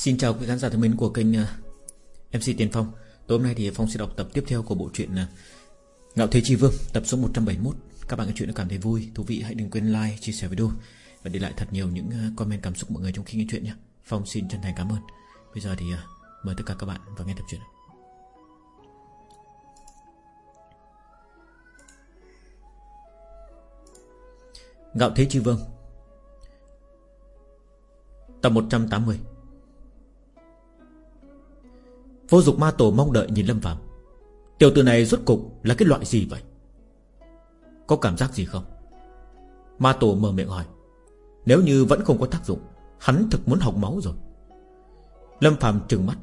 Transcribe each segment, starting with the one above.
Xin chào quý khán giả thân mến của kênh ờ, MC Tiền Phong. Tối hôm nay thì Phong sẽ đọc tập tiếp theo của bộ truyện ờ, Ngạo Thế Chi Vương Tập số 171 Các bạn nghe chuyện đã cảm thấy vui, thú vị Hãy đừng quên like, chia sẻ video Và để lại thật nhiều những ờ, comment cảm xúc của mọi người trong khi nghe chuyện nhé. Phong xin chân thành cảm ơn. Bây giờ thì mời tất cả các bạn vào nghe tập truyện Ngạo Thế Chi Vương Tập 180 Vô dục ma tổ mong đợi nhìn Lâm Phạm Tiểu tử này rốt cục là cái loại gì vậy? Có cảm giác gì không? Ma tổ mở miệng hỏi. Nếu như vẫn không có tác dụng, Hắn thực muốn học máu rồi. Lâm Phạm trừng mắt,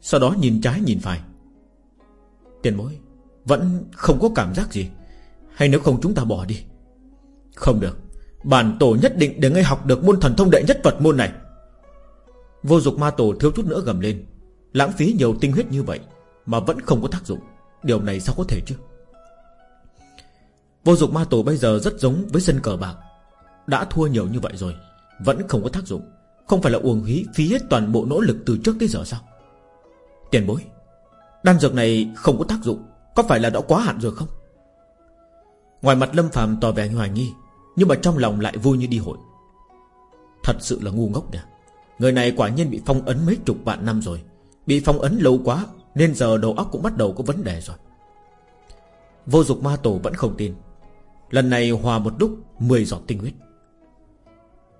Sau đó nhìn trái nhìn phải. Tiền bối, Vẫn không có cảm giác gì? Hay nếu không chúng ta bỏ đi? Không được. Bản tổ nhất định để ngươi học được môn thần thông đệ nhất vật môn này. Vô dục ma tổ thiếu chút nữa gầm lên. Lãng phí nhiều tinh huyết như vậy Mà vẫn không có tác dụng. Điều này sao có thể chứ? Vô dục ma tổ bây giờ rất giống với sân cờ bạc. Đã thua nhiều như vậy rồi, Vẫn không có tác dụng. Không phải là uổng hí phí hết toàn bộ nỗ lực từ trước tới giờ sao? Tiền bối, Đan dược này không có tác dụng, Có phải là đã quá hạn rồi không? Ngoài mặt Lâm phàm tỏ vẻ hoài nghi, Nhưng mà trong lòng lại vui như đi hội. Thật sự là ngu ngốc nè Người này quả nhiên bị phong ấn mấy chục vạn năm rồi. Bị phong ấn lâu quá, Nên giờ đầu óc cũng bắt đầu có vấn đề rồi. Vô dục ma tổ vẫn không tin. Lần này hòa một lúc 10 giọt tinh huyết.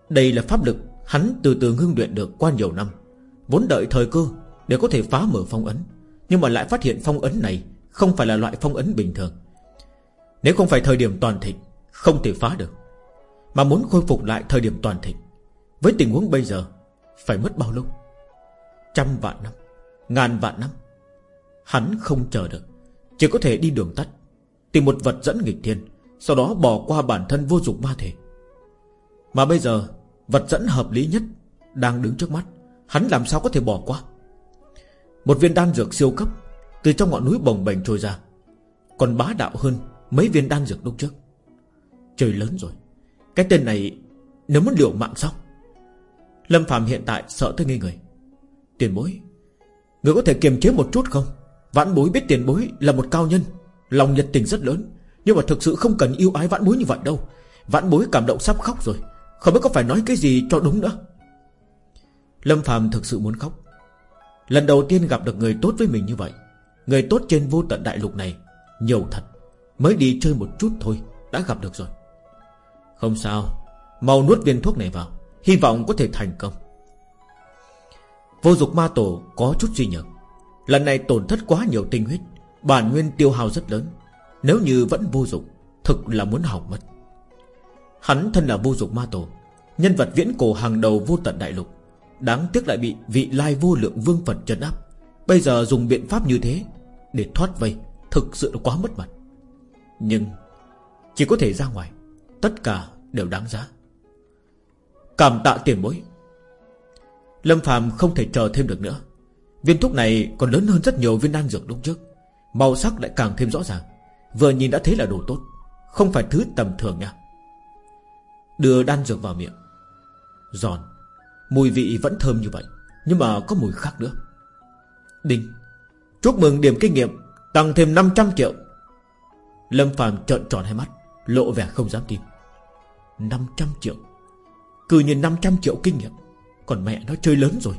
Đây là pháp lực Hắn từ từ ngưng luyện được qua nhiều năm. Vốn đợi thời cơ Để có thể phá mở phong ấn, Nhưng mà lại phát hiện phong ấn này Không phải là loại phong ấn bình thường. Nếu không phải thời điểm toàn thịnh, Không thể phá được. Mà muốn khôi phục lại thời điểm toàn thịnh, Với tình huống bây giờ, Phải mất bao lâu? Trăm vạn năm. Ngàn vạn năm, Hắn không chờ được, Chỉ có thể đi đường tắt, Tìm một vật dẫn nghịch thiên, Sau đó bỏ qua bản thân vô dụng ma thể. Mà bây giờ, Vật dẫn hợp lý nhất Đang đứng trước mắt, Hắn làm sao có thể bỏ qua? Một viên đan dược siêu cấp Từ trong ngọn núi bồng bềnh trôi ra, Còn bá đạo hơn mấy viên đan dược lúc trước. Trời lớn rồi, Cái tên này Nếu muốn liều mạng sao? Lâm Phạm hiện tại sợ tới ngây người. Tiền bối Người có thể kiềm chế một chút không? Vãn bối biết tiền bối là một cao nhân, Lòng nhiệt tình rất lớn. Nhưng mà thực sự không cần yêu ái vãn bối như vậy đâu. Vãn bối cảm động sắp khóc rồi, Không biết có phải nói cái gì cho đúng nữa. Lâm phàm thực sự muốn khóc. Lần đầu tiên gặp được người tốt với mình như vậy, Người tốt trên vô tận đại lục này, Nhiều thật. Mới đi chơi một chút thôi, Đã gặp được rồi. Không sao, Mau nuốt viên thuốc này vào, Hy vọng có thể thành công. Vô dục ma tổ có chút suy nhược. Lần này tổn thất quá nhiều tinh huyết, Bản nguyên tiêu hao rất lớn. Nếu như vẫn vô dụng Thực là muốn hỏng mất. Hắn thân là vô dục ma tổ, Nhân vật viễn cổ hàng đầu vô tận đại lục, Đáng tiếc lại bị vị lai vô lượng vương Phật trấn áp. Bây giờ dùng biện pháp như thế Để thoát vây, Thực sự quá mất mặt. Nhưng Chỉ có thể ra ngoài, Tất cả đều đáng giá. Cảm tạ tiền bối. Lâm Phạm không thể chờ thêm được nữa. Viên thuốc này còn lớn hơn rất nhiều viên đan dược lúc trước. Màu sắc lại càng thêm rõ ràng. Vừa nhìn đã thấy là đồ tốt. Không phải thứ tầm thường nha. Đưa đan dược vào miệng. Giòn. Mùi vị vẫn thơm như vậy, Nhưng mà có mùi khác nữa. Đinh. Chúc mừng điểm kinh nghiệm, Tăng thêm 500 triệu. Lâm Phạm trợn tròn hai mắt, Lộ vẻ không dám tin. 500 triệu. Cư nhiên 500 triệu kinh nghiệm còn mẹ nó chơi lớn rồi.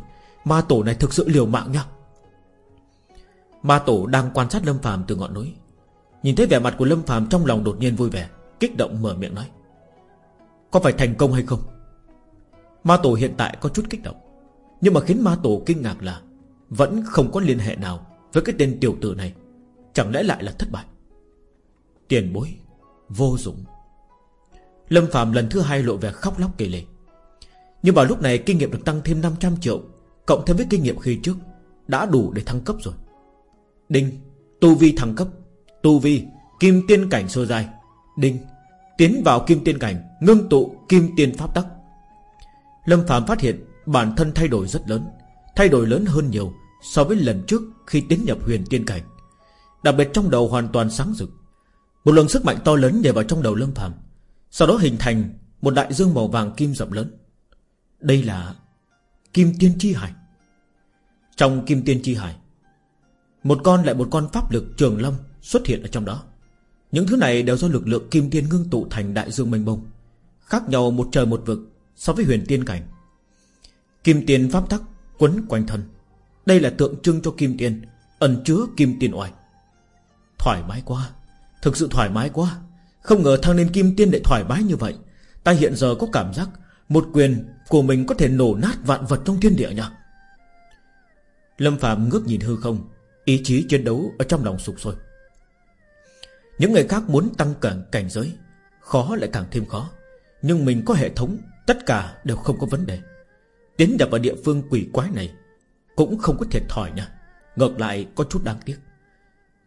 Ma tổ này thực sự liều mạng nha. Ma tổ đang quan sát Lâm Phàm từ ngọn núi. Nhìn thấy vẻ mặt của Lâm Phàm trong lòng đột nhiên vui vẻ, Kích động mở miệng nói. Có phải thành công hay không? Ma tổ hiện tại có chút kích động, Nhưng mà khiến ma tổ kinh ngạc là Vẫn không có liên hệ nào Với cái tên tiểu tử này. Chẳng lẽ lại là thất bại? Tiền bối, Vô dụng. Lâm Phạm lần thứ hai lộ vẻ khóc lóc kể lệ nhưng vào lúc này kinh nghiệm được tăng thêm 500 triệu, Cộng thêm với kinh nghiệm khi trước, Đã đủ để thăng cấp rồi. Đinh, Tu vi thăng cấp, Tu vi Kim tiên cảnh sơ dài Đinh, Tiến vào kim tiên cảnh, Ngưng tụ kim tiên pháp tắc. Lâm Phạm phát hiện Bản thân thay đổi rất lớn, Thay đổi lớn hơn nhiều So với lần trước khi tiến nhập huyền tiên cảnh. Đặc biệt trong đầu hoàn toàn sáng rực. Một luồng sức mạnh to lớn nhảy vào trong đầu Lâm Phạm Sau đó hình thành Một đại dương màu vàng kim rộng lớn đây là Kim Tiên Chi Hải. Trong kim tiên chi hải, Một con lại một con pháp lực trường lâm Xuất hiện ở trong đó. Những thứ này đều do lực lượng kim tiên ngưng tụ thành đại dương mênh mông, Khác nhau một trời một vực So với huyền tiên cảnh. Kim tiên pháp tắc quấn quanh thân. Đây là tượng trưng cho kim tiên, Ẩn chứa kim tiên oai. Thoải mái quá, Thực sự thoải mái quá. Không ngờ thăng lên kim tiên lại thoải mái như vậy. Ta hiện giờ có cảm giác một quyền của mình có thể nổ nát vạn vật trong thiên địa nhỉ? Lâm Phạm ngước nhìn hư không, Ý chí chiến đấu ở trong lòng sụp sôi. Những người khác muốn tăng cảnh cảnh giới, Khó lại càng thêm khó. Nhưng mình có hệ thống, Tất cả đều không có vấn đề. Tiến nhập vào địa phương quỷ quái này Cũng không có thiệt thòi nha Ngược lại có chút đáng tiếc.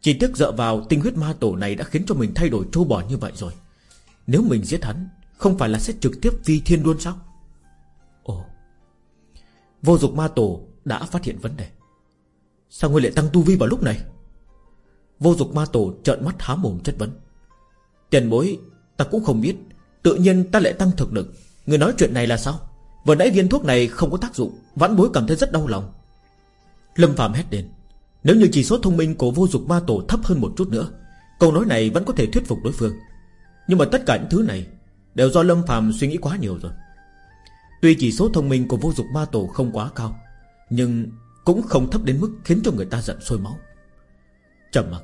Chỉ tiếc dựa vào tinh huyết ma tổ này Đã khiến cho mình thay đổi trâu bò như vậy rồi. Nếu mình giết hắn không phải là sẽ trực tiếp phi thiên luôn sao? Ồ. Vô dục ma tổ đã phát hiện vấn đề. Sao ngươi lại tăng tu vi vào lúc này? Vô dục ma tổ trợn mắt há mồm chất vấn. Tiền bối, Ta cũng không biết. Tự nhiên ta lại tăng thực lực. Người nói chuyện này là sao? Vừa nãy viên thuốc này không có tác dụng. Vãn bối cảm thấy rất đau lòng. Lâm Phạm hét lên. Nếu như chỉ số thông minh của vô dục ma tổ thấp hơn một chút nữa, Câu nói này vẫn có thể thuyết phục đối phương. Nhưng mà tất cả những thứ này Đều do Lâm Phạm suy nghĩ quá nhiều rồi. Tuy chỉ số thông minh của vô dục ma tổ không quá cao, Nhưng cũng không thấp đến mức khiến cho người ta giận sôi máu. Trầm mặc.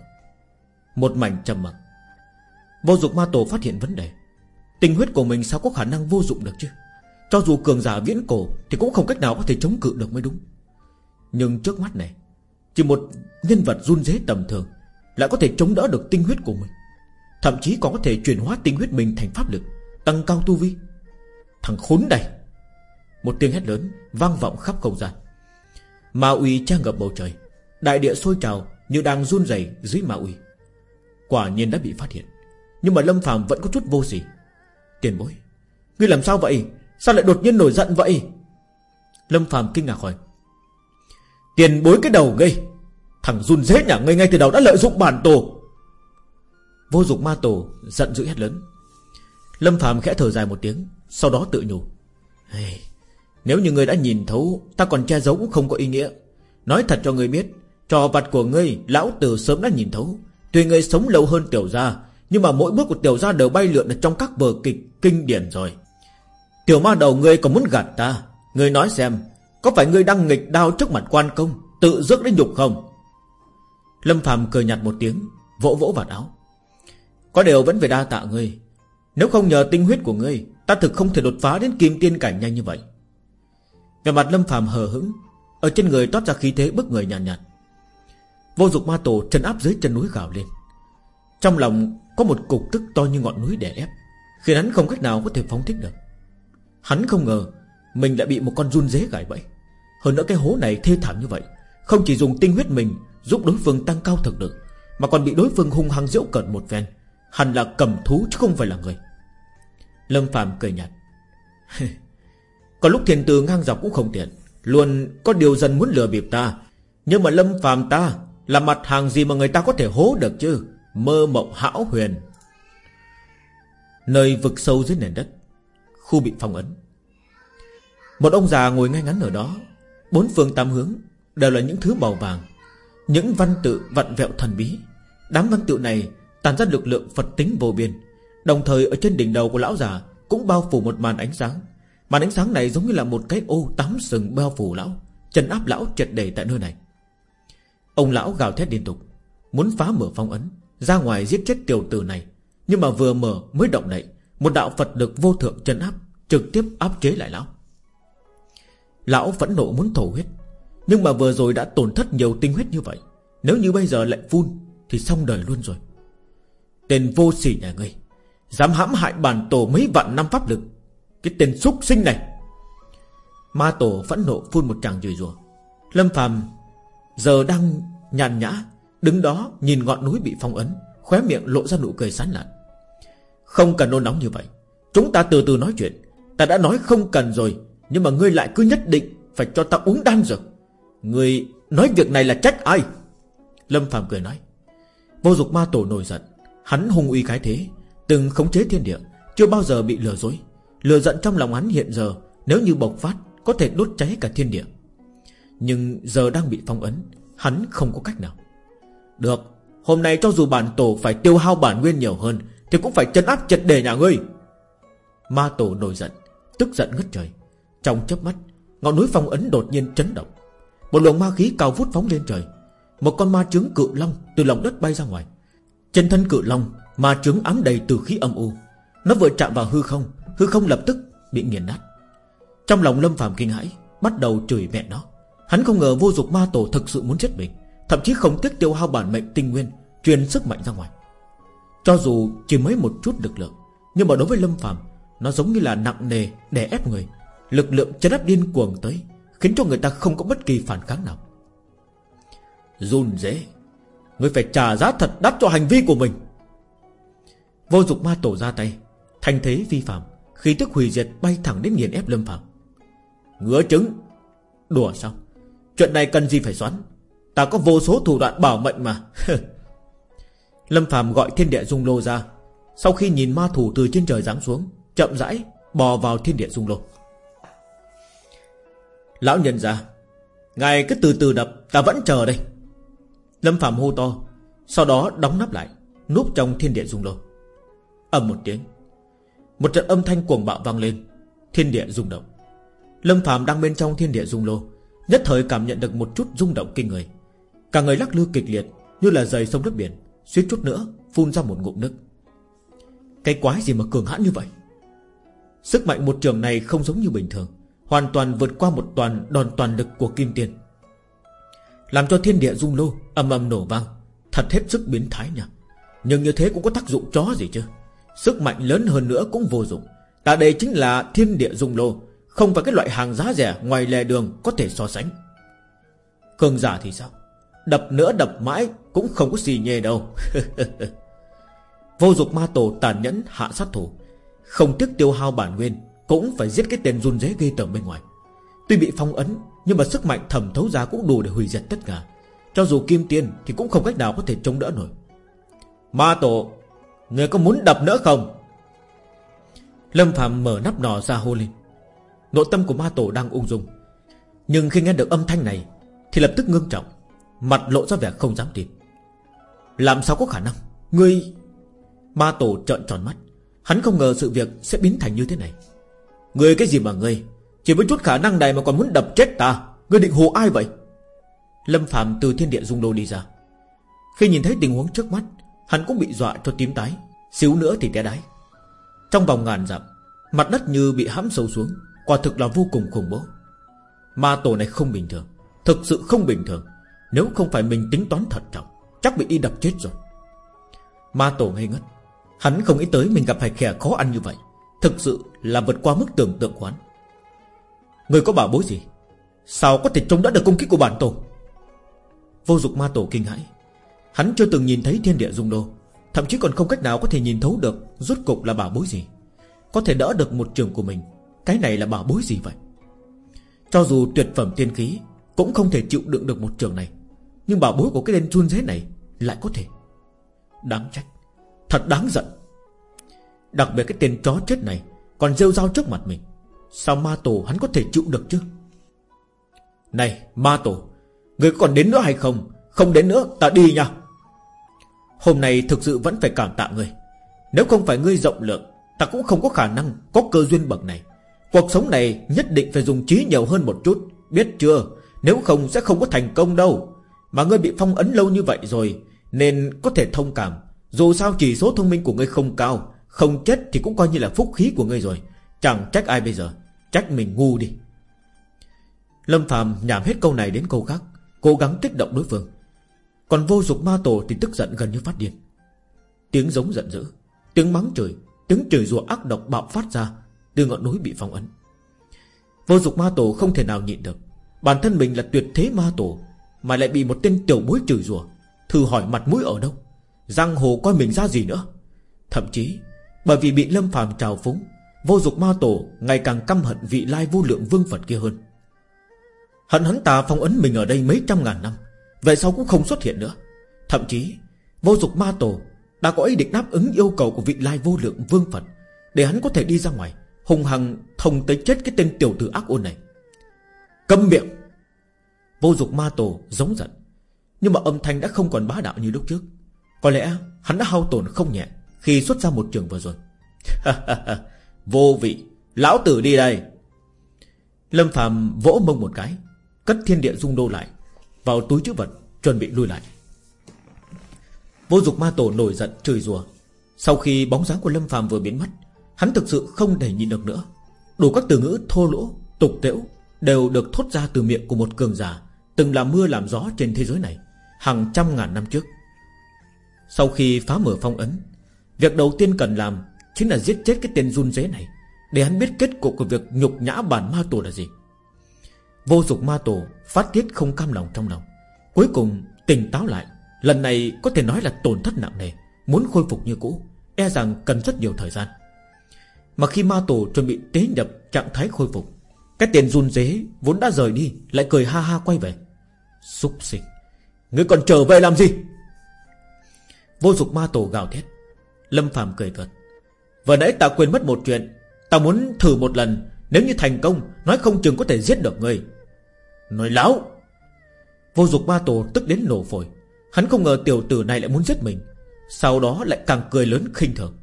Một mảnh trầm mặc. Vô dụng ma tổ phát hiện vấn đề. Tình huyết của mình sao có khả năng vô dụng được chứ? Cho dù cường giả viễn cổ Thì cũng không cách nào có thể chống cự được mới đúng. Nhưng trước mắt này, Chỉ một nhân vật run rế tầm thường Lại có thể chống đỡ được tinh huyết của mình. Thậm chí còn có thể chuyển hóa tinh huyết mình thành pháp lực. Tăng cao tu vi. Thằng khốn này. Một tiếng hét lớn vang vọng khắp không gian. Ma uy trang ngập bầu trời. Đại địa sôi trào như đang run rẩy dưới ma uy. Quả nhiên đã bị phát hiện. Nhưng mà Lâm phàm vẫn có chút vô gì Tiền bối, Ngươi làm sao vậy? Sao lại đột nhiên nổi giận vậy? Lâm phàm kinh ngạc hỏi. Tiền bối cái đầu ngươi. Thằng run dế nhà ngươi ngay từ đầu đã lợi dụng bản tổ. Vô dụng ma tổ Giận dữ hét lớn. Lâm Phạm khẽ thở dài một tiếng Sau đó tự nhủ. Hey, nếu như ngươi đã nhìn thấu Ta còn che giấu cũng không có ý nghĩa. Nói thật cho ngươi biết Trò vặt của ngươi Lão tử sớm đã nhìn thấu. Tuy ngươi sống lâu hơn tiểu gia Nhưng mà mỗi bước của tiểu gia đều bay lượn ở trong các vở kịch kinh điển rồi. Tiểu ma đầu ngươi còn muốn gạt ta? Ngươi nói xem Có phải ngươi đang nghịch đao trước mặt quan công Tự rước đến nhục không? Lâm Phạm cười nhạt một tiếng Vỗ vỗ vào áo. Có điều vẫn phải đa tạ ngươi. Nếu không nhờ tinh huyết của ngươi Ta thực không thể đột phá đến kim tiên cảnh nhanh như vậy. Về mặt Lâm phàm hờ hững Ở trên người toát ra khí thế bức người nhàn nhạt, nhạt. Vô dục ma tổ chân áp dưới chân núi gào lên. Trong lòng có một cục tức to như ngọn núi đè ép Khiến hắn không cách nào có thể phóng thích được. Hắn không ngờ Mình lại bị một con run dế gãi bẫy. Hơn nữa cái hố này thê thảm như vậy Không chỉ dùng tinh huyết mình Giúp đối phương tăng cao thực lực Mà còn bị đối phương hung hăng diễu cợt một phen. Hắn là cầm thú chứ không phải là người. Lâm Phạm cười nhạt. Có lúc thiền từ ngang dọc cũng không tiện. Luôn có điều dần muốn lừa bịp ta. Nhưng mà lâm Phạm ta Là mặt hàng gì mà người ta có thể hố được chứ? Mơ mộng hão huyền. Nơi vực sâu dưới nền đất, Khu bị phong ấn. Một ông già ngồi ngay ngắn ở đó. Bốn phương tám hướng Đều là những thứ màu vàng. Những văn tự vặn vẹo thần bí. Đám văn tự này tàn ra lực lượng Phật tính vô biên. Đồng thời ở trên đỉnh đầu của lão già Cũng bao phủ một màn ánh sáng. Màn ánh sáng này giống như là một cái ô tắm sừng bao phủ lão, Chân áp lão chật đầy tại nơi này. Ông lão gào thét liên tục, Muốn phá mở phong ấn, Ra ngoài giết chết tiểu tử này. Nhưng mà vừa mở mới động đậy, Một đạo Phật lực vô thượng chân áp Trực tiếp áp chế lại lão. Lão phẫn nộ muốn thổ huyết, Nhưng mà vừa rồi đã tổn thất nhiều tinh huyết như vậy. Nếu như bây giờ lại phun, Thì xong đời luôn rồi. Tên vô sỉ nhà ngươi. Dám hãm hại bản tổ mấy vạn năm pháp lực. Cái tên xúc sinh này. Ma tổ phẫn nộ phun một tràng chửi rủa Lâm phàm Giờ đang nhàn nhã, Đứng đó nhìn ngọn núi bị phong ấn, Khóe miệng lộ ra nụ cười sán lạn. Không cần nôn nóng như vậy. Chúng ta từ từ nói chuyện. Ta đã nói không cần rồi, Nhưng mà ngươi lại cứ nhất định Phải cho ta uống đan dược. Ngươi nói việc này là trách ai? Lâm phàm cười nói. Vô dục ma tổ nổi giận. Hắn hung uy cái thế Từng khống chế thiên địa, Chưa bao giờ bị lừa dối. Lừa giận trong lòng hắn hiện giờ, Nếu như bộc phát, Có thể đốt cháy cả thiên địa. Nhưng giờ đang bị phong ấn, Hắn không có cách nào. Được, Hôm nay cho dù bản tổ phải tiêu hao bản nguyên nhiều hơn, Thì cũng phải chân áp chật đề nhà ngươi. Ma tổ nổi giận, Tức giận ngất trời. Trong chớp mắt, Ngọn núi phong ấn đột nhiên chấn động. Một luồng ma khí cao vút phóng lên trời. Một con ma trứng cự long từ lòng đất bay ra ngoài. Trên thân cự long mà trứng ám đầy từ khí âm u. Nó vừa chạm vào hư không Hư không lập tức bị nghiền nát. Trong lòng Lâm phàm kinh hãi, Bắt đầu chửi mẹ nó. Hắn không ngờ vô dục ma tổ thực sự muốn chết mình, Thậm chí không tiếc tiêu hao bản mệnh tinh nguyên, Truyền sức mạnh ra ngoài. Cho dù chỉ mới một chút lực lượng, Nhưng mà đối với Lâm phàm, Nó giống như là nặng nề đè ép người. Lực lượng chấn áp điên cuồng tới, Khiến cho người ta không có bất kỳ phản kháng nào. Run dễ Người phải trả giá thật đắt cho hành vi của mình. Vô dục ma tổ ra tay. Thành thế vi phạm Khi tức hủy diệt bay thẳng đến nghiền ép lâm phạm Ngứa trứng. Đùa sao? Chuyện này cần gì phải xoắn? Ta có vô số thủ đoạn bảo mệnh mà. Lâm Phạm gọi thiên địa dung lô ra. Sau khi nhìn ma thủ từ trên trời giáng xuống, Chậm rãi bò vào thiên địa dung lô. Lão nhân ra Ngài cứ từ từ đập, Ta vẫn chờ đây. Lâm Phạm hô to, Sau đó đóng nắp lại, Núp trong thiên địa dung lô ầm một tiếng. Một trận âm thanh cuồng bạo vang lên. Thiên địa rung động. Lâm Phạm đang bên trong thiên địa rung lô Nhất thời cảm nhận được một chút rung động kinh người. Cả người lắc lư kịch liệt Như là rời sông nước biển Suýt chút nữa phun ra một ngụm nước. Cái quái gì mà cường hãn như vậy? Sức mạnh một trường này không giống như bình thường Hoàn toàn vượt qua một toàn đòn toàn lực của Kim tiền, Làm cho thiên địa rung lô Âm âm nổ vang Thật hết sức biến thái nhỉ? Nhưng như thế cũng có tác dụng chó gì chứ? Sức mạnh lớn hơn nữa cũng vô dụng. Tại đây chính là thiên địa dung lô. Không phải cái loại hàng giá rẻ ngoài lề đường Có thể so sánh. Cường giả thì sao? Đập nữa đập mãi cũng không có gì nhê đâu. Vô dục ma tổ tàn nhẫn hạ sát thủ. Không tiếc tiêu hao bản nguyên, cũng phải giết cái tên run rế ghê tởm bên ngoài. Tuy bị phong ấn, Nhưng mà sức mạnh thẩm thấu ra cũng đủ để hủy diệt tất cả. Cho dù kim tiên Thì cũng không cách nào có thể chống đỡ nổi. Ma tổ Người có muốn đập nữa không? Lâm Phạm mở nắp nò ra hô lên. Nội tâm của ma tổ đang ung dung. Nhưng khi nghe được âm thanh này, Thì lập tức ngưng trọng, Mặt lộ ra vẻ không dám tin. Làm sao có khả năng? Ngươi Ma tổ trợn tròn mắt. Hắn không ngờ sự việc sẽ biến thành như thế này. Ngươi cái gì mà ngươi Chỉ với chút khả năng này mà còn muốn đập chết ta? Ngươi định hù ai vậy? Lâm Phạm từ thiên địa dung lô đi ra. Khi nhìn thấy tình huống trước mắt Hắn cũng bị dọa cho tím tái, Xíu nữa thì té đáy. Trong vòng ngàn dặm, Mặt đất như bị hãm sâu xuống, Quả thực là vô cùng khủng bố. Ma tổ này không bình thường, Thực sự không bình thường. Nếu không phải mình tính toán thật trọng Chắc bị đi đập chết rồi. Ma tổ ngây ngất. Hắn không nghĩ tới mình gặp phải kẻ khó ăn như vậy. Thực sự là vượt qua mức tưởng tượng của hắn. Người có bảo bối gì? Sao có thể chống đỡ được công kích của bản tổ? Vô dục ma tổ kinh hãi. Hắn chưa từng nhìn thấy thiên địa dung đô, Thậm chí còn không cách nào có thể nhìn thấu được Rốt cục là bảo bối gì. Có thể đỡ được một trường của mình, Cái này là bảo bối gì vậy? Cho dù tuyệt phẩm tiên khí Cũng không thể chịu đựng được một trường này, Nhưng bảo bối của cái tên chun dế này Lại có thể. Đáng trách, Thật đáng giận. Đặc biệt cái tên chó chết này Còn rêu rao trước mặt mình, Sao ma tổ hắn có thể chịu được chứ? Này, ma tổ, Người còn đến nữa hay không? Không đến nữa, ta đi nha. Hôm nay thực sự vẫn phải cảm tạ ngươi. Nếu không phải ngươi rộng lượng, Ta cũng không có khả năng có cơ duyên bậc này. Cuộc sống này nhất định phải dùng trí nhiều hơn một chút, Biết chưa? Nếu không sẽ không có thành công đâu. Mà ngươi bị phong ấn lâu như vậy rồi, Nên có thể thông cảm. Dù sao chỉ số thông minh của ngươi không cao, không chết thì cũng coi như là phúc khí của ngươi rồi. Chẳng trách ai bây giờ, Trách mình ngu đi. Lâm Phạm nhảm hết câu này đến câu khác, Cố gắng kích động đối phương. Còn vô dục ma tổ thì tức giận gần như phát điên. Tiếng giống giận dữ, Tiếng mắng trời Tiếng trời rùa ác độc bạo phát ra Từ ngọn núi bị phong ấn. Vô dục ma tổ không thể nào nhịn được. Bản thân mình là tuyệt thế ma tổ, Mà lại bị một tên tiểu bối chửi rùa Thử hỏi mặt mũi ở đâu? Giang hồ coi mình ra gì nữa? Thậm chí, bởi vì bị Lâm phàm trào phúng, Vô dục ma tổ ngày càng căm hận vị lai vô lượng vương Phật kia hơn. Hận hắn ta phong ấn mình ở đây mấy trăm ngàn năm Vậy sau cũng không xuất hiện nữa. Thậm chí, Vô dục ma tổ Đã có ý định đáp ứng yêu cầu của vị lai vô lượng vương Phật Để hắn có thể đi ra ngoài, Hùng hằng thông tới chết cái tên tiểu tử ác ôn này. Câm miệng! Vô dục ma tổ giống giận, Nhưng mà âm thanh đã không còn bá đạo như lúc trước. Có lẽ hắn đã hao tổn không nhẹ Khi xuất ra một trường vừa rồi. Vô vị, Lão tử đi đây! Lâm phàm vỗ mông một cái, Cất thiên địa dung đô lại vào túi chữ vật chuẩn bị lui lại. Vô dục ma tổ nổi giận chửi rủa. Sau khi bóng dáng của Lâm phàm vừa biến mất Hắn thực sự không thể nhìn được nữa. Đủ các từ ngữ thô lỗ, tục tễu Đều được thốt ra từ miệng của một cường giả Từng làm mưa làm gió trên thế giới này Hàng trăm ngàn năm trước. Sau khi phá mở phong ấn Việc đầu tiên cần làm Chính là giết chết cái tên run dế này Để hắn biết kết cục của việc nhục nhã bản ma tổ là gì. Vô dục ma tổ Phát tiết không cam lòng trong lòng. Cuối cùng, tỉnh táo lại. Lần này có thể nói là tổn thất nặng nề, Muốn khôi phục như cũ E rằng cần rất nhiều thời gian. Mà khi ma tổ chuẩn bị tế nhập trạng thái khôi phục, Cái tiền run dế vốn đã rời đi, Lại cười ha ha quay về. Xúc sinh Ngươi còn trở về làm gì? Vô dục ma tổ gào thét. Lâm phàm cười cợt Vừa nãy ta quên mất một chuyện, Ta muốn thử một lần. Nếu như thành công, Nói không chừng có thể giết được người. Nói láo. Vô dục ma tổ tức đến nổ phổi. Hắn không ngờ tiểu tử này lại muốn giết mình. Sau đó lại càng cười lớn khinh thường.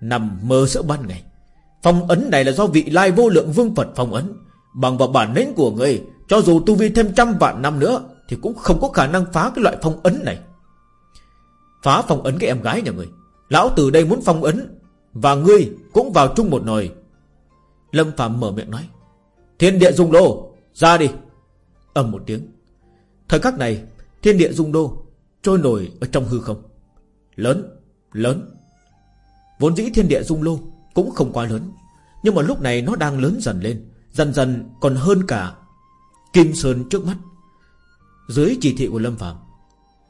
Nằm mơ giữa ban ngày. Phong ấn này là do vị lai vô lượng vương Phật phong ấn. Bằng vào bản lĩnh của người, Cho dù tu vi thêm trăm vạn năm nữa, Thì cũng không có khả năng phá cái loại phong ấn này. Phá phong ấn cái em gái nhà người. Lão tử đây muốn phong ấn, Và ngươi cũng vào chung một nồi. Lâm Phạm mở miệng nói, Thiên địa dung đô, Ra đi. Ầm một tiếng. Thời khắc này, Thiên địa dung đô Trôi nổi ở trong hư không. Lớn Lớn. Vốn dĩ thiên địa dung lô Cũng không quá lớn, Nhưng mà lúc này nó đang lớn dần lên, Dần dần còn hơn cả Kim Sơn trước mắt. Dưới chỉ thị của Lâm Phạm,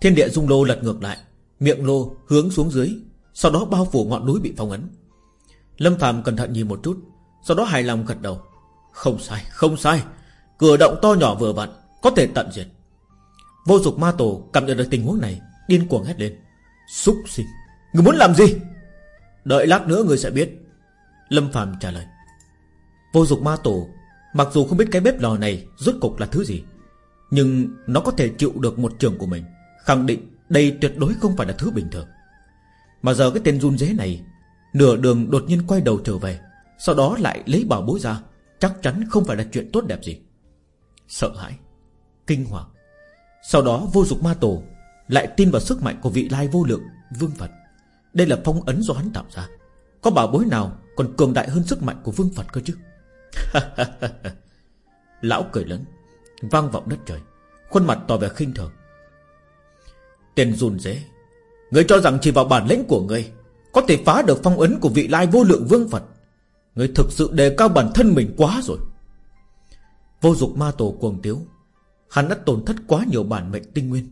Thiên địa dung lô lật ngược lại, Miệng lô hướng xuống dưới, Sau đó bao phủ ngọn núi bị phong ấn. Lâm Phạm cẩn thận nhìn một chút sau đó hài lòng gật đầu. Không sai, không sai. Cửa động to nhỏ vừa vặn Có thể tận diệt. Vô dục ma tổ cảm nhận được tình huống này Điên cuồng hét lên. Xúc sinh Người muốn làm gì? Đợi lát nữa người sẽ biết. Lâm Phạm trả lời. Vô dục ma tổ Mặc dù không biết cái bếp lò này Rốt cục là thứ gì Nhưng nó có thể chịu được một trường của mình Khẳng định đây tuyệt đối không phải là thứ bình thường. Mà giờ cái tên run dế này Nửa đường đột nhiên quay đầu trở về. Sau đó lại lấy bảo bối ra. Chắc chắn không phải là chuyện tốt đẹp gì. Sợ hãi, Kinh hoàng. Sau đó vô dục ma tổ Lại tin vào sức mạnh của vị lai vô lượng, Vương Phật. Đây là phong ấn do hắn tạo ra. Có bảo bối nào còn cường đại hơn sức mạnh của Vương Phật cơ chứ? Lão cười lớn, Vang vọng đất trời, Khuôn mặt tỏ vẻ khinh thường. Tên run dế Người cho rằng chỉ vào bản lĩnh của người Có thể phá được phong ấn của vị lai vô lượng vương Phật. Người thực sự đề cao bản thân mình quá rồi. Vô dục ma tổ cuồng tiếu. Hắn đã tổn thất quá nhiều bản mệnh tinh nguyên.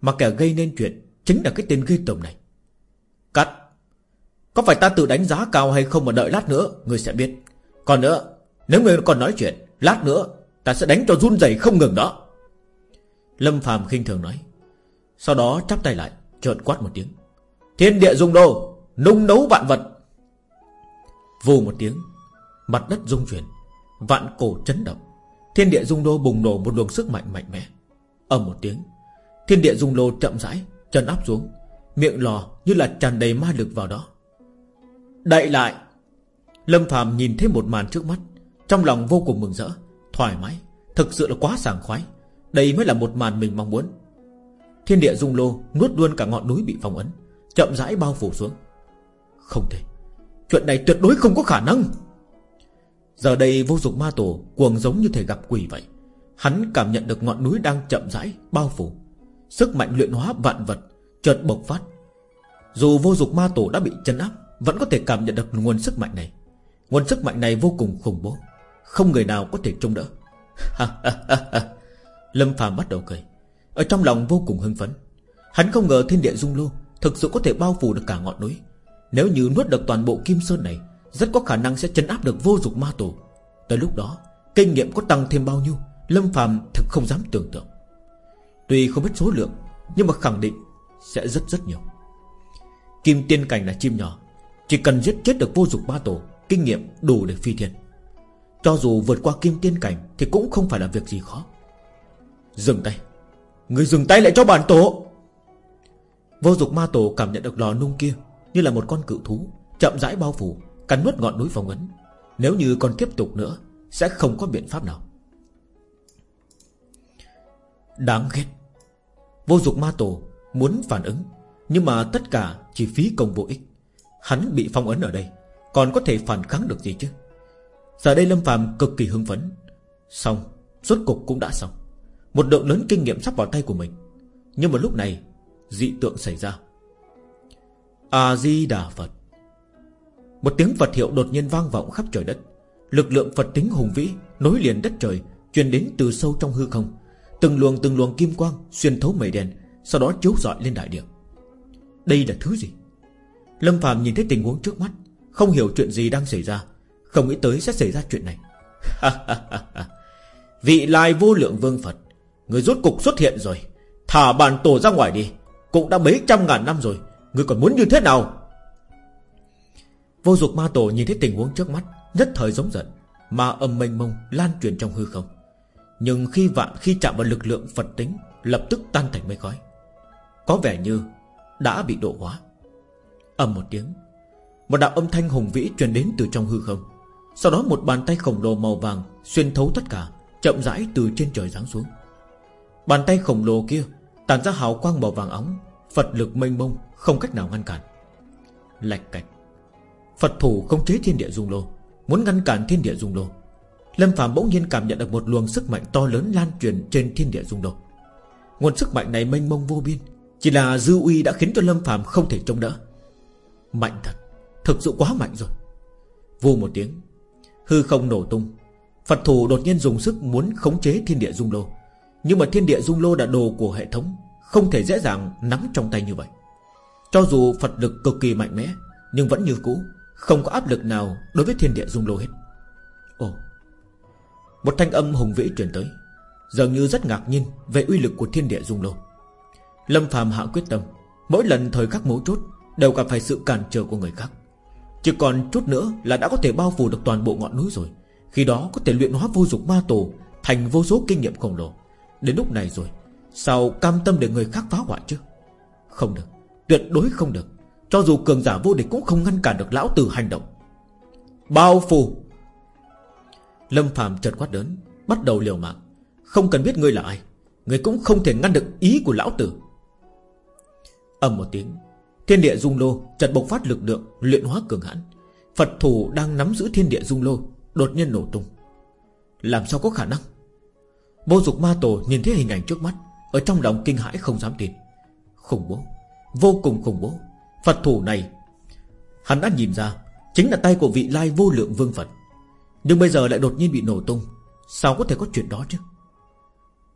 Mà kẻ gây nên chuyện Chính là cái tên ghi tầm này. Cắt. Có phải ta tự đánh giá cao hay không mà đợi lát nữa, Người sẽ biết. Còn nữa, Nếu người còn nói chuyện, Lát nữa Ta sẽ đánh cho run rẩy không ngừng đó. Lâm phàm khinh thường nói. Sau đó chắp tay lại, Trợn quát một tiếng. Thiên địa dung đô Nung nấu vạn vật Vù một tiếng, Mặt đất rung chuyển, Vạn cổ chấn động. Thiên địa dung đô bùng nổ một luồng sức mạnh mạnh mẽ. Ầm một tiếng, Thiên địa dung lô chậm rãi, Chân áp xuống, Miệng lò như là tràn đầy ma lực vào đó. Đậy lại! Lâm phàm nhìn thấy một màn trước mắt, Trong lòng vô cùng mừng rỡ, Thoải mái, Thực sự là quá sảng khoái. Đây mới là một màn mình mong muốn. Thiên địa dung lô nuốt luôn cả ngọn núi bị phong ấn, Chậm rãi bao phủ xuống. Không thể. Chuyện này tuyệt đối không có khả năng. Giờ đây vô dụng ma tổ Cuồng giống như thể gặp quỷ vậy. Hắn cảm nhận được ngọn núi đang chậm rãi Bao phủ. Sức mạnh luyện hóa vạn vật Chợt bộc phát. Dù vô dục ma tổ đã bị chấn áp, Vẫn có thể cảm nhận được nguồn sức mạnh này. Nguồn sức mạnh này vô cùng khủng bố, Không người nào có thể trông đỡ. Lâm phàm bắt đầu cười. Ở trong lòng vô cùng hưng phấn. Hắn không ngờ thiên địa dung lô Thực sự có thể bao phủ được cả ngọn núi. Nếu như nuốt được toàn bộ kim sơn này, Rất có khả năng sẽ chấn áp được vô dục ma tổ. Tới lúc đó, Kinh nghiệm có tăng thêm bao nhiêu, Lâm phàm thực không dám tưởng tượng. Tuy không biết số lượng, Nhưng mà khẳng định sẽ rất rất nhiều. Kim tiên cảnh là chim nhỏ, Chỉ cần giết chết được vô dục ma tổ, Kinh nghiệm đủ để phi thiên. Cho dù vượt qua kim tiên cảnh Thì cũng không phải là việc gì khó. Dừng tay. Người dừng tay lại cho bản tổ. Vô dục ma tổ cảm nhận được lò nung kia như là một con cự thú, Chậm rãi bao phủ, Cắn nuốt ngọn núi phong ấn. Nếu như còn tiếp tục nữa, Sẽ không có biện pháp nào. Đáng ghét. Vô dục ma tổ muốn phản ứng, Nhưng mà tất cả chỉ phí công vô ích. Hắn bị phong ấn ở đây, Còn có thể phản kháng được gì chứ? Giờ đây Lâm phàm cực kỳ hưng phấn. Xong, Rốt cục cũng đã xong. Một lượng lớn kinh nghiệm sắp vào tay của mình. Nhưng mà lúc này, Dị tượng xảy ra. A-di-đà Phật. Một tiếng Phật hiệu đột nhiên vang vọng khắp trời đất. Lực lượng Phật tính hùng vĩ, Nối liền đất trời, Truyền đến từ sâu trong hư không. Từng luồng từng luồng kim quang Xuyên thấu mây đen, Sau đó chiếu rọi lên đại địa. Đây là thứ gì? Lâm Phạm nhìn thấy tình huống trước mắt, Không hiểu chuyện gì đang xảy ra, Không nghĩ tới sẽ xảy ra chuyện này. Vị lai vô lượng vương Phật, Người rốt cục xuất hiện rồi, Thả bàn tổ ra ngoài đi, Cũng đã mấy trăm ngàn năm rồi Người còn muốn như thế nào? Vô dục ma tổ nhìn thấy tình huống trước mắt, Nhất thời giống giận, Mà âm mênh mông lan truyền trong hư không. Nhưng khi vạn khi chạm vào lực lượng Phật tính, Lập tức tan thành mây khói. Có vẻ như đã bị độ hóa. Ầm một tiếng, Một đạo âm thanh hùng vĩ truyền đến từ trong hư không. Sau đó một bàn tay khổng lồ màu vàng Xuyên thấu tất cả, Chậm rãi từ trên trời giáng xuống. Bàn tay khổng lồ kia Tàn ra hào quang màu vàng óng, Phật lực mênh mông không cách nào ngăn cản. Lạch cạch. Phật thủ không chế thiên địa dung lô, Muốn ngăn cản thiên địa dung lô. Lâm Phạm bỗng nhiên cảm nhận được một luồng sức mạnh to lớn lan truyền trên thiên địa dung lô. Nguồn sức mạnh này mênh mông vô biên, Chỉ là dư uy đã khiến cho Lâm Phạm không thể chống đỡ. Mạnh thật, Thực sự quá mạnh rồi. Vô một tiếng, Hư không nổ tung. Phật thủ đột nhiên dùng sức muốn khống chế thiên địa dung lô. Nhưng mà thiên địa dung lô là đồ của hệ thống, Không thể dễ dàng nắm trong tay như vậy. Cho dù Phật lực cực kỳ mạnh mẽ, Nhưng vẫn như cũ, Không có áp lực nào đối với thiên địa dung lô hết. Ồ, Một thanh âm hùng vĩ truyền tới, Dường như rất ngạc nhiên Về uy lực của thiên địa dung lô. Lâm phàm hạ quyết tâm, Mỗi lần thời khắc mấu chốt Đều gặp phải sự cản trở của người khác. Chỉ còn chút nữa là đã có thể bao phủ được toàn bộ ngọn núi rồi, Khi đó có thể luyện hóa vô dụng ma tổ Thành vô số kinh nghiệm khổng lồ. Đến lúc này rồi, Sao cam tâm để người khác phá hoại chứ? Không được. Tuyệt đối không được. Cho dù cường giả vô địch cũng không ngăn cản được lão tử hành động. Bao phủ. Lâm phàm chợt quát đớn Bắt đầu liều mạng. Không cần biết ngươi là ai, Ngươi cũng không thể ngăn được ý của lão tử. Ầm một tiếng, Thiên địa dung lô chợt bộc phát lực lượng luyện hóa cường hãn. Phật thủ đang nắm giữ thiên địa dung lô, Đột nhiên nổ tung. Làm sao có khả năng? Vô dục ma tổ nhìn thấy hình ảnh trước mắt, Ở trong lòng kinh hãi không dám tin. Khủng bố. Vô cùng khủng bố. Phật thủ này, Hắn đã nhìn ra Chính là tay của vị lai vô lượng vương Phật. Nhưng bây giờ lại đột nhiên bị nổ tung, Sao có thể có chuyện đó chứ?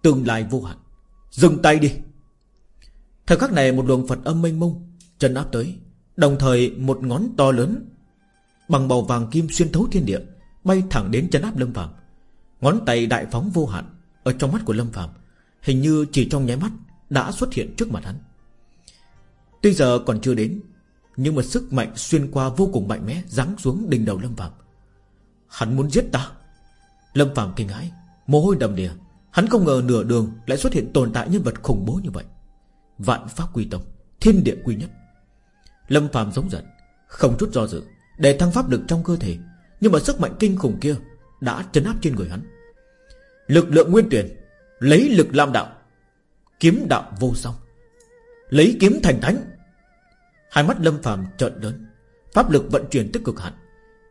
Tương lai vô hạn, Dừng tay đi. Thời khắc này một luồng Phật âm mênh mông Chân áp tới, Đồng thời một ngón to lớn Bằng bầu vàng kim xuyên thấu thiên địa Bay thẳng đến chân áp Lâm Phạm Ngón tay đại phóng vô hạn Ở trong mắt của Lâm Phạm Hình như chỉ trong nháy mắt Đã xuất hiện trước mặt hắn. Tuy giờ còn chưa đến, Nhưng mà sức mạnh xuyên qua vô cùng mạnh mẽ Giáng xuống đỉnh đầu Lâm Phạm Hắn muốn giết ta. Lâm Phạm kinh hãi, Mồ hôi đầm đìa. Hắn không ngờ nửa đường lại xuất hiện tồn tại nhân vật khủng bố như vậy. Vạn pháp quy tông, Thiên địa quy nhất. Lâm Phạm giống giận, Không chút do dự, Để thăng pháp lực trong cơ thể, Nhưng mà sức mạnh kinh khủng kia Đã chấn áp trên người hắn. Lực lượng nguyên tuyển, Lấy lực làm đạo, Kiếm đạo vô song. Lấy kiếm thành thánh. Hai mắt Lâm phàm trợn lớn. Pháp lực vận chuyển tức cực hạn.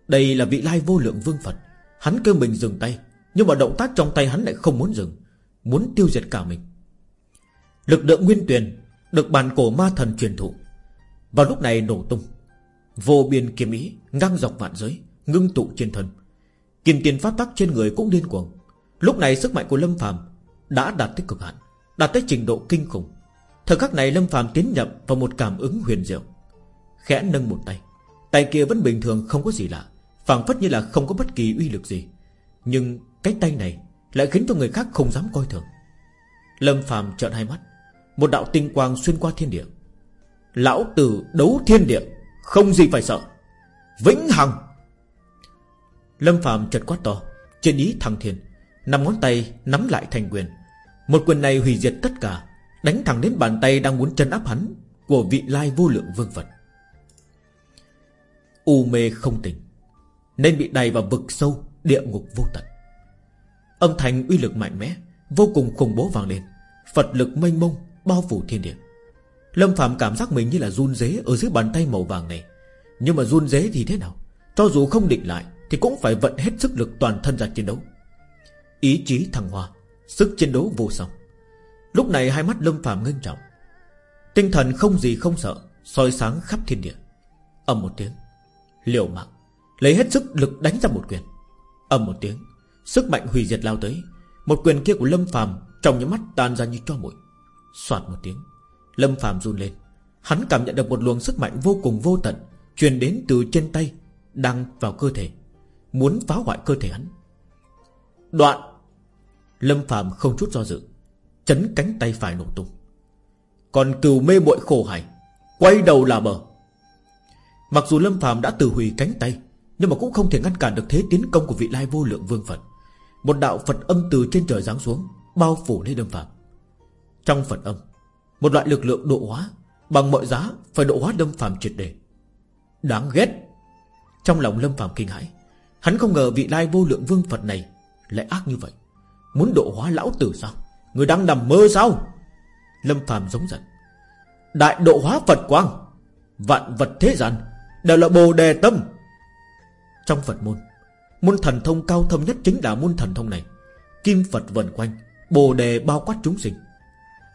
Đây là vị lai vô lượng vương Phật. Hắn kêu mình dừng tay, Nhưng mà động tác trong tay hắn lại không muốn dừng, Muốn tiêu diệt cả mình. Lực lượng nguyên tuyền Được bàn cổ ma thần truyền thụ. Vào lúc này nổ tung. Vô biên kiếm ý ngang dọc vạn giới, Ngưng tụ trên thân. Kim tiền pháp tắc trên người cũng điên cuồng. Lúc này sức mạnh của Lâm Phàm Đã đạt tới cực hạn, Đạt tới trình độ kinh khủng. Thời khắc này Lâm Phàm tiến nhập vào một cảm ứng huyền diệu. Khẽ nâng một tay. Tay kia vẫn bình thường, không có gì lạ. Phảng phất như là không có bất kỳ uy lực gì. Nhưng cái tay này Lại khiến cho người khác không dám coi thường. Lâm Phàm trợn hai mắt. Một đạo tinh quang xuyên qua thiên địa. Lão tử đấu thiên địa, Không gì phải sợ. Vĩnh hằng! Lâm Phạm chợt quát to. Trên ý thăng thiên. Nằm ngón tay nắm lại thành quyền. Một quyền này hủy diệt tất cả. Đánh thẳng đến bàn tay đang muốn chân áp hắn Của vị lai vô lượng vương Phật U mê không tỉnh, Nên bị đày vào vực sâu, Địa ngục vô tận. Âm thanh uy lực mạnh mẽ, Vô cùng khủng bố vang lên. Phật lực mênh mông, bao phủ thiên địa. Lâm Phạm cảm giác mình như là run dế Ở dưới bàn tay màu vàng này. Nhưng mà run dế thì thế nào? Cho dù không định lại, Thì cũng phải vận hết sức lực toàn thân ra chiến đấu. Ý chí thăng hoa, Sức chiến đấu vô song. Lúc này hai mắt Lâm Phạm ngưng trọng. Tinh thần không gì không sợ, soi sáng khắp thiên địa. Âm một tiếng, Liều mạng, Lấy hết sức lực đánh ra một quyền. Âm một tiếng, Sức mạnh hủy diệt lao tới. Một quyền kia của Lâm Phàm Trong những mắt tan ra như cho bụi. Xoạt một tiếng, Lâm Phàm run lên. Hắn cảm nhận được một luồng sức mạnh vô cùng vô tận Truyền đến từ trên tay, Đang vào cơ thể, Muốn phá hoại cơ thể hắn. Đoạn! Lâm Phạm không chút do dự Chấn cánh tay phải nổ tung. Còn cừu mê muội khổ hải Quay đầu là bờ. Mặc dù Lâm phàm đã từ hủy cánh tay, Nhưng mà cũng không thể ngăn cản được thế tiến công Của vị lai vô lượng vương Phật. Một đạo Phật âm từ trên trời giáng xuống, Bao phủ lên Lâm phàm. Trong Phật âm, Một loại lực lượng độ hóa Bằng mọi giá phải độ hóa Lâm phàm triệt đề. Đáng ghét. Trong lòng Lâm phàm kinh hãi, Hắn không ngờ vị lai vô lượng vương Phật này Lại ác như vậy. Muốn độ hóa lão tử sao? Người đang nằm mơ sao? Lâm Phạm giống giận. Đại độ hóa Phật quang, Vạn vật thế gian Đều là bồ đề tâm. Trong Phật môn Môn thần thông cao thâm nhất chính là môn thần thông này. Kim Phật vần quanh, Bồ đề bao quát chúng sinh.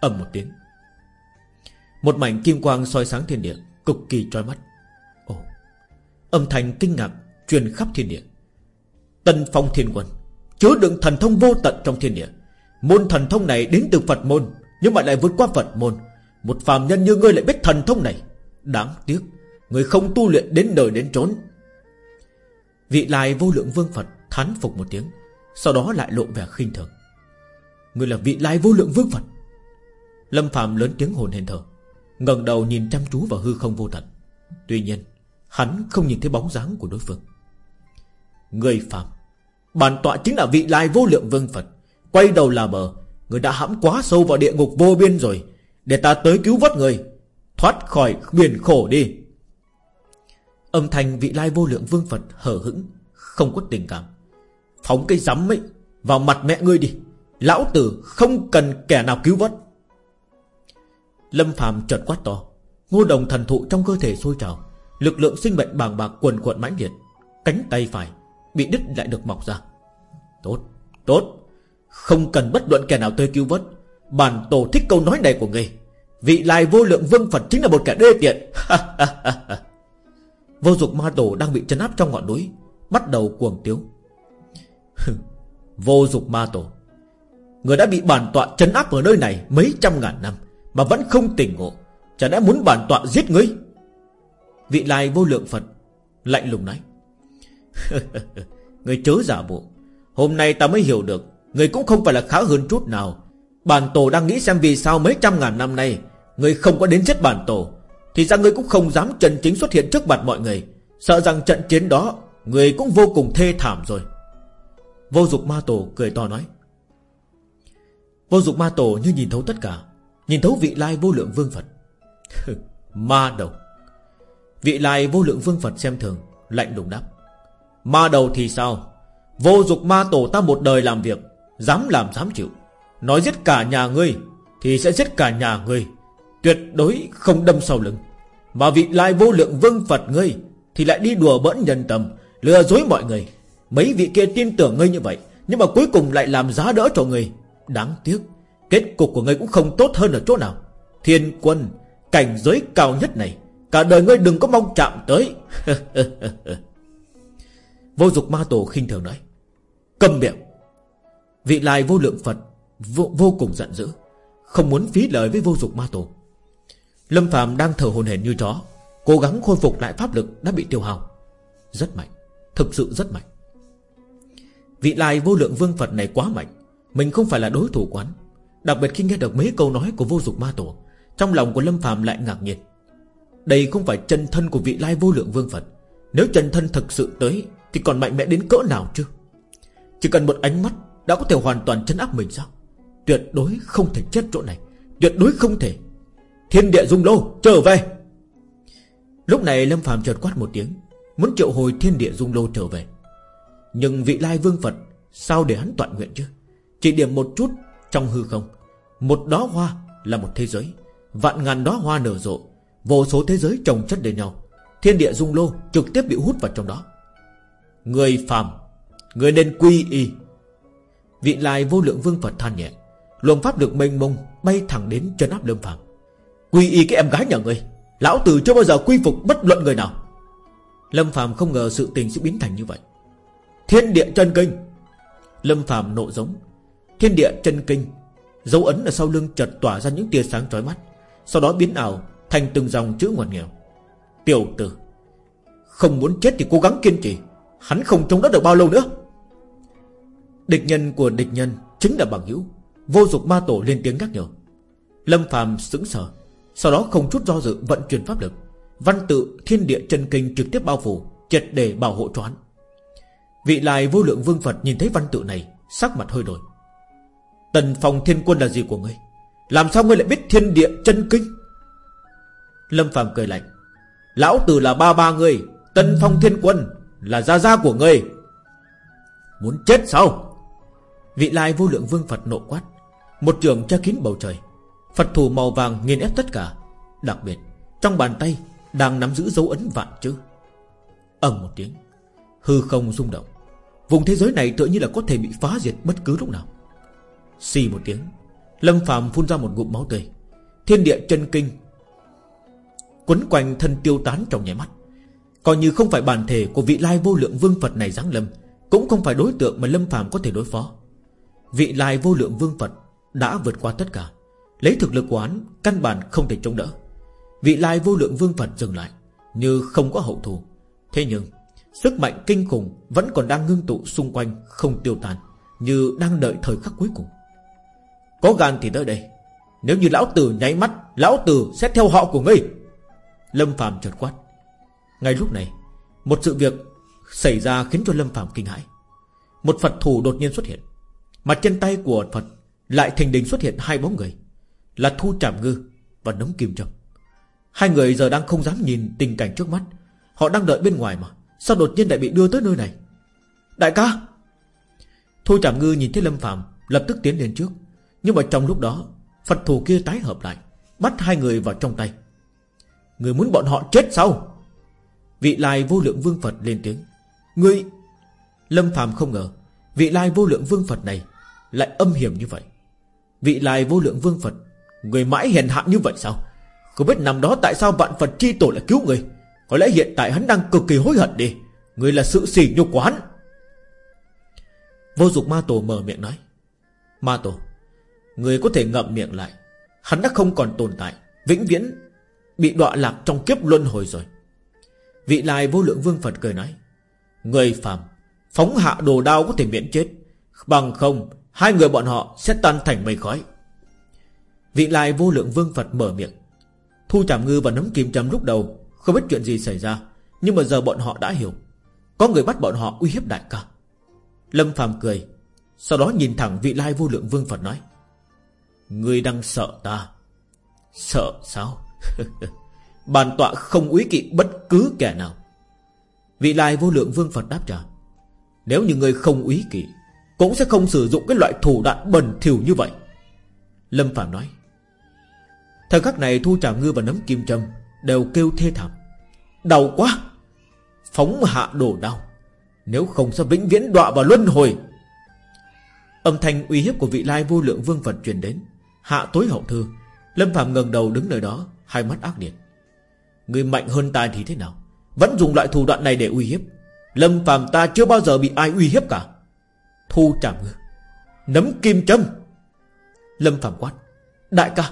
Ầm một tiếng, Một mảnh kim quang soi sáng thiên địa, Cực kỳ trói mắt. Ồ, Âm thanh kinh ngạc truyền khắp thiên địa. Tân phong thiên quân, Chứa đựng thần thông vô tận trong thiên địa. Môn thần thông này đến từ Phật môn Nhưng mà lại vượt qua Phật môn. Một phàm nhân như ngươi lại biết thần thông này. Đáng tiếc Người không tu luyện đến đời đến trốn Vị lại vô lượng vương Phật Thán phục một tiếng Sau đó lại lộ vẻ khinh thường. Người là vị lai vô lượng vương Phật. Lâm Phạm lớn tiếng hồn hển thở ngẩng đầu nhìn chăm chú vào hư không vô tận. Tuy nhiên Hắn không nhìn thấy bóng dáng của đối phương. Người phàm, Bản tọa chính là vị lai vô lượng vương Phật. Quay đầu là bờ. Người đã hãm quá sâu vào địa ngục vô biên rồi. Để ta tới cứu vớt người. Thoát khỏi biển khổ đi. Âm thanh vị lai vô lượng vương Phật hở hững Không có tình cảm. Phóng cây rắm ấy Vào mặt mẹ ngươi đi. Lão tử không cần kẻ nào cứu vớt. Lâm phàm chợt quát to. Ngô đồng thần thụ trong cơ thể sôi trào. Lực lượng sinh mệnh bàng bạc quần quận mãnh liệt. Cánh tay phải Bị đứt lại được mọc ra. Tốt, tốt. Không cần bất luận kẻ nào tới cứu vớt. Bản tổ thích câu nói này của ngươi. Vị lai vô lượng vương Phật chính là một kẻ đê tiện. Vô dục ma tổ đang bị chấn áp trong ngọn núi, Bắt đầu cuồng tiếu. Vô dục ma tổ. Người đã bị bản tọa chấn áp ở nơi này Mấy trăm ngàn năm, Mà vẫn không tỉnh ngộ. Chả đã muốn bản tọa giết ngươi? Vị lai vô lượng Phật Lạnh lùng nói. Người chớ giả bộ. Hôm nay ta mới hiểu được Người cũng không phải là khá hơn chút nào. Bản tổ đang nghĩ xem vì sao mấy trăm ngàn năm nay, Người không có đến giết bản tổ. Thì ra người cũng không dám chân chính xuất hiện trước mặt mọi người. Sợ rằng trận chiến đó, Người cũng vô cùng thê thảm rồi. Vô dục ma tổ cười to nói. Vô dục ma tổ như nhìn thấu tất cả. Nhìn thấu vị lai vô lượng vương Phật. Ma đầu. Vị lai vô lượng vương Phật xem thường, Lạnh lùng đáp. Ma đầu thì sao? Vô dục ma tổ ta một đời làm việc Dám làm dám chịu. Nói giết cả nhà ngươi Thì sẽ giết cả nhà ngươi. Tuyệt đối không đâm sau lưng. Mà vị lai vô lượng vương Phật ngươi Thì lại đi đùa bỡn nhân tâm, Lừa dối mọi người. Mấy vị kia tin tưởng ngươi như vậy, Nhưng mà cuối cùng lại làm giá đỡ cho ngươi. Đáng tiếc, Kết cục của ngươi cũng không tốt hơn ở chỗ nào. Thiên quân, Cảnh giới cao nhất này, Cả đời ngươi đừng có mong chạm tới. Vô dục ma tổ khinh thường nói Cầm miệng. Vị lai vô lượng Phật vô, vô cùng giận dữ Không muốn phí lời với vô dục ma tổ. Lâm Phạm đang thở hồn hển như chó Cố gắng khôi phục lại pháp lực đã bị tiêu hao. Rất mạnh Thực sự rất mạnh. Vị lai vô lượng vương Phật này quá mạnh Mình không phải là đối thủ quán. Đặc biệt khi nghe được mấy câu nói của vô dục ma tổ Trong lòng của Lâm Phạm lại ngạc nhiên. Đây không phải chân thân của vị lai vô lượng vương Phật. Nếu chân thân thực sự tới Thì còn mạnh mẽ đến cỡ nào chứ? Chỉ cần một ánh mắt đã có thể hoàn toàn chấn áp mình sao? Tuyệt đối không thể chết chỗ này. Tuyệt đối không thể. Thiên địa dung lô, trở về. Lúc này Lâm phàm chợt quát một tiếng, Muốn triệu hồi thiên địa dung lô trở về. Nhưng vị lai vương Phật, Sao để hắn toàn nguyện chứ? Chỉ điểm một chút trong hư không. Một đóa hoa là một thế giới. Vạn ngàn đóa hoa nở rộ. Vô số thế giới trồng chất đầy nhau. Thiên địa dung lô trực tiếp bị hút vào trong đó. Người phàm, Người nên quy y. Vị lai vô lượng vương Phật than nhẹ, Luồng pháp được mênh mông, Bay thẳng đến chân áp lâm phàm. Quy y cái em gái nhà người Lão tử chưa bao giờ quy phục bất luận người nào. Lâm phàm không ngờ sự tình sẽ biến thành như vậy. Thiên địa chân kinh. Lâm phàm nộ giống. Thiên địa chân kinh, Dấu ấn ở sau lưng chợt tỏa ra những tia sáng chói mắt, Sau đó biến ảo Thành từng dòng chữ ngoằn nghèo Tiểu tử, Không muốn chết thì cố gắng kiên trì, Hắn không chống đỡ được bao lâu nữa. Địch nhân của địch nhân Chính là bằng hữu. Vô dục ma tổ lên tiếng nhắc nhở. Lâm phàm sững sờ, Sau đó không chút do dự vận chuyển pháp lực. Văn tự thiên địa chân kinh trực tiếp bao phủ Chật để bảo hộ cho hắn. Vị lại vô lượng vương Phật nhìn thấy văn tự này, Sắc mặt hơi đổi. Tần phòng thiên quân là gì của ngươi? Làm sao ngươi lại biết thiên địa chân kinh? Lâm phàm cười lạnh. Lão tử là ba ba ngươi, Tần phong thiên quân Là gia gia của ngươi. Muốn chết sao? Vị lai vô lượng vương Phật nộ quát, Một trường che kín bầu trời. Phật thủ màu vàng nghiền ép tất cả, Đặc biệt, Trong bàn tay Đang nắm giữ dấu ấn vạn chữ. Ầm một tiếng, Hư không rung động. Vùng thế giới này tựa như là có thể bị phá diệt bất cứ lúc nào. Xì một tiếng, Lâm phàm phun ra một ngụm máu tươi. Thiên địa chân kinh Quấn quanh thân tiêu tán trong nhảy mắt. Coi như không phải bản thể của vị lai vô lượng vương Phật này giáng lâm, Cũng không phải đối tượng mà Lâm phàm có thể đối phó. Vị lai vô lượng vương Phật Đã vượt qua tất cả. Lấy thực lực của hắn, Căn bản không thể chống đỡ. Vị lai vô lượng vương Phật dừng lại, Như không có hậu thù. Thế nhưng, Sức mạnh kinh khủng Vẫn còn đang ngưng tụ xung quanh Không tiêu tan, Như đang đợi thời khắc cuối cùng. Có gan thì tới đây. Nếu như lão tử nháy mắt, Lão tử sẽ theo họ của ngươi. Lâm Phạm chợt quát. Ngay lúc này, Một sự việc xảy ra khiến cho Lâm Phạm kinh hãi. Một Phật thủ đột nhiên xuất hiện. Mặt chân tay của Phật Lại thành đình xuất hiện hai bóng người, Là Thu Trảm Ngư và Nống Kim Trọng. Hai người giờ đang không dám nhìn tình cảnh trước mắt. Họ đang đợi bên ngoài mà, Sao đột nhiên lại bị đưa tới nơi này? Đại ca! Thu Trảm Ngư nhìn thấy Lâm Phạm Lập tức tiến lên trước. Nhưng mà trong lúc đó, Phật Thù kia tái hợp lại, Bắt hai người vào trong tay. Người muốn bọn họ chết sao? Vị lai vô lượng vương Phật lên tiếng. Người Lâm Phạm không ngờ, Vị lai vô lượng vương Phật này lại âm hiểm như vậy. Vị lai vô lượng vương Phật, Người mãi hèn hạ như vậy sao? Không biết năm đó tại sao vạn Phật chi tổ lại cứu người? Có lẽ hiện tại hắn đang cực kỳ hối hận đi. Người là sự sỉ nhục của hắn. Vô dục ma tổ mở miệng nói. Ma tổ, Người có thể ngậm miệng lại. Hắn đã không còn tồn tại. Vĩnh viễn Bị đọa lạc trong kiếp luân hồi rồi. Vị lai vô lượng vương Phật cười nói. Người phàm, Phóng hạ đồ đao có thể miễn chết. Bằng không Hai người bọn họ sẽ tan thành mây khói. Vị lai vô lượng vương Phật mở miệng. Thu Trảm Ngư và Nấm Kim Trâm lúc đầu Không biết chuyện gì xảy ra, Nhưng mà giờ bọn họ đã hiểu. Có người bắt bọn họ uy hiếp đại ca. Lâm Phàm cười, Sau đó nhìn thẳng vị lai vô lượng vương Phật nói, Ngươi đang sợ ta? Sợ sao? Bàn tọa không úy kỵ bất cứ kẻ nào. Vị lai vô lượng vương Phật đáp trả, Nếu như người không úy kỵ cũng sẽ không sử dụng cái loại thủ đoạn bẩn thỉu như vậy. Lâm Phạm nói, Thời khắc này Thu Trà Ngư và Nấm Kim Trâm Đều kêu thê thảm. Đau quá, Phóng hạ đổ đau Nếu không sẽ vĩnh viễn đọa vào luân hồi. Âm thanh uy hiếp của vị lai vô lượng vương Phật truyền đến. Hạ tối hậu thư, Lâm Phạm ngẩng đầu đứng nơi đó, Hai mắt ác liệt. Người mạnh hơn ta thì thế nào? Vẫn dùng loại thủ đoạn này để uy hiếp. Lâm Phạm ta chưa bao giờ bị ai uy hiếp cả. Thu trả ngư. Nấm kim châm. Lâm Phạm quát. Đại ca.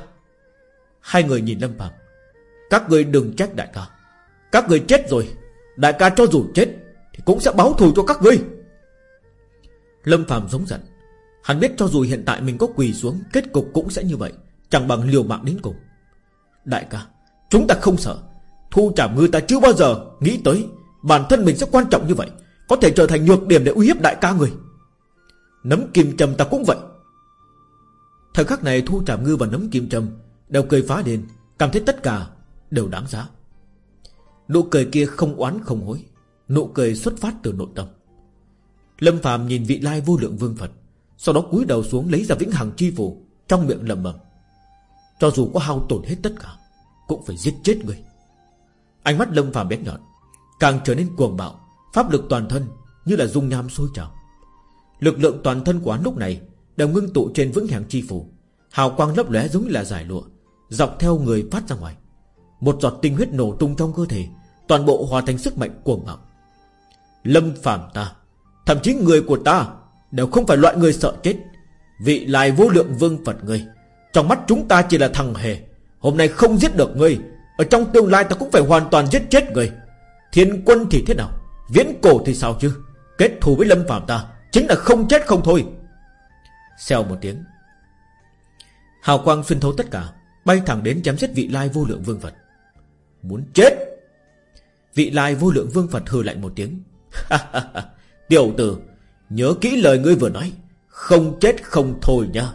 Hai người nhìn Lâm Phạm. Các người đừng trách đại ca. Các người chết rồi. Đại ca cho dù chết Thì cũng sẽ báo thù cho các ngươi. Lâm Phạm giống giận. Hắn biết cho dù hiện tại mình có quỳ xuống, Kết cục cũng sẽ như vậy, Chẳng bằng liều mạng đến cùng. Đại ca, Chúng ta không sợ. Thu trảm ngư ta chưa bao giờ nghĩ tới Bản thân mình sẽ quan trọng như vậy, Có thể trở thành nhược điểm để uy hiếp đại ca người. Nấm kim châm ta cũng vậy. Thời khắc này Thu Trạm Ngư và Nấm Kim châm Đều cười phá lên, Cảm thấy tất cả đều đáng giá. Nụ cười kia không oán không hối, Nụ cười xuất phát từ nội tâm. Lâm Phạm nhìn vị lai vô lượng vương Phật, Sau đó cúi đầu xuống lấy ra vĩnh hằng chi phù, Trong miệng lầm bầm Cho dù có hao tổn hết tất cả, Cũng phải giết chết người. Ánh mắt Lâm Phạm bén nhọn, Càng trở nên cuồng bạo, Pháp lực toàn thân như là dung nham sôi trào. Lực lượng toàn thân của hắn lúc này Đều ngưng tụ trên vững hàng chi phủ. Hào quang lấp lóe giống như là giải lụa, Dọc theo người phát ra ngoài. Một giọt tinh huyết nổ tung trong cơ thể, Toàn bộ hòa thành sức mạnh cuồng bạo. Lâm phàm ta, Thậm chí người của ta Đều không phải loại người sợ chết. Vị lại vô lượng vương Phật ngươi, Trong mắt chúng ta chỉ là thằng hề. Hôm nay không giết được ngươi, Ở trong tương lai ta cũng phải hoàn toàn giết chết ngươi. Thiên quân thì thế nào? Viễn cổ thì sao chứ? Kết thù với Lâm phàm ta Chính là không chết không thôi. Xèo một tiếng. Hào quang xuyên thấu tất cả, Bay thẳng đến chém giết vị lai vô lượng vương Phật. Muốn chết? Vị lai vô lượng vương Phật hừ lạnh một tiếng. Tiểu tử, Nhớ kỹ lời ngươi vừa nói. Không chết không thôi nha.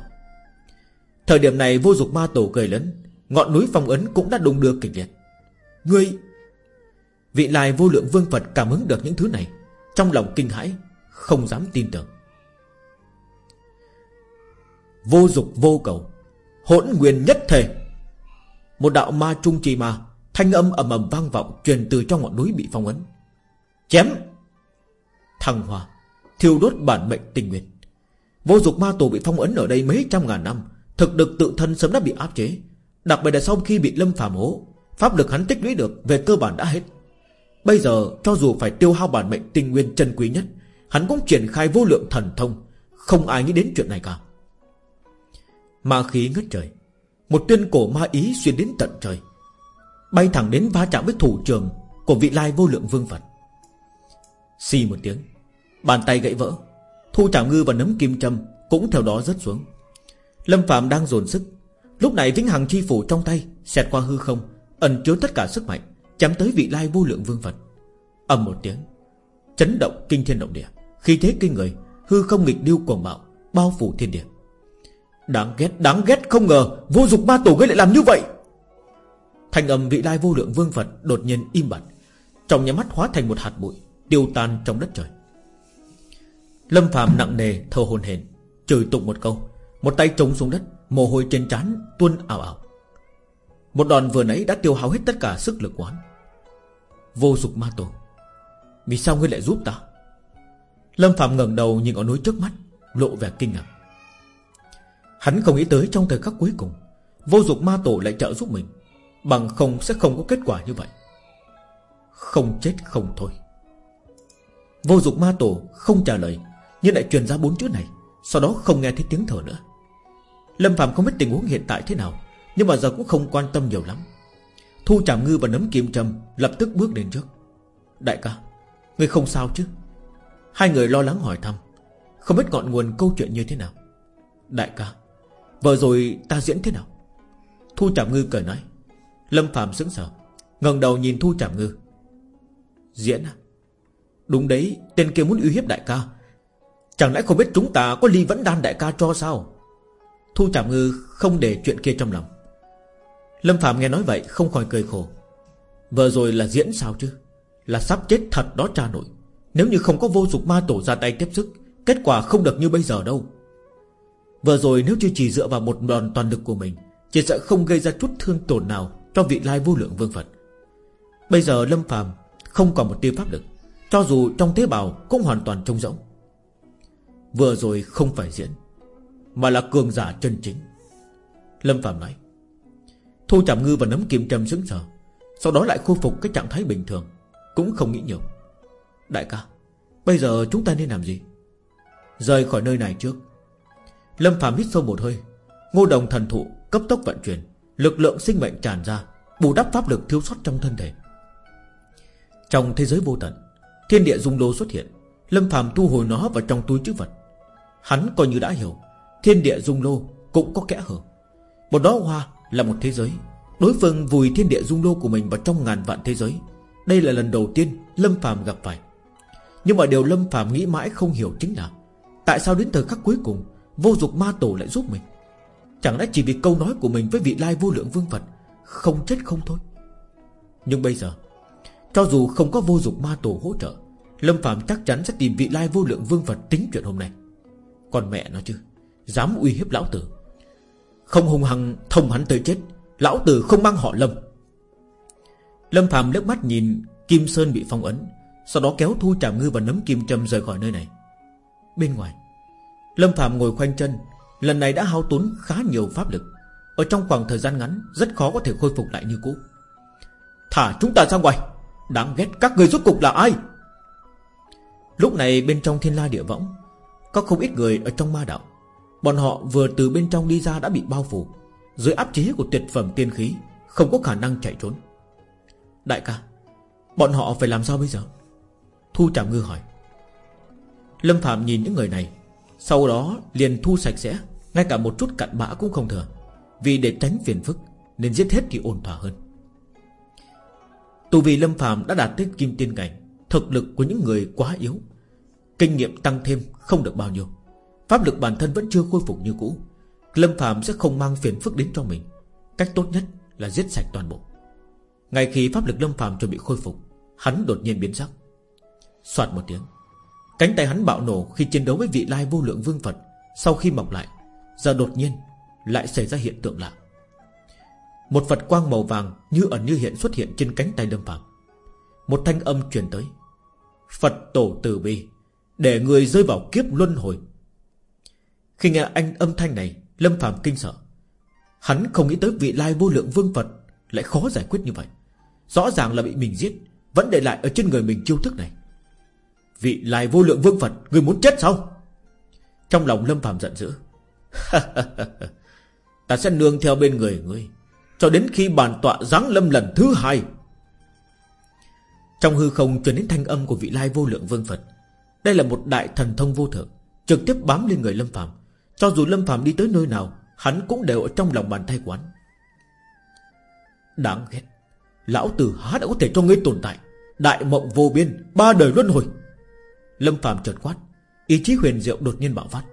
Thời điểm này vô dục ma tổ cười lớn, Ngọn núi phong ấn cũng đã đung đưa kịch liệt. Ngươi, Vị lai vô lượng vương Phật cảm ứng được những thứ này, Trong lòng kinh hãi không dám tin tưởng. Vô dục, vô cầu, Hỗn nguyên nhất thể. Một đạo ma trung trì ma Thanh âm ầm ầm vang vọng, Truyền từ trong ngọn núi bị phong ấn. Chém. Thăng hoa, Thiêu đốt bản mệnh tình nguyện. Vô dục ma tổ bị phong ấn ở đây mấy trăm ngàn năm, Thực lực tự thân sớm đã bị áp chế. Đặc biệt là sau khi bị lâm phàm hố, Pháp lực hắn tích lũy được về cơ bản đã hết. Bây giờ, cho dù phải tiêu hao bản mệnh tinh nguyên chân quý nhất Hắn cũng triển khai vô lượng thần thông, Không ai nghĩ đến chuyện này cả. Ma khí ngất trời, Một tuyên cổ ma ý xuyên đến tận trời, Bay thẳng đến va chạm với thủ trường Của vị lai vô lượng vương vật Xì một tiếng, Bàn tay gãy vỡ, Thu trảo ngư và nấm kim châm Cũng theo đó rớt xuống. Lâm Phạm đang dồn sức, Lúc này vĩnh hằng chi phủ trong tay Xẹt qua hư không, Ẩn chứa tất cả sức mạnh, Chém tới vị lai vô lượng vương vật ầm một tiếng, Chấn động kinh thiên động địa. Khi thế kinh người, Hư không nghịch điêu cuồng bạo, Bao phủ thiên địa. Đáng ghét đáng ghét không ngờ, Vô dục ma tổ ngươi lại làm như vậy. Thành âm vị lai vô lượng vương Phật Đột nhiên im bặt, Trong nhà mắt hóa thành một hạt bụi, Tiêu tan trong đất trời. Lâm Phạm nặng nề, thở hồn hển, Chửi tụng một câu, Một tay trống xuống đất, Mồ hôi trên trán tuôn ảo ảo Một đòn vừa nãy đã tiêu hao hết tất cả sức lực quán Vô dục ma tổ, Vì sao ngươi lại giúp ta? Lâm Phạm ngẩng đầu nhìn ngọn núi trước mắt, Lộ vẻ kinh ngạc. Hắn không nghĩ tới trong thời khắc cuối cùng, Vô dục ma tổ lại trợ giúp mình, Bằng không sẽ không có kết quả như vậy. Không chết không thôi. Vô dục ma tổ không trả lời, Nhưng lại truyền ra bốn chữ này, Sau đó không nghe thấy tiếng thở nữa. Lâm Phạm không biết tình huống hiện tại thế nào, Nhưng mà giờ cũng không quan tâm nhiều lắm. Thu Trảm Ngư và Nấm Kim Trâm Lập tức bước đến trước. Đại ca Người không sao chứ? Hai người lo lắng hỏi thăm. Không biết ngọn nguồn câu chuyện như thế nào. Đại ca, Vừa rồi ta diễn thế nào? Thu Trảm Ngư cười nói. Lâm Phạm sững sờ, ngẩng đầu nhìn Thu Trảm Ngư. Diễn à? Đúng đấy, Tên kia muốn uy hiếp đại ca. Chẳng lẽ không biết chúng ta có ly vẫn đan đại ca cho sao? Thu Trảm Ngư không để chuyện kia trong lòng. Lâm Phạm nghe nói vậy không khỏi cười khổ. Vừa rồi là diễn sao chứ? Là sắp chết thật đó cha nội. Nếu như không có vô dục ma tổ ra tay tiếp sức, Kết quả không được như bây giờ đâu. Vừa rồi nếu chưa chỉ dựa vào một đòn toàn lực của mình, Chỉ sợ không gây ra chút thương tổn nào Cho vị lai vô lượng vương Phật. Bây giờ Lâm Phàm không còn một tiêu pháp lực, Cho dù trong tế bào cũng hoàn toàn trông rỗng. Vừa rồi không phải diễn, Mà là cường giả chân chính. Lâm phàm nói, Thu chạm ngư và nấm kim trầm sững sờ, Sau đó lại khôi phục cái trạng thái bình thường, Cũng không nghĩ nhiều. Đại ca, Bây giờ chúng ta nên làm gì? Rời khỏi nơi này trước. Lâm Phạm hít sâu một hơi. Ngô đồng thần thụ cấp tốc vận chuyển, Lực lượng sinh mệnh tràn ra, Bù đắp pháp lực thiếu sót trong thân thể. Trong thế giới vô tận, Thiên địa dung lô xuất hiện, Lâm Phạm thu hồi nó vào trong túi chữ vật. Hắn coi như đã hiểu, Thiên địa dung lô cũng có kẽ hở. Một đó hoa là một thế giới. Đối phương vùi thiên địa dung lô của mình vào trong ngàn vạn thế giới. Đây là lần đầu tiên Lâm Phạm gặp phải. Nhưng mà điều Lâm Phạm nghĩ mãi không hiểu chính là, Tại sao đến thời khắc cuối cùng, Vô dục ma tổ lại giúp mình? Chẳng lẽ chỉ vì câu nói của mình với vị lai vô lượng vương Phật, Không chết không thôi? Nhưng bây giờ, Cho dù không có vô dục ma tổ hỗ trợ, Lâm Phạm chắc chắn sẽ tìm vị lai vô lượng vương Phật tính chuyện hôm nay. Còn mẹ nó chứ, Dám uy hiếp lão tử. Không hung hăng thông hắn tới chết, Lão tử không mang họ Lâm. Lâm Phạm liếc mắt nhìn Kim Sơn bị phong ấn. Sau đó kéo Thu Trảm Ngư và nấm kim châm rời khỏi nơi này. Bên ngoài, Lâm Phạm ngồi khoanh chân, Lần này đã hao tốn khá nhiều pháp lực. Ở trong khoảng thời gian ngắn, Rất khó có thể khôi phục lại như cũ. Thả chúng ta ra ngoài, Đáng ghét các người rốt cục là ai? Lúc này bên trong thiên la địa võng, Có không ít người ở trong ma đạo. Bọn họ vừa từ bên trong đi ra đã bị bao phủ. Dưới áp chế của tuyệt phẩm tiên khí, Không có khả năng chạy trốn. Đại ca, Bọn họ phải làm sao bây giờ? Thu Trạm Ngư hỏi. Lâm Phạm nhìn những người này, Sau đó liền thu sạch sẽ, Ngay cả một chút cặn bã cũng không thừa. Vì để tránh phiền phức, Nên giết hết thì ổn thỏa hơn. Tù vì Lâm Phạm đã đạt tới kim tiên cảnh, Thực lực của những người quá yếu, Kinh nghiệm tăng thêm không được bao nhiêu. Pháp lực bản thân vẫn chưa khôi phục như cũ. Lâm Phạm sẽ không mang phiền phức đến cho mình. Cách tốt nhất là giết sạch toàn bộ. Ngay khi pháp lực Lâm Phạm chuẩn bị khôi phục, Hắn đột nhiên biến sắc. Xoạt một tiếng. Cánh tay hắn bạo nổ khi chiến đấu với vị lai vô lượng vương Phật. Sau khi mọc lại, Giờ đột nhiên lại xảy ra hiện tượng lạ. Một Phật quang màu vàng Như ẩn như hiện xuất hiện trên cánh tay Lâm phàm Một thanh âm truyền tới. Phật tổ từ bi, Để người rơi vào kiếp luân hồi. Khi nghe anh âm thanh này, Lâm phàm kinh sợ. Hắn không nghĩ tới vị lai vô lượng vương Phật Lại khó giải quyết như vậy. Rõ ràng là bị mình giết, Vẫn để lại ở trên người mình chiêu thức này. Vị lai vô lượng vương Phật, Người muốn chết sao? Trong lòng Lâm phàm giận dữ. Ta sẽ nương theo bên người ngươi, Cho đến khi bàn tọa giáng lâm lần thứ hai. Trong hư không truyền đến thanh âm của vị lai vô lượng vương Phật. Đây là một đại thần thông vô thượng, Trực tiếp bám lên người Lâm phàm. Cho dù Lâm phàm đi tới nơi nào, Hắn cũng đều ở trong lòng bàn tay quán. Đáng ghét, Lão tử há đã có thể cho ngươi tồn tại. Đại mộng vô biên, Ba đời luân hồi. Lâm Phạm chợt quát. Ý chí huyền diệu đột nhiên bạo phát.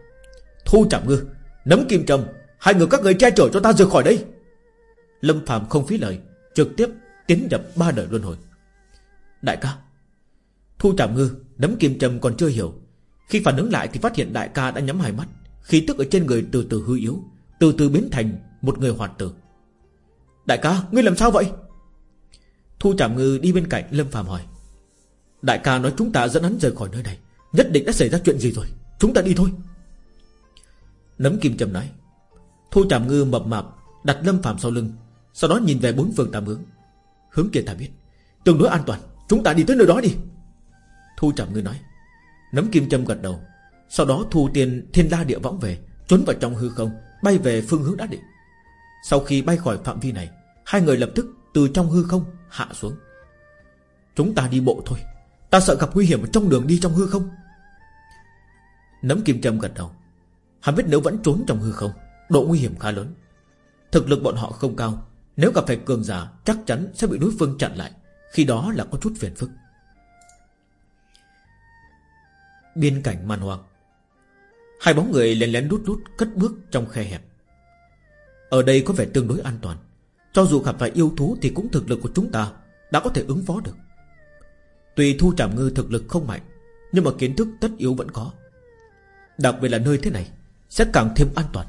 Thu chạm ngư, Nấm kim trầm, Hai người các người che chở cho ta rời khỏi đây. Lâm Phạm không phí lời, Trực tiếp tiến nhập ba đời luân hồi. Đại ca, Thu chạm ngư, Nấm kim trầm còn chưa hiểu. Khi phản ứng lại thì phát hiện đại ca đã nhắm hai mắt. Khí tức ở trên người từ từ hư yếu, Từ từ biến thành một người hoạt tử. Đại ca, ngươi làm sao vậy? Thu Trảm Ngư đi bên cạnh Lâm Phạm hỏi. Đại ca nói chúng ta dẫn hắn rời khỏi nơi này, Nhất định đã xảy ra chuyện gì rồi. Chúng ta đi thôi. Nấm Kim Trầm nói. Thu chạm Ngư mập mạp đặt Lâm Phạm sau lưng, Sau đó nhìn về bốn phương tám hướng. Hướng kia ta biết, Tương đối an toàn, Chúng ta đi tới nơi đó đi. Thu chạm Ngư nói. Nấm Kim châm gật đầu, Sau đó Thu tiền thiên la địa võng về, Trốn vào trong hư không, Bay về phương hướng đã định Sau khi bay khỏi phạm vi này, Hai người lập tức từ trong hư không hạ xuống. Chúng ta đi bộ thôi. Ta sợ gặp nguy hiểm ở trong đường đi trong hư không? Nấm kim châm gật đầu. Hắn biết nếu vẫn trốn trong hư không, Độ nguy hiểm khá lớn. Thực lực bọn họ không cao. Nếu gặp phải cường giả, chắc chắn sẽ bị đối phương chặn lại. Khi đó là có chút phiền phức. Biên cảnh man hoang. Hai bóng người lén lén đút đút cất bước trong khe hẹp. Ở đây có vẻ tương đối an toàn. Cho dù gặp phải yêu thú Thì cũng thực lực của chúng ta Đã có thể ứng phó được tùy thu trảm ngư thực lực không mạnh, Nhưng mà kiến thức tất yếu vẫn có. Đặc biệt là nơi thế này, Sẽ càng thêm an toàn.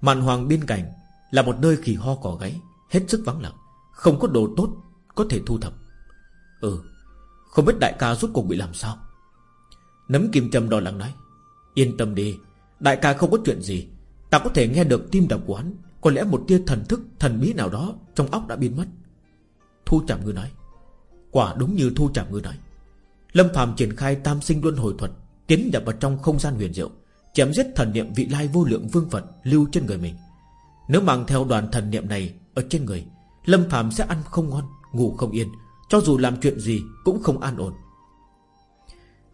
Màn hoàng biên cảnh Là một nơi khỉ ho cỏ gáy, Hết sức vắng lặng, Không có đồ tốt có thể thu thập. Ừ Không biết đại ca rút cuộc bị làm sao? Nấm kim châm đỏ lắng nói, Yên tâm đi, Đại ca không có chuyện gì, Ta có thể nghe được tim đập của hắn, có lẽ một tia thần thức, thần bí nào đó Trong óc đã biến mất. Thu Trạm Ngư nói Quả đúng như Thu Trạm Ngư nói. Lâm Phạm triển khai tam sinh luân hồi thuật, Tiến nhập vào trong không gian huyền diệu, Chém giết thần niệm vị lai vô lượng vương Phật Lưu trên người mình. Nếu mang theo đoàn thần niệm này ở trên người, Lâm Phạm sẽ ăn không ngon, Ngủ không yên, Cho dù làm chuyện gì cũng không an ổn.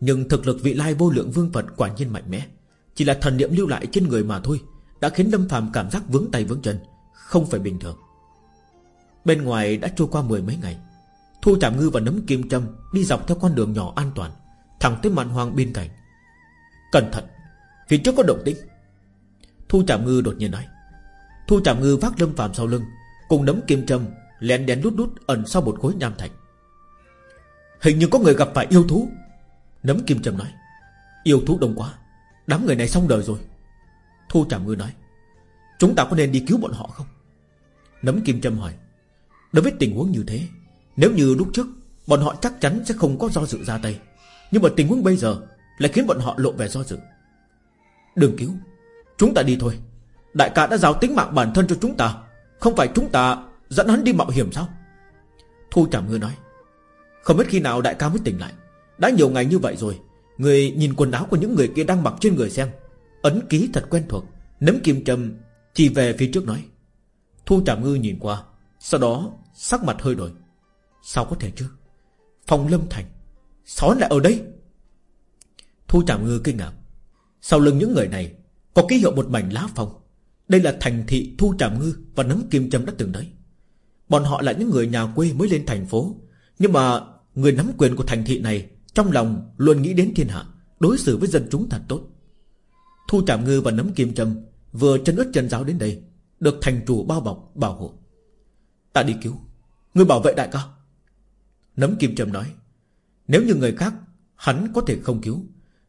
Nhưng thực lực vị lai vô lượng vương Phật quả nhiên mạnh mẽ, Chỉ là thần niệm lưu lại trên người mà thôi, đã khiến Lâm Phạm cảm giác vướng tay vướng chân, Không phải bình thường. Bên ngoài đã trôi qua mười mấy ngày Thu chạm Ngư và Nấm Kim châm Đi dọc theo con đường nhỏ an toàn, Thẳng tới mạn hoang bên cạnh. Cẩn thận, Phía trước có động tĩnh. Thu chạm Ngư đột nhiên nói. Thu chạm Ngư vác Lâm phàm sau lưng, Cùng nấm kim châm lén đén lút lút ẩn sau một khối nham thạch. Hình như có người gặp phải yêu thú. Nấm kim châm nói. Yêu thú đông quá, Đám người này xong đời rồi. Thu chạm Ngư nói. Chúng ta có nên đi cứu bọn họ không? Nấm kim châm hỏi. Đối với tình huống như thế nếu như lúc trước, Bọn họ chắc chắn sẽ không có do dự ra tay. Nhưng mà tình huống bây giờ Lại khiến bọn họ lộ vẻ do dự. Đừng cứu, Chúng ta đi thôi. Đại ca đã giao tính mạng bản thân cho chúng ta. Không phải chúng ta dẫn hắn đi mạo hiểm sao? Thu Trảm Ngư nói. Không biết khi nào đại ca mới tỉnh lại. Đã nhiều ngày như vậy rồi. Người nhìn quần áo của những người kia đang mặc trên người xem. Ấn ký thật quen thuộc. Nấm kim châm chỉ về phía trước nói. Thu Trảm Ngư nhìn qua. Sau đó, sắc mặt hơi đổi. Sao có thể chứ? Phòng Lâm Thành Sao lại ở đây. Thu Trạm Ngư kinh ngạc. Sau lưng những người này, Có ký hiệu một mảnh lá phong. Đây là thành thị Thu Trạm Ngư Và nấm kim châm đã từng đấy. Bọn họ là những người nhà quê mới lên thành phố. Nhưng mà người nắm quyền của thành thị này Trong lòng luôn nghĩ đến thiên hạ, Đối xử với dân chúng thật tốt. Thu Trạm Ngư và nấm kim châm Vừa chân ướt chân giáo đến đây, Được thành chủ bao bọc, bảo hộ. Ta đi cứu. Người bảo vệ đại ca. Nấm kim châm nói, Nếu như người khác, Hắn có thể không cứu,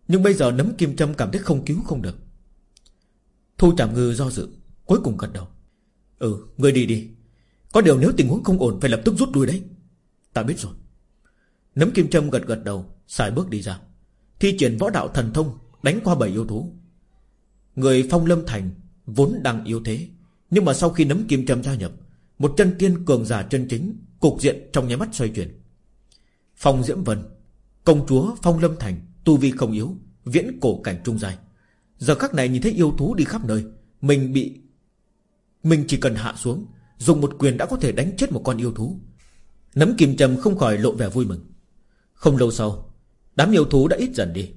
Nhưng bây giờ nấm kim châm cảm thấy không cứu không được. Thu Trảm Ngư do dự, Cuối cùng gật đầu Ừ người đi đi. Có điều nếu tình huống không ổn, Phải lập tức rút lui đấy. Ta biết rồi. Nấm kim châm gật gật đầu, xài bước đi ra. Thi triển võ đạo thần thông, Đánh qua bảy yêu thú. Người phong lâm thành Vốn đang yếu thế, Nhưng mà sau khi nấm kim châm gia nhập, Một chân tiên cường giả chân chính Cục diện trong nháy mắt xoay chuyển. Phong Diễm Vân, Công chúa Phong Lâm Thành, Tu vi không yếu, Viễn cổ cảnh trung dài Giờ khắc này nhìn thấy yêu thú đi khắp nơi, Mình bị, Mình chỉ cần hạ xuống, Dùng một quyền đã có thể đánh chết một con yêu thú. Nấm kim trầm không khỏi lộ vẻ vui mừng. Không lâu sau, Đám yêu thú đã ít dần đi.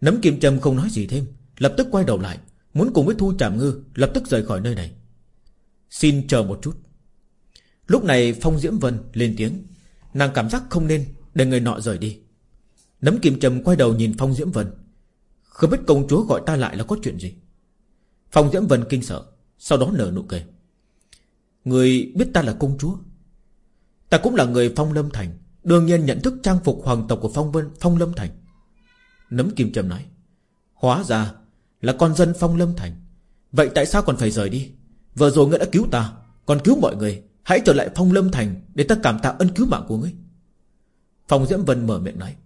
Nấm kim trầm không nói gì thêm, Lập tức quay đầu lại, Muốn cùng với Thu Trảm Ngư Lập tức rời khỏi nơi này. Xin chờ một chút. Lúc này Phong Diễm Vân lên tiếng, Nàng cảm giác không nên để người nọ rời đi. Nấm kim trầm quay đầu nhìn Phong Diễm Vân. Không biết công chúa gọi ta lại là có chuyện gì. Phong Diễm Vân kinh sợ, Sau đó nở nụ cười. Người biết ta là công chúa? Ta cũng là người Phong Lâm Thành, Đương nhiên nhận thức trang phục hoàng tộc của Phong Vân, Phong Lâm Thành. Nấm kim trầm nói, Hóa ra là con dân Phong Lâm Thành. Vậy tại sao còn phải rời đi? Vừa rồi ngươi đã cứu ta, Còn cứu mọi người. Hãy trở lại Phong Lâm Thành Để ta cảm tạ ân cứu mạng của ngươi. Phong Diễm Vân mở miệng nói,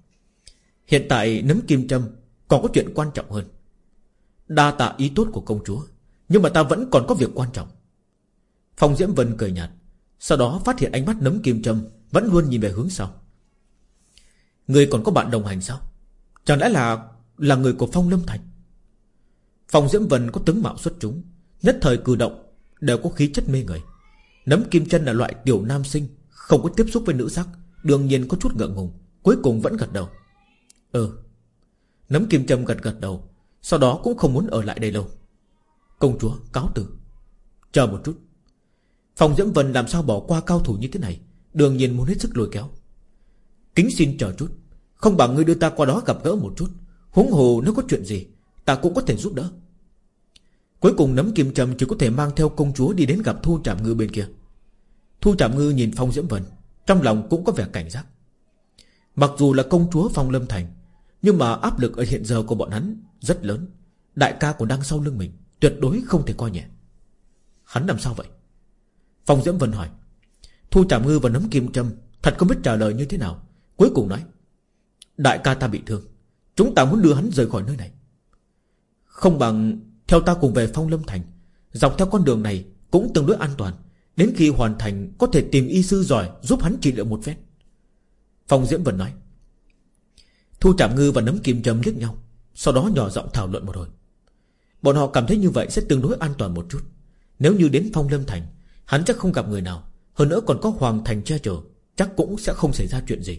Hiện tại nấm kim châm Còn có chuyện quan trọng hơn. Đa tạ ý tốt của công chúa, Nhưng mà ta vẫn còn có việc quan trọng. Phong Diễm Vân cười nhạt, Sau đó phát hiện ánh mắt nấm kim châm Vẫn luôn nhìn về hướng sau. Người còn có bạn đồng hành sao? Chẳng lẽ là Là người của Phong Lâm Thành? Phong Diễm Vân có tướng mạo xuất chúng, Nhất thời cử động Đều có khí chất mê người. Nấm kim chân là loại tiểu nam sinh, Không có tiếp xúc với nữ sắc. Đương nhiên có chút ngượng ngùng, Cuối cùng vẫn gật đầu. Ừ. Nấm kim châm gật gật đầu, Sau đó cũng không muốn ở lại đây lâu. Công chúa, cáo từ. Chờ một chút. Phòng Diễm Vân làm sao bỏ qua cao thủ như thế này? Đương nhiên muốn hết sức lôi kéo. Kính xin chờ chút. Không bằng ngươi đưa ta qua đó gặp gỡ một chút. Huống hồ nếu có chuyện gì, Ta cũng có thể giúp đỡ. Cuối cùng nấm kim châm chỉ có thể mang theo công chúa Đi đến gặp Thu Trạm Ngư bên kia. Thu Trạm Ngư nhìn Phong Diễm Vân. Trong lòng cũng có vẻ cảnh giác. Mặc dù là công chúa Phong Lâm Thành, Nhưng mà áp lực ở hiện giờ của bọn hắn Rất lớn. Đại ca còn đang sau lưng mình, Tuyệt đối không thể coi nhẹ. Hắn làm sao vậy? Phong Diễm Vân hỏi. Thu Trạm Ngư và nấm kim châm Thật không biết trả lời như thế nào. Cuối cùng nói, Đại ca ta bị thương, Chúng ta muốn đưa hắn rời khỏi nơi này. Không bằng theo ta cùng về Phong Lâm Thành, Dọc theo con đường này Cũng tương đối an toàn. Đến khi hoàn thành, Có thể tìm y sư giỏi Giúp hắn trị liệu một phép Phong Diễm Vân nói, Thu Trạm Ngư và Nấm Kim Trâm liếc nhau, Sau đó nhỏ giọng thảo luận một hồi. Bọn họ cảm thấy như vậy sẽ tương đối an toàn một chút. Nếu như đến Phong Lâm Thành, Hắn chắc không gặp người nào. Hơn nữa còn có Hoàng Thành che chở, Chắc cũng sẽ không xảy ra chuyện gì.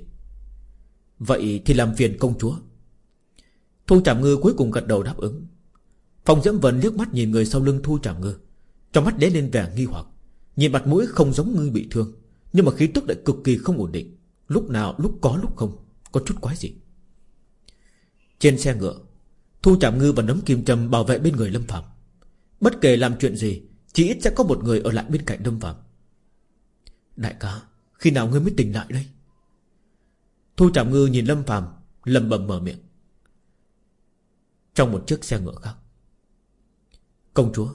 Vậy thì làm phiền công chúa. Thu Trạm Ngư cuối cùng gật đầu đáp ứng. Phong Diễm Vân liếc mắt nhìn người sau lưng Thu Trạm Ngư, Trong mắt đế lên vẻ nghi hoặc. Nhìn mặt mũi không giống ngư bị thương, Nhưng mà khí tức lại cực kỳ không ổn định. Lúc nào, lúc có, lúc không, Có chút quái gì. Trên xe ngựa, Thu chạm Ngư và Nấm Kim châm bảo vệ bên người Lâm Phạm. Bất kể làm chuyện gì, Chỉ ít sẽ có một người ở lại bên cạnh Lâm Phạm. Đại ca, Khi nào ngươi mới tỉnh lại đây? Thu chạm Ngư nhìn Lâm Phạm lầm bầm mở miệng. Trong một chiếc xe ngựa khác. Công chúa,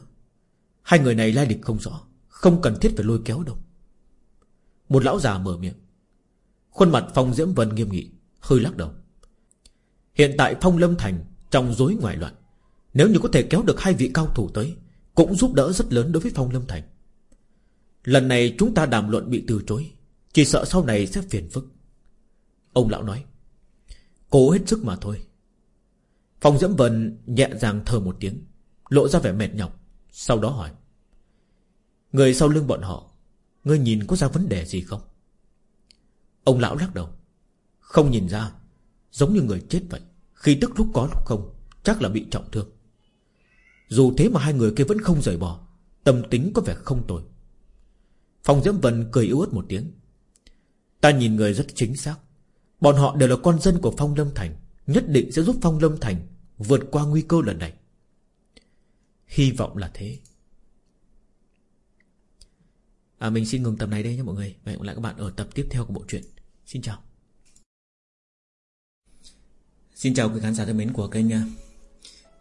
Hai người này lai lịch không rõ. Không cần thiết phải lôi kéo đâu. Một lão già mở miệng. Khuôn mặt Phong Diễm Vân nghiêm nghị, Hơi lắc đầu. Hiện tại Phong Lâm Thành Trong rối ngoại loạn. Nếu như có thể kéo được hai vị cao thủ tới, Cũng giúp đỡ rất lớn đối với Phong Lâm Thành. Lần này chúng ta đàm luận bị từ chối, Chỉ sợ sau này sẽ phiền phức. Ông lão nói. Cố hết sức mà thôi. Phong Diễm Vân nhẹ nhàng thở một tiếng, Lộ ra vẻ mệt nhọc, Sau đó hỏi. Người sau lưng bọn họ, Ngươi nhìn có ra vấn đề gì không? Ông lão lắc đầu. Không nhìn ra, Giống như người chết vậy. Khi tức lúc có lúc không, Chắc là bị trọng thương. Dù thế mà hai người kia vẫn không rời bỏ, Tâm tính có vẻ không tồi. Phong Diễm Vân cười yếu ớt một tiếng. Ta nhìn người rất chính xác. Bọn họ đều là con dân của Phong Lâm Thành, Nhất định sẽ giúp Phong Lâm Thành Vượt qua nguy cơ lần này. Hy vọng là thế à, Mình xin ngừng tập này đây nha mọi người. Và hẹn gặp lại các bạn ở tập tiếp theo của bộ truyện. Xin chào. Xin chào quý khán giả thân mến của kênh à,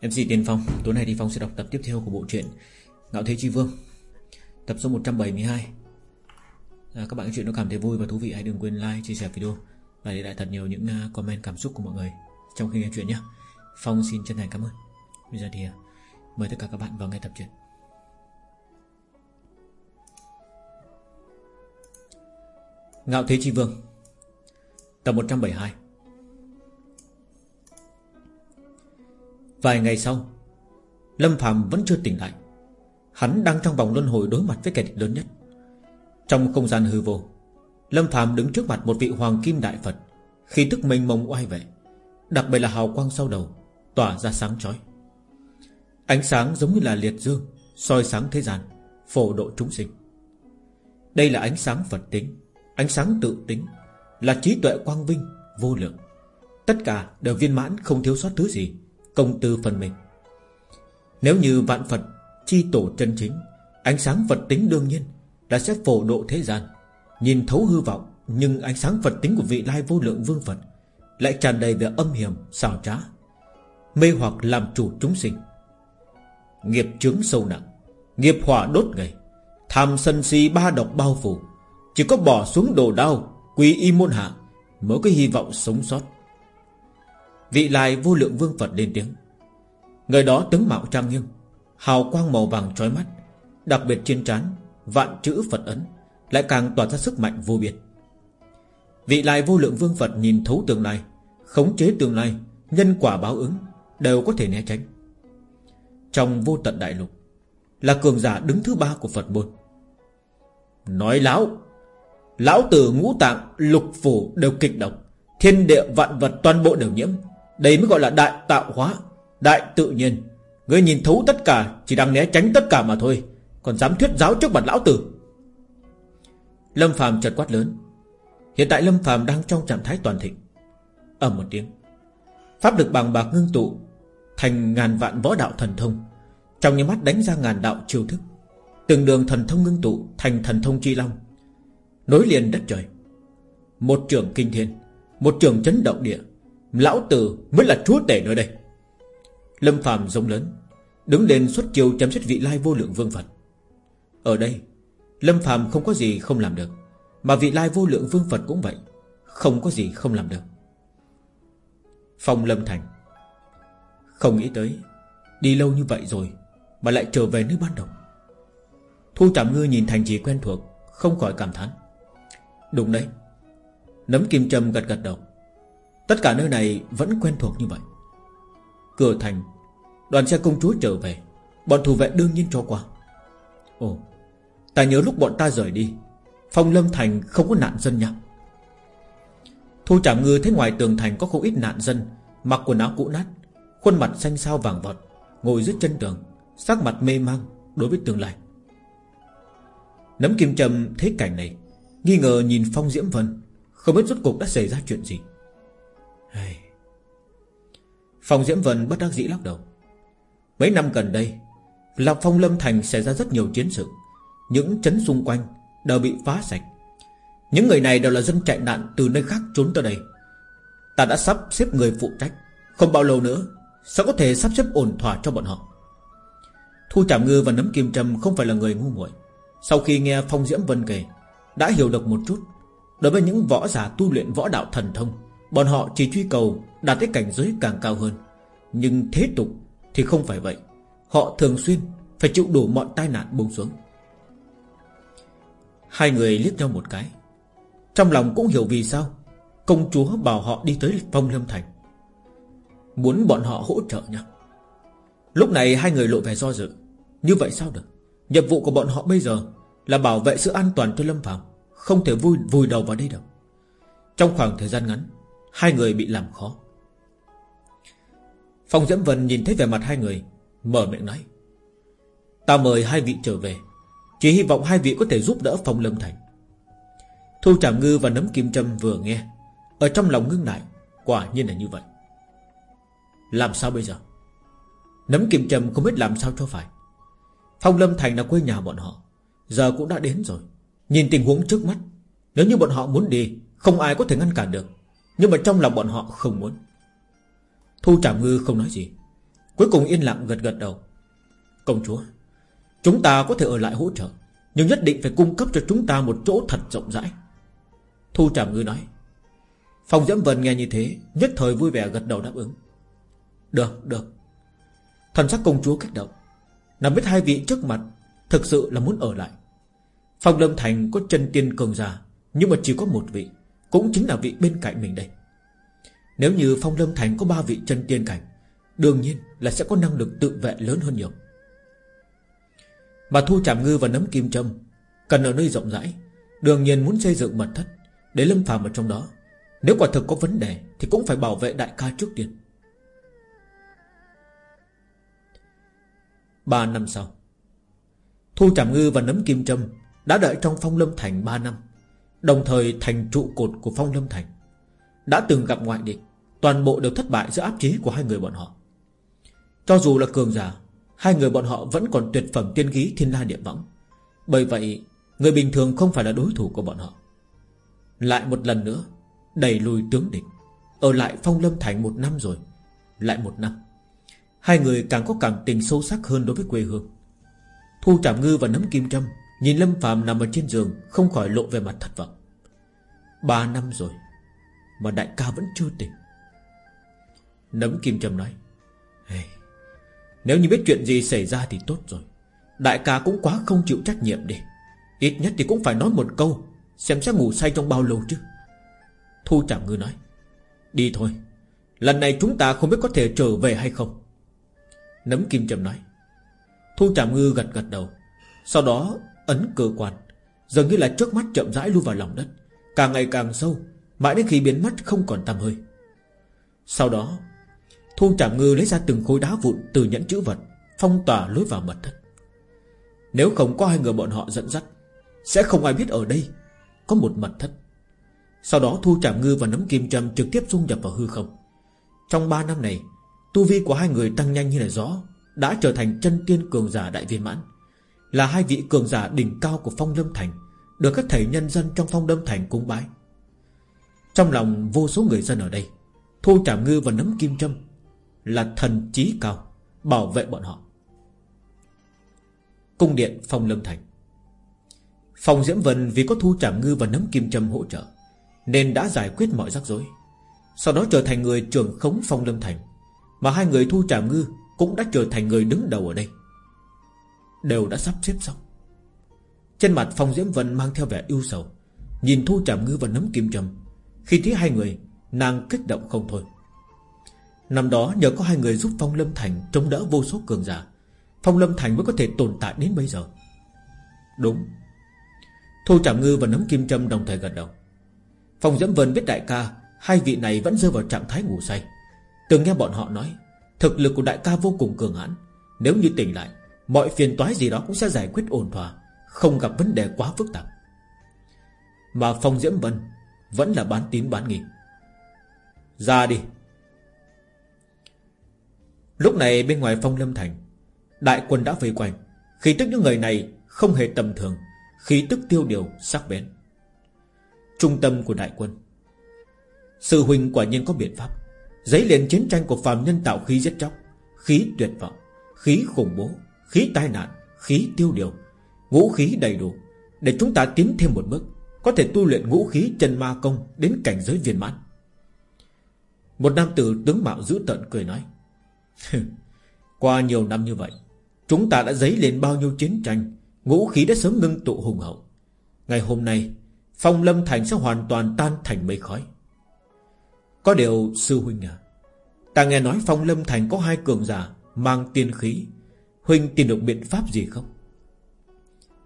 MC Tiền Phong. Tối nay thì Phong sẽ đọc tập tiếp theo của bộ truyện Ngạo Thế Chi Vương Tập số 172 à, Các bạn chuyện nó cảm thấy vui và thú vị Hãy đừng quên like, chia sẻ video Và để lại thật nhiều những à, comment cảm xúc của mọi người Trong khi nghe chuyện nhé. Phong xin chân thành cảm ơn. Bây giờ thì à, mời tất cả các bạn vào nghe tập truyện. Ngạo Thế Chi Vương. Tập 172 Vài ngày sau, Lâm Phạm vẫn chưa tỉnh lại. Hắn đang trong vòng luân hồi đối mặt với kẻ địch lớn nhất. Trong không gian hư vô, Lâm Phạm đứng trước mặt một vị hoàng kim đại Phật. Khi tức mênh mông oai vệ, Đặc biệt là hào quang sau đầu, Tỏa ra sáng chói. Ánh sáng giống như là liệt dương, soi sáng thế gian, Phổ độ chúng sinh. Đây là ánh sáng Phật tính. Ánh sáng tự tính Là trí tuệ quang vinh, vô lượng. Tất cả đều viên mãn không thiếu sót thứ gì Công tư phần mình. Nếu như vạn Phật chi tổ chân chính Ánh sáng Phật tính đương nhiên Là sẽ phổ độ thế gian. Nhìn thấu hư vọng Nhưng ánh sáng Phật tính của vị lai vô lượng vương Phật Lại tràn đầy về âm hiểm, xảo trá Mê hoặc làm chủ chúng sinh. Nghiệp chướng sâu nặng Nghiệp hỏa đốt ngày Tham sân si ba độc bao phủ chỉ có bỏ xuống đồ đau Quy y môn hạ Mới có hy vọng sống sót. Vị lai vô lượng vương Phật lên tiếng. Người đó tướng mạo trang nghiêm, Hào quang màu vàng trói mắt, Đặc biệt trên trán Vạn chữ Phật ấn, Lại càng tỏa ra sức mạnh vô biên. Vị lai vô lượng vương Phật nhìn thấu tương lai, Khống chế tương lai, Nhân quả báo ứng, Đều có thể né tránh. Trong vô tận đại lục, Là cường giả đứng thứ ba của Phật môn. Nói lão Lão tử ngũ tạng, lục phủ đều kịch độc. Thiên địa vạn vật toàn bộ đều nhiễm. Đây mới gọi là đại tạo hóa, Đại tự nhiên. Ngươi nhìn thấu tất cả, Chỉ đang né tránh tất cả mà thôi, Còn dám thuyết giáo trước mặt lão tử. Lâm phàm chợt quát lớn. Hiện tại Lâm phàm đang trong trạng thái toàn thịnh. Ầm một tiếng. Pháp lực bằng bạc ngưng tụ, Thành ngàn vạn võ đạo thần thông. Trong những mắt đánh ra ngàn đạo chiêu thức. Từng đường thần thông ngưng tụ, Thành thần thông chi long. Nối liền đất trời. Một trường kinh thiên, Một trường chấn động địa, Lão tử mới là chúa tể nơi đây. Lâm phàm giống lớn, Đứng lên xuất chiêu chấm xét vị lai vô lượng vương Phật. Ở đây, Lâm phàm không có gì không làm được, Mà vị lai vô lượng vương Phật cũng vậy, Không có gì không làm được. Phong Lâm Thành, Không nghĩ tới, Đi lâu như vậy rồi Mà lại trở về nơi ban đầu. Thu Trạm Ngư nhìn thành trì quen thuộc, Không khỏi cảm thán. Đúng đấy. Nấm kim châm gật gật đầu. Tất cả nơi này vẫn quen thuộc như vậy. Cửa thành, Đoàn xe công chúa trở về. Bọn thủ vệ đương nhiên cho qua. Ồ, Ta nhớ lúc bọn ta rời đi, Phong lâm thành không có nạn dân nha. Thu Trạm Ngư thấy ngoài tường thành có không ít nạn dân, Mặc quần áo cũ nát, Khuôn mặt xanh xao vàng vọt, Ngồi dưới chân tường, Sắc mặt mê mang đối với tương lai. Nấm kim trầm thấy cảnh này Nghi ngờ nhìn Phong Diễm Vân, Không biết rốt cuộc đã xảy ra chuyện gì. Hey. Phong Diễm Vân bất đắc dĩ lắc đầu. Mấy năm gần đây Lạc phong lâm thành xảy ra rất nhiều chiến sự. Những chấn xung quanh Đều bị phá sạch. Những người này đều là dân chạy nạn từ nơi khác trốn tới đây. Ta đã sắp xếp người phụ trách. Không bao lâu nữa, Sẽ có thể sắp xếp ổn thỏa cho bọn họ. Thu Trảm Ngư và Nấm Kim Trâm Không phải là người ngu muội. Sau khi nghe Phong Diễm Vân kể đã hiểu được một chút. Đối với những võ giả tu luyện võ đạo thần thông, Bọn họ chỉ truy cầu Đạt tới cảnh giới càng cao hơn. Nhưng thế tục thì không phải vậy. Họ thường xuyên Phải chịu đủ mọi tai nạn buông xuống. Hai người liếc nhau một cái. Trong lòng cũng hiểu vì sao Công chúa bảo họ đi tới phong lâm thành. Muốn bọn họ hỗ trợ nhau Lúc này hai người lộ vẻ do dự. Như vậy sao được? Nhiệm vụ của bọn họ bây giờ Là bảo vệ sự an toàn cho Lâm Phạm không thể vui, vùi đầu vào đây đâu. Trong khoảng thời gian ngắn, Hai người bị làm khó. Phong Diễm Vân nhìn thấy vẻ mặt hai người, Mở miệng nói, Ta mời hai vị trở về, Chỉ hy vọng hai vị có thể giúp đỡ Phong Lâm Thành. Thu Trảm Ngư và Nấm Kim Trâm vừa nghe, Ở trong lòng ngưng lại, Quả nhiên là như vậy. Làm sao bây giờ? Nấm Kim Trâm không biết làm sao cho phải. Phong Lâm Thành là quê nhà bọn họ, Giờ cũng đã đến rồi. Nhìn tình huống trước mắt Nếu như bọn họ muốn đi Không ai có thể ngăn cản được. Nhưng mà trong lòng bọn họ không muốn. Thu Trảm Ngư không nói gì. Cuối cùng yên lặng gật gật đầu. Công chúa Chúng ta có thể ở lại hỗ trợ Nhưng nhất định phải cung cấp cho chúng ta một chỗ thật rộng rãi. Thu Trảm Ngư nói. Phòng Diễm Vân nghe như thế Nhất thời vui vẻ gật đầu đáp ứng. Được, được. Thần sắc công chúa kích động. Nằm biết hai vị trước mặt Thực sự là muốn ở lại. Phong Lâm Thành có chân tiên cường giả, Nhưng mà chỉ có một vị Cũng chính là vị bên cạnh mình đây. Nếu như Phong Lâm Thành có ba vị chân tiên cảnh Đương nhiên là sẽ có năng lực tự vệ lớn hơn nhiều. Mà Thu Chạm Ngư và Nấm Kim Trâm Cần ở nơi rộng rãi Đương nhiên muốn xây dựng mật thất Để lâm phàm ở trong đó. Nếu quả thực có vấn đề Thì cũng phải bảo vệ đại ca trước tiên. Ba năm sau Thu Chạm Ngư và Nấm Kim Trâm đã đợi trong Phong Lâm Thành 3 năm, Đồng thời thành trụ cột của Phong Lâm Thành. Đã từng gặp ngoại địch, Toàn bộ đều thất bại giữa áp chế của hai người bọn họ. Cho dù là cường giả, Hai người bọn họ vẫn còn tuyệt phẩm tiên khí thiên la địa võng. Bởi vậy, Người bình thường không phải là đối thủ của bọn họ. Lại một lần nữa, Đẩy lùi tướng địch. Ở lại phong lâm thành một năm rồi, Lại một năm. Hai người càng có cảm tình sâu sắc hơn đối với quê hương. Thu Trảm Ngư và Nấm Kim Trâm Nhìn Lâm Phạm nằm ở trên giường Không khỏi lộ về mặt thất vọng. Ba năm rồi Mà đại ca vẫn chưa tỉnh. Nấm Kim Trầm nói hey, nếu như biết chuyện gì xảy ra thì tốt rồi. Đại ca cũng quá không chịu trách nhiệm đi. Ít nhất thì cũng phải nói một câu Xem sẽ ngủ say trong bao lâu chứ. Thu Trạm Ngư nói Đi thôi Lần này chúng ta không biết có thể trở về hay không. Nấm Kim Trầm nói Thu Trạm Ngư gật gật đầu Sau đó ấn cơ quan. Dường như là trước mắt chậm rãi lui vào lòng đất. Càng ngày càng sâu, Mãi đến khi biến mất không còn tăm hơi. Sau đó, Thu Trảm Ngư lấy ra từng khối đá vụn từ nhẫn chữ vật, Phong tỏa lối vào mật thất. Nếu không có hai người bọn họ dẫn dắt, Sẽ không ai biết ở đây Có một mật thất. Sau đó, Thu Trảm Ngư và Nấm Kim châm trực tiếp dung nhập vào hư không. Trong ba năm này, Tu vi của hai người tăng nhanh như là gió, Đã trở thành chân tiên cường giả đại viên mãn. Là hai vị cường giả đỉnh cao của Phong Lâm Thành, Được các thầy nhân dân trong Phong Lâm Thành cúng bái. Trong lòng vô số người dân ở đây, Thu Trảm Ngư và Nấm Kim châm là thần trí cao, Bảo vệ bọn họ. Cung điện Phong Lâm Thành. Phòng Diễm Vân vì có thu trảm ngư và nấm kim châm hỗ trợ, Nên đã giải quyết mọi rắc rối. Sau đó trở thành người trưởng khống Phong Lâm Thành, Mà hai người thu trảm ngư Cũng đã trở thành người đứng đầu ở đây. Đều đã sắp xếp xong. Trên mặt Phong Diễm Vân mang theo vẻ ưu sầu, Nhìn thu Trạm ngư và nấm kim châm Khi thấy hai người, Nàng kích động không thôi. Năm đó nhờ có hai người giúp Phong Lâm Thành Chống đỡ vô số cường giả, Phong Lâm Thành mới có thể tồn tại đến bây giờ. Đúng. Thu Trạm Ngư và Nấm Kim Trâm đồng thời gật đầu. Phong Diễm Vân biết đại ca, Hai vị này vẫn rơi vào trạng thái ngủ say. Từng nghe bọn họ nói, Thực lực của đại ca vô cùng cường hãn. Nếu như tỉnh lại Mọi phiền toái gì đó cũng sẽ giải quyết ổn thỏa, Không gặp vấn đề quá phức tạp. Mà Phong Diễm Vân Vẫn là bán tín bán nghi. Ra đi. Lúc này bên ngoài phong lâm thành, Đại quân đã vây quanh. Khí tức những người này không hề tầm thường, Khí tức tiêu điều sắc bén. Trung tâm của đại quân. Sư huynh quả nhiên có biện pháp. Giấy liền chiến tranh của phàm nhân tạo khí giết chóc, Khí tuyệt vọng, Khí khủng bố. Khí tai nạn, Khí tiêu điều, Ngũ khí đầy đủ. Để chúng ta tiến thêm một bước, Có thể tu luyện ngũ khí chân ma công Đến cảnh giới viên mãn. Một nam tử tướng mạo dữ tợn cười nói Qua nhiều năm như vậy, Chúng ta đã dấy lên bao nhiêu chiến tranh, Ngũ khí đã sớm ngưng tụ hùng hậu. Ngày hôm nay, Phong lâm thành sẽ hoàn toàn tan thành mây khói. Có điều sư huynh à Ta nghe nói phong lâm thành có hai cường giả Mang tiên khí Huynh tìm được biện pháp gì không?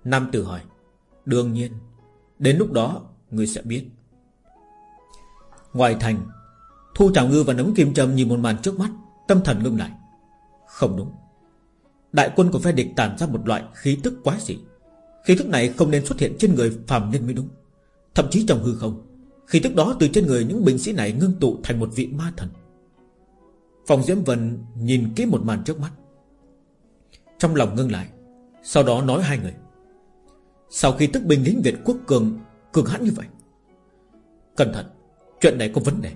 Nam tử hỏi. Đương nhiên, Đến lúc đó người sẽ biết. Ngoài thành, Thu Trào Ngư và Nấm Kim Trâm nhìn một màn trước mắt, Tâm thần ngưng lại. Không đúng. Đại quân của phe địch tản ra một loại khí tức quái dị. Khí tức này không nên xuất hiện trên người phàm nhân mới đúng. Thậm chí trong hư không, Khí tức đó từ trên người những binh sĩ này ngưng tụ thành một vị ma thần. Phòng Diễm Vân nhìn kỹ một màn trước mắt. Trong lòng ngưng lại, Sau đó nói hai người. Sau khi tức binh lính Việt quốc cường Cường hãn như vậy, Cẩn thận, Chuyện này có vấn đề.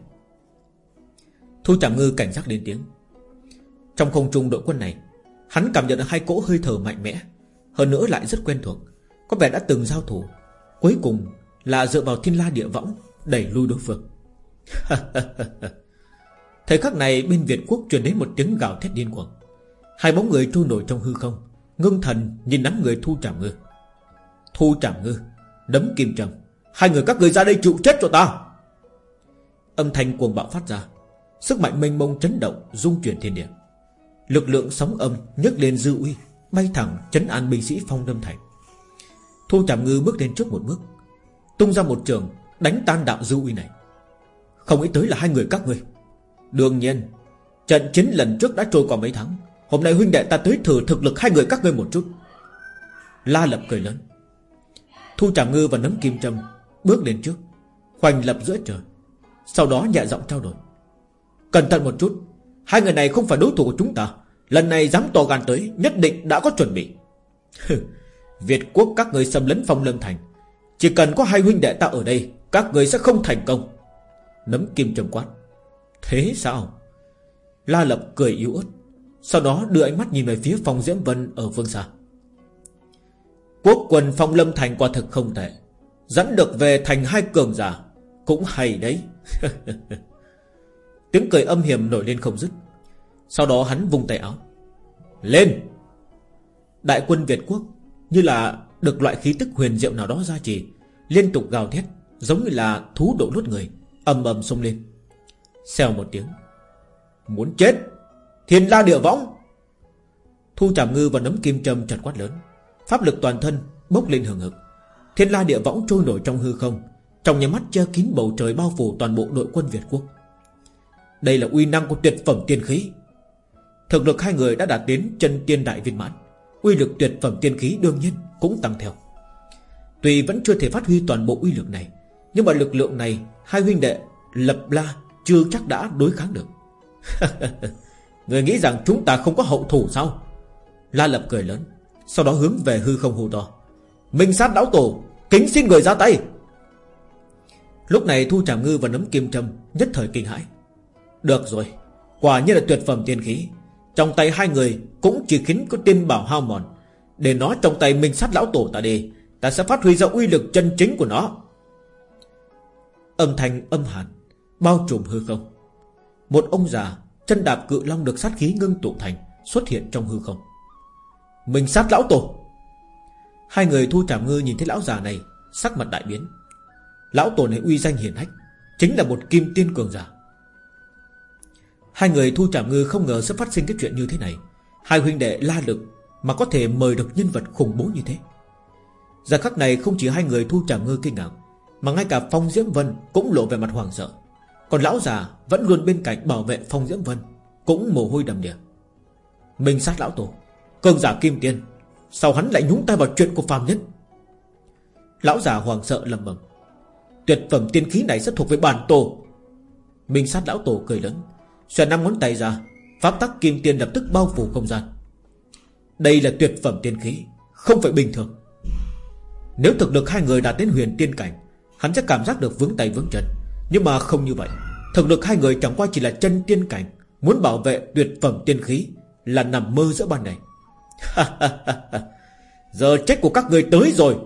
Thu Trạm Ngư cảnh giác lên tiếng. Trong không trung đội quân này, Hắn cảm nhận được hai cỗ hơi thở mạnh mẽ, Hơn nữa lại rất quen thuộc, Có vẻ đã từng giao thủ. Cuối cùng là dựa vào thiên la địa võng Đẩy lui đối phương. Thời khắc này bên Việt quốc truyền đến một tiếng gào thét điên cuồng. Hai bóng người trôi nổi trong hư không, Ngưng thần nhìn đám người thu trảm ngư. Thu trảm ngư, Đấm kim trầm. Hai người các người ra đây chịu chết cho ta. Âm thanh cuồng bạo phát ra, Sức mạnh mênh mông chấn động Dung chuyển thiên địa. Lực lượng sóng âm nhấc lên dư uy, Bay thẳng chấn an binh sĩ phong đâm thành. Thu trảm ngư bước lên trước một bước, Tung ra một trường, Đánh tan đạo dư uy này. Không nghĩ tới là hai người các ngươi. Đương nhiên, Trận chiến lần trước đã trôi qua mấy tháng Hôm nay huynh đệ ta tới thử thực lực hai người các ngươi một chút. La lập cười lớn. Thu trảm ngư và nấm kim châm Bước lên trước, Khoanh lập giữa trời, Sau đó nhẹ giọng trao đổi. Cẩn thận một chút, Hai người này không phải đối thủ của chúng ta, Lần này dám to gan tới, Nhất định đã có chuẩn bị. Việt quốc các người xâm lấn phong lâm thành, Chỉ cần có hai huynh đệ ta ở đây, Các người sẽ không thành công. Nấm kim trầm quát. Thế sao? La lập cười yếu ớt. Sau đó đưa ánh mắt nhìn về phía phòng Diễm Vân Ở phương xa. Quốc quân phong lâm thành quả thực không tệ. Dẫn được về thành hai cường giả. Cũng hay đấy. Tiếng cười âm hiểm nổi lên không dứt. Sau đó hắn vùng tay áo. Lên! Đại quân Việt quốc, Như là được loại khí tức huyền diệu nào đó ra trì, Liên tục gào thét, Giống như là thú độ nuốt người âm ầm xông lên. Xèo một tiếng. Muốn chết! Thiên la địa võng. Thu trảm ngư và nấm kim châm chật quát lớn. Pháp lực toàn thân bốc lên hừng hực. Thiên la địa võng trôi nổi trong hư không, Trong nhà mắt che kín bầu trời bao phủ toàn bộ đội quân Việt quốc. Đây là uy năng của tuyệt phẩm tiên khí. Thực lực hai người đã đạt đến chân tiên đại viên mãn. Uy lực tuyệt phẩm tiên khí đương nhiên cũng tăng theo. Tuy vẫn chưa thể phát huy toàn bộ uy lực này, Nhưng mà lực lượng này Hai huynh đệ lập la chưa chắc đã đối kháng được. Người nghĩ rằng chúng ta không có hậu thủ sao? La lập cười lớn, Sau đó hướng về hư không hù to. Minh sát lão tổ, Kính xin người ra tay. Lúc này Thu Tràm Ngư và nấm kim trâm Nhất thời kinh hãi. Được rồi, Quả như là tuyệt phẩm tiên khí. Trong tay hai người cũng chỉ khiến có tiên bảo hao mòn. Để nó trong tay minh sát lão tổ ta đi, Ta sẽ phát huy ra uy lực chân chính của nó. Âm thanh âm hàn Bao trùm hư không. Một ông già Chân đạp cự long được sát khí ngưng tụ thành, Xuất hiện trong hư không. Mình sát lão tổ. Hai người thu trảm ngư nhìn thấy lão già này, Sắc mặt đại biến. Lão tổ này uy danh hiển hách, Chính là một kim tiên cường giả. Hai người thu trảm ngư không ngờ sẽ phát sinh cái chuyện như thế này. Hai huynh đệ la lực Mà có thể mời được nhân vật khủng bố như thế. Giờ khắc này không chỉ hai người thu trảm ngư kinh ngạc, Mà ngay cả Phong Diễm Vân Cũng lộ về mặt hoàng sợ. Còn lão già vẫn luôn bên cạnh bảo vệ Phong Diễm Vân, Cũng mồ hôi đầm đìa. Mình sát lão tổ, Cường giả kim tiên, Sao hắn lại nhúng tay vào chuyện của phàm nhất Lão già hoàng sợ lầm bầm. Tuyệt phẩm tiên khí này rất thuộc về bản tổ. Minh sát lão tổ cười lớn, Xòe năm ngón tay ra, Pháp tắc kim tiên lập tức bao phủ không gian. Đây là tuyệt phẩm tiên khí, Không phải bình thường. Nếu thực lực hai người đạt đến huyền tiên cảnh, Hắn sẽ cảm giác được vướng tay vướng chân. Nhưng mà không như vậy. Thực lực hai người chẳng qua chỉ là chân tiên cảnh. Muốn bảo vệ tuyệt phẩm tiên khí Là nằm mơ giữa ban này Giờ trách của các người tới rồi.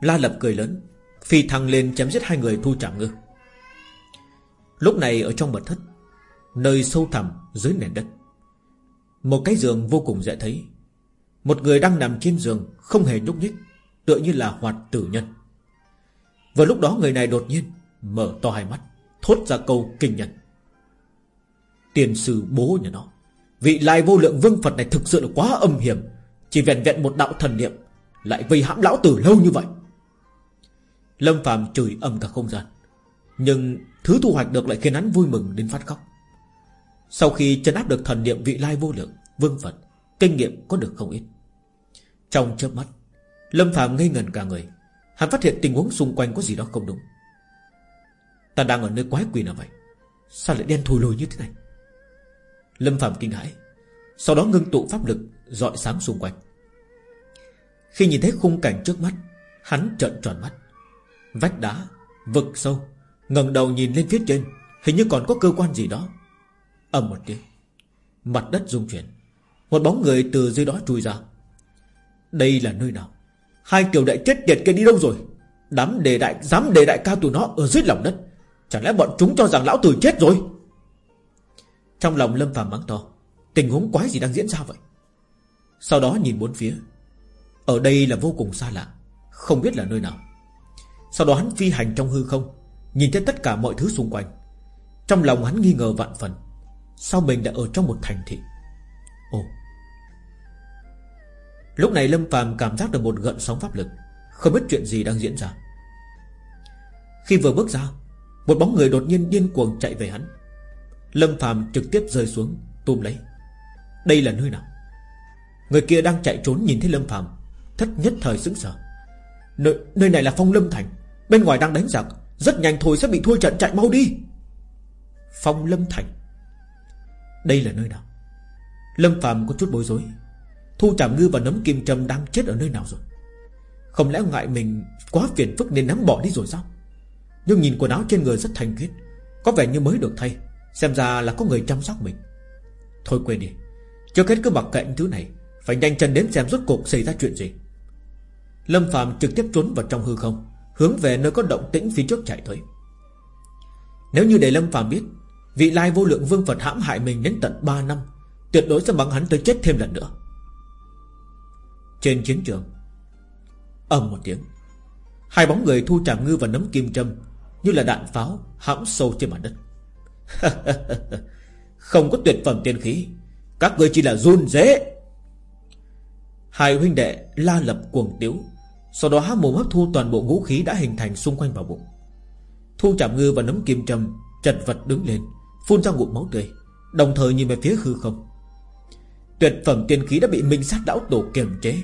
La Lập cười lớn, Phi thăng lên chém giết hai người thu trảm ngư. Lúc này ở trong mật thất, Nơi sâu thẳm dưới nền đất, Một cái giường vô cùng dễ thấy. Một người đang nằm trên giường Không hề nhúc nhích, Tựa như là hoạt tử nhân. Và lúc đó người này đột nhiên Mở to hai mắt, Thốt ra câu kinh nhân. Tiền sư bố nhà nó, Vị lai vô lượng vương Phật này thực sự là quá âm hiểm. Chỉ vẹn vẹn một đạo thần niệm Lại vây hãm lão tử lâu như vậy. Lâm Phạm chửi âm cả không gian, Nhưng thứ thu hoạch được lại khiến hắn vui mừng đến phát khóc. Sau khi chân áp được thần niệm vị lai vô lượng Vương Phật, Kinh nghiệm có được không ít. Trong chớp mắt, Lâm Phạm ngây ngần cả người Hắn phát hiện tình huống xung quanh có gì đó không đúng. Ta đang ở nơi quái quỷ nào vậy? Sao lại đen thui lùi như thế này? Lâm Phạm kinh hãi Sau đó ngưng tụ pháp lực dọi sáng xung quanh. Khi nhìn thấy khung cảnh trước mắt Hắn trợn tròn mắt. Vách đá, vực sâu ngẩng đầu nhìn lên phía trên Hình như còn có cơ quan gì đó. Ầm một tiếng Mặt đất rung chuyển. Một bóng người từ dưới đó chui ra. Đây là nơi nào? Hai tiểu đại chết tiệt kia đi đâu rồi? Đám đề đại, Dám đề đại cao tụi nó ở dưới lòng đất. Chẳng lẽ bọn chúng cho rằng lão tử chết rồi? Trong lòng Lâm phàm mắng to, Tình huống quái gì đang diễn ra vậy? Sau đó nhìn bốn phía, Ở đây là vô cùng xa lạ, Không biết là nơi nào. Sau đó hắn phi hành trong hư không, Nhìn thấy tất cả mọi thứ xung quanh. Trong lòng hắn nghi ngờ vạn phần, Sao mình đã ở trong một thành thị? Lúc này Lâm phàm cảm giác được một gợn sóng pháp lực Không biết chuyện gì đang diễn ra. Khi vừa bước ra Một bóng người đột nhiên điên cuồng chạy về hắn. Lâm phàm trực tiếp rơi xuống tôm lấy. Đây là nơi nào? Người kia đang chạy trốn nhìn thấy Lâm phàm Thất nhất thời sững sờ. Nơi, nơi này là phong Lâm Thành Bên ngoài đang đánh giặc Rất nhanh thôi sẽ bị thua trận chạy mau đi. Phong Lâm Thành. Đây là nơi nào? Lâm phàm có chút bối rối. Thu Trảm Ngư và Nấm Kim Trâm đang chết ở nơi nào rồi? Không lẽ ngại mình Quá phiền phức nên nắm bỏ đi rồi sao? Nhưng nhìn quần áo trên người rất thanh khiết, Có vẻ như mới được thay, Xem ra là có người chăm sóc mình. Thôi quên đi, Trước hết cứ mặc kệ những thứ này, Phải nhanh chân đến xem rốt cuộc xảy ra chuyện gì. Lâm Phạm trực tiếp trốn vào trong hư không, Hướng về nơi có động tĩnh phía trước chạy tới. Nếu như để Lâm Phạm biết, Vị lai vô lượng vương Phật hãm hại mình đến tận 3 năm, Tuyệt đối sẽ bắn hắn tới chết thêm lần nữa. Trên chiến trường. Ầm một tiếng. Hai bóng người thu trảm ngư và nấm kim châm Như là đạn pháo hãm sâu trên mặt đất. Không có tuyệt phẩm tiên khí. Các người chỉ là run dễ Hai huynh đệ la lập cuồng tiếu, Sau đó há mồm hấp thu toàn bộ ngũ khí đã hình thành xung quanh vào bụng. Thu chạm ngư và nấm kim châm Chật vật đứng lên, Phun ra ngụm máu tươi, Đồng thời nhìn về phía hư không. Tuyệt phẩm tiên khí đã bị minh sát lão tổ kiềm chế.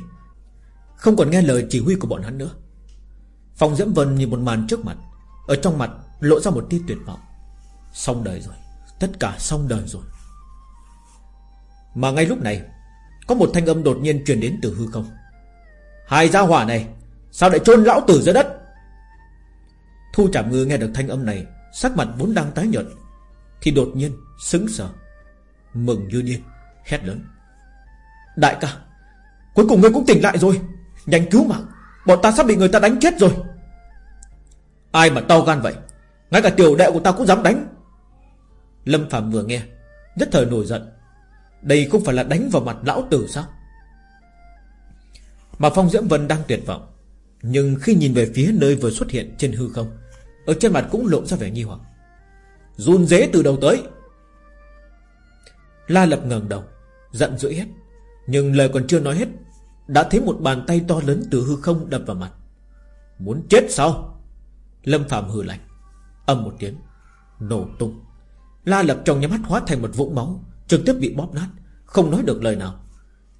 Không còn nghe lời chỉ huy của bọn hắn nữa. Phong Diễm Vân nhìn một màn trước mặt. Ở trong mặt lộ ra một tia tuyệt vọng. Xong đời rồi. Tất cả xong đời rồi. Mà ngay lúc này, Có một thanh âm đột nhiên truyền đến từ hư không. Hai gia hỏa này, Sao lại chôn lão tử dưới đất? Thu Trảm Ngư nghe được thanh âm này, Sắc mặt vốn đang tái nhợt, Thì đột nhiên sững sờ, Mừng như điên, Hét lớn. Đại ca, Cuối cùng ngươi cũng tỉnh lại rồi. Nhanh cứu mạng Bọn ta sắp bị người ta đánh chết rồi. Ai mà to gan vậy? Ngay cả tiểu đệ của ta cũng dám đánh. Lâm Phạm vừa nghe, Nhất thời nổi giận. Đây không phải là đánh vào mặt lão tử sao? Mà Phong Diễm Vân đang tuyệt vọng, Nhưng khi nhìn về phía nơi vừa xuất hiện trên hư không, Ở trên mặt cũng lộ ra vẻ nghi hoặc. Run dế từ đầu tới. La Lập ngẩng đầu, Giận dữ hết nhưng lời còn chưa nói hết, Đã thấy một bàn tay to lớn từ hư không đập vào mặt. Muốn chết sao? Lâm Phạm hừ lạnh, Âm một tiếng, Nổ tung. La Lập trong nhắm mắt hóa thành một vũng máu, Trực tiếp bị bóp nát, Không nói được lời nào.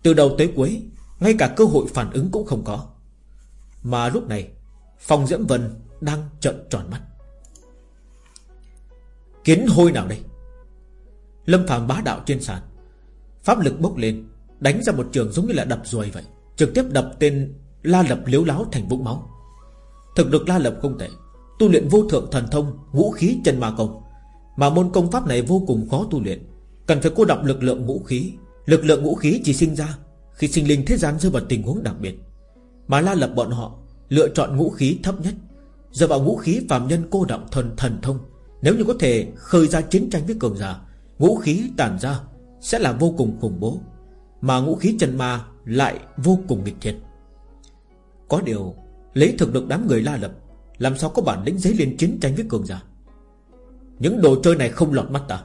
Từ đầu tới cuối, Ngay cả cơ hội phản ứng cũng không có. Mà lúc này Phòng Diễm Vân đang trợn tròn mắt. Kiến hôi nào đây? Lâm Phạm bá đạo trên sàn, Pháp lực bốc lên Đánh ra một trường giống như là đập ruồi vậy. Trực tiếp đập tên La Lập liếu láo thành vũng máu. Thực lực La Lập không tệ. Tu luyện vô thượng thần thông vũ khí chân ma công. Mà môn công pháp này vô cùng khó tu luyện. Cần phải cô đọc lực lượng vũ khí. Lực lượng vũ khí chỉ sinh ra Khi sinh linh thế gian rơi vào tình huống đặc biệt. Mà La Lập bọn họ Lựa chọn vũ khí thấp nhất. Giờ vào vũ khí phàm nhân cô động thần thần thông. Nếu như có thể khơi ra chiến tranh với cường giả vũ khí tàn ra Sẽ là vô cùng khủng bố. Mà ngũ khí chân ma lại vô cùng nghịch thiệt. Có điều, Lấy thực lực đám người la lập, Làm sao có bản lĩnh giấy liên chiến tranh với cường giả? Những đồ chơi này không lọt mắt ta.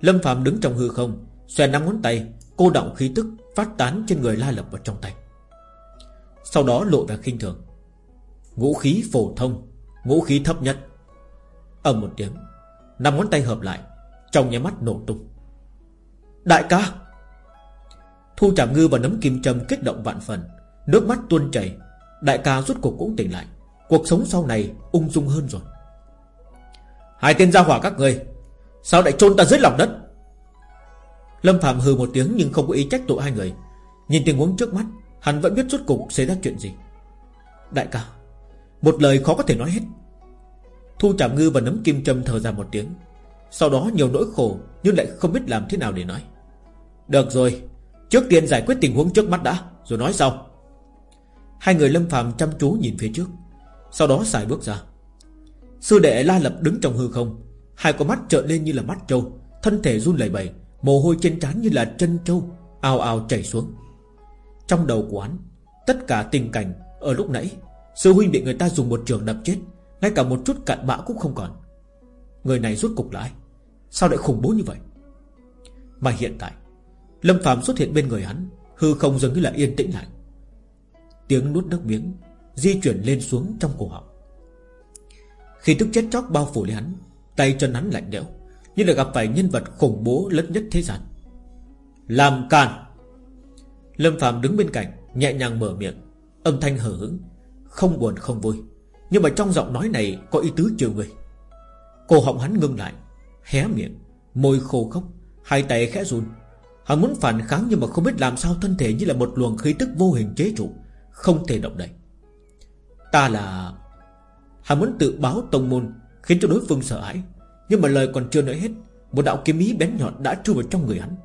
Lâm Phạm đứng trong hư không, Xòe năm ngón tay, Cô động khí tức phát tán trên người la lập vào trong tay. Sau đó lộ vẻ khinh thường. Ngũ khí phổ thông, Ngũ khí thấp nhất. Ầm một tiếng, Năm ngón tay hợp lại, Trong nhà mắt nổ tung. Đại ca! Thu Trảm Ngư và nấm kim châm kích động vạn phần. Nước mắt tuôn chảy. Đại ca rút cuộc cũng tỉnh lại. Cuộc sống sau này ung dung hơn rồi. Hai tên gia hỏa các người Sao lại chôn ta dưới lòng đất? Lâm Phạm hừ một tiếng nhưng không có ý trách tội hai người. Nhìn tình huống trước mắt, Hắn vẫn biết rút cuộc xảy ra chuyện gì. Đại ca, Một lời khó có thể nói hết. Thu Trảm Ngư và nấm kim châm thở ra một tiếng. Sau đó nhiều nỗi khổ Nhưng lại không biết làm thế nào để nói. Được rồi Trước tiên giải quyết tình huống trước mắt đã, Rồi nói sau. Hai người lâm phàm chăm chú nhìn phía trước, Sau đó xài bước ra. Sư đệ la lập đứng trong hư không, Hai con mắt trợn lên như là mắt trâu, Thân thể run lẩy bẩy, Mồ hôi trên trán như là chân trâu Ào ào chảy xuống. Trong đầu của hắn, Tất cả tình cảnh ở lúc nãy, Sư huynh bị người ta dùng một trường đập chết, Ngay cả một chút cạn bã cũng không còn. Người này rút cục lại, Sao lại khủng bố như vậy? Mà hiện tại Lâm Phạm xuất hiện bên người hắn, Hư không dường như là yên tĩnh lại. Tiếng nuốt nước miếng Di chuyển lên xuống trong cổ họng. Khi tức chết chóc bao phủ lên hắn, Tay chân hắn lạnh lẽo, Như là gặp phải nhân vật khủng bố lớn nhất thế gian. Làm càn. Lâm Phạm đứng bên cạnh, Nhẹ nhàng mở miệng, Âm thanh hờ hững, Không buồn không vui. Nhưng mà trong giọng nói này có ý tứ chiều người. Cổ họng hắn ngưng lại, Hé miệng, Môi khô khốc, Hai tay khẽ run. Hắn muốn phản kháng nhưng mà không biết làm sao thân thể như là một luồng khí tức vô hình chế trụ, Không thể động đậy. Ta là Hắn muốn tự báo tông môn, Khiến cho đối phương sợ hãi. Nhưng mà lời còn chưa nói hết, Một đạo kiếm ý bén nhọn đã chui vào trong người hắn.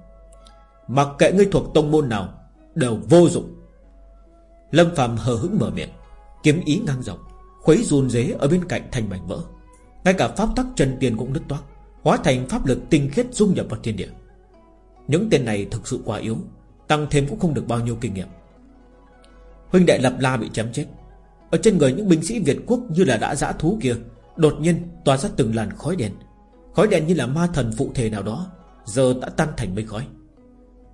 Mặc kệ ngươi thuộc tông môn nào, Đều vô dụng. Lâm phàm hờ hững mở miệng, Kiếm ý ngang rộng Khuấy run dế ở bên cạnh thành mảnh vỡ. Ngay cả pháp tắc chân tiền cũng đứt toát, Hóa thành pháp lực tinh khiết dung nhập vào thiên địa những tên này thực sự quá yếu, Tăng thêm cũng không được bao nhiêu kinh nghiệm. Huynh đệ Lập La bị chém chết. Ở trên người những binh sĩ Việt quốc như là đã dã thú kia, Đột nhiên tỏa ra từng làn khói đen. Khói đen như là ma thần phụ thể nào đó, Giờ đã tan thành mây khói.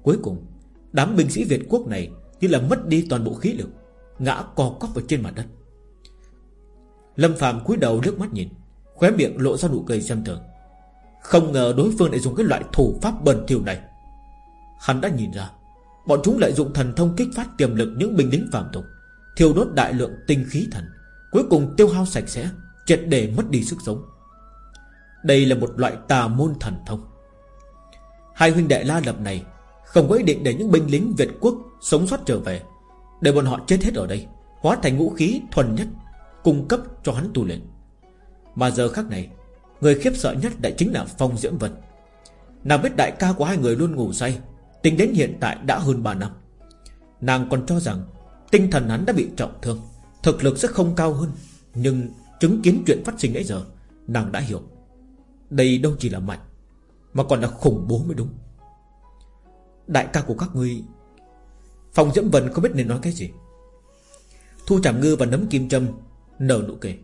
Cuối cùng, Đám binh sĩ Việt quốc này Như là mất đi toàn bộ khí lực, Ngã co cóc vào trên mặt đất. Lâm Phạm cúi đầu nước mắt nhìn, Khóe miệng lộ ra nụ cười xem thường. Không ngờ đối phương lại dùng cái loại thủ pháp bẩn thỉu này. Hắn đã nhìn ra, Bọn chúng lợi dụng thần thông kích phát tiềm lực những binh lính phạm tục, Thiêu đốt đại lượng tinh khí thần, Cuối cùng tiêu hao sạch sẽ, Triệt để mất đi sức sống. Đây là một loại tà môn thần thông. Hai huynh đệ la lập này Không có ý định để những binh lính Việt quốc Sống sót trở về, Để bọn họ chết hết ở đây, Hóa thành ngũ khí thuần nhất, Cung cấp cho hắn tu luyện. Mà giờ khắc này, Người khiếp sợ nhất lại chính là Phong Diễm Vân. Nàng biết đại ca của hai người luôn ngủ say Tính đến hiện tại đã hơn 3 năm. Nàng còn cho rằng Tinh thần hắn đã bị trọng thương, Thực lực sẽ không cao hơn, Nhưng chứng kiến chuyện phát sinh nãy giờ, Nàng đã hiểu. Đây đâu chỉ là mạnh, Mà còn là khủng bố mới đúng. Đại ca của các ngươi Phòng Diễm Vân không biết nên nói cái gì. Thu Trảm Ngư và nấm kim châm Nở nụ cười.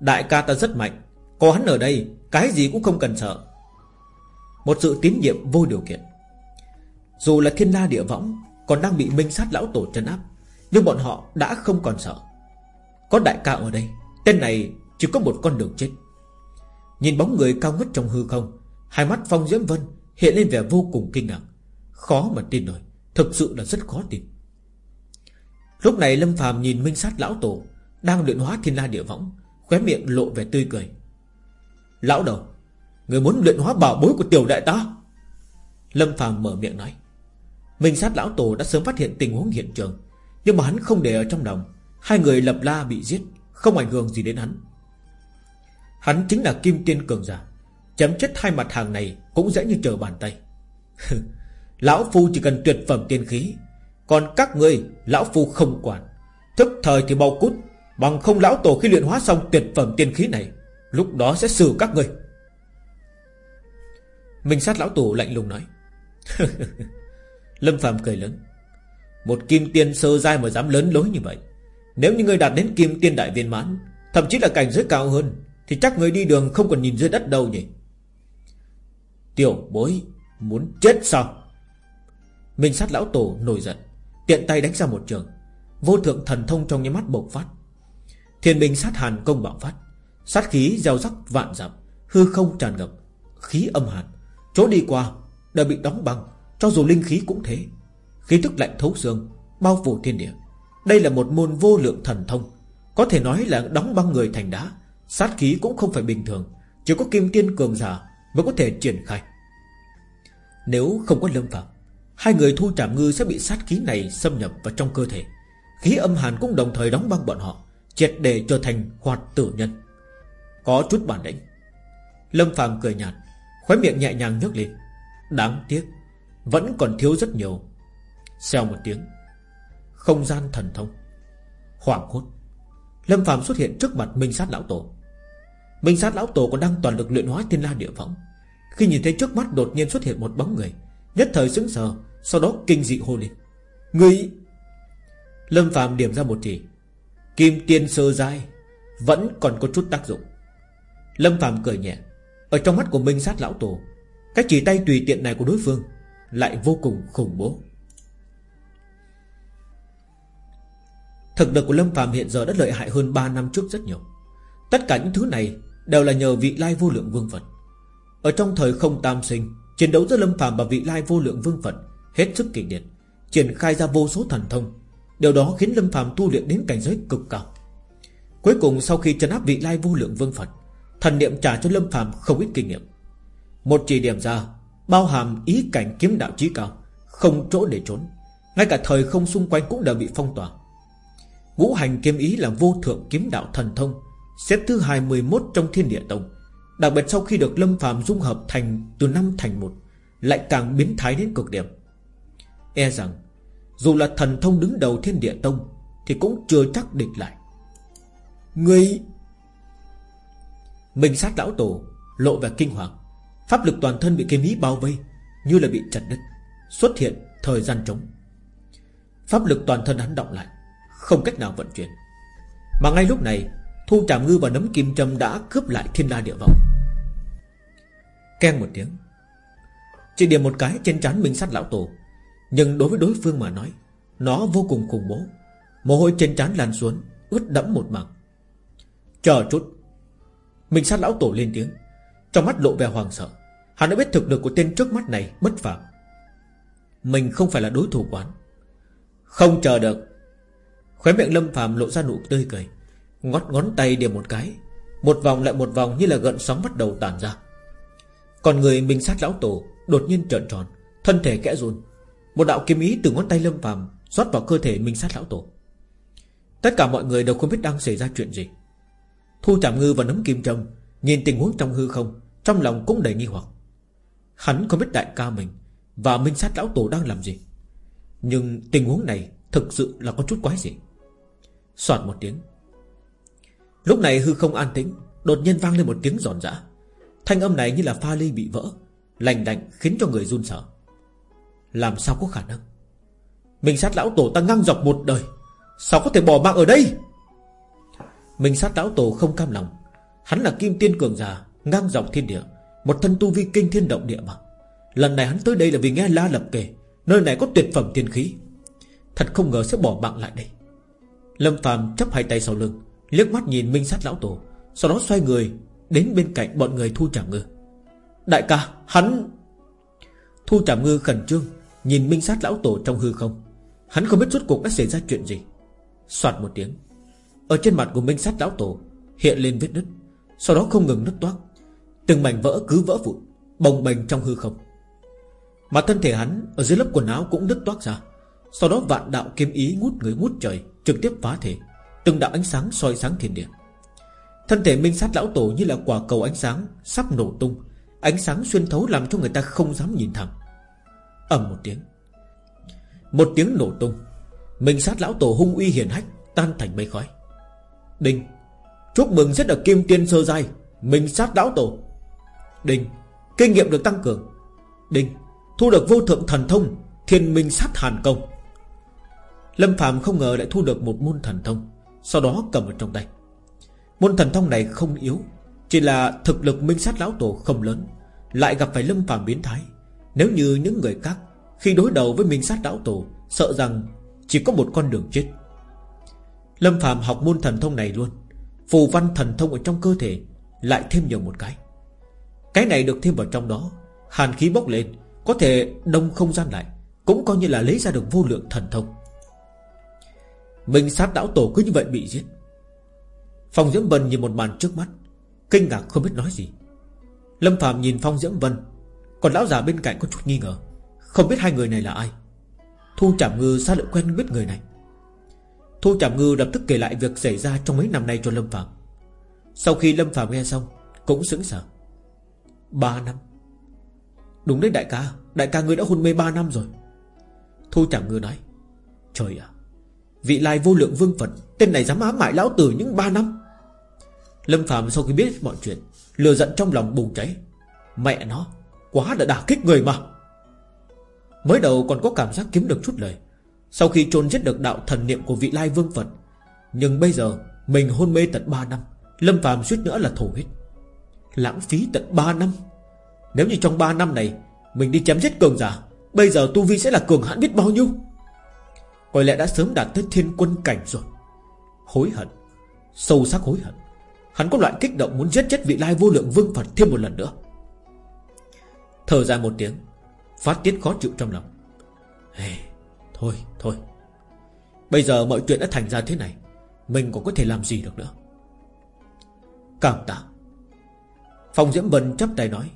Đại ca ta rất mạnh, Có hắn ở đây, Cái gì cũng không cần sợ. Một sự tín nhiệm vô điều kiện dù là thiên la địa võng, Còn đang bị minh sát lão tổ chân áp. Nhưng bọn họ đã không còn sợ. Có đại ca ở đây, Tên này chỉ có một con đường chết. Nhìn bóng người cao ngất trong hư không, Hai mắt Phong Diễm Vân Hiện lên vẻ vô cùng kinh ngạc. Khó mà tin nổi, Thực sự là rất khó tin. Lúc này Lâm phàm nhìn minh sát lão tổ Đang luyện hóa thiên la địa võng, Khóe miệng lộ vẻ tươi cười. Lão đầu, Người muốn luyện hóa bảo bối của tiểu đại ta? Lâm phàm mở miệng nói. Minh sát lão tổ đã sớm phát hiện tình huống hiện trường. Nhưng mà hắn không để ở trong lòng. Hai người lập la bị giết, Không ảnh hưởng gì đến hắn. Hắn chính là kim tiên cường giả. Chấm chết hai mặt hàng này Cũng dễ như trở bàn tay. Lão Phu chỉ cần tuyệt phẩm tiên khí, Còn các người Lão Phu không quản. Thức thời thì mau cút, Bằng không lão tổ khi luyện hóa xong tuyệt phẩm tiên khí này, Lúc đó sẽ xử các người Minh sát lão tổ lạnh lùng nói. Lâm Phạm cười lớn. Một kim tiên sơ giai mà dám lớn lối như vậy. Nếu như người đạt đến kim tiên đại viên mãn, Thậm chí là cảnh giới cao hơn, Thì chắc người đi đường không còn nhìn dưới đất đâu nhỉ? Tiểu bối, Muốn chết sao? Minh sát lão tổ nổi giận, Tiện tay đánh ra một trường. Vô thượng thần thông trong những mắt bộc phát. Thiên binh sát hàn công bạo phát. Sát khí gieo rắc vạn dặm, Hư không tràn ngập, Khí âm hàn. Chỗ đi qua, đã bị đóng băng. Cho dù linh khí cũng thế, Khí tức lạnh thấu xương, Bao phủ thiên địa. Đây là một môn vô lượng thần thông. Có thể nói là đóng băng người thành đá, Sát khí cũng không phải bình thường. Chỉ có kim tiên cường giả mới có thể triển khai. Nếu không có lâm phạm, Hai người thu trảm ngư sẽ bị sát khí này xâm nhập vào trong cơ thể. Khí âm hàn cũng đồng thời đóng băng bọn họ, Triệt để trở thành hoạt tử nhân. Có chút bản lĩnh. Lâm phàm cười nhạt Khói miệng nhẹ nhàng nhấc lên. Đáng tiếc. Vẫn còn thiếu rất nhiều. Xèo một tiếng, Không gian thần thông, Hoảng hốt. Lâm phàm xuất hiện trước mặt Minh sát lão tổ. Minh sát lão tổ còn đang toàn lực luyện hóa thiên la địa võng. Khi nhìn thấy trước mắt đột nhiên xuất hiện một bóng người, Nhất thời sững sờ, Sau đó kinh dị hô lên. Người Lâm phàm điểm ra một chỉ. Kim tiên sơ giai Vẫn còn có chút tác dụng. Lâm phàm cười nhẹ. Ở trong mắt của Minh sát lão tổ, Cái chỉ tay tùy tiện này của đối phương lại vô cùng khủng bố. Thực lực của Lâm phàm hiện giờ đã lợi hại hơn 3 năm trước rất nhiều. Tất cả những thứ này Đều là nhờ vị lai vô lượng vương Phật. Ở trong thời không tam sinh, Chiến đấu giữa Lâm phàm và vị lai vô lượng vương Phật Hết sức kịch liệt, Triển khai ra vô số thần thông. Điều đó khiến Lâm Phạm tu luyện đến cảnh giới cực cao. Cuối cùng, sau khi trấn áp vị lai vô lượng vương Phật, Thần niệm trả cho Lâm Phạm không ít kinh nghiệm. Một chỉ điểm ra Bao hàm ý cảnh kiếm đạo trí cao, Không chỗ để trốn. Ngay cả thời không xung quanh cũng đều bị phong tỏa. Ngũ hành kiếm ý là vô thượng kiếm đạo thần thông, Xếp thứ 21 trong thiên địa tông. Đặc biệt sau khi được Lâm phàm dung hợp thành, Từ năm thành một, Lại càng biến thái đến cực điểm. E rằng, dù là thần thông đứng đầu thiên địa tông, Thì cũng chưa chắc địch lại. Người minh sát lão tổ Lộ vẻ kinh hoàng. Pháp lực toàn thân bị kiếm ý bao vây, Như là bị chặt đứt, Xuất hiện thời gian trống. Pháp lực toàn thân hắn động lại, Không cách nào vận chuyển. Mà ngay lúc này, Thu trảm ngư và nấm kim châm đã cướp lại thiên la địa vọng Keng một tiếng, Chỉ điểm một cái trên trán minh sát lão tổ, nhưng đối với đối phương mà nói, Nó vô cùng khủng bố. Mồ hôi trên trán lan xuống, Ướt đẫm một mảng. Chờ chút, minh sát lão tổ lên tiếng, Trong mắt lộ vẻ hoàng sợ. Hắn đã biết thực lực của tên trước mắt này bất phạm Mình không phải là đối thủ quán Không chờ được. Khóe miệng lâm phàm lộ ra nụ tươi cười, Ngót ngón tay điểm một cái, Một vòng lại một vòng như là gợn sóng bắt đầu tàn ra. Còn người mình sát lão tổ, Đột nhiên trợn tròn, Thân thể kẽ run. Một đạo kiếm ý từ ngón tay lâm phàm rót vào cơ thể mình sát lão tổ. Tất cả mọi người đều không biết đang xảy ra chuyện gì. Thu chạm Ngư và nấm kim trâm Nhìn tình huống trong hư không, Trong lòng cũng đầy nghi hoặc. Hắn không biết đại ca mình Và minh sát lão tổ đang làm gì. Nhưng tình huống này Thực sự là có chút quái gì Xoạt một tiếng. Lúc này hư không an tĩnh, Đột nhiên vang lên một tiếng giòn giã. Thanh âm này như là pha ly bị vỡ, Lành đạnh khiến cho người run sợ. Làm sao có khả năng? Minh sát lão tổ ta ngang dọc một đời, Sao có thể bỏ mạng ở đây? Minh sát lão tổ không cam lòng. Hắn là kim tiên cường già Ngang dọc thiên địa. Một thân tu vi kinh thiên động địa mà. Lần này hắn tới đây là vì nghe la lập kể, Nơi này có tuyệt phẩm tiên khí. Thật không ngờ sẽ bỏ mạng lại đây. Lâm Phạm chấp hai tay sau lưng, liếc mắt nhìn minh sát lão tổ, Sau đó xoay người, Đến bên cạnh bọn người thu trảm ngư. Đại ca, hắn Thu trảm ngư khẩn trương, Nhìn minh sát lão tổ trong hư không. Hắn không biết rốt cuộc đã xảy ra chuyện gì. Xoạt một tiếng, Ở trên mặt của minh sát lão tổ Hiện lên vết nứt, Sau đó không ngừng nứt toát Từng mảnh vỡ cứ vỡ vụn, Bồng bềnh trong hư không. Mà thân thể hắn Ở dưới lớp quần áo cũng đứt toác ra. Sau đó vạn đạo kiếm ý ngút người ngút trời, Trực tiếp phá thể, Từng đạo ánh sáng soi sáng thiên địa. Thân thể minh sát lão tổ như là quả cầu ánh sáng Sắp nổ tung, Ánh sáng xuyên thấu làm cho người ta không dám nhìn thẳng. Ầm một tiếng Một tiếng nổ tung, Minh sát lão tổ hung uy hiển hách, Tan thành mây khói. Đinh, Chúc mừng rất được kim tiên sơ giai, Minh sát lão tổ. Đinh, Kinh nghiệm được tăng cường. Đinh, Thu được vô thượng thần thông, Thiên minh sát hàn công. Lâm Phạm không ngờ lại thu được một môn thần thông, Sau đó cầm ở trong tay. Môn thần thông này không yếu, Chỉ là thực lực minh sát lão tổ không lớn, Lại gặp phải Lâm Phạm biến thái. Nếu như những người khác Khi đối đầu với minh sát lão tổ, Sợ rằng chỉ có một con đường chết. Lâm Phạm học môn thần thông này luôn, Phù văn thần thông ở trong cơ thể Lại thêm nhiều một cái. Cái này được thêm vào trong đó. Hàn khí bốc lên, Có thể đông không gian lại, Cũng coi như là lấy ra được vô lượng thần thông. Minh sát đảo tổ cứ như vậy bị giết. Phong Diễm Vân nhìn một màn trước mắt, Kinh ngạc không biết nói gì. Lâm Phạm nhìn Phong Diễm Vân, Còn lão già bên cạnh có chút nghi ngờ, Không biết hai người này là ai. Thu Trảm Ngư sao lại quen biết người này. Thu Trảm Ngư lập tức kể lại việc xảy ra trong mấy năm nay cho Lâm Phạm Sau khi Lâm Phạm nghe xong, Cũng sững sờ. Ba năm. Đúng đấy, đại ca. Đại ca ngươi đã hôn mê ba năm rồi. Thu chẳng Ngư nói, Trời ạ, Vị lai vô lượng vương Phật, Tên này dám ám hại lão tử những ba năm. Lâm Phạm sau khi biết mọi chuyện Lừa giận trong lòng bùng cháy. Mẹ nó, Quá đã đả kích người mà. Mới đầu còn có cảm giác kiếm được chút lời. Sau khi trôn giết được đạo thần niệm của vị lai vương Phật, Nhưng bây giờ Mình hôn mê tận 3 năm, Lâm Phạm suýt nữa là thổ huyết. Lãng phí tận 3 năm. Nếu như trong 3 năm này Mình đi chém giết cường giả Bây giờ Tu Vi sẽ là cường hãn biết bao nhiêu? Có lẽ đã sớm đạt tới thiên quân cảnh rồi. Hối hận Sâu sắc hối hận. Hắn có loại kích động muốn giết chết vị lai vô lượng vương Phật thêm một lần nữa. Thở ra một tiếng Phát tiết khó chịu trong lòng. Hey, Thôi thôi. Bây giờ mọi chuyện đã thành ra thế này Mình còn có thể làm gì được nữa? Cảm tạ. Phong Diễm Vân chắp tay nói,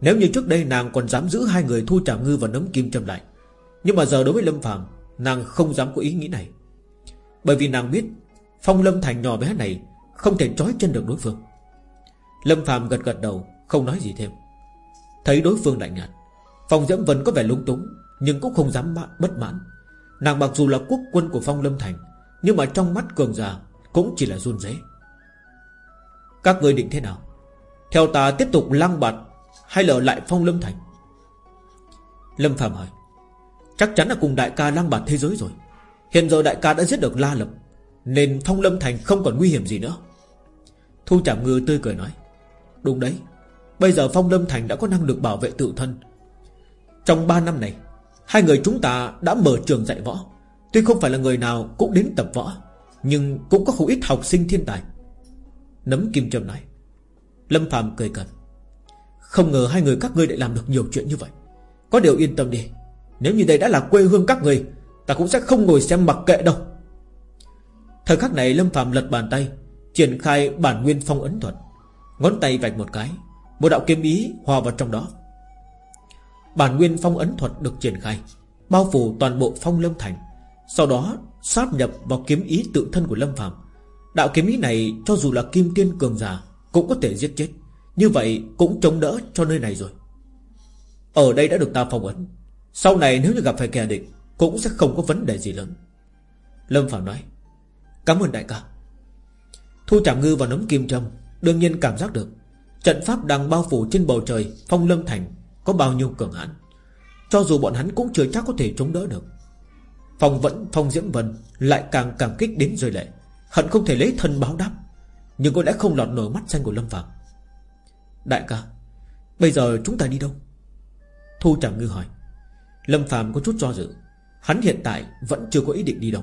Nếu như trước đây nàng còn dám giữ hai người thu trảm ngư và nấm kim Trâm lại, Nhưng mà giờ đối với Lâm Phạm Nàng không dám có ý nghĩ này. Bởi vì nàng biết, Phong Lâm Thành nhỏ bé này Không thể trói chân được đối phương. Lâm Phạm gật gật đầu, Không nói gì thêm. Thấy đối phương lạnh nhạt Phong Diễm Vân có vẻ lung túng, Nhưng cũng không dám bất mãn. Nàng mặc dù là quốc quân của Phong Lâm Thành, Nhưng mà trong mắt cường già Cũng chỉ là run rế. Các người định thế nào? Theo ta tiếp tục lăng bạt Hay là lại Phong Lâm Thành? Lâm Phạm hỏi. Chắc chắn là cùng đại ca lang bạt thế giới rồi. Hiện giờ đại ca đã giết được La Lập, Nên Phong Lâm Thành không còn nguy hiểm gì nữa. Thu Trảm Ngư tươi cười nói. Đúng đấy, Bây giờ Phong Lâm Thành đã có năng lực bảo vệ tự thân. Trong 3 năm này, Hai người chúng ta đã mở trường dạy võ. Tuy không phải là người nào cũng đến tập võ, Nhưng cũng có không ít học sinh thiên tài. Nấm Kim Trâm nói. Lâm Phạm cười cợt. Không ngờ hai người các ngươi lại làm được nhiều chuyện như vậy. Có điều yên tâm đi. Nếu như đây đã là quê hương các người, Ta cũng sẽ không ngồi xem mặc kệ đâu. Thời khắc này Lâm Phạm lật bàn tay, Triển khai bản nguyên phong ấn thuật. Ngón tay vạch một cái, Một đạo kiếm ý hòa vào trong đó. Bản nguyên phong ấn thuật được triển khai, Bao phủ toàn bộ phong lâm thành. Sau đó, sáp nhập vào kiếm ý tự thân của Lâm Phạm. Đạo kiếm ý này cho dù là kim tiên cường giả cũng có thể giết chết. Như vậy cũng chống đỡ cho nơi này rồi. Ở đây đã được ta phong ấn. Sau này nếu như gặp phải kẻ địch, Cũng sẽ không có vấn đề gì lớn. Lâm Phạm nói, Cảm ơn đại ca. Thu chạm Ngư và Nấm Kim Trâm Đương nhiên cảm giác được Trận pháp đang bao phủ trên bầu trời Phong Lâm Thành Có bao nhiêu cường hãn. Cho dù bọn hắn cũng chưa chắc có thể chống đỡ được. Phong vẫn, Phong Diễm Vân Lại càng cảm kích đến rơi lệ, Hận không thể lấy thân báo đáp. Nhưng có lẽ không lọt nổi mắt xanh của Lâm Phạm Đại ca, Bây giờ chúng ta đi đâu? Thu Trảm Ngư hỏi. Lâm Phạm có chút do dự. Hắn hiện tại vẫn chưa có ý định đi đâu.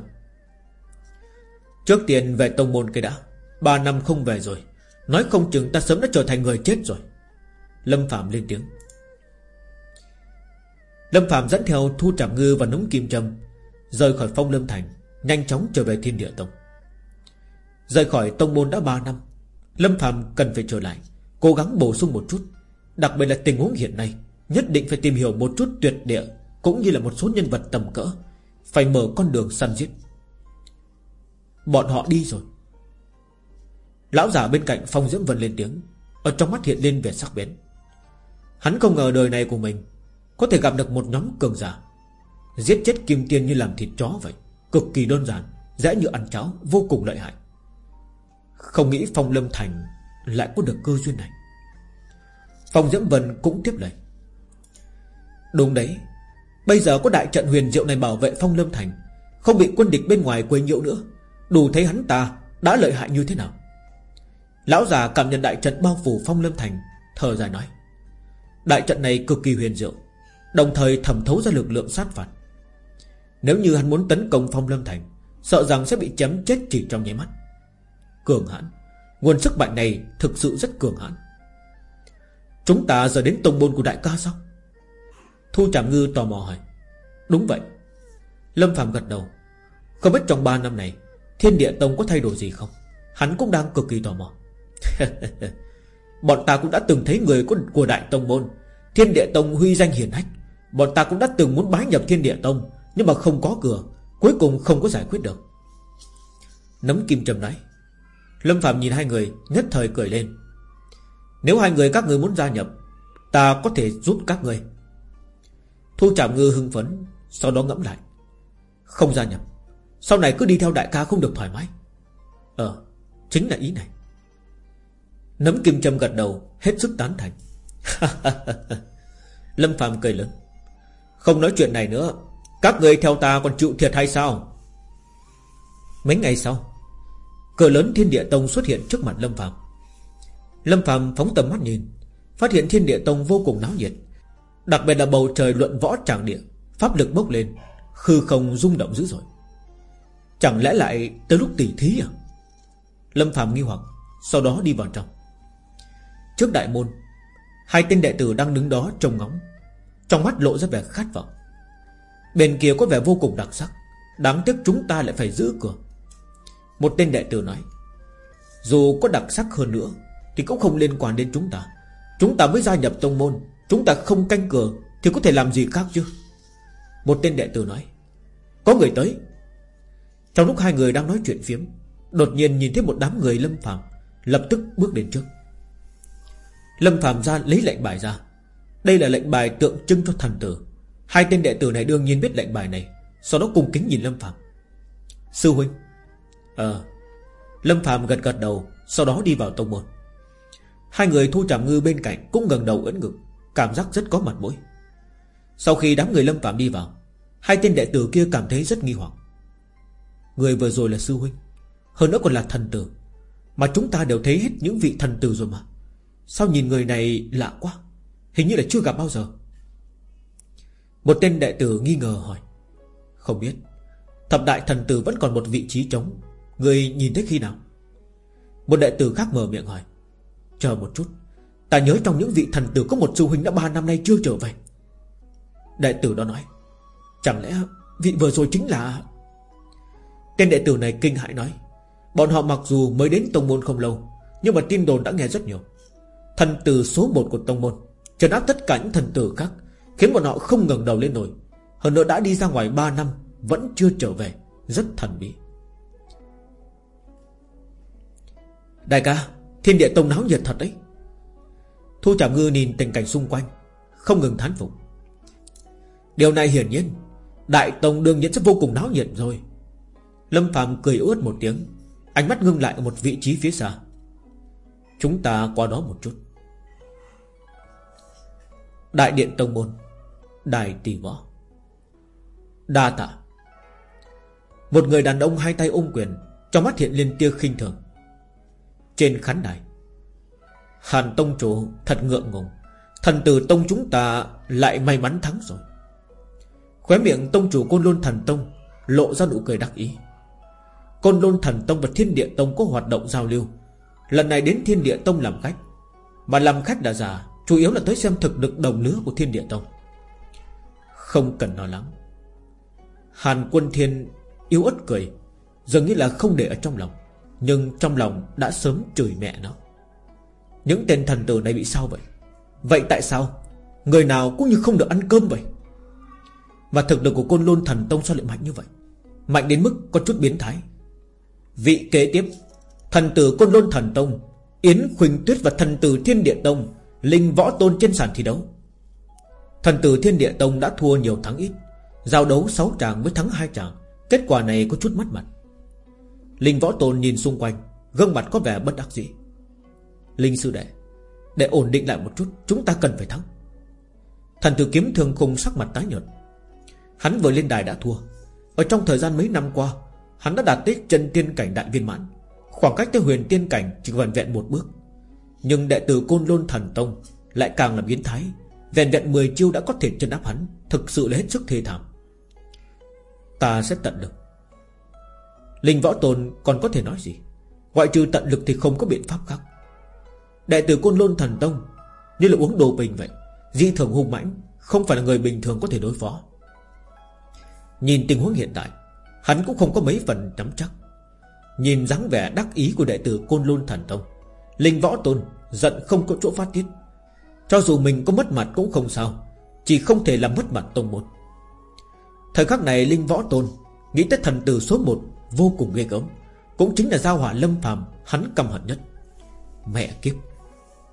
Trước tiên về tông môn cái đã. Ba năm không về rồi. Nói không chừng ta sớm đã trở thành người chết rồi. Lâm Phạm lên tiếng. Lâm Phạm dẫn theo Thu Trạm Ngư và Nống Kim Trâm Rời khỏi phong Lâm Thành, Nhanh chóng trở về Thiên Địa Tông. Rời khỏi tông môn đã 3 năm, Lâm Phạm cần phải trở lại, Cố gắng bổ sung một chút. Đặc biệt là tình huống hiện nay, Nhất định phải tìm hiểu một chút tuyệt địa, Cũng như là một số nhân vật tầm cỡ, Phải mở con đường săn giết. Bọn họ đi rồi. Lão giả bên cạnh Phong Diễm Vân lên tiếng, Ở trong mắt hiện lên vẻ sắc bén. Hắn không ngờ đời này của mình Có thể gặp được một nhóm cường giả. Giết chết kim tiên như làm thịt chó vậy, Cực kỳ đơn giản, Dễ như ăn cháo, Vô cùng lợi hại. Không nghĩ Phong Lâm Thành Lại có được cơ duyên này. Phong Diễm Vân cũng tiếp lời. Đúng đấy, Bây giờ có đại trận huyền diệu này bảo vệ Phong Lâm Thành, Không bị quân địch bên ngoài quấy nhiễu nữa, Đủ thấy hắn ta đã lợi hại như thế nào. Lão già cảm nhận đại trận bao phủ Phong Lâm Thành, Thở dài nói. Đại trận này cực kỳ huyền diệu, Đồng thời thẩm thấu ra lực lượng sát phạt. Nếu như hắn muốn tấn công Phong Lâm Thành, Sợ rằng sẽ bị chém chết chỉ trong nháy mắt. Cường hãn. Nguồn sức mạnh này thực sự rất cường hãn. Chúng ta giờ đến tông môn của đại ca sao? Thu Trảm Ngư tò mò hỏi. Đúng vậy. Lâm Phạm gật đầu. Không biết trong 3 năm này, Thiên địa tông có thay đổi gì không? Hắn cũng đang cực kỳ tò mò. Bọn ta cũng đã từng thấy người của đại tông môn. Thiên địa tông huy danh hiển hách. Bọn ta cũng đã từng muốn bái nhập thiên địa tông, Nhưng mà không có cửa, Cuối cùng không có giải quyết được. Nấm kim trầm nói. Lâm Phạm nhìn hai người, nhất thời cười lên. Nếu hai người các người muốn gia nhập, Ta có thể giúp các người Thu Trạm Ngư hưng phấn, Sau đó ngẫm lại. Không gia nhập. Sau này cứ đi theo đại ca không được thoải mái. Ờ Chính là ý này. Nấm kim châm gật đầu, Hết sức tán thành. Lâm Phạm cười lớn. Không nói chuyện này nữa. Các người theo ta còn chịu thiệt hay sao? Mấy ngày sau cửa lớn thiên địa tông xuất hiện trước mặt Lâm Phạm Lâm Phạm phóng tầm mắt nhìn, Phát hiện thiên địa tông vô cùng náo nhiệt, Đặc biệt là bầu trời luận võ tràng địa, Pháp lực bốc lên Khư không rung động dữ dội. Chẳng lẽ lại tới lúc tỷ thí à? Lâm Phạm nghi hoặc, Sau đó đi vào trong. Trước đại môn, Hai tên đệ tử đang đứng đó trông ngóng, Trong mắt lộ ra vẻ khát vọng. Bên kia có vẻ vô cùng đặc sắc, Đáng tiếc chúng ta lại phải giữ cửa. Một tên đệ tử nói, Dù có đặc sắc hơn nữa, Thì cũng không liên quan đến chúng ta. Chúng ta mới gia nhập tông môn, Chúng ta không canh cửa, Thì có thể làm gì khác chứ? Một tên đệ tử nói, Có người tới. Trong lúc hai người đang nói chuyện phiếm, Đột nhiên nhìn thấy một đám người lâm phàm, Lập tức bước đến trước. Lâm phàm ra lấy lệnh bài ra. Đây là lệnh bài tượng trưng cho thần tử. Hai tên đệ tử này đương nhiên biết lệnh bài này, Sau đó cùng kính nhìn Lâm phàm. Sư huynh Ờ Lâm phàm gật gật đầu, Sau đó đi vào tông môn. Hai người thu trảm ngư bên cạnh Cũng gần đầu ấn ngực, Cảm giác rất có mặt mũi. Sau khi đám người Lâm phàm đi vào, Hai tên đệ tử kia cảm thấy rất nghi hoặc. Người vừa rồi là sư huynh, hơn nữa còn là thần tử, Mà chúng ta đều thấy hết những vị thần tử rồi mà. Sao nhìn người này lạ quá, Hình như là chưa gặp bao giờ? Một tên đệ tử nghi ngờ hỏi. Không biết, Thập đại thần tử vẫn còn một vị trí trống Người nhìn thấy khi nào? Một đệ tử khác mở miệng hỏi. Chờ một chút. Ta nhớ trong những vị thần tử có một sư huynh đã ba năm nay chưa trở về. Đệ tử đó nói. Chẳng lẽ vị vừa rồi chính là Tên đệ tử này kinh hãi nói. Bọn họ mặc dù mới đến tông môn không lâu, Nhưng mà tin đồn đã nghe rất nhiều. Thần tử số 1 của tông môn Trấn áp tất cả những thần tử khác, Khiến bọn họ không ngẩng đầu lên nổi. Hơn nữa đã đi ra ngoài 3 năm, Vẫn chưa trở về. Rất thần bí. Đại ca, Thiên địa tông náo nhiệt thật đấy. Thu Trảm Ngư nhìn tình cảnh xung quanh, Không ngừng thán phục. Điều này hiển nhiên, Đại tông đương nhiên sẽ vô cùng náo nhiệt rồi. Lâm Phạm cười ướt một tiếng, Ánh mắt ngưng lại ở một vị trí phía xa. Chúng ta qua đó một chút. Đại điện Tông Môn, Đài tỷ võ. Đa tạ. Một người đàn ông hai tay ôm quyền, Trong mắt hiện lên tia khinh thường. Trên khán đài. Hàn Tông Chủ thật ngượng ngùng. Thần tử Tông chúng ta Lại may mắn thắng rồi. Khóe miệng Tông Chủ Côn Lôn Thần Tông Lộ ra nụ cười đắc ý. Côn Lôn Thần Tông và Thiên Địa Tông có hoạt động giao lưu. Lần này đến Thiên Địa Tông làm khách. Mà làm khách đã già, Chủ yếu là tới xem thực lực đồng lứa của Thiên Địa Tông. Không cần lo lắng. Hàn Quân Thiên yếu ớt cười, Dường như là không để ở trong lòng. Nhưng trong lòng đã sớm chửi mẹ nó. Những tên thần tử này bị sao vậy? Vậy tại sao? Người nào cũng như không được ăn cơm vậy? Và thực lực của côn lôn thần tông sao lại mạnh như vậy? Mạnh đến mức có chút biến thái. Vị kế tiếp, Thần tử côn lôn thần tông, Yến Khuynh Tuyết và thần tử Thiên Địa Tông, Linh Võ Tôn trên sàn thi đấu. Thần tử Thiên Địa Tông đã thua nhiều thắng ít, Giao đấu 6 tràng mới thắng hai tràng. Kết quả này có chút mất mặt. Linh Võ Tôn nhìn xung quanh, Gương mặt có vẻ bất đắc dĩ. Linh Sư Đệ, Để ổn định lại một chút, Chúng ta cần phải thắng. Thần tử kiếm thường khung sắc mặt tái nhợt. Hắn vừa lên đài đã thua. Ở trong thời gian mấy năm qua, Hắn đã đạt tới chân tiên cảnh đại viên mãn. Khoảng cách tới huyền tiên cảnh chỉ vẹn vẹn một bước. Nhưng đệ tử Côn Lôn Thần Tông Lại càng là biến thái. Vẹn vẹn 10 chiêu đã có thể chân áp hắn, Thực sự là hết sức thê thảm. Ta sẽ tận lực. Linh Võ Tôn còn có thể nói gì? Ngoại trừ tận lực thì không có biện pháp khác. Đệ tử Côn Lôn Thần Tông, Như là uống đồ bình vậy Di thường hung mãnh, Không phải là người bình thường có thể đối phó. Nhìn tình huống hiện tại, Hắn cũng không có mấy phần nắm chắc. Nhìn dáng vẻ đắc ý của đệ tử Côn Lôn Thần Tông, Linh Võ Tôn Giận không có chỗ phát tiết. Cho dù mình có mất mặt cũng không sao, Chỉ không thể làm mất mặt tông môn. Thời khắc này Linh Võ Tôn Nghĩ tới thần tử số 1 Vô cùng ghê gớm. Cũng chính là giao hỏa lâm phàm, Hắn căm hận nhất. Mẹ kiếp,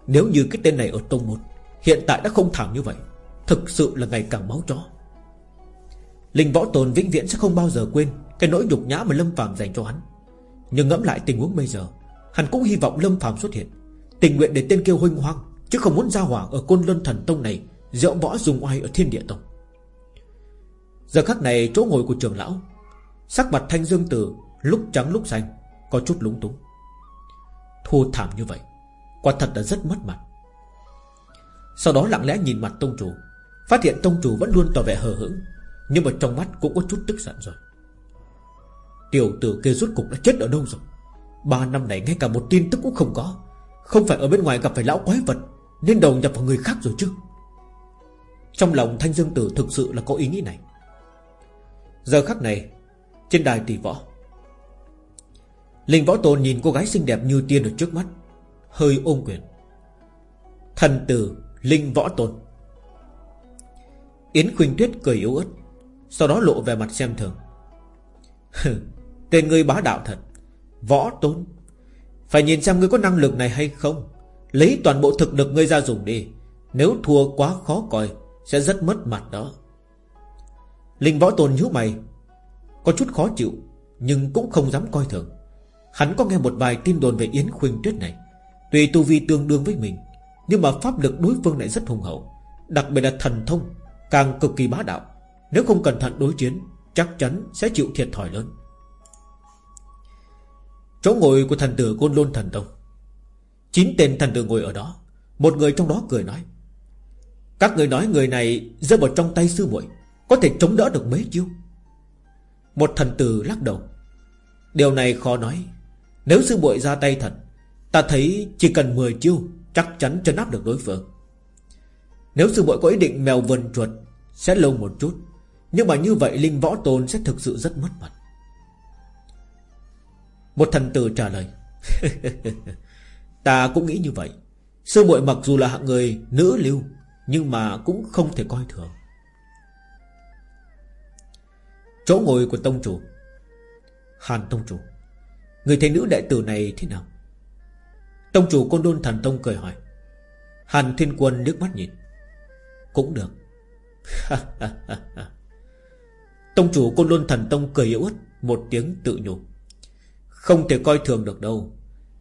Nếu như cái tên này ở tông một Hiện tại đã không thảm như vậy, Thực sự là ngày càng máu chó. Linh Võ tồn vĩnh viễn sẽ không bao giờ quên Cái nỗi nhục nhã mà Lâm Phạm dành cho hắn. Nhưng ngẫm lại tình huống bây giờ, Hắn cũng hy vọng Lâm Phạm xuất hiện, Tình nguyện để tên kêu huynh hoang, Chứ không muốn ra hỏa ở côn luân thần tông này Dẫu võ dùng oai ở thiên địa tông. Giờ khắc này, chỗ ngồi của trường lão Sắc mặt thanh dương tử Lúc trắng lúc xanh, Có chút lúng túng. Thua thảm như vậy, Quả thật là rất mất mặt. Sau đó lặng lẽ nhìn mặt tông chủ, Phát hiện tông chủ vẫn luôn tỏ vẻ hờ hững, Nhưng mà trong mắt cũng có chút tức giận rồi. Tiểu tử kia rốt cục đã chết ở đâu rồi? Ba năm này ngay cả một tin tức cũng không có, Không phải ở bên ngoài gặp phải lão quái vật, Nên đầu nhập vào người khác rồi chứ. Trong lòng Thanh Dương Tử thực sự là có ý nghĩ này. Giờ khắc này trên đài tỷ võ. Linh võ tôn nhìn cô gái xinh đẹp như tiên ở trước mắt, Hơi ôm quyền. Thần tử Linh võ tôn. Yến Khuynh Tuyết cười yếu ớt, Sau đó lộ về mặt xem thường. Tên ngươi bá đạo thật, Võ tôn. Phải nhìn xem ngươi có năng lực này hay không. Lấy toàn bộ thực lực ngươi ra dùng đi. Nếu thua quá khó coi, Sẽ rất mất mặt đó. Linh võ tôn nhíu mày có chút khó chịu, Nhưng cũng không dám coi thường. Hắn có nghe một vài tin đồn về Yến Khuynh Tuyết này. Tuy tu vi tương đương với mình, Nhưng mà pháp lực đối phương lại rất hùng hậu, Đặc biệt là thần thông, Càng cực kỳ bá đạo. Nếu không cẩn thận đối chiến, Chắc chắn sẽ chịu thiệt thòi lớn. Chỗ ngồi của thần tử Côn Lôn Thần Tông. Chín tên thần tử ngồi ở đó, Một người trong đó cười nói, Các người nói người này rơi vào trong tay sư muội, Có thể chống đỡ được mấy chiêu? Một thần tử lắc đầu. Điều này khó nói. Nếu sư muội ra tay thật, Ta thấy chỉ cần 10 chiêu, Chắc chắn chân áp được đối phương. Nếu sư muội có ý định mèo vần chuột, Sẽ lâu một chút. Nhưng mà như vậy Linh Võ Tôn sẽ thực sự rất mất mặt. Một thần tử trả lời. Ta cũng nghĩ như vậy. Sư muội mặc dù là hạng người nữ lưu, Nhưng mà cũng không thể coi thường. Chỗ ngồi của tông chủ. Hàn tông chủ, Người thầy nữ đệ tử này thế nào? Tông chủ côn đôn thần tông cười hỏi. Hàn thiên quân nước mắt nhìn. Cũng được. Tông chủ côn đôn thần tông cười yếu ớt, Một tiếng tự nhủ. Không thể coi thường được đâu.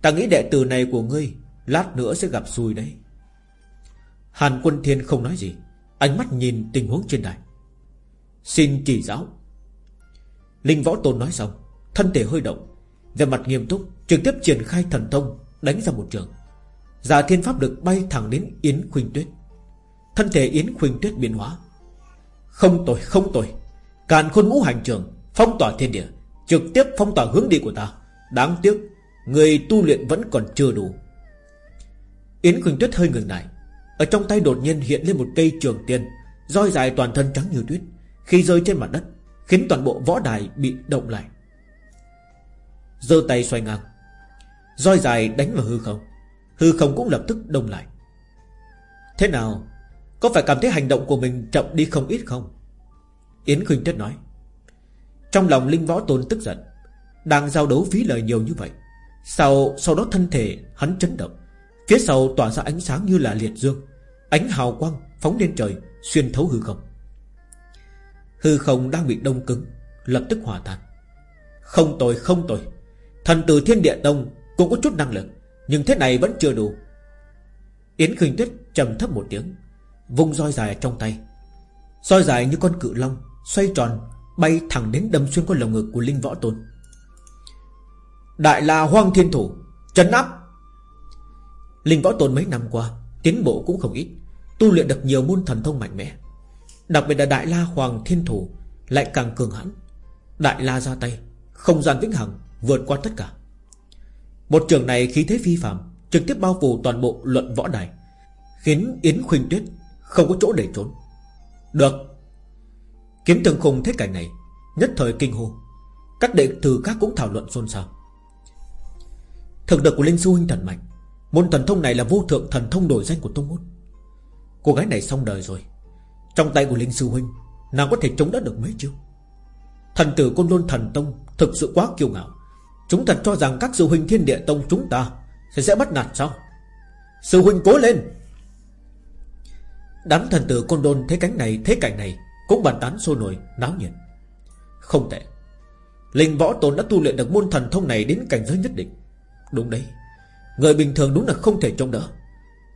Ta nghĩ đệ tử này của ngươi Lát nữa sẽ gặp xui đấy. Hàn quân thiên không nói gì, Ánh mắt nhìn tình huống trên đài. Xin chỉ giáo. Linh võ tôn nói xong Thân thể hơi động Về mặt nghiêm túc Trực tiếp triển khai thần thông Đánh ra một trường. Giả thiên pháp lực bay thẳng đến Yến Khuynh Tuyết. Thân thể Yến Khuynh Tuyết biến hóa. Không tội không tội, Càn khôn ngũ hành trường Phong tỏa thiên địa Trực tiếp phong tỏa hướng đi của ta. Đáng tiếc Người tu luyện vẫn còn chưa đủ. Yến Khuynh Tuyết hơi ngừng lại. Ở trong tay đột nhiên hiện lên một cây trường tiên roi dài toàn thân trắng như tuyết Khi rơi trên mặt đất Khiến toàn bộ võ đài bị động lại. Giơ tay xoay ngang. Roi dài đánh vào hư không. Hư không cũng lập tức đông lại. Thế nào? Có phải cảm thấy hành động của mình chậm đi không ít không? Yến Khuynh Chất nói. Trong lòng Linh Võ Tôn tức giận, Đang giao đấu phí lời nhiều như vậy Sau sau đó thân thể hắn chấn động? Phía sau tỏa ra ánh sáng như là liệt dương, Ánh hào quang phóng lên trời, Xuyên thấu hư không. Hư không đang bị đông cứng, Lập tức hòa tan. Không tồi không tồi. Thần tử thiên địa tông cũng có chút năng lực, Nhưng thế này vẫn chưa đủ. Yến khinh Tuyết trầm thấp một tiếng Vùng roi dài trong tay. Roi dài như con cự long, Xoay tròn, Bay thẳng đến đâm xuyên qua lồng ngực của Linh Võ Tôn. Đại la Hoang Thiên Thủ, Trấn áp! Linh Võ Tôn mấy năm qua, Tiến bộ cũng không ít, Tu luyện được nhiều môn thần thông mạnh mẽ. Đặc biệt là Đại La Hoàng Thiên Thủ Lại càng cường hãn. Đại La ra tay, Không gian vĩnh hằng Vượt qua tất cả. Một trường này khí thế phi phạm Trực tiếp bao phủ toàn bộ luận võ đài, Khiến Yến Khuynh Tuyết Không có chỗ để trốn. Được. Kiếm tường khùng thế cảnh này, Nhất thời kinh hô. Các đệ tử khác cũng thảo luận xôn xao. Thực lực của Linh Sư Huynh thần mạnh, Môn thần thông này là vô thượng thần thông đổi danh của Tông Môn. Cô gái này xong đời rồi trong tay của Linh Sư Huynh, Nàng có thể chống đỡ được mấy chiêu? Thần tử Côn Lôn Thần Tông Thực sự quá kiêu ngạo. Chúng thật cho rằng các sư huynh thiên địa tông chúng ta Sẽ sẽ bắt nạt sao? Sư huynh cố lên! Đám thần tử Côn Lôn thấy cánh này Thế cảnh này, Cũng bàn tán sôi nổi, náo nhiệt. Không tệ. Linh võ tôn đã tu luyện được môn thần thông này Đến cảnh giới nhất định. Đúng đấy. Người bình thường đúng là không thể trông đỡ.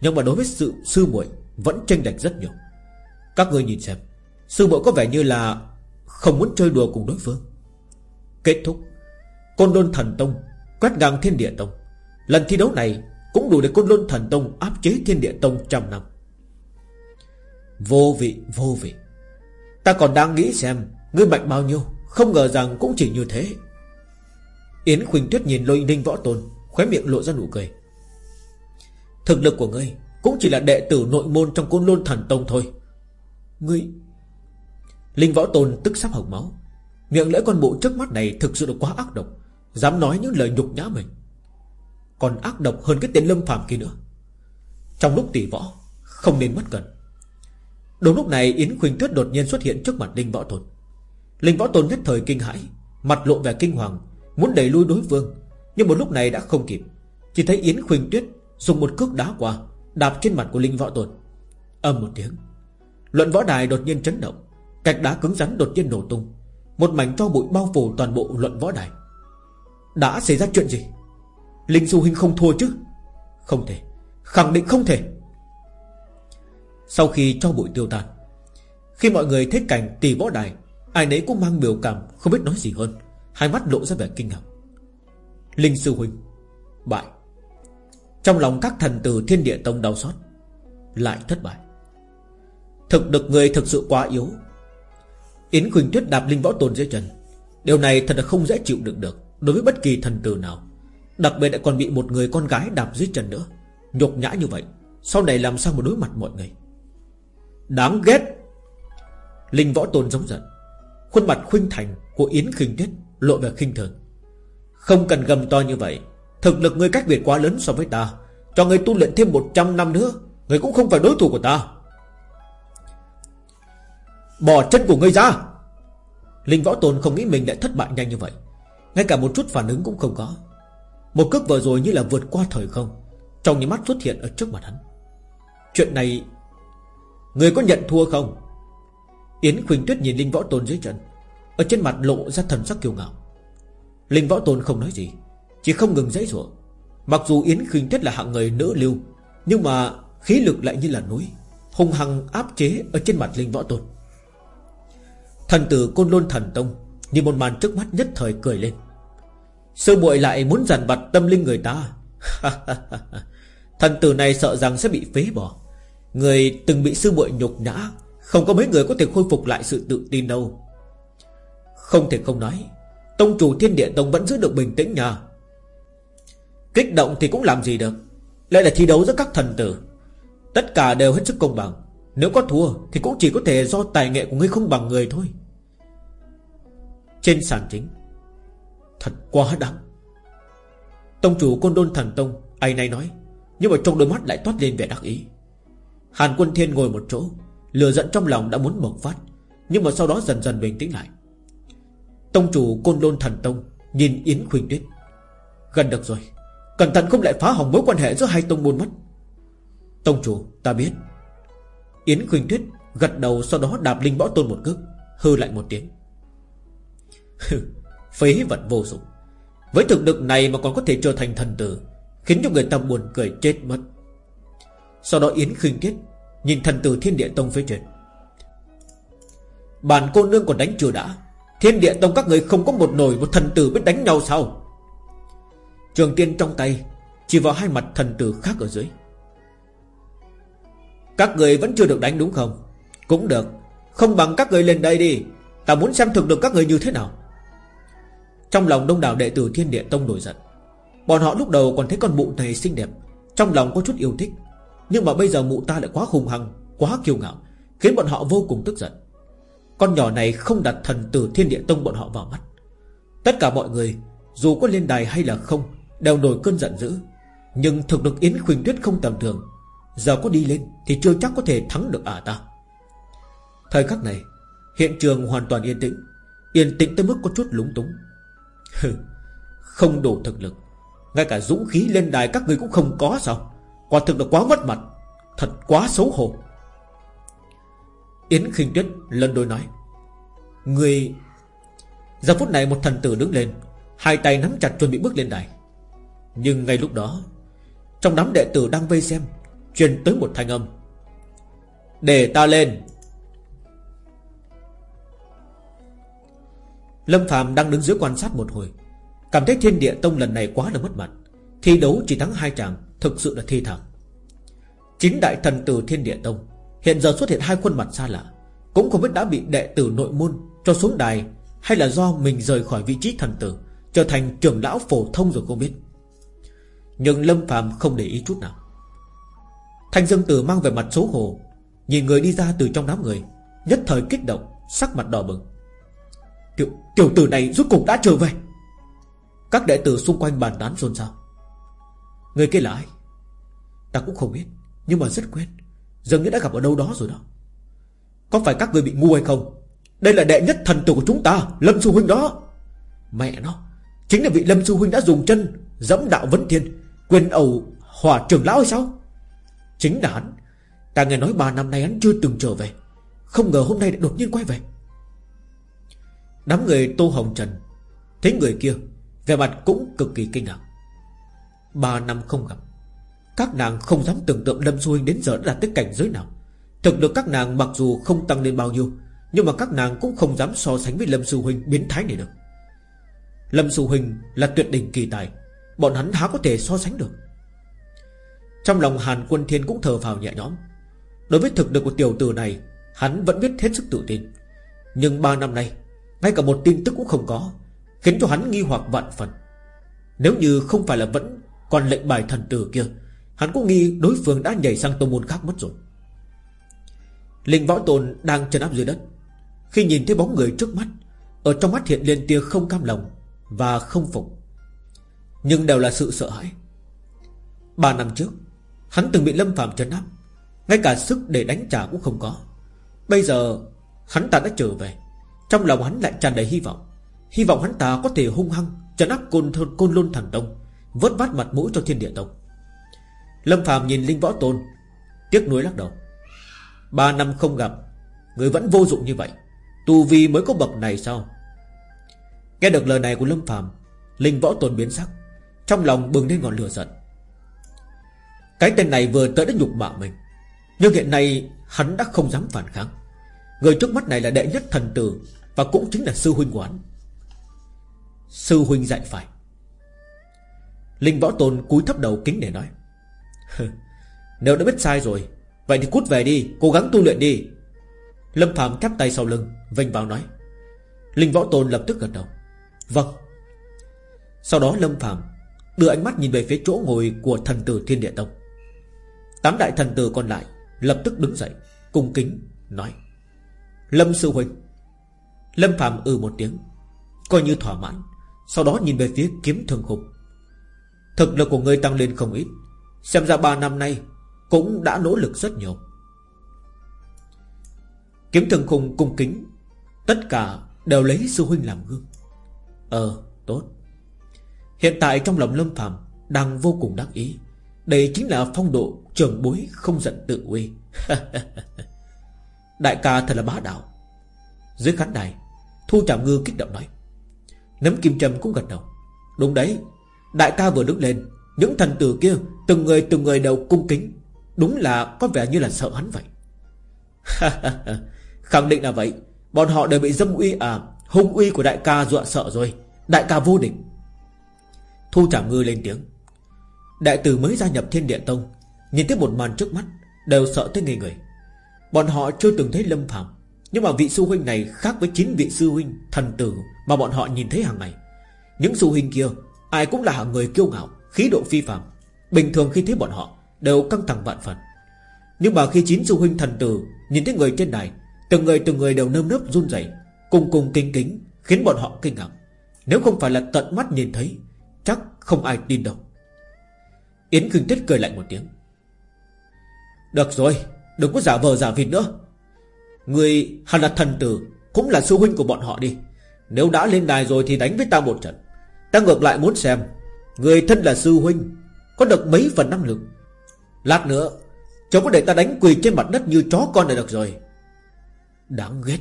Nhưng mà đối với sự sư muội Vẫn tranh lệch rất nhiều. Các ngươi nhìn xem. Sư bộ có vẻ như là Không muốn chơi đùa cùng đối phương. Kết thúc. Côn Lôn Thần Tông Quét ngang Thiên Địa Tông. Lần thi đấu này Cũng đủ để Côn Lôn Thần Tông áp chế Thiên Địa Tông trăm năm. Vô vị vô vị. Ta còn đang nghĩ xem Ngươi mạnh bao nhiêu, Không ngờ rằng cũng chỉ như thế. Yến Khuynh Tuyết nhìn lôi ninh võ tôn, Khóe miệng lộ ra nụ cười. Thực lực của ngươi Cũng chỉ là đệ tử nội môn trong côn lôn thần tông thôi. Ngươi. Linh võ tôn tức sắp hộc máu. Miệng lưỡi con bộ trước mắt này Thực sự là quá ác độc, Dám nói những lời nhục nhã mình. Còn ác độc hơn cái tên lâm phàm kia nữa. Trong lúc tỷ võ, Không nên mất cần Đúng lúc này, Yến Khuynh Tuyết đột nhiên xuất hiện trước mặt Linh Võ Tôn. Linh Võ Tôn nhất thời kinh hãi, Mặt lộ vẻ kinh hoàng, Muốn đẩy lui đối phương. Nhưng một lúc này đã không kịp. Chỉ thấy Yến Khuynh Tuyết dùng một cước đá qua, Đạp trên mặt của Linh Võ Tôn. Âm một tiếng. Luận võ đài đột nhiên chấn động, Cạch đá cứng rắn đột nhiên nổ tung, Một mảnh cho bụi bao phủ toàn bộ luận võ đài. Đã xảy ra chuyện gì? Linh Du Huynh không thua chứ? Không thể, Khẳng định không thể. Sau khi cho bụi tiêu tan, Khi mọi người thấy cảnh tỷ võ đài, Ai nấy cũng mang biểu cảm Không biết nói gì hơn, Hai mắt lộ ra vẻ kinh ngạc. Linh Sư Huynh, Bại. Trong lòng các thần tử thiên địa tông đau xót, Lại thất bại. Thực được người thực sự quá yếu. Yến Quỳnh Tuyết đạp Linh Võ Tôn dưới chân. Điều này thật là không dễ chịu được được Đối với bất kỳ thần tử nào. Đặc biệt lại còn bị một người con gái đạp dưới chân nữa. Nhục nhã như vậy, Sau này làm sao mà đối mặt mọi người? Đáng ghét. Linh Võ Tôn giống giận. Khuôn mặt khuynh thành của Yến Khinh Tuyết Lộ vẻ khinh thường. Không cần gầm to như vậy, Thực lực ngươi cách biệt quá lớn so với ta. Cho ngươi tu luyện thêm 100 năm nữa Ngươi cũng không phải đối thủ của ta. Bỏ chân của ngươi ra. Linh Võ Tôn không nghĩ mình lại thất bại nhanh như vậy. Ngay cả một chút phản ứng cũng không có. Một cước vừa rồi như là vượt qua thời không, Trong những mắt xuất hiện ở trước mặt hắn. Chuyện này Người có nhận thua không? Yến Khuynh Tuyết nhìn Linh Võ Tôn dưới chân. Ở trên mặt lộ ra thần sắc kiêu ngạo. Linh Võ Tôn không nói gì, Chỉ không ngừng dãy rủa. Mặc dù Yến Khuynh Tuyết là hạng người nữ lưu, Nhưng mà khí lực lại như là núi Hùng hằng áp chế ở trên mặt Linh Võ Tôn. Thần tử Côn Lôn Thần Tông nhìn một màn trước mắt nhất thời cười lên. Sư muội lại muốn giàn vặt tâm linh người ta. Thần tử này sợ rằng sẽ bị phế bỏ. Người từng bị sư muội nhục nhã, Không có mấy người có thể khôi phục lại sự tự tin đâu. Không thể không nói, Tông chủ thiên địa tông vẫn giữ được bình tĩnh nha Kích động thì cũng làm gì được, Lại là thi đấu giữa các thần tử. Tất cả đều hết sức công bằng. Nếu có thua thì cũng chỉ có thể do tài nghệ của ngươi không bằng người thôi. Trên sàn chính. Thật quá đáng. Tông chủ Côn Đôn Thần Tông, Ai nay nói, Nhưng mà trong đôi mắt lại toát lên vẻ đắc ý. Hàn Quân Thiên ngồi một chỗ, Lửa giận trong lòng đã muốn bộc phát, Nhưng mà sau đó dần dần bình tĩnh lại. Tông chủ Côn đôn Thần Tông Nhìn Yến Khuynh Tuyết. Gần được rồi, Cẩn thận không lại phá hỏng mối quan hệ giữa hai tông môn mất. Tông chủ, ta biết. Yến Khuynh Tuyết gật đầu Sau đó đạp Linh Võ Tôn một cước, Hư lại một tiếng. Phế vật vô dụng. Với thực lực này mà còn có thể trở thành thần tử, Khiến cho người ta buồn cười chết mất. Sau đó Yến khinh kết Nhìn thần tử thiên địa tông phía trên. Bản cô nương còn đánh chưa đã. Thiên địa tông các người không có một nồi Một thần tử biết đánh nhau sao? Trường tiên trong tay, Chỉ vào hai mặt thần tử khác ở dưới. Các người vẫn chưa được đánh đúng không? Cũng được, Không bằng các người lên đây đi. Ta muốn xem thực lực các người như thế nào. Trong lòng đông đảo đệ tử thiên địa tông nổi giận. Bọn họ lúc đầu còn thấy con mụ này xinh đẹp, Trong lòng có chút yêu thích. Nhưng mà bây giờ mụ ta lại quá hùng hăng Quá kiêu ngạo, Khiến bọn họ vô cùng tức giận. Con nhỏ này không đặt thần tử thiên địa tông bọn họ vào mắt. Tất cả mọi người, Dù có lên đài hay là không, Đều nổi cơn giận dữ. Nhưng thực lực Yến Khuynh Tuyết không tầm thường, Giờ có đi lên Thì chưa chắc có thể thắng được ả ta. Thời khắc này, Hiện trường hoàn toàn yên tĩnh Yên tĩnh tới mức có chút lúng túng. Không đủ thực lực. Ngay cả dũng khí lên đài các người cũng không có sao. Quả thực là quá mất mặt, Thật quá xấu hổ. Yến khinh tuyết lần đôi nói, Người Giờ phút này một thần tử đứng lên, Hai tay nắm chặt chuẩn bị bước lên đài. Nhưng ngay lúc đó, Trong đám đệ tử đang vây xem, Truyền tới một thanh âm. Để ta lên. Lâm Phạm đang đứng dưới quan sát một hồi. Cảm thấy thiên địa tông lần này quá là mất mặt. Thi đấu chỉ thắng hai chàng, Thực sự là thi thảm. Chính đại thần tử thiên địa tông, Hiện giờ xuất hiện hai khuôn mặt xa lạ, Cũng không biết đã bị đệ tử nội môn Cho xuống đài Hay là do mình rời khỏi vị trí thần tử, Trở thành trưởng lão phổ thông rồi không biết. Nhưng Lâm Phạm không để ý chút nào. Thanh Dương Tử mang về mặt xấu hổ, Nhìn người đi ra từ trong đám người, Nhất thời kích động, Sắc mặt đỏ bừng. Tiểu, tiểu tử này rốt cục đã trở về. Các đệ tử xung quanh bàn tán xôn xao. Người kia là ai? Ta cũng không biết Nhưng mà rất quen. Dường như đã gặp ở đâu đó rồi đó. Có phải các người bị ngu hay không? Đây là đệ nhất thần tử của chúng ta Lâm Sư Huynh đó. Mẹ nó Chính là vị Lâm Sư Huynh đã dùng chân Dẫm đạo vấn thiên Quyền ẩu hỏa trưởng lão hay sao? Chính là hắn. Ta nghe nói ba năm nay hắn chưa từng trở về. Không ngờ hôm nay lại đột nhiên quay về. Đám người Tô Hồng Trần Thấy người kia Về mặt cũng cực kỳ kinh ngạc. Ba năm không gặp, Các nàng không dám tưởng tượng Lâm Du Huynh đến giờ đã đạt tới cảnh giới nào. Thực lực các nàng mặc dù không tăng lên bao nhiêu, Nhưng mà các nàng cũng không dám so sánh với Lâm Du Huynh biến thái này được. Lâm Du Huynh là tuyệt đỉnh kỳ tài, Bọn hắn há có thể so sánh được. Trong lòng Hàn Quân Thiên cũng thờ vào nhẹ nhõm. Đối với thực lực của tiểu tử này, Hắn vẫn biết hết sức tự tin. Nhưng ba năm nay ngay cả một tin tức cũng không có, Khiến cho hắn nghi hoặc vạn phần. Nếu như không phải là vẫn còn lệnh bài thần tử kia, Hắn cũng nghi đối phương đã nhảy sang tông môn khác mất rồi. Linh võ tồn đang chân áp dưới đất. Khi nhìn thấy bóng người trước mắt, Ở trong mắt hiện lên tia không cam lòng Và không phục. Nhưng đều là sự sợ hãi. Ba năm trước, Hắn từng bị Lâm Phạm trấn áp. Ngay cả sức để đánh trả cũng không có. Bây giờ, hắn ta đã trở về trong lòng hắn lại tràn đầy hy vọng. Hy vọng hắn ta có thể hung hăng Trấn áp côn, côn lôn thần tông Vớt vát mặt mũi cho thiên địa tông. Lâm phàm nhìn Linh Võ Tôn Tiếc nuối lắc đầu. Ba năm không gặp Người vẫn vô dụng như vậy Tu vi mới có bậc này sao? Nghe được lời này của Lâm phàm Linh Võ Tôn biến sắc Trong lòng bừng lên ngọn lửa giận. Cái tên này vừa tới đã nhục mạ mình Nhưng hiện nay hắn đã không dám phản kháng. Người trước mắt này là đệ nhất thần tử và cũng chính là sư huynh của hắn. Sư huynh dạy phải. Linh võ tôn cúi thấp đầu kính để nói Nếu đã biết sai rồi, Vậy thì cút về đi, Cố gắng tu luyện đi. Lâm Phạm chắp tay sau lưng, Vênh vào nói. Linh võ tôn lập tức gật đầu. Vâng. Sau đó Lâm Phạm Đưa ánh mắt nhìn về phía chỗ ngồi của thần tử Thiên Địa Tông. Tám đại thần tử còn lại Lập tức đứng dậy, Cung kính nói, Lâm Sư Huynh Lâm Phạm ừ một tiếng, Coi như thỏa mãn, Sau đó nhìn về phía kiếm thường khục Thực lực của ngươi tăng lên không ít, Xem ra ba năm nay Cũng đã nỗ lực rất nhiều. Kiếm thường khùng cung kính, Tất cả đều lấy sư huynh làm gương. Ờ tốt. Hiện tại trong lòng Lâm Phạm Đang vô cùng đắc ý, Đây chính là phong độ trường bối không giận tự uy. Đại ca thật là bá đạo. Dưới khán đài Thu Trạm Ngư kích động nói. Nấm kim trầm cũng gật đầu. Đúng đấy, Đại ca vừa đứng lên, Những thần tử kia Từng người từng người đều cung kính. Đúng là có vẻ như là sợ hắn vậy. Khẳng định là vậy. Bọn họ đều bị dâm uy à Hung uy của đại ca dọa sợ rồi. Đại ca vô địch. Thu Trảm Ngư lên tiếng. Đại tử mới gia nhập thiên địa tông, Nhìn thấy một màn trước mắt, Đều sợ tới ngây người. Bọn họ chưa từng thấy Lâm Phạm. Nhưng mà vị sư huynh này khác với chín vị sư huynh Thần tử mà bọn họ nhìn thấy hàng ngày. Những sư huynh kia, Ai cũng là hạng người kiêu ngạo, Khí độ phi phàm. Bình thường khi thấy bọn họ, Đều căng thẳng vạn phần. Nhưng mà khi chín sư huynh thần tử Nhìn thấy người trên đài, Từng người từng người đều nơm nớp run rẩy, Cùng cùng kinh kính, Khiến bọn họ kinh ngạc. Nếu không phải là tận mắt nhìn thấy, Chắc không ai tin đâu. Yến Kinh Tuyết cười lạnh một tiếng. Được rồi, Đừng có giả vờ giả vịt nữa. Người hẳn là thần tử, Cũng là sư huynh của bọn họ đi. Nếu đã lên đài rồi thì đánh với ta một trận. Ta ngược lại muốn xem, Người thân là sư huynh, Có được mấy phần năng lực? Lát nữa Cháu có để ta đánh quỳ trên mặt đất như chó con là được rồi. Đáng ghét.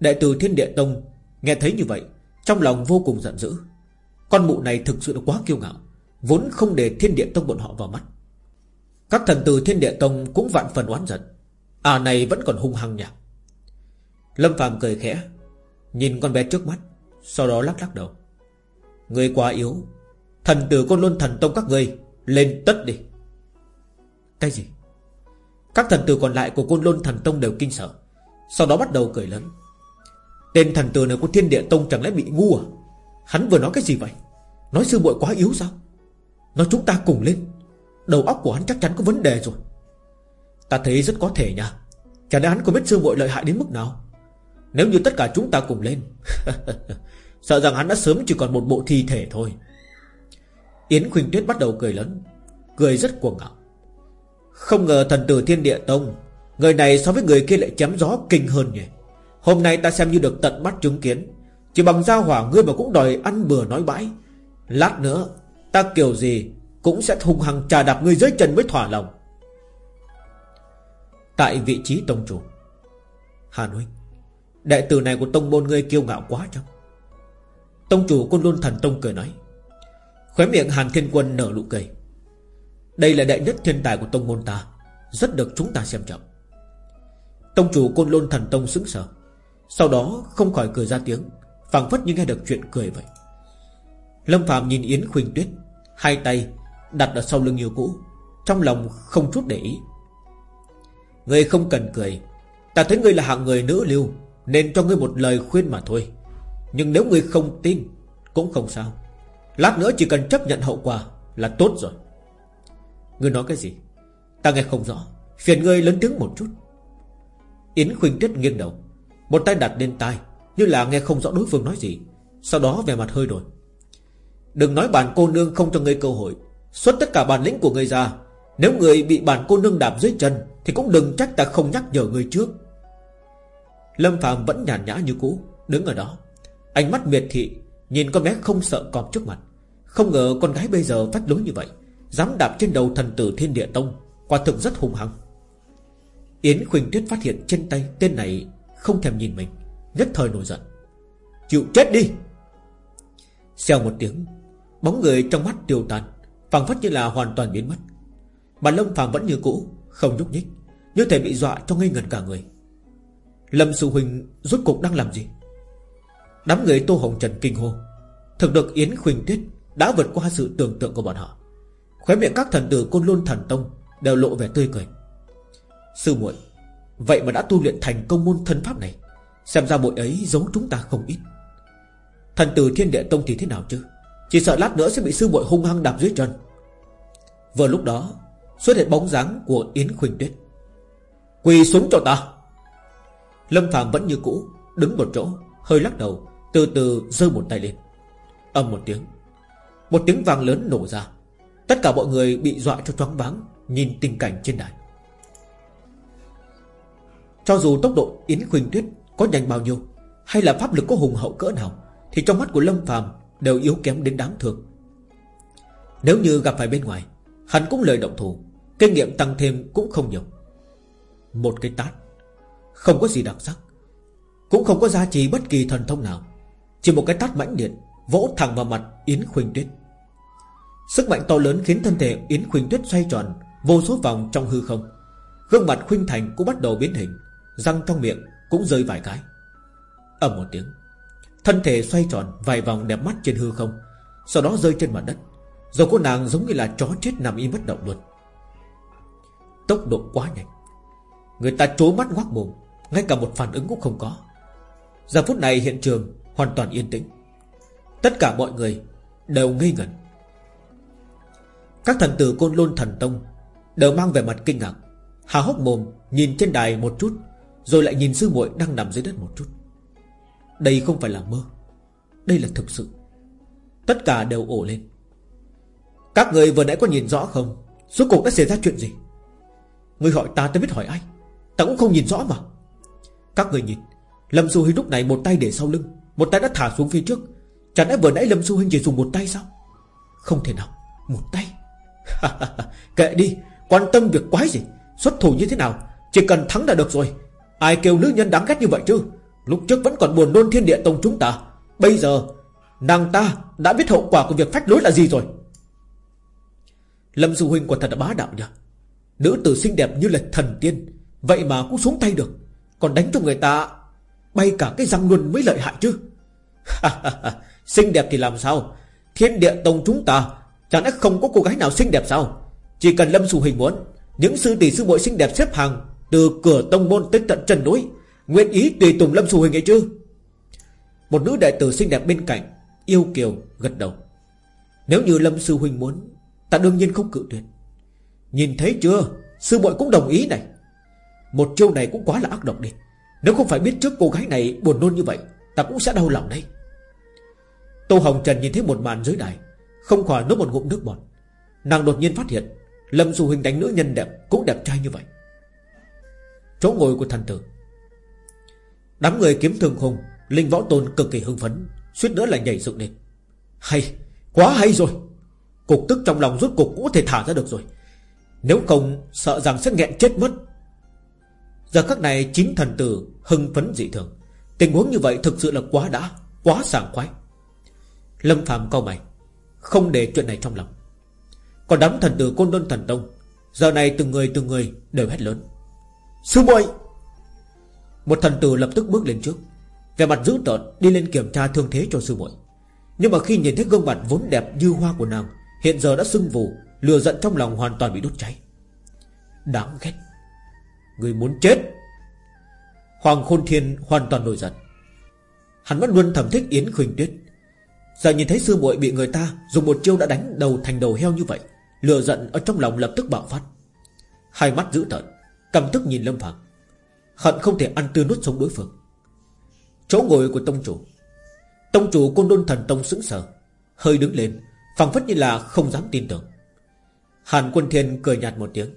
Đệ tử Thiên Địa Tông Nghe thấy như vậy, Trong lòng vô cùng giận dữ. Con mụ này thực sự là quá kiêu ngạo, Vốn không để Thiên Địa Tông bọn họ vào mắt. Các thần tử Thiên Địa Tông Cũng vạn phần oán giận. À này vẫn còn hung hăng nhỉ? Lâm Phạm cười khẽ, Nhìn con bé trước mắt, Sau đó lắc lắc đầu. Người quá yếu, Thần tử con luôn thần tông các ngươi, Lên tất đi. Cái gì? Các thần tử còn lại của côn lôn thần tông đều kinh sợ, Sau đó bắt đầu cười lớn. Tên thần tử này của thiên địa tông chẳng lẽ bị ngu à? Hắn vừa nói cái gì vậy? Nói sư muội quá yếu sao? Nói chúng ta cùng lên, Đầu óc của hắn chắc chắn có vấn đề rồi. Ta thấy rất có thể nha. Chả lẽ hắn có biết sư muội lợi hại đến mức nào? Nếu như tất cả chúng ta cùng lên, Sợ rằng hắn đã sớm chỉ còn một bộ thi thể thôi. Yến Khuynh Tuyết bắt đầu cười lớn, Cười rất cuồng ngạo. Không ngờ thần tử thiên địa tông, Người này so với người kia lại chém gió kinh hơn nhỉ. Hôm nay ta xem như được tận mắt chứng kiến. Chỉ bằng giao hỏa ngươi mà cũng đòi ăn bừa nói bãi. Lát nữa, Ta kiểu gì Cũng sẽ hung hăng trà đạp ngươi dưới chân mới thỏa lòng. Tại vị trí tông chủ. Hàn huynh đại tử này của tông môn ngươi kiêu ngạo quá chăng? Tông chủ Côn Lôn Thần Tông cười nói, Khóe miệng Hàn Thiên Quân nở nụ cười. Đây là đại nhất thiên tài của tông môn ta, Rất được chúng ta xem trọng. Tông chủ Côn Lôn Thần Tông sững sờ, Sau đó không khỏi cười ra tiếng, phảng phất như nghe được chuyện cười vậy. Lâm Phạm nhìn Yến Khuynh Tuyết, Hai tay đặt ở sau lưng như cũ, Trong lòng không chút để ý. Ngươi không cần cười. Ta thấy ngươi là hạng người nữ lưu, Nên cho ngươi một lời khuyên mà thôi. Nhưng nếu ngươi không tin, Cũng không sao. Lát nữa chỉ cần chấp nhận hậu quả Là tốt rồi. Ngươi nói cái gì? Ta nghe không rõ. Phiền ngươi lớn tiếng một chút. Yến Khuynh Tuyết nghiêng đầu. Một tay đặt lên tai, Như là nghe không rõ đối phương nói gì. Sau đó về mặt hơi đổi. Đừng nói bản cô nương không cho ngươi cơ hội. Xuất tất cả bản lĩnh của ngươi ra nếu người bị bản cô nương đạp dưới chân, Thì cũng đừng trách ta không nhắc nhở người trước. Lâm Phạm vẫn nhàn nhã như cũ, Đứng ở đó. Ánh mắt miệt thị, Nhìn con bé không sợ cọp trước mặt. Không ngờ con gái bây giờ phát lối như vậy, Dám đạp trên đầu thần tử thiên địa tông, Quả thực rất hung hăng. Yến Khuynh Tuyết phát hiện trên tay Tên này không thèm nhìn mình, Nhất thời nổi giận. Chịu chết đi! Xèo một tiếng, Bóng người trong mắt tiêu tan phảng phất như là hoàn toàn biến mất. Mà Lâm Phạm vẫn như cũ, Không nhúc nhích, Như thể bị dọa cho ngây ngẩn cả người. Lâm Sư huỳnh rốt cục đang làm gì? Đám người Tô Hồng Trần kinh hô. Thực được Yến khuỳnh Tuyết Đã vượt qua sự tưởng tượng của bọn họ. Khóe miệng các thần tử Côn Lôn Thần Tông Đều lộ vẻ tươi cười. Sư muội, Vậy mà đã tu luyện thành công môn thân pháp này, Xem ra bội ấy giấu chúng ta không ít. Thần tử Thiên Địa Tông thì thế nào chứ? Chỉ sợ lát nữa sẽ bị sư muội hung hăng đạp dưới chân. Vừa lúc đó Xuất hiện bóng dáng của Yến Khuynh Tuyết. Quỳ xuống cho ta. Lâm Phạm vẫn như cũ, Đứng một chỗ, Hơi lắc đầu, Từ từ giơ một tay lên. Âm một tiếng Một tiếng vang lớn nổ ra. Tất cả mọi người bị dọa cho choáng váng, Nhìn tình cảnh trên đài. Cho dù tốc độ Yến Khuynh Tuyết có nhanh bao nhiêu, Hay là pháp lực có hùng hậu cỡ nào, Thì trong mắt của Lâm Phàm đều yếu kém đến đáng thương. Nếu như gặp phải bên ngoài, Hắn cũng lời động thủ. Kinh nghiệm tăng thêm cũng không nhiều. Một cái tát, Không có gì đặc sắc, Cũng không có giá trị bất kỳ thần thông nào. Chỉ một cái tát mãnh điện, Vỗ thẳng vào mặt Yến Khuynh Tuyết. Sức mạnh to lớn khiến thân thể Yến Khuynh Tuyết xoay tròn, Vô số vòng trong hư không. Gương mặt Khuynh Thành cũng bắt đầu biến hình, Răng trong miệng cũng rơi vài cái. Ầm một tiếng, Thân thể xoay tròn vài vòng đẹp mắt trên hư không, Sau đó rơi trên mặt đất. Rồi cô nàng giống như là chó chết nằm im bất động luôn. Tốc độ quá nhanh. Người ta trố mắt ngoác mồm, Ngay cả một phản ứng cũng không có. Giờ phút này hiện trường hoàn toàn yên tĩnh. Tất cả mọi người Đều ngây ngẩn. Các thần tử côn lôn thần tông Đều mang về mặt kinh ngạc Hà hốc mồm nhìn trên đài một chút, Rồi lại nhìn sư muội đang nằm dưới đất một chút. Đây không phải là mơ, Đây là thực sự. Tất cả đều ổ lên. Các người vừa nãy có nhìn rõ không? Suốt cuộc đã xảy ra chuyện gì? Người hỏi ta ta biết hỏi ai? Ta cũng không nhìn rõ mà. Các người nhìn, Lâm Du Hinh lúc này một tay để sau lưng, Một tay đã thả xuống phía trước. Chẳng lẽ vừa nãy Lâm Du Hinh chỉ dùng một tay sao? Không thể nào, Một tay. Kệ đi, Quan tâm việc quái gì? Xuất thủ như thế nào? Chỉ cần thắng là được rồi. Ai kêu nữ nhân đáng ghét như vậy chứ? Lúc trước vẫn còn buồn nôn thiên địa tông chúng ta. Bây giờ, Nàng ta đã biết hậu quả của việc phách lối là gì rồi. Lâm Du Huynh quả thật là bá đạo nhỉ? Nữ tử xinh đẹp như là thần tiên. Vậy mà cũng xuống tay được. Còn đánh cho người ta Bay cả cái răng luôn mới lợi hại chứ. Xinh đẹp thì làm sao? Thiên địa tông chúng ta Chẳng lẽ không có cô gái nào xinh đẹp sao? Chỉ cần Lâm Xu Hình muốn, Những sư tỷ sư muội xinh đẹp xếp hàng Từ cửa tông môn tới tận chân núi, Nguyện ý tùy tùng Lâm Xu Hình ấy chứ? Một nữ đại tử xinh đẹp bên cạnh, Yêu kiều, gật đầu. Nếu như Lâm Sư Huynh muốn, Ta đương nhiên không cự tuyệt. Nhìn thấy chưa? Sư muội cũng đồng ý này. Một chiêu này cũng quá là ác độc đi. Nếu không phải biết trước cô gái này buồn nôn như vậy Ta cũng sẽ đau lòng đây Tô Hồng Trần nhìn thấy một màn dưới đài Không khỏi nốt một ngụm nước bọt. Nàng đột nhiên phát hiện Lâm Du Huynh đánh nữ nhân đẹp cũng đẹp trai như vậy. Chỗ ngồi của thần tử. Đám người kiếm thường hùng Linh võ tôn cực kỳ hưng phấn Suýt nữa là nhảy dựng lên. Hay, quá hay rồi. Cục tức trong lòng rút cục cũng có thể thả ra được rồi. Nếu không, sợ rằng sẽ nghẹn chết mất. Giờ các này chính thần tử hưng phấn dị thường. Tình huống như vậy thực sự là quá đã, Quá sảng khoái. Lâm Phạm câu mày, Không để chuyện này trong lòng. Còn đám thần tử côn đôn thần tông, Giờ này từng người từng người đều hét lớn. Sư muội! Một thần tử lập tức bước lên trước Về mặt dữ tợn, đi lên kiểm tra thương thế cho sư muội. Nhưng mà khi nhìn thấy gương mặt vốn đẹp như hoa của nàng, Hiện giờ đã sưng vù Lừa giận trong lòng hoàn toàn bị đốt cháy. Đáng ghét. Người muốn chết. Hoàng Khôn Thiên hoàn toàn nổi giận. Hắn vẫn luôn thầm thích Yến Khuynh Tuyết. Giờ nhìn thấy sư muội bị người ta Dùng một chiêu đã đánh đầu thành đầu heo như vậy Lừa giận ở trong lòng lập tức bạo phát. Hai mắt dữ tợn, Cầm tức nhìn Lâm Phạm Hận không thể ăn tươi nuốt sống đối phương. Chỗ ngồi của tông chủ. Tông chủ côn đôn thần tông sững sờ, Hơi đứng lên phẳng phất như là không dám tin tưởng. Hàn quân thiên cười nhạt một tiếng.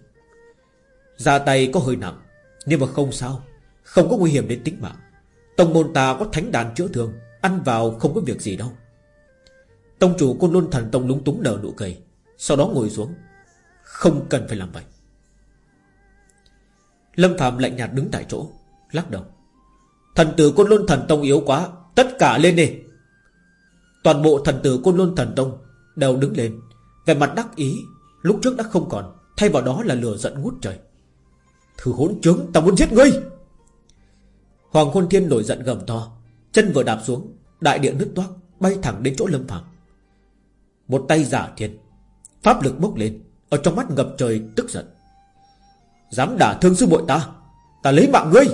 Ra tay có hơi nặng, Nhưng mà không sao, Không có nguy hiểm đến tính mạng. Tông môn ta có thánh đàn chữa thương, Ăn vào không có việc gì đâu. Tông chủ côn Luân thần tông lúng túng nở nụ cười, Sau đó ngồi xuống. Không cần phải làm vậy. Lâm Phạm lạnh nhạt đứng tại chỗ, Lắc đầu. Thần tử côn Luân thần tông yếu quá, Tất cả lên đi. Toàn bộ thần tử côn Luân thần tông Đều đứng lên, Về mặt đắc ý Lúc trước đã không còn, Thay vào đó là lửa giận ngút trời. Thử hỗn trướng, ta muốn giết ngươi. Hoàng Khôn Thiên nổi giận gầm to, Chân vừa đạp xuống, Đại địa nứt toác, Bay thẳng đến chỗ Lâm phàm. Một tay giả thiên Pháp lực bốc lên, Ở trong mắt ngập trời tức giận. Dám đả thương sư muội ta Ta lấy mạng ngươi.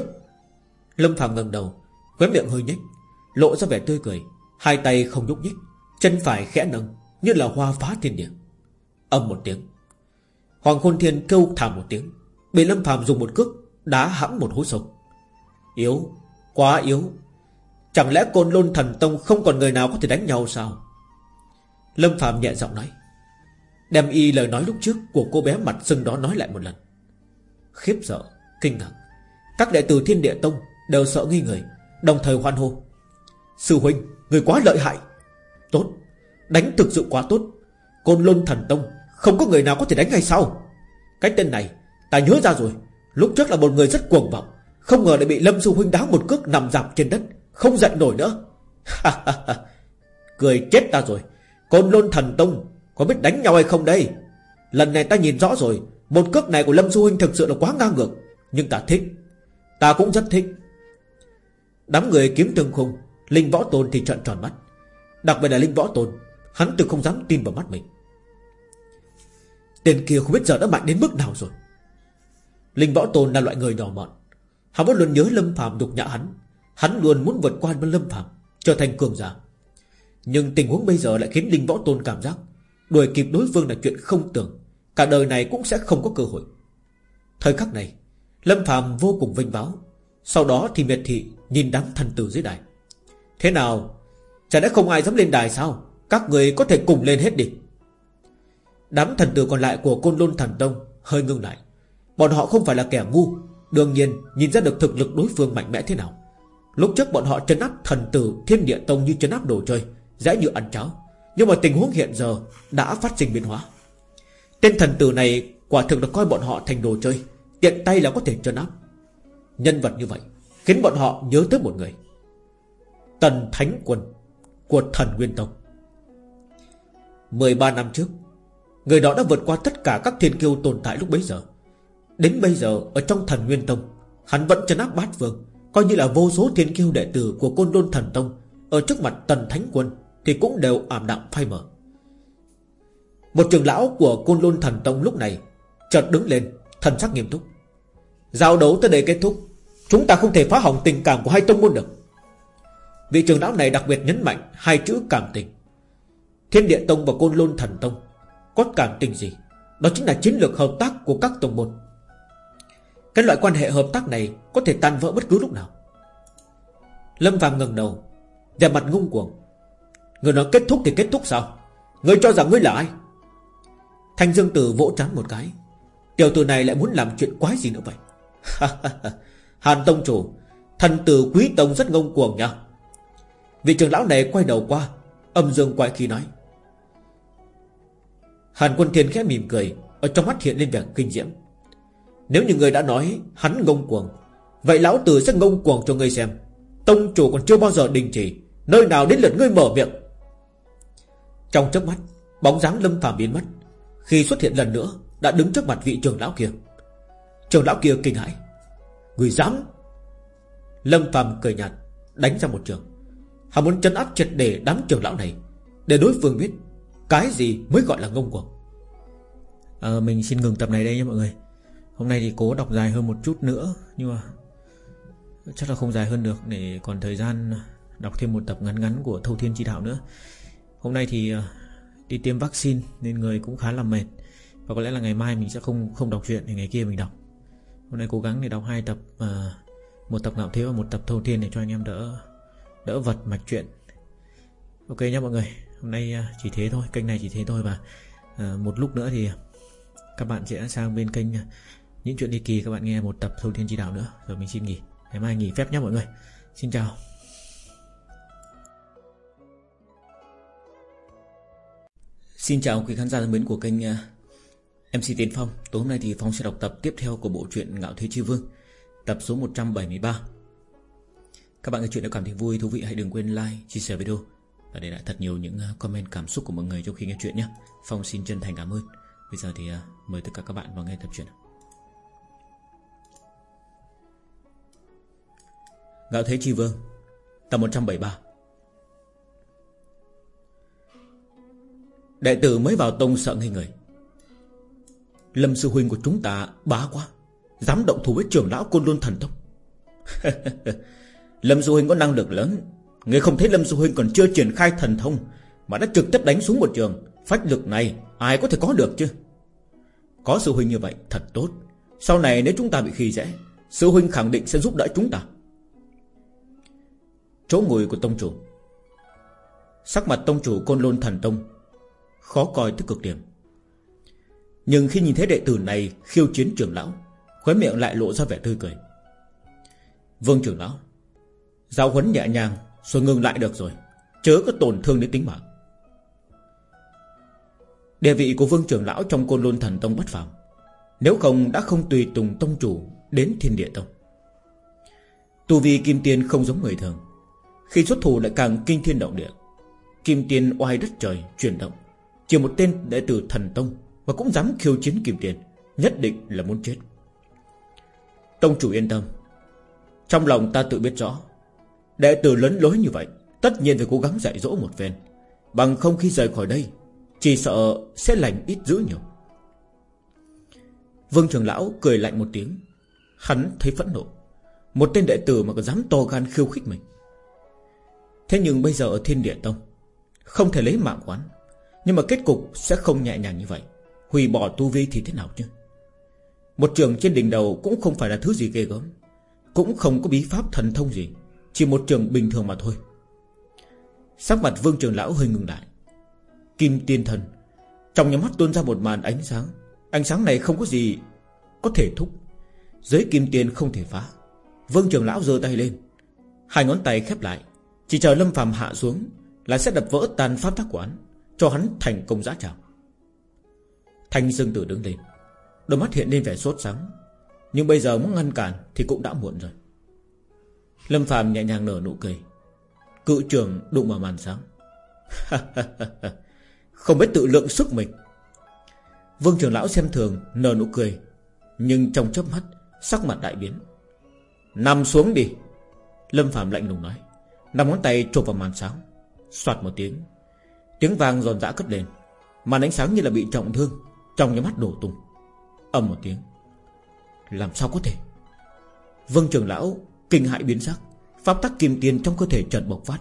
Lâm phàm ngẩng đầu, Khóe miệng hơi nhếch, Lộ ra vẻ tươi cười, Hai tay không nhúc nhích, Chân phải khẽ nâng, Như là hoa phá thiên địa. Âm một tiếng. Hoàng Khôn Thiên kêu thảm một tiếng Bị Lâm Phạm dùng một cước Đá hãm một hố sâu. Yếu Quá yếu. Chẳng lẽ côn lôn thần tông không còn người nào có thể đánh nhau sao? Lâm Phạm nhẹ giọng nói. Đem y lời nói lúc trước Của cô bé mặt sưng đó nói lại một lần. Khiếp sợ, kinh ngạc. Các đệ tử thiên địa tông Đều sợ nghi người Đồng thời hoan hô. Sư huynh Người quá lợi hại. Tốt Đánh thực sự quá tốt. Côn Lôn Thần Tông không có người nào có thể đánh hay sao Cái tên này, Ta nhớ ra rồi. Lúc trước là một người rất cuồng vọng. Không ngờ lại bị Lâm Sư Huynh đá một cước nằm dạp trên đất. Không giận nổi nữa. Cười chết ta rồi. Côn Lôn Thần Tông, Có biết đánh nhau hay không đây? Lần này ta nhìn rõ rồi. Một cước này của Lâm Sư Huynh thực sự là quá ngang ngược. Nhưng ta thích. Ta cũng rất thích. Đám người kiếm tương khung, Linh Võ Tôn thì trợn tròn mắt. Đặc biệt là Linh Võ Tôn, Hắn từ không dám tin vào mắt mình. Tên kia không biết giờ đã mạnh đến mức nào rồi. Linh Võ Tôn là loại người nhỏ mọn. Hắn vẫn luôn nhớ Lâm Phạm đục nhã hắn. Hắn luôn muốn vượt qua Lâm Phạm Trở thành cường giả. Nhưng tình huống bây giờ lại khiến Linh Võ Tôn cảm giác Đuổi kịp đối phương là chuyện không tưởng. Cả đời này cũng sẽ không có cơ hội. Thời khắc này, Lâm Phạm vô cùng vinh báo. Sau đó thì miệt thị nhìn đám thần tử dưới đài. Thế nào? Chả lẽ không ai dám lên đài sao? Các người có thể cùng lên hết đi. Đám thần tử còn lại của Côn Lôn Thần Tông Hơi ngưng lại. Bọn họ không phải là kẻ ngu, Đương nhiên nhìn ra được thực lực đối phương mạnh mẽ thế nào. Lúc trước bọn họ trấn áp thần tử Thiên địa tông như trấn áp đồ chơi, Dễ như ăn cháo. Nhưng mà tình huống hiện giờ đã phát sinh biến hóa. Tên thần tử này Quả thực là coi bọn họ thành đồ chơi, Tiện tay là có thể trấn áp. Nhân vật như vậy Khiến bọn họ nhớ tới một người. Tần Thánh Quân Của thần Nguyên Tông. 13 năm trước Người đó đã vượt qua tất cả các thiên kiêu tồn tại lúc bấy giờ. Đến bây giờ, Ở trong thần Nguyên Tông, Hắn vẫn chân áp bát vương, Coi như là vô số thiên kiêu đệ tử của Côn Đôn Thần Tông Ở trước mặt Tần Thánh Quân Thì cũng đều ảm đạm phai mở Một trường lão của Côn Đôn Thần Tông lúc này Chợt đứng lên, Thần sắc nghiêm túc. Giao đấu tới đây kết thúc, Chúng ta không thể phá hỏng tình cảm của hai tông môn được. Vị trường lão này đặc biệt nhấn mạnh Hai chữ cảm tình. Thiên Địa Tông và Côn Lôn Thần Tông có cảm tình gì? Đó chính là chiến lược hợp tác của các tổng môn Cái loại quan hệ hợp tác này Có thể tan vỡ bất cứ lúc nào. Lâm Phạm ngẩng đầu, Vẻ mặt ngung cuồng. Người nói kết thúc thì kết thúc sao? Người cho rằng ngươi là ai? Thanh Dương Tử vỗ trán một cái. Tiểu tử này lại muốn làm chuyện quái gì nữa vậy? Hàn Tông Chủ, Thần tử Quý Tông rất ngông cuồng nha. Vị trưởng lão này quay đầu qua, Âm dương quay khi nói. Hàn Quân Thiên khẽ mỉm cười, Ở trong mắt hiện lên vẻ kinh diễm. Nếu như người đã nói hắn ngông cuồng, Vậy lão tử sẽ ngông cuồng cho ngươi xem. Tông chủ còn chưa bao giờ đình chỉ, Nơi nào đến lượt ngươi mở miệng? Trong chớp mắt, Bóng dáng lâm phàm biến mất. Khi xuất hiện lần nữa, Đã đứng trước mặt vị trưởng lão kia. Trưởng lão kia kinh hãi. Người dám? Lâm phàm cười nhạt, Đánh ra một trường. Hắn muốn chân áp triệt để đám trưởng lão này, Để đối phương biết cái gì mới gọi là ngông cuồng? À, Mình xin ngừng tập này đây nha mọi người. Hôm nay thì cố đọc dài hơn một chút nữa Nhưng mà Chắc là không dài hơn được Để còn thời gian đọc thêm một tập ngắn ngắn Của Thâu Thiên Chi Đạo nữa. Hôm nay thì ờ, đi tiêm vaccine Nên người cũng khá là mệt. Và có lẽ là ngày mai mình sẽ không không đọc truyện Thì ngày kia mình đọc. Hôm nay cố gắng để đọc hai tập à, Một tập ngạo thế và một tập thâu thiên Để cho anh em đỡ đỡ vật mạch chuyện Ok nhá mọi người. Hôm nay à, chỉ thế thôi Kênh này chỉ thế thôi Và à, một lúc nữa thì Các bạn sẽ sang bên kênh à, Những chuyện đi kỳ các bạn nghe một tập thâu thiên chỉ đạo nữa. Rồi mình xin nghỉ. Ngày mai nghỉ phép nhé mọi người. Xin chào. Xin chào quý khán giả thân mến của kênh MC Tiến Phong. Tối hôm nay thì Phong sẽ đọc tập tiếp theo của bộ truyện Ngạo Thế Chi Vương Tập số 173 Các bạn nghe chuyện đã cảm thấy vui, thú vị hãy đừng quên like, chia sẻ video. Và để lại thật nhiều những à, comment cảm xúc của mọi người trong khi nghe chuyện nhé. Phong xin chân thành cảm ơn. Bây giờ thì à, mời tất cả các bạn vào nghe tập truyện Gạo Thế Chi Vương, Tập 173 Đệ tử mới vào tông sợ ngây người. Lâm sư huynh của chúng ta bá quá, Dám động thủ với trưởng lão côn luân thần tông. Lâm sư huynh có năng lực lớn Người không thấy Lâm sư huynh còn chưa triển khai thần thông, Mà đã trực tiếp đánh xuống một trường, Phách lực này ai có thể có được chứ? Có sư huynh như vậy, thật tốt. Sau này nếu chúng ta bị khi dễ, Sư huynh khẳng định sẽ giúp đỡ chúng ta. Chỗ ngồi của tông chủ. Sắc mặt tông chủ côn lôn thần tông, Khó coi tới cực điểm. Nhưng khi nhìn thấy đệ tử này khiêu chiến trưởng lão, Khóe miệng lại lộ ra vẻ tươi cười. Vương trưởng lão, Giáo huấn nhẹ nhàng rồi ngừng lại được rồi. Chớ có tổn thương đến tính mạng. Địa vị của vương trưởng lão trong côn lôn thần tông bất phàm. Nếu không đã không tùy tùng tông chủ Đến thiên địa tông. Tu vi kim tiên không giống người thường. Khi xuất thủ lại càng kinh thiên động địa. Kim tiên oai đất trời chuyển động. Chỉ một tên đệ tử thần tông Mà cũng dám khiêu chiến kim tiên, Nhất định là muốn chết. Tông chủ yên tâm. Trong lòng ta tự biết rõ Đệ tử lớn lối như vậy, Tất nhiên phải cố gắng dạy dỗ một phen. Bằng không khi rời khỏi đây, Chỉ sợ sẽ lành ít dữ nhiều. Vương trưởng lão cười lạnh một tiếng. Hắn thấy phẫn nộ. Một tên đệ tử mà còn dám to gan khiêu khích mình. Thế nhưng bây giờ ở thiên địa tông, Không thể lấy mạng quán. Nhưng mà kết cục sẽ không nhẹ nhàng như vậy. Hủy bỏ tu vi thì thế nào chứ? Một trường trên đỉnh đầu cũng không phải là thứ gì ghê gớm. Cũng không có bí pháp thần thông gì. Chỉ một trường bình thường mà thôi. Sắc mặt vương trường lão hơi ngừng lại. Kim tiên thần, Trong nhà mắt tuôn ra một màn ánh sáng. Ánh sáng này không có gì Có thể thúc. Giới kim tiên không thể phá. Vương trường lão giơ tay lên. Hai ngón tay khép lại. Chỉ chờ lâm phàm hạ xuống Là sẽ đập vỡ tan pháp tác quán, Cho hắn thành công giá trào. Thanh dương tử đứng lên. Đôi mắt hiện lên vẻ sốt sáng. Nhưng bây giờ muốn ngăn cản Thì cũng đã muộn rồi. Lâm Phạm nhẹ nhàng nở nụ cười. Cự trưởng đụng vào màn sáng Không biết tự lượng sức mình. Vương trưởng lão xem thường, Nở nụ cười. Nhưng trong chớp mắt, Sắc mặt đại biến. Nằm xuống đi. Lâm Phạm lạnh lùng nói. Nằm ngón tay chụp vào màn sáng Xoạt một tiếng. Tiếng vang giòn giã cất lên. Màn ánh sáng như là bị trọng thương. Trong nhà mắt đổ tung. Âm một tiếng. Làm sao có thể? Vương trưởng lão kinh hại biến sắc, Pháp tắc kim tiền trong cơ thể chợt bộc phát.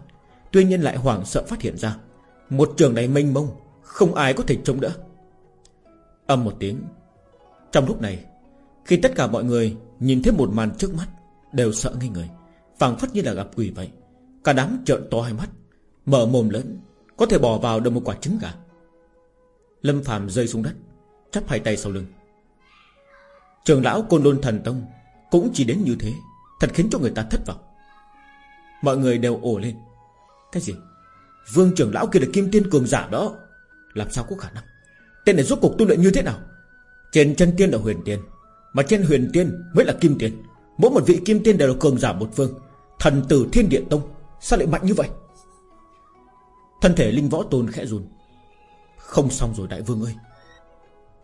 Tuy nhiên lại hoảng sợ phát hiện ra, Một trường này mênh mông, Không ai có thể chống đỡ. Âm một tiếng, Trong lúc này, Khi tất cả mọi người nhìn thấy một màn trước mắt, Đều sợ ngây người, phảng phất như là gặp quỷ vậy. Cả đám trợn to hai mắt, Mở mồm lớn, Có thể bỏ vào được một quả trứng gà. Lâm phàm rơi xuống đất, Chắp hai tay sau lưng. Trường lão Côn đôn Thần Tông Cũng chỉ đến như thế. Thật khiến cho người ta thất vọng. Mọi người đều ồ lên. Cái gì? Vương trưởng lão kia là kim tiên cường giả đó. Làm sao có khả năng? Tên này rốt cuộc tu luyện như thế nào? Trên chân tiên là huyền tiên, Mà trên huyền tiên mới là kim tiên. Mỗi một vị kim tiên đều là cường giả một phương. Thần tử thiên địa tông, Sao lại mạnh như vậy? Thân thể linh võ tôn khẽ run. Không xong rồi đại vương ơi.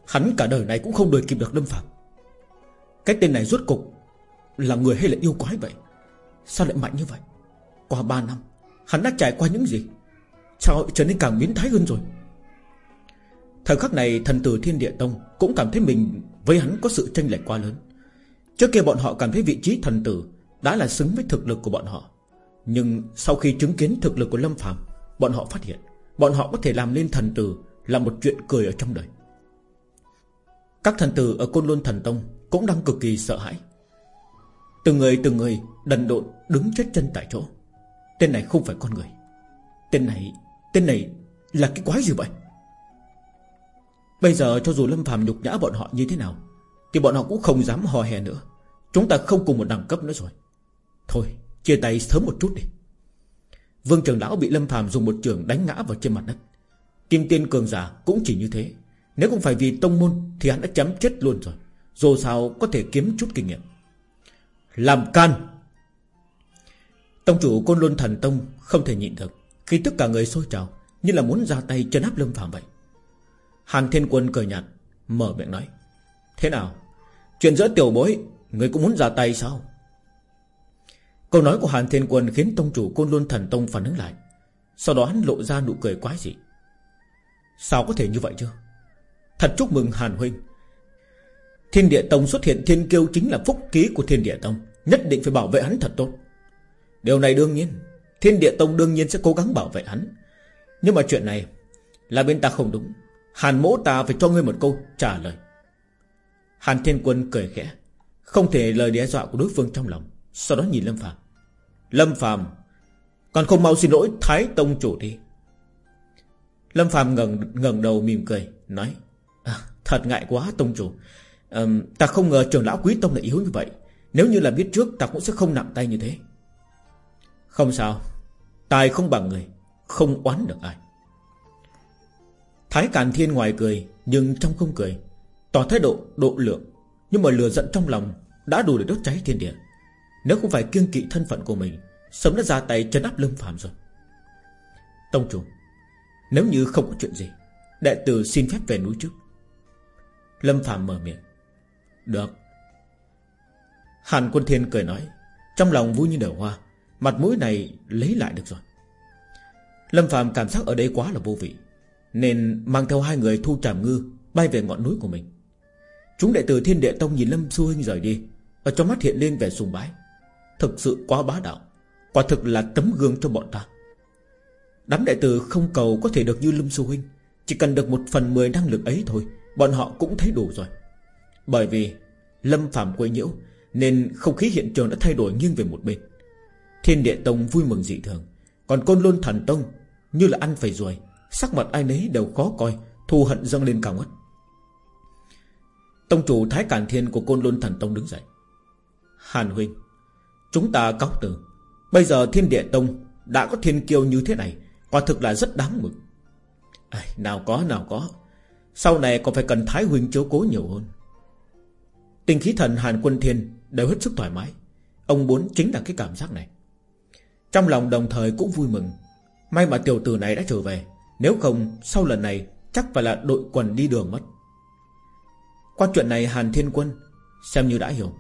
Hắn cả đời này cũng không đuổi kịp được lâm phạm Cái tên này rốt cục là người hay là yêu quái vậy? Sao lại mạnh như vậy? Qua 3 năm, Hắn đã trải qua những gì? Sao trở nên càng biến thái hơn rồi. Thời khắc này, thần tử thiên địa tông Cũng cảm thấy mình với hắn có sự tranh lệch quá lớn. Trước kia bọn họ cảm thấy vị trí thần tử Đã là xứng với thực lực của bọn họ. Nhưng sau khi chứng kiến thực lực của Lâm Phàm, Bọn họ phát hiện Bọn họ có thể làm lên thần tử Là một chuyện cười ở trong đời. Các thần tử ở Côn Luân Thần Tông Cũng đang cực kỳ sợ hãi. Từng người từng người đần độn đứng chết chân tại chỗ. Tên này không phải con người. Tên này Tên này là cái quái gì vậy? Bây giờ cho dù Lâm phàm nhục nhã bọn họ như thế nào, Thì bọn họ cũng không dám hò hè nữa. Chúng ta không cùng một đẳng cấp nữa rồi. Thôi, chia tay sớm một chút đi. Vương trường lão bị Lâm phàm dùng một trường đánh ngã vào trên mặt đất. Kim tiên cường giả cũng chỉ như thế. Nếu không phải vì tông môn, Thì hắn đã chấm chết luôn rồi. Dù sao có thể kiếm chút kinh nghiệm. Làm can. Tông chủ Côn Luân Thần Tông không thể nhịn được, Khi tất cả người sôi trào Như là muốn ra tay chân áp Lâm Phạm vậy. Hàn Thiên Quân cười nhạt, Mở miệng nói, Thế nào? Chuyện giữa tiểu bối, Người cũng muốn ra tay sao? Câu nói của Hàn Thiên Quân khiến Tông chủ Côn Luân Thần Tông phản ứng lại. Sau đó hắn lộ ra nụ cười quái dị. Sao có thể như vậy chứ? Thật chúc mừng Hàn Huynh. Thiên Địa Tông xuất hiện thiên kiêu chính là phúc ký của Thiên Địa Tông. Nhất định phải bảo vệ hắn thật tốt. Điều này đương nhiên Thiên địa tông đương nhiên sẽ cố gắng bảo vệ hắn. Nhưng mà chuyện này Là bên ta không đúng. Hàn mỗ ta phải cho ngươi một câu trả lời. Hàn thiên quân cười khẽ Không thể lời đe dọa của đối phương trong lòng Sau đó nhìn Lâm Phạm Lâm Phạm Còn không mau xin lỗi Thái Tông chủ đi. Lâm Phạm ngẩng ngẩng đầu mỉm cười Nói à, Thật ngại quá Tông chủ. À, Ta không ngờ trưởng lão quý tông lại yếu như vậy. Nếu như là biết trước, ta cũng sẽ không nặng tay như thế. Không sao. Tài không bằng người, Không oán được ai. Thái Càn Thiên ngoài cười, Nhưng trong không cười. Tỏ thái độ độ lượng. Nhưng mà lừa giận trong lòng Đã đủ để đốt cháy thiên địa. Nếu không phải kiêng kỵ thân phận của mình, Sớm đã ra tay chân áp lâm phàm rồi. Tông chủ, Nếu như không có chuyện gì, Đệ tử xin phép về núi trước. Lâm phàm mở miệng. Được. Hàn quân thiên cười nói Trong lòng vui như nở hoa Mặt mũi này lấy lại được rồi. Lâm Phạm cảm giác ở đây quá là vô vị Nên mang theo hai người thu trảm ngư Bay về ngọn núi của mình. Chúng đệ tử thiên địa tông nhìn Lâm Xu Hinh rời đi Ở trong mắt hiện lên vẻ sùng bái. Thực sự quá bá đạo Quả thực là tấm gương cho bọn ta. Đám đệ tử không cầu có thể được như Lâm Xu Hinh, Chỉ cần được một phần mười năng lực ấy thôi Bọn họ cũng thấy đủ rồi. Bởi vì Lâm Phạm quấy nhiễu nên không khí hiện trường đã thay đổi nghiêng về một bên. Thiên địa tông vui mừng dị thường Còn côn lôn thần tông Như là ăn phải ruồi Sắc mặt ai nấy đều khó coi Thù hận dâng lên cao ngất. Tông chủ Thái Cản Thiên của Côn Luân Thần Tông đứng dậy. Hàn Huynh Chúng ta cáo từ Bây giờ Thiên Địa Tông Đã có thiên kiêu như thế này Quả thực là rất đáng mừng. À, Nào có nào có Sau này còn phải cần Thái Huynh chiếu cố nhiều hơn. Tình khí thần Hàn Quân Thiên Đều hết sức thoải mái. Ông muốn chính là cái cảm giác này. Trong lòng đồng thời cũng vui mừng. May mà tiểu tử này đã trở về, Nếu không, sau lần này Chắc phải là đội quần đi đường mất. Qua chuyện này Hàn Thiên Quân Xem như đã hiểu.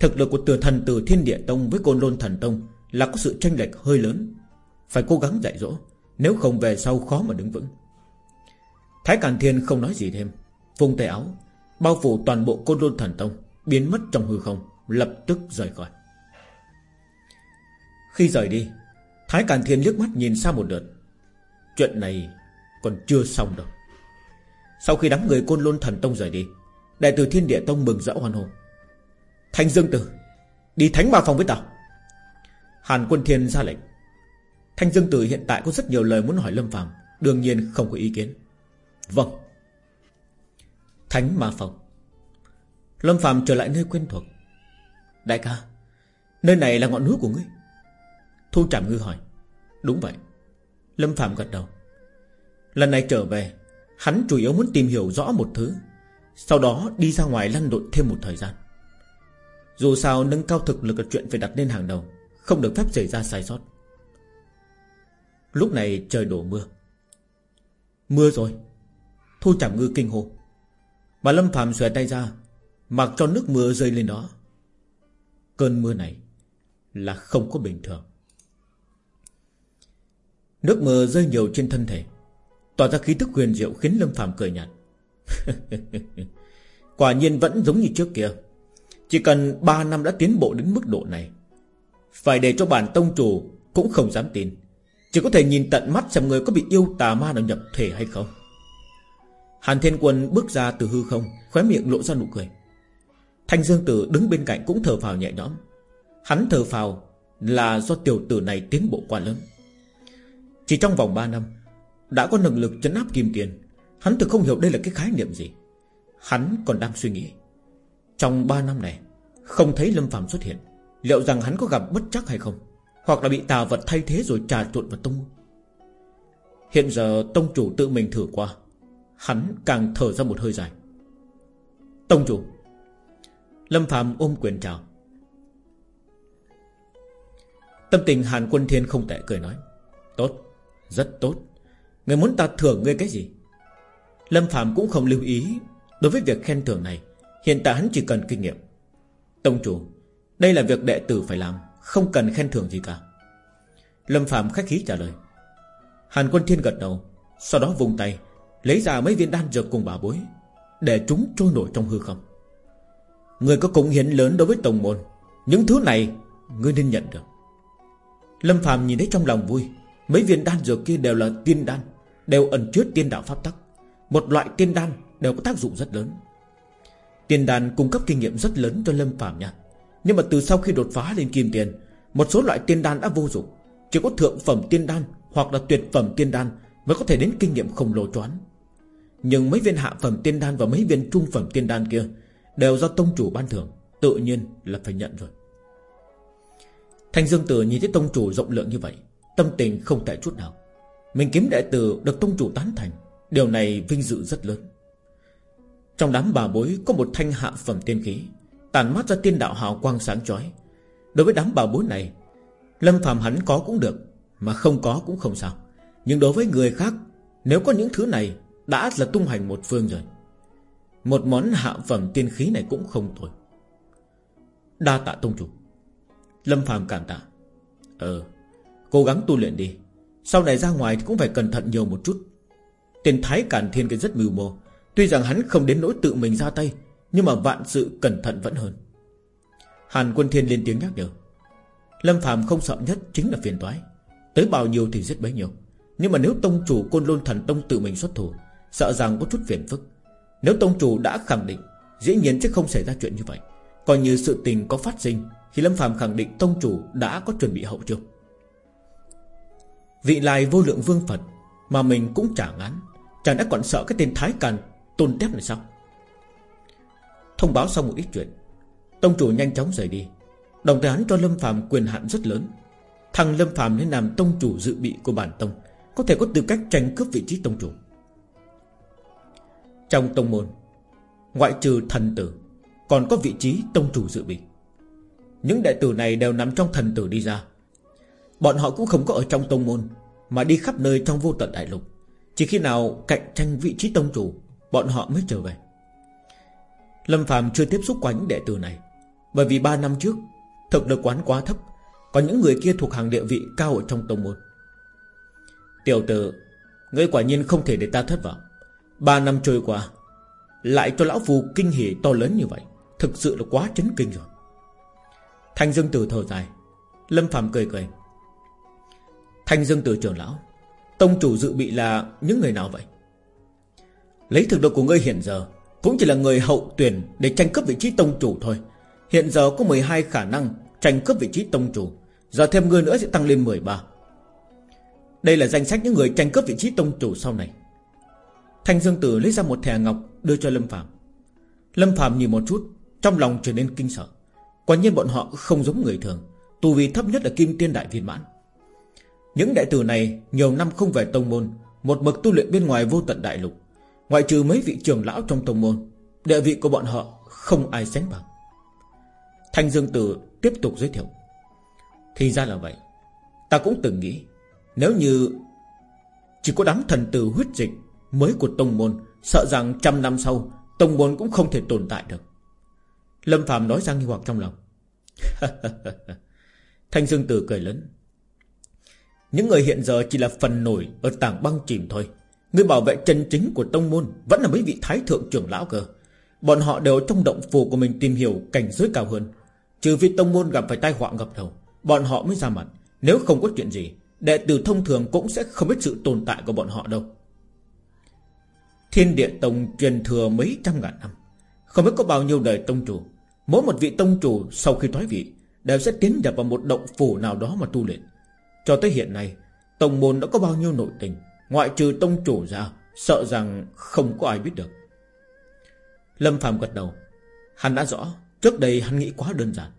Thực lực của tử thần từ Thiên Địa Tông với Côn Lôn Thần Tông Là có sự tranh lệch hơi lớn. Phải cố gắng dạy dỗ, Nếu không về sau khó mà đứng vững. Thái Càn Thiên không nói gì thêm. Vùng tay áo, Bao phủ toàn bộ Côn Lôn Thần Tông, Biến mất trong hư không. Lập tức rời khỏi. Khi rời đi, Thái Càn Thiên liếc mắt nhìn xa một đợt. Chuyện này còn chưa xong đâu. Sau khi đám người Côn Lôn Thần Tông rời đi, Đại tử Thiên Địa Tông mừng rỡ hoan hô. Thanh Dương Tử, Đi thánh ma phòng với tao. Hàn Quân Thiên ra lệnh. Thanh Dương Tử hiện tại có rất nhiều lời muốn hỏi Lâm Phàm, Đương nhiên không có ý kiến. Vâng. Thánh Ma Phòng. Lâm Phàm trở lại nơi quen thuộc. Đại ca, Nơi này là ngọn núi của ngươi. Thu Trảm Ngư hỏi. Đúng vậy. Lâm Phạm gật đầu. Lần này trở về, Hắn chủ yếu muốn tìm hiểu rõ một thứ, sau đó đi ra ngoài lăn lộn thêm một thời gian. Dù sao, nâng cao thực lực là chuyện phải đặt lên hàng đầu, Không được phép xảy ra sai sót. Lúc này trời đổ mưa. Mưa rồi. Thu Trạm ngư kinh hồn. Bà Lâm Phạm xòe tay ra, Mặc cho nước mưa rơi lên đó. Cơn mưa này Là không có bình thường. Nước mưa rơi nhiều trên thân thể, Tỏa ra khí thức huyền diệu khiến Lâm Phạm cười nhạt. Quả nhiên vẫn giống như trước kia. Chỉ cần 3 năm đã tiến bộ đến mức độ này, Phải để cho bản tông chủ Cũng không dám tin. Chỉ có thể nhìn tận mắt xem người có bị yêu tà ma nào nhập thể hay không. Hàn Thiên Quân bước ra từ hư không, Khóe miệng lộ ra nụ cười. Thanh Dương Tử đứng bên cạnh cũng thở phào nhẹ nhõm. Hắn thở phào Là do tiểu tử này tiến bộ quá lớn. Chỉ trong vòng 3 năm, Đã có năng lực chấn áp kim tiền. Hắn thực không hiểu đây là cái khái niệm gì. Hắn còn đang suy nghĩ. Trong 3 năm này, Không thấy Lâm Phạm xuất hiện. Liệu rằng hắn có gặp bất chắc hay không? Hoặc là bị tà vật thay thế rồi trà trộn vào tông Hiện giờ tông chủ tự mình thử qua, Hắn càng thở ra một hơi dài. Tông chủ Lâm Phạm ôm quyền chào. Tâm tình Hàn Quân Thiên không tệ cười nói Tốt, rất tốt. Người muốn ta thưởng ngươi cái gì? Lâm Phạm cũng không lưu ý Đối với việc khen thưởng này. Hiện tại hắn chỉ cần kinh nghiệm. Tông chủ Đây là việc đệ tử phải làm Không cần khen thưởng gì cả. Lâm Phạm khách khí trả lời. Hàn Quân Thiên gật đầu Sau đó vùng tay Lấy ra mấy viên đan dược cùng bà bối Để chúng trôi nổi trong hư không. Người có cống hiến lớn đối với tổng môn. Những thứ này, Ngươi nên nhận được. Lâm Phạm nhìn thấy trong lòng vui. Mấy viên đan dược kia đều là tiên đan, Đều ẩn chứa tiên đạo pháp tắc. Một loại tiên đan đều có tác dụng rất lớn. Tiên đan cung cấp kinh nghiệm rất lớn cho Lâm Phạm nha. Nhưng mà từ sau khi đột phá lên kim tiền, Một số loại tiên đan đã vô dụng. Chỉ có thượng phẩm tiên đan Hoặc là tuyệt phẩm tiên đan Mới có thể đến kinh nghiệm khổng lồ choán. Nhưng mấy viên hạ phẩm tiên đan Và mấy viên trung phẩm tiên đan kia Đều do tông chủ ban thưởng, Tự nhiên là phải nhận rồi. Thanh Dương Tử nhìn thấy tông chủ rộng lượng như vậy, Tâm tình không tệ chút nào. Mình kiếm đệ tử được tông chủ tán thành, Điều này vinh dự rất lớn. Trong đám bà bối có một thanh hạ phẩm tiên khí, Tàn mát ra tiên đạo hào quang sáng chói. Đối với đám bà bối này, Lâm phàm hắn có cũng được, Mà không có cũng không sao. Nhưng đối với người khác, Nếu có những thứ này, Đã là tung hành một phương rồi. Một món hạ phẩm tiên khí này cũng không thôi Đa tạ tông chủ. Lâm phàm cảm tạ. Ờ Cố gắng tu luyện đi. Sau này ra ngoài thì cũng phải cẩn thận nhiều một chút. Tiền thái cản thiên cái rất mưu mô. Tuy rằng hắn không đến nỗi tự mình ra tay, Nhưng mà vạn sự cẩn thận vẫn hơn. Hàn quân thiên lên tiếng nhắc nhở. Lâm phàm không sợ nhất chính là phiền toái. Tới bao nhiêu thì giết bấy nhiêu. Nhưng mà nếu tông chủ côn lôn thần tông tự mình xuất thủ, Sợ rằng có chút phiền phức. Nếu tông chủ đã khẳng định, Dĩ nhiên sẽ không xảy ra chuyện như vậy. Coi như sự tình có phát sinh, Thì Lâm phàm khẳng định tông chủ đã có chuẩn bị hậu trường. Vị lai vô lượng vương Phật Mà mình cũng trả ngán Chẳng đã còn sợ cái tên Thái Càn, Tôn Tép này sao? Thông báo xong một ít chuyện, Tông chủ nhanh chóng rời đi. Đồng thời hắn cho Lâm phàm quyền hạn rất lớn. Thằng Lâm phàm nên làm tông chủ dự bị của bản tông, Có thể có tư cách tranh cướp vị trí tông chủ. Trong tông môn. Ngoại trừ thần tử, Còn có vị trí tông chủ dự bị. Những đệ tử này đều nằm trong thần tử đi ra. Bọn họ cũng không có ở trong tông môn, Mà đi khắp nơi trong vô tận đại lục. Chỉ khi nào cạnh tranh vị trí tông chủ, Bọn họ mới trở về. Lâm Phạm chưa tiếp xúc qua những đệ tử này, Bởi vì 3 năm trước, Thực lực quán quá thấp Còn những người kia thuộc hàng địa vị cao ở trong tông môn. Tiểu tử, Ngươi quả nhiên không thể để ta thất vọng. Ba năm trôi qua, Lại cho lão phù kinh hỉ to lớn như vậy. Thực sự là quá chấn kinh rồi. Thanh Dương Tử thở dài. Lâm Phạm cười cười. Thanh Dương Tử trưởng lão, Tông chủ dự bị là những người nào vậy? Lấy thực lực của ngươi hiện giờ, Cũng chỉ là người hậu tuyển Để tranh cướp vị trí tông chủ thôi. Hiện giờ có 12 khả năng tranh cướp vị trí tông chủ. Giờ thêm ngươi nữa sẽ tăng lên 13 Đây là danh sách những người tranh cướp vị trí tông chủ sau này. Thanh Dương Tử lấy ra một thẻ ngọc Đưa cho Lâm Phạm Lâm Phạm nhìn một chút, Trong lòng trở nên kinh sợ. Quả nhiên bọn họ không giống người thường, Tu vi thấp nhất là Kim Tiên Đại Viên Mãn. Những đại tử này Nhiều năm không về tông môn, Một mực tu luyện bên ngoài vô tận đại lục. Ngoại trừ mấy vị trưởng lão trong tông môn, Địa vị của bọn họ không ai sánh bằng. Thanh Dương Tử tiếp tục giới thiệu. Thì ra là vậy. Ta cũng từng nghĩ, Nếu như Chỉ có đám thần tử huyết dịch Mới của tông môn, Sợ rằng trăm năm sau, Tông môn cũng không thể tồn tại được. Lâm Phạm nói ra nghi hoặc trong lòng. Thanh Dương Tử cười lớn. Những người hiện giờ chỉ là phần nổi Ở tảng băng chìm thôi. Người bảo vệ chân chính của tông môn Vẫn là mấy vị thái thượng trưởng lão cơ. Bọn họ đều trong động phủ của mình tìm hiểu Cảnh giới cao hơn. Trừ phi tông môn gặp phải tai họa ngập đầu, Bọn họ mới ra mặt. Nếu không có chuyện gì, Đệ tử thông thường cũng sẽ không biết sự tồn tại của bọn họ đâu. Thiên địa tông truyền thừa mấy trăm ngàn năm, Không biết có bao nhiêu đời tông chủ. Mỗi một vị tông chủ sau khi thoái vị Đều sẽ tiến nhập vào một động phủ nào đó mà tu luyện. Cho tới hiện nay, Tông môn đã có bao nhiêu nội tình, Ngoại trừ tông chủ ra, Sợ rằng không có ai biết được. Lâm phàm gật đầu. Hắn đã rõ, Trước đây hắn nghĩ quá đơn giản.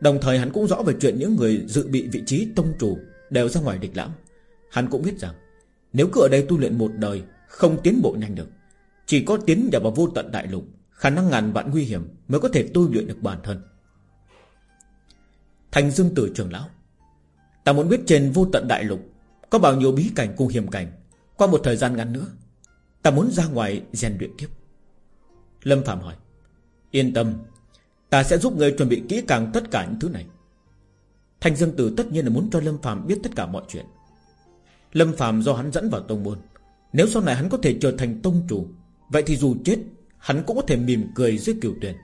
Đồng thời hắn cũng rõ về chuyện những người dự bị vị trí tông chủ Đều ra ngoài địch lãm. Hắn cũng biết rằng, Nếu cứ ở đây tu luyện một đời không tiến bộ nhanh được. Chỉ có tiến vào vô tận đại lục, Khả năng ngàn vạn nguy hiểm Mới có thể tu luyện được bản thân. Thành dương tử trường lão, Ta muốn biết trên vô tận đại lục Có bao nhiêu bí cảnh cùng hiểm cảnh. Qua một thời gian ngắn nữa, Ta muốn ra ngoài rèn luyện tiếp. Lâm Phạm hỏi, Yên tâm, Ta sẽ giúp người chuẩn bị kỹ càng tất cả những thứ này. Thành Dương Tử tất nhiên là muốn cho Lâm Phạm biết tất cả mọi chuyện. Lâm Phạm do hắn dẫn vào tông môn nếu sau này hắn có thể trở thành tông chủ, Vậy thì dù chết, Hắn cũng có thể mỉm cười dưới cửu tuyển.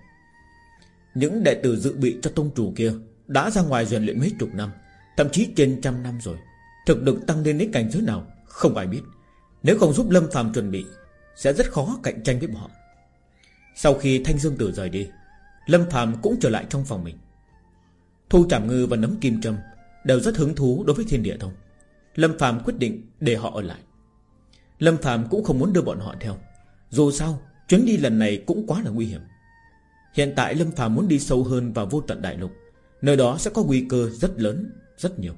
Những đệ tử dự bị cho tông chủ kia Đã ra ngoài rèn luyện mấy chục năm, Thậm chí trên trăm năm rồi. Thực lực tăng lên đến cảnh giới nào, Không ai biết. Nếu không giúp Lâm phàm chuẩn bị, Sẽ rất khó cạnh tranh với họ. Sau khi Thanh Dương Tử rời đi, Lâm phàm cũng trở lại trong phòng mình. Thu Trảm Ngư và Nấm Kim Trâm Đều rất hứng thú đối với thiên địa thông. Lâm phàm quyết định để họ ở lại. Lâm Phạm cũng không muốn đưa bọn họ theo. Dù sao, Chuyến đi lần này cũng quá là nguy hiểm. Hiện tại Lâm Phạm muốn đi sâu hơn vào vô tận đại lục. Nơi đó sẽ có nguy cơ rất lớn, Rất nhiều.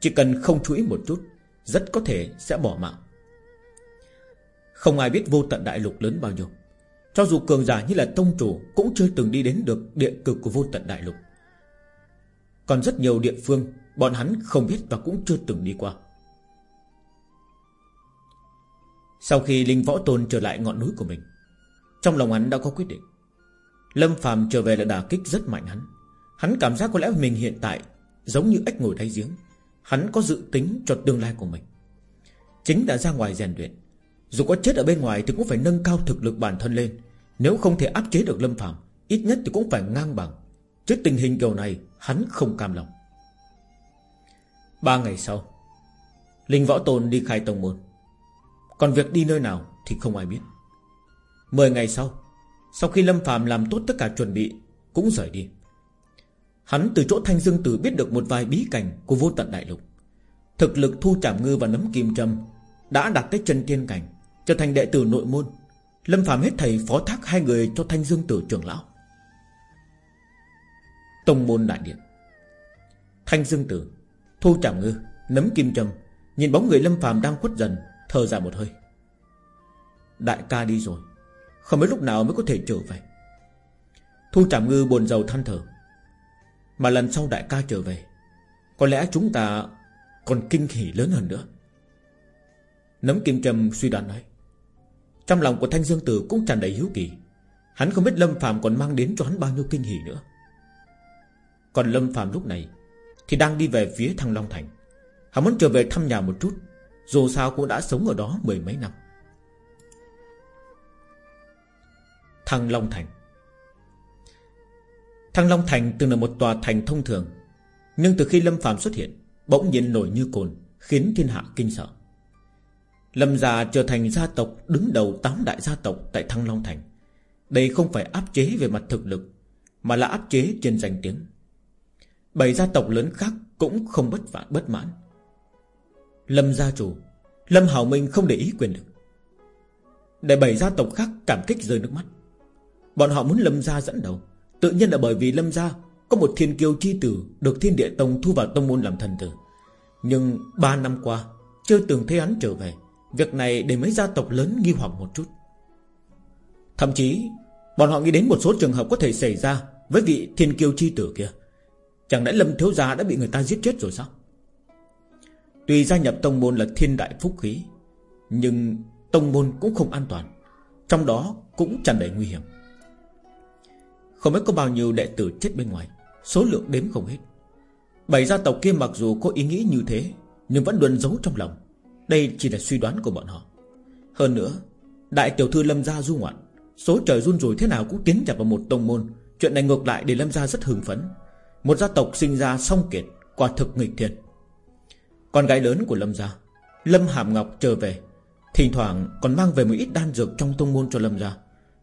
Chỉ cần không chú ý một chút, Rất có thể sẽ bỏ mạng. Không ai biết vô tận đại lục lớn bao nhiêu. Cho dù cường giả như là tông chủ Cũng chưa từng đi đến được địa cực của vô tận đại lục. Còn rất nhiều địa phương, Bọn hắn không biết và cũng chưa từng đi qua. Sau khi Linh Võ Tôn trở lại ngọn núi của mình, Trong lòng hắn đã có quyết định. Lâm Phàm trở về là đả kích rất mạnh hắn. Hắn cảm giác có lẽ mình hiện tại Giống như ếch ngồi đáy giếng. Hắn có dự tính cho tương lai của mình. Chính đã ra ngoài rèn luyện. Dù có chết ở bên ngoài thì cũng phải nâng cao thực lực bản thân lên. Nếu không thể áp chế được Lâm Phàm, Ít nhất thì cũng phải ngang bằng. Trước tình hình kiểu này, hắn không cam lòng. Ba ngày sau, Linh Võ Tôn đi khai tông môn. Còn việc đi nơi nào thì không ai biết. Mười ngày sau Sau khi Lâm Phạm làm tốt tất cả chuẩn bị, Cũng rời đi. Hắn từ chỗ Thanh Dương Tử biết được một vài bí cảnh Của vô tận đại lục. Thực lực thu trảm ngư và nấm kim châm Đã đặt tới chân tiên cảnh, Trở thành đệ tử nội môn. Lâm Phạm hết thầy phó thác hai người cho Thanh Dương Tử trưởng lão. Tông môn đại điện. Thanh Dương Tử, Thu Trảm Ngư, Nấm Kim Trâm Nhìn bóng người Lâm Phạm đang khuất dần Thở ra một hơi. Đại ca đi rồi. Không biết lúc nào mới có thể trở về. Thu Trảm Ngư buồn rầu than thở. Mà lần sau đại ca trở về, Có lẽ chúng ta Còn kinh hỉ lớn hơn nữa. Nấm Kim Trâm suy đoán nói. Trong lòng của Thanh Dương Tử cũng tràn đầy hiếu kỳ. Hắn không biết Lâm Phạm còn mang đến cho hắn bao nhiêu kinh hỉ nữa. Còn Lâm Phạm lúc này thì đang đi về phía Thăng Long Thành. Hắn muốn trở về thăm nhà một chút. Dù sao cũng đã sống ở đó mười mấy năm. Thăng Long Thành. Thăng Long Thành từng là một tòa thành thông thường, Nhưng từ khi Lâm Phạm xuất hiện, Bỗng nhiên nổi như cồn, Khiến thiên hạ kinh sợ. Lâm gia trở thành gia tộc, đứng đầu tám đại gia tộc tại Thăng Long Thành. Đây không phải áp chế về mặt thực lực, Mà là áp chế trên danh tiếng. Bảy gia tộc lớn khác cũng không bất vạn bất mãn. Lâm gia chủ, Lâm Hảo Minh không để ý quyền lực. Để bảy gia tộc khác cảm kích rơi nước mắt. Bọn họ muốn Lâm gia dẫn đầu. Tự nhiên là bởi vì Lâm gia Có một thiên kiêu chi tử Được thiên địa tông thu vào tông môn làm thần tử. Nhưng ba năm qua, Chưa từng thấy hắn trở về. Việc này để mấy gia tộc lớn nghi hoặc một chút. Thậm chí, Bọn họ nghĩ đến một số trường hợp có thể xảy ra Với vị thiên kiêu chi tử kia. Chẳng lẽ Lâm Thiếu Gia đã bị người ta giết chết rồi sao? Tuy gia nhập tông môn là thiên đại phúc khí, Nhưng tông môn cũng không an toàn, Trong đó cũng tràn đầy nguy hiểm. Không biết có bao nhiêu đệ tử chết bên ngoài, Số lượng đếm không hết. Bảy gia tộc kia mặc dù có ý nghĩ như thế, Nhưng vẫn luôn giấu trong lòng. Đây chỉ là suy đoán của bọn họ. Hơn nữa, Đại tiểu thư Lâm Gia du ngoạn, Số trời run rủi thế nào cũng tiến nhập vào một tông môn. Chuyện này ngược lại để Lâm Gia rất hưng phấn. Một gia tộc sinh ra song kiệt, Quả thực nghịch thiệt con gái lớn của Lâm gia. Lâm Hàm Ngọc trở về. Thỉnh thoảng còn mang về một ít đan dược trong tông môn cho Lâm gia.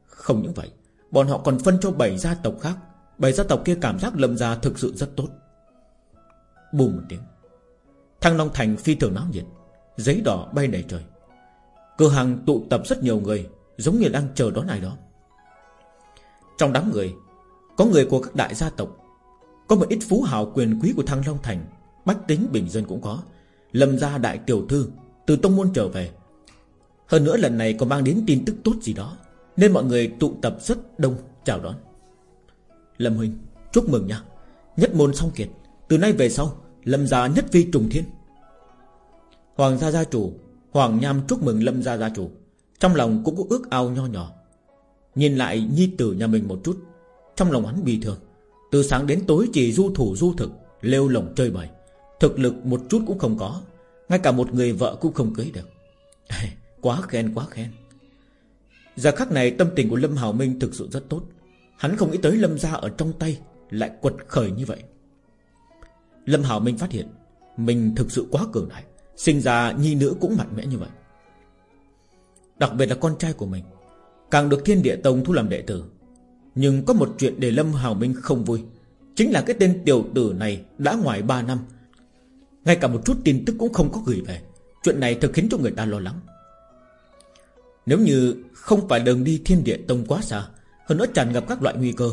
Không những vậy, Bọn họ còn phân cho bảy gia tộc khác. Bảy gia tộc kia cảm giác Lâm gia thực sự rất tốt. Bùm một tiếng. Thăng Long Thành phi thường náo nhiệt. Giấy đỏ bay đầy trời. Cửa hàng tụ tập rất nhiều người, Giống như đang chờ đón ai đó. Trong đám người, Có người của các đại gia tộc. Có một ít phú hào quyền quý của Thăng Long Thành, Bách tính bình dân cũng có. Lâm gia đại tiểu thư, Từ tông môn trở về. Hơn nữa lần này còn mang đến tin tức tốt gì đó, Nên mọi người tụ tập rất đông chào đón. Lâm Huynh, Chúc mừng nha. Nhất môn song kiệt, Từ nay về sau, Lâm gia nhất vi trùng thiên. Hoàng gia gia chủ, Hoàng Nham chúc mừng Lâm gia gia chủ. Trong lòng cũng có ước ao nho nhỏ. Nhìn lại nhi tử nhà mình một chút, Trong lòng hắn bì thường. Từ sáng đến tối chỉ du thủ du thực, Lêu lồng chơi bời. Thực lực một chút cũng không có, Ngay cả một người vợ cũng không cưới được. Quá khen quá khen. Giờ khắc này tâm tình của Lâm Hào Minh thực sự rất tốt. Hắn không nghĩ tới Lâm gia ở trong tay Lại quật khởi như vậy. Lâm Hào Minh phát hiện Mình thực sự quá cường đại, Sinh ra nhi nữ cũng mạnh mẽ như vậy. Đặc biệt là con trai của mình, Càng được thiên địa tông thu làm đệ tử. Nhưng có một chuyện để Lâm Hào Minh không vui, Chính là cái tên tiểu tử này Đã ngoài 3 năm ngay cả một chút tin tức cũng không có gửi về. Chuyện này thật khiến cho người ta lo lắng. Nếu như Không phải đường đi thiên địa tông quá xa, Hơn nữa tràn ngập các loại nguy cơ,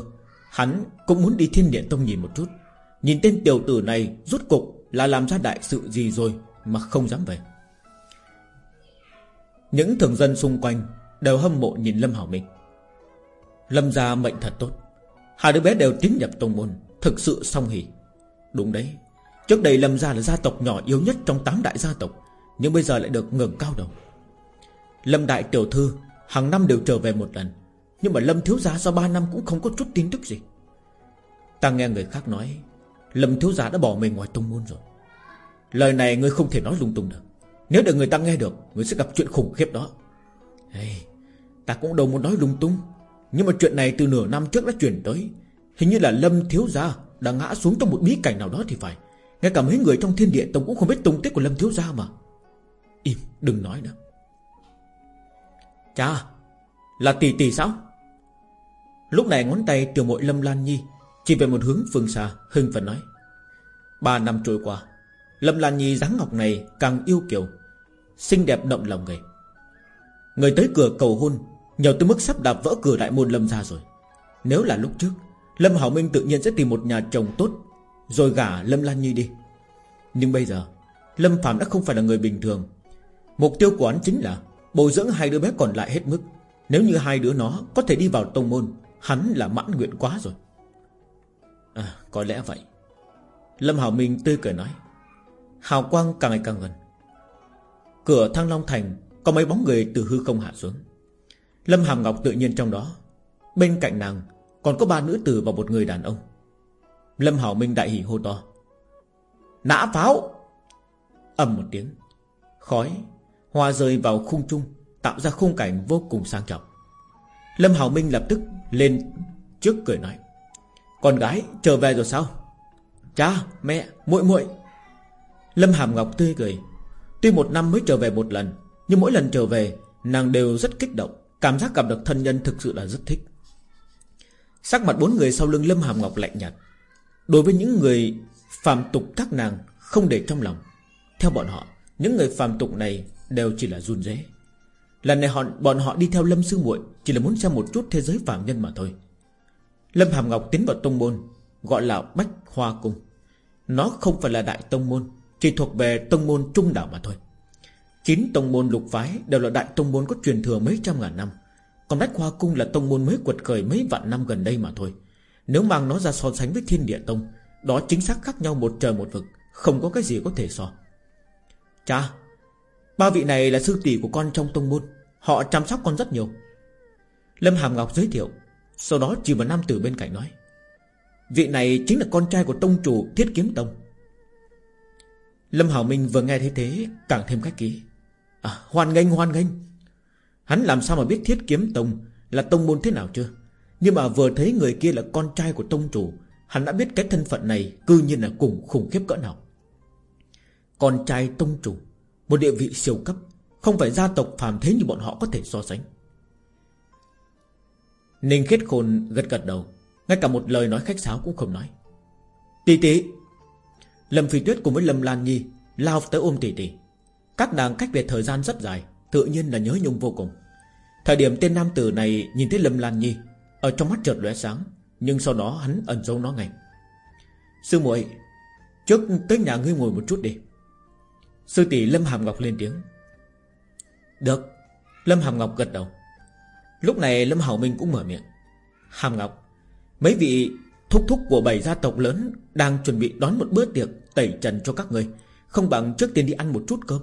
Hắn cũng muốn đi thiên địa tông nhìn một chút. Nhìn tên tiểu tử này Rút cục là làm ra đại sự gì rồi Mà không dám về. Những thường dân xung quanh Đều hâm mộ nhìn Lâm Hảo Minh. Lâm gia mệnh thật tốt. Hai đứa bé đều tiến nhập tông môn, Thực sự song hỉ. Đúng đấy Trước đây Lâm gia là gia tộc nhỏ yếu nhất trong tám đại gia tộc Nhưng bây giờ lại được ngừng cao đầu. Lâm đại tiểu thư hàng năm đều trở về một lần Nhưng mà Lâm thiếu gia sau 3 năm cũng không có chút tin tức gì. Ta nghe người khác nói Lâm thiếu gia đã bỏ mình ngoài tông môn rồi. Lời này ngươi không thể nói lung tung được. Nếu để người ta nghe được Ngươi sẽ gặp chuyện khủng khiếp đó. Hey, Ta cũng đâu muốn nói lung tung Nhưng mà chuyện này từ nửa năm trước đã chuyển tới. Hình như là Lâm thiếu gia Đã ngã xuống trong một bí cảnh nào đó thì phải. Ngay cả mấy người trong thiên địa tông cũng không biết tung tích của Lâm thiếu gia mà. Im, đừng nói nữa. Cha Là tỷ tỷ sao? Lúc này ngón tay từ mội Lâm Lan Nhi Chỉ về một hướng phương xa, Hưng phần nói. Ba năm trôi qua, Lâm Lan Nhi dáng ngọc này càng yêu kiều, Xinh đẹp động lòng người. Người tới cửa cầu hôn Nhiều tới mức sắp đạp vỡ cửa đại môn Lâm ra rồi. Nếu là lúc trước, Lâm Hảo Minh tự nhiên sẽ tìm một nhà chồng tốt rồi gả Lâm Lan Nhi đi. Nhưng bây giờ, Lâm Phạm đã không phải là người bình thường. Mục tiêu của hắn chính là Bồi dưỡng hai đứa bé còn lại hết mức. Nếu như hai đứa nó có thể đi vào tông môn, Hắn là mãn nguyện quá rồi. À có lẽ vậy. Lâm Hảo Minh tươi cười nói. Hào quang càng ngày càng gần. Cửa thăng Long Thành Có mấy bóng người từ hư không hạ xuống. Lâm Hàm Ngọc tự nhiên trong đó. Bên cạnh nàng Còn có ba nữ tử và một người đàn ông. Lâm Hảo Minh đại hỉ hô to. Nã pháo! Ầm một tiếng, Khói, Hoa rơi vào khung trung Tạo ra khung cảnh vô cùng sang trọng. Lâm Hảo Minh lập tức lên trước cười nói, Con gái, trở về rồi sao? Cha, mẹ, muội muội. Lâm Hàm Ngọc tươi cười, Tuy một năm mới trở về một lần, Nhưng mỗi lần trở về, Nàng đều rất kích động, Cảm giác gặp được thân nhân thực sự là rất thích. Sắc mặt bốn người sau lưng Lâm Hàm Ngọc lạnh nhạt Đối với những người phàm tục các nàng Không để trong lòng Theo bọn họ Những người phàm tục này đều chỉ là run rế. Lần này họ, bọn họ đi theo Lâm Sư muội Chỉ là muốn xem một chút thế giới phàm nhân mà thôi. Lâm Hàm Ngọc tiến vào tông môn Gọi là Bách Hoa Cung. Nó không phải là đại tông môn Chỉ thuộc về tông môn trung đảo mà thôi. Chín tông môn lục phái Đều là đại tông môn có truyền thừa mấy trăm ngàn năm. Còn Bách Hoa Cung là tông môn mới quật khởi Mấy vạn năm gần đây mà thôi. Nếu mang nó ra so sánh với thiên địa tông, Đó chính xác khác nhau một trời một vực, Không có cái gì có thể so. Cha Ba vị này là sư tỷ của con trong tông môn, Họ chăm sóc con rất nhiều. Lâm Hàm Ngọc giới thiệu, Sau đó chỉ vào nam tử bên cạnh nói, Vị này chính là con trai của tông chủ Thiết Kiếm Tông. Lâm Hảo Minh vừa nghe thấy thế, Càng thêm cách ký À hoan nghênh hoan nghênh. Hắn làm sao mà biết Thiết Kiếm Tông Là tông môn thế nào chưa? Nhưng mà vừa thấy người kia là con trai của tông chủ, Hắn đã biết cái thân phận này Cư nhiên là cùng khủng khiếp cỡ nào. Con trai tông chủ, Một địa vị siêu cấp, Không phải gia tộc phàm thế như bọn họ có thể so sánh. Ninh khiết khôn gật gật đầu, Ngay cả một lời nói khách sáo cũng không nói. Tỷ tỷ. Lâm Phi Tuyết cùng với Lâm Lan Nhi Lao tới ôm tỷ tỷ. Các nàng cách biệt thời gian rất dài, Tự nhiên là nhớ nhung vô cùng. Thời điểm tên nam tử này nhìn thấy Lâm Lan Nhi ở trong mắt chợt lóe sáng, Nhưng sau đó hắn ẩn giấu nó ngay. Sư muội, Trước tới nhà ngươi ngồi một chút đi. Sư tỷ Lâm Hàm Ngọc lên tiếng. Được, Lâm Hàm Ngọc gật đầu. Lúc này Lâm Hảo Minh cũng mở miệng. Hàm Ngọc, Mấy vị thúc thúc của bảy gia tộc lớn Đang chuẩn bị đón một bữa tiệc Tẩy trần cho các người Không bằng trước tiên đi ăn một chút cơm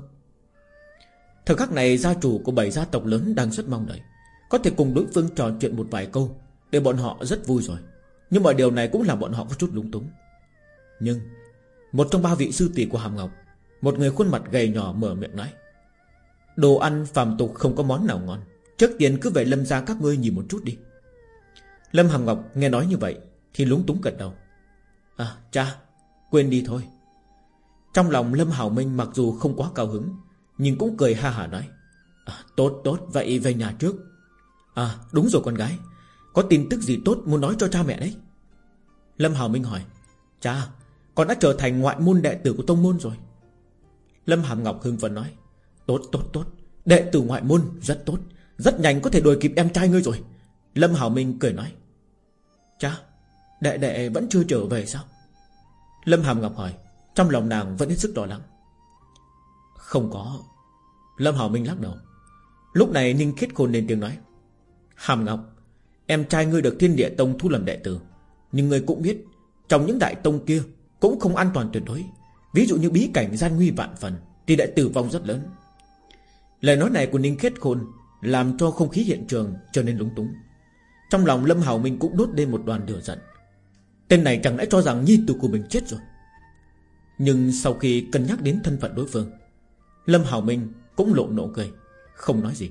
Thời khắc này gia chủ của bảy gia tộc lớn Đang rất mong đợi, Có thể cùng đối phương trò chuyện một vài câu để bọn họ rất vui rồi. Nhưng mà điều này cũng làm bọn họ có chút lúng túng. Nhưng Một trong ba vị sư tỷ của Hàm Ngọc Một người khuôn mặt gầy nhỏ mở miệng nói Đồ ăn phàm tục không có món nào ngon. Trước tiên cứ về lâm ra các ngươi nhìn một chút đi. Lâm Hàm Ngọc nghe nói như vậy Thì lúng túng gật đầu. À cha Quên đi thôi. Trong lòng Lâm Hảo Minh mặc dù không quá cao hứng Nhưng cũng cười ha hả nói à, Tốt tốt vậy về nhà trước. À đúng rồi con gái có tin tức gì tốt muốn nói cho cha mẹ đấy? Lâm Hảo Minh hỏi. Cha, con đã trở thành ngoại môn đệ tử của tông môn rồi. Lâm Hàm Ngọc hưng phấn nói. Tốt tốt tốt. Đệ tử ngoại môn rất tốt. Rất nhanh có thể đuổi kịp em trai ngươi rồi. Lâm Hảo Minh cười nói. Cha, Đệ đệ vẫn chưa trở về sao? Lâm Hàm Ngọc hỏi. Trong lòng nàng vẫn hết sức lo lắng. Không có. Lâm Hảo Minh lắc đầu. Lúc này Ninh Khiết Khôn lên tiếng nói. Hàm Ngọc Em trai ngươi được thiên địa tông thu làm đệ tử. Nhưng ngươi cũng biết, Trong những đại tông kia Cũng không an toàn tuyệt đối. Ví dụ như bí cảnh gian nguy vạn phần Thì đã tử vong rất lớn. Lời nói này của Ninh kết Khôn Làm cho không khí hiện trường trở nên lúng túng. Trong lòng Lâm Hảo Minh cũng đốt lên một đoàn lửa giận. Tên này chẳng lẽ cho rằng nhi tử của mình chết rồi? Nhưng sau khi cân nhắc đến thân phận đối phương, Lâm Hảo Minh cũng lộ nộ cười, Không nói gì.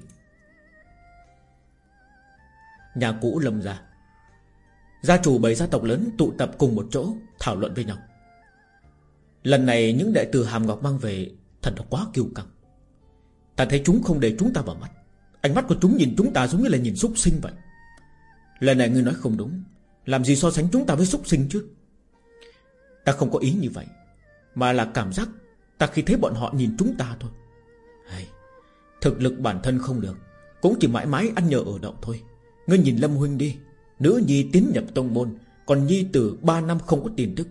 Nhà cũ Lâm gia Gia chủ bảy gia tộc lớn tụ tập cùng một chỗ Thảo luận với nhau. Lần này những đệ tử Hàm Ngọc mang về Thật là quá kiêu căng. Ta thấy chúng không để chúng ta vào mắt. Ánh mắt của chúng nhìn chúng ta giống như là nhìn súc sinh vậy. Lần này ngươi nói không đúng. Làm gì so sánh chúng ta với súc sinh chứ? Ta không có ý như vậy Mà là cảm giác Ta khi thấy bọn họ nhìn chúng ta thôi. Hey, Thực lực bản thân không được Cũng chỉ mãi mãi ăn nhờ ở đậu thôi. Ngươi nhìn Lâm Huynh đi. Nữ nhi tiến nhập tông môn, Còn nhi tử 3 năm không có tin tức.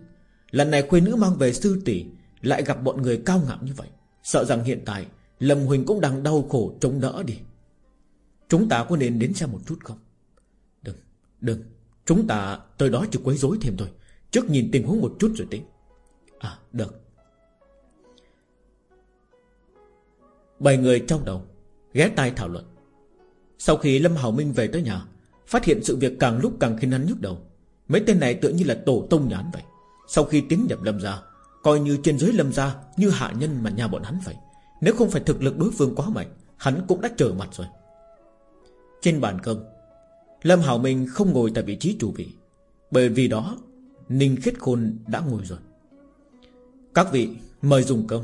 Lần này khuê nữ mang về sư tỷ, Lại gặp bọn người cao ngạo như vậy. Sợ rằng hiện tại, Lâm Huynh cũng đang đau khổ chống đỡ đi. Chúng ta có nên đến xem một chút không? Đừng Đừng. Chúng ta tới đó chỉ quấy rối thêm thôi. Trước nhìn tình huống một chút rồi tính. À được. Bảy người trong đầu, Ghé tai thảo luận. Sau khi Lâm Hảo Minh về tới nhà Phát hiện sự việc càng lúc càng khiến hắn nhức đầu. Mấy tên này tựa như là tổ tông nhán vậy. Sau khi tiến nhập Lâm gia Coi như trên dưới Lâm gia Như hạ nhân mà nhà bọn hắn vậy. Nếu không phải thực lực đối phương quá mạnh Hắn cũng đã trở mặt rồi. Trên bàn cơm Lâm Hảo Minh không ngồi tại vị trí chủ vị. Bởi vì đó Ninh Khiết Khôn đã ngồi rồi. Các vị mời dùng cơm.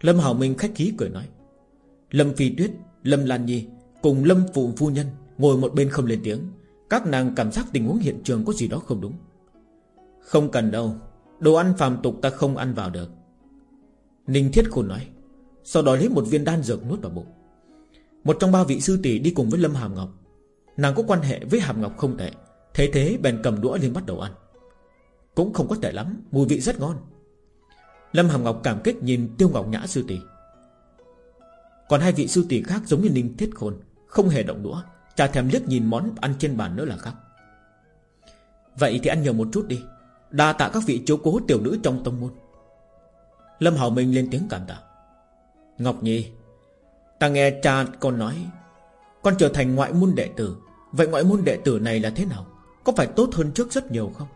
Lâm Hảo Minh khách khí cười nói. Lâm Phi Tuyết, Lâm Lan Nhi Cùng Lâm Phụ Phu Nhân Ngồi một bên không lên tiếng. Các nàng cảm giác tình huống hiện trường có gì đó không đúng. Không cần đâu, Đồ ăn phàm tục ta không ăn vào được. Ninh Thiết Khôn nói, Sau đó lấy một viên đan dược nuốt vào bụng. Một trong ba vị sư tỷ đi cùng với Lâm Hàm Ngọc. Nàng có quan hệ với Hàm Ngọc không tệ, Thế thế bèn cầm đũa lên bắt đầu ăn. Cũng không có tệ lắm, Mùi vị rất ngon. Lâm Hàm Ngọc cảm kích nhìn Tiêu Ngọc Nhã sư tỷ. Còn hai vị sư tỷ khác giống như Ninh Thiết Khôn không hề động đũa. Chả thèm liếc nhìn món ăn trên bàn nữa là khác Vậy thì ăn nhiều một chút đi. Đa tạ các vị chiếu cố tiểu nữ trong tông môn. Lâm Hảo Minh lên tiếng cảm tạ. Ngọc Nhi Ta nghe cha con nói Con trở thành ngoại môn đệ tử. Vậy ngoại môn đệ tử này là thế nào? Có phải tốt hơn trước rất nhiều không?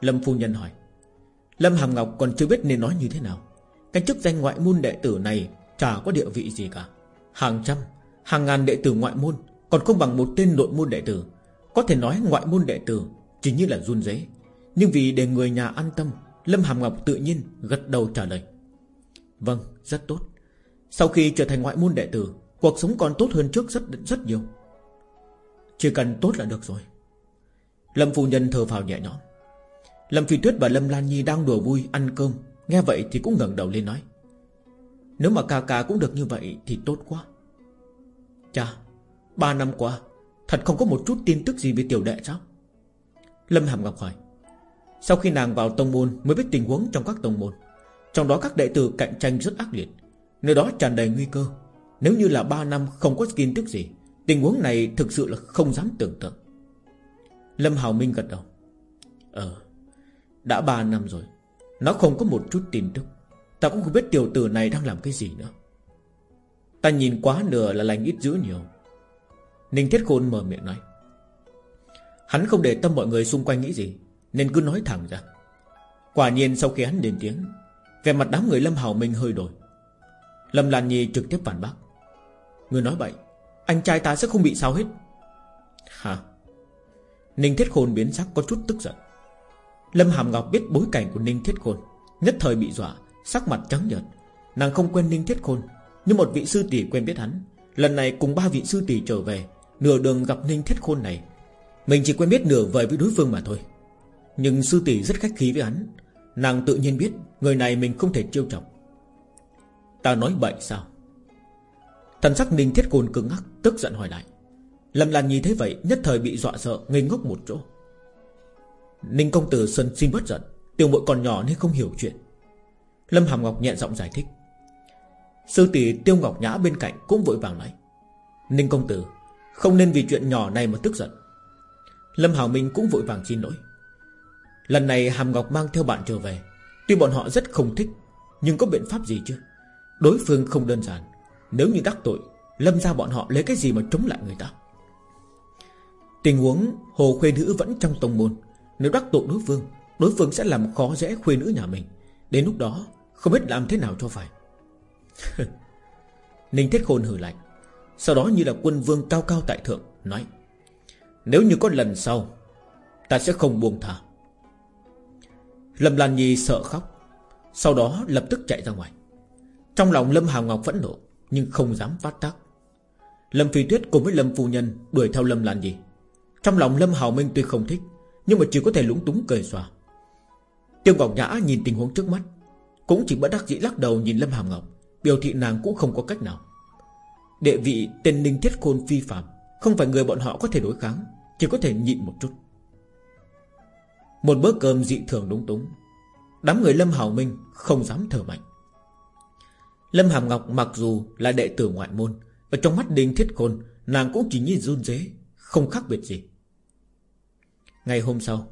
Lâm Phu Nhân hỏi. Lâm Hàm Ngọc còn chưa biết nên nói như thế nào. Cái chức danh ngoại môn đệ tử này Chả có địa vị gì cả. Hàng trăm, hàng ngàn đệ tử ngoại môn Còn không bằng một tên nội môn đệ tử. Có thể nói ngoại môn đệ tử Chỉ như là run rẩy Nhưng vì để người nhà an tâm Lâm Hàm Ngọc tự nhiên gật đầu trả lời. Vâng, rất tốt. Sau khi trở thành ngoại môn đệ tử Cuộc sống còn tốt hơn trước rất rất nhiều. Chỉ cần tốt là được rồi. Lâm Phu Nhân thở phào nhẹ nhõm. Lâm Phi Tuyết và Lâm Lan Nhi đang đùa vui ăn cơm. Nghe vậy thì cũng ngẩng đầu lên nói. Nếu mà ca ca cũng được như vậy Thì tốt quá. Chà Ba năm qua, Thật không có một chút tin tức gì về tiểu đệ sao? Lâm Hàm Ngọc hỏi. Sau khi nàng vào tông môn Mới biết tình huống trong các tông môn, Trong đó các đệ tử cạnh tranh rất ác liệt, Nơi đó tràn đầy nguy cơ. Nếu như là ba năm không có tin tức gì, Tình huống này thực sự là không dám tưởng tượng. Lâm Hào Minh gật đầu. Ờ đã 3 năm rồi, Nó không có một chút tin tức. Ta cũng không biết tiểu tử này đang làm cái gì nữa. Ta nhìn quá nửa là lành ít dữ nhiều. Ninh Thiết Khôn mở miệng nói. Hắn không để tâm mọi người xung quanh nghĩ gì Nên cứ nói thẳng ra. Quả nhiên sau khi hắn lên tiếng Về mặt đám người Lâm Hảo Minh hơi đổi. Lâm Lan Nhi trực tiếp phản bác. Người nói vậy, Anh trai ta sẽ không bị sao hết. Hả? Ninh Thiết Khôn biến sắc có chút tức giận. Lâm Hàm Ngọc biết bối cảnh của Ninh Thiết Khôn Nhất thời bị dọa Sắc mặt trắng nhợt. Nàng không quen Ninh Thiết Khôn nhưng một vị sư tỷ quen biết hắn. Lần này cùng ba vị sư tỷ trở về, Nửa đường gặp Ninh Thiết Khôn này. Mình chỉ quen biết nửa vời với đối phương mà thôi. Nhưng sư tỷ rất khách khí với hắn. Nàng tự nhiên biết Người này mình không thể trêu chọc. Ta nói bậy sao? Thần sắc Ninh Thiết Khôn cứng ngắc, Tức giận hỏi lại. Lâm Lan Nhi thấy vậy, Nhất thời bị dọa sợ, ngây ngốc một chỗ. Ninh công tử sơn xin bất giận, Tiểu muội còn nhỏ nên không hiểu chuyện. Lâm Hàm Ngọc nhẹ giọng giải thích. Sư tỷ Tiêu Ngọc Nhã bên cạnh cũng vội vàng nói, Ninh công tử, Không nên vì chuyện nhỏ này mà tức giận. Lâm Hảo Minh cũng vội vàng xin lỗi, Lần này Hàm Ngọc mang theo bạn trở về, Tuy bọn họ rất không thích, Nhưng có biện pháp gì chứ? Đối phương không đơn giản, Nếu như đắc tội, Lâm ra bọn họ lấy cái gì mà chống lại người ta? Tình huống Hồ Khuê Nữ vẫn trong tông môn, Nếu đắc tội đối phương Đối phương sẽ làm khó dễ Khuê Nữ nhà mình, Đến lúc đó không biết làm thế nào cho phải. Ninh Thiết Khôn hử lạnh, Sau đó như là quân vương cao cao tại thượng, Nói, Nếu như có lần sau, Ta sẽ không buông thả Lâm Lan Nhi sợ khóc, Sau đó lập tức chạy ra ngoài. Trong lòng Lâm Hào Ngọc vẫn nộ, Nhưng không dám phát tác. Lâm Phi Tuyết cùng với Lâm Phu Nhân Đuổi theo Lâm Lan Nhi. Trong lòng Lâm Hào Minh tuy không thích, Nhưng mà chỉ có thể lúng túng cười xòa. Tiêu Ngọc Nhã nhìn tình huống trước mắt, Cũng chỉ bất đắc dĩ lắc đầu nhìn Lâm Hàm Ngọc. Biểu thị nàng cũng không có cách nào. Đệ vị tên Ninh Thiết Khôn phi phạm, Không phải người bọn họ có thể đối kháng, Chỉ có thể nhịn một chút. Một bữa cơm dị thường đúng túng, Đám người Lâm Hảo Minh Không dám thở mạnh. Lâm Hàm Ngọc mặc dù là đệ tử ngoại môn, Ở trong mắt Đinh Thiết Khôn, Nàng cũng chỉ như run dế Không khác biệt gì. Ngày hôm sau,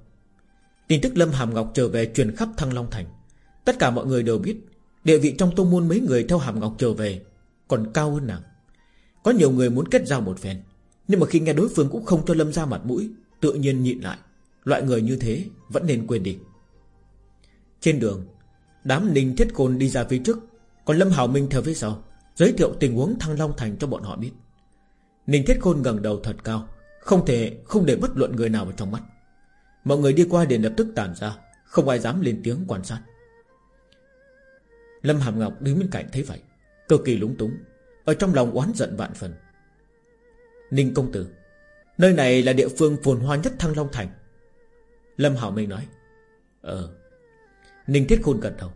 Tin tức Lâm Hàm Ngọc trở về truyền khắp Thăng Long Thành, Tất cả mọi người đều biết Địa vị trong tông môn mấy người theo Hàm Ngọc trở về Còn cao hơn nàng. Có nhiều người muốn kết giao một phen, Nhưng mà khi nghe đối phương cũng không cho Lâm ra mặt mũi, Tự nhiên nhịn lại. Loại người như thế vẫn nên quên đi. Trên đường, Đám ninh thiết côn đi ra phía trước, Còn Lâm Hảo Minh theo phía sau, Giới thiệu tình huống Thăng Long Thành cho bọn họ biết. Ninh Thiết côn gần đầu thật cao, Không thể, không để bất luận người nào vào trong mắt. Mọi người đi qua liền lập tức tản ra, Không ai dám lên tiếng quan sát. Lâm Hàm Ngọc đứng bên cạnh thấy vậy, Cực kỳ lúng túng, Ở trong lòng oán giận vạn phần. Ninh công tử, Nơi này là địa phương phồn hoa nhất Thăng Long Thành. Lâm Hảo Minh nói Ờ. Ninh Thiết Khôn gật đầu.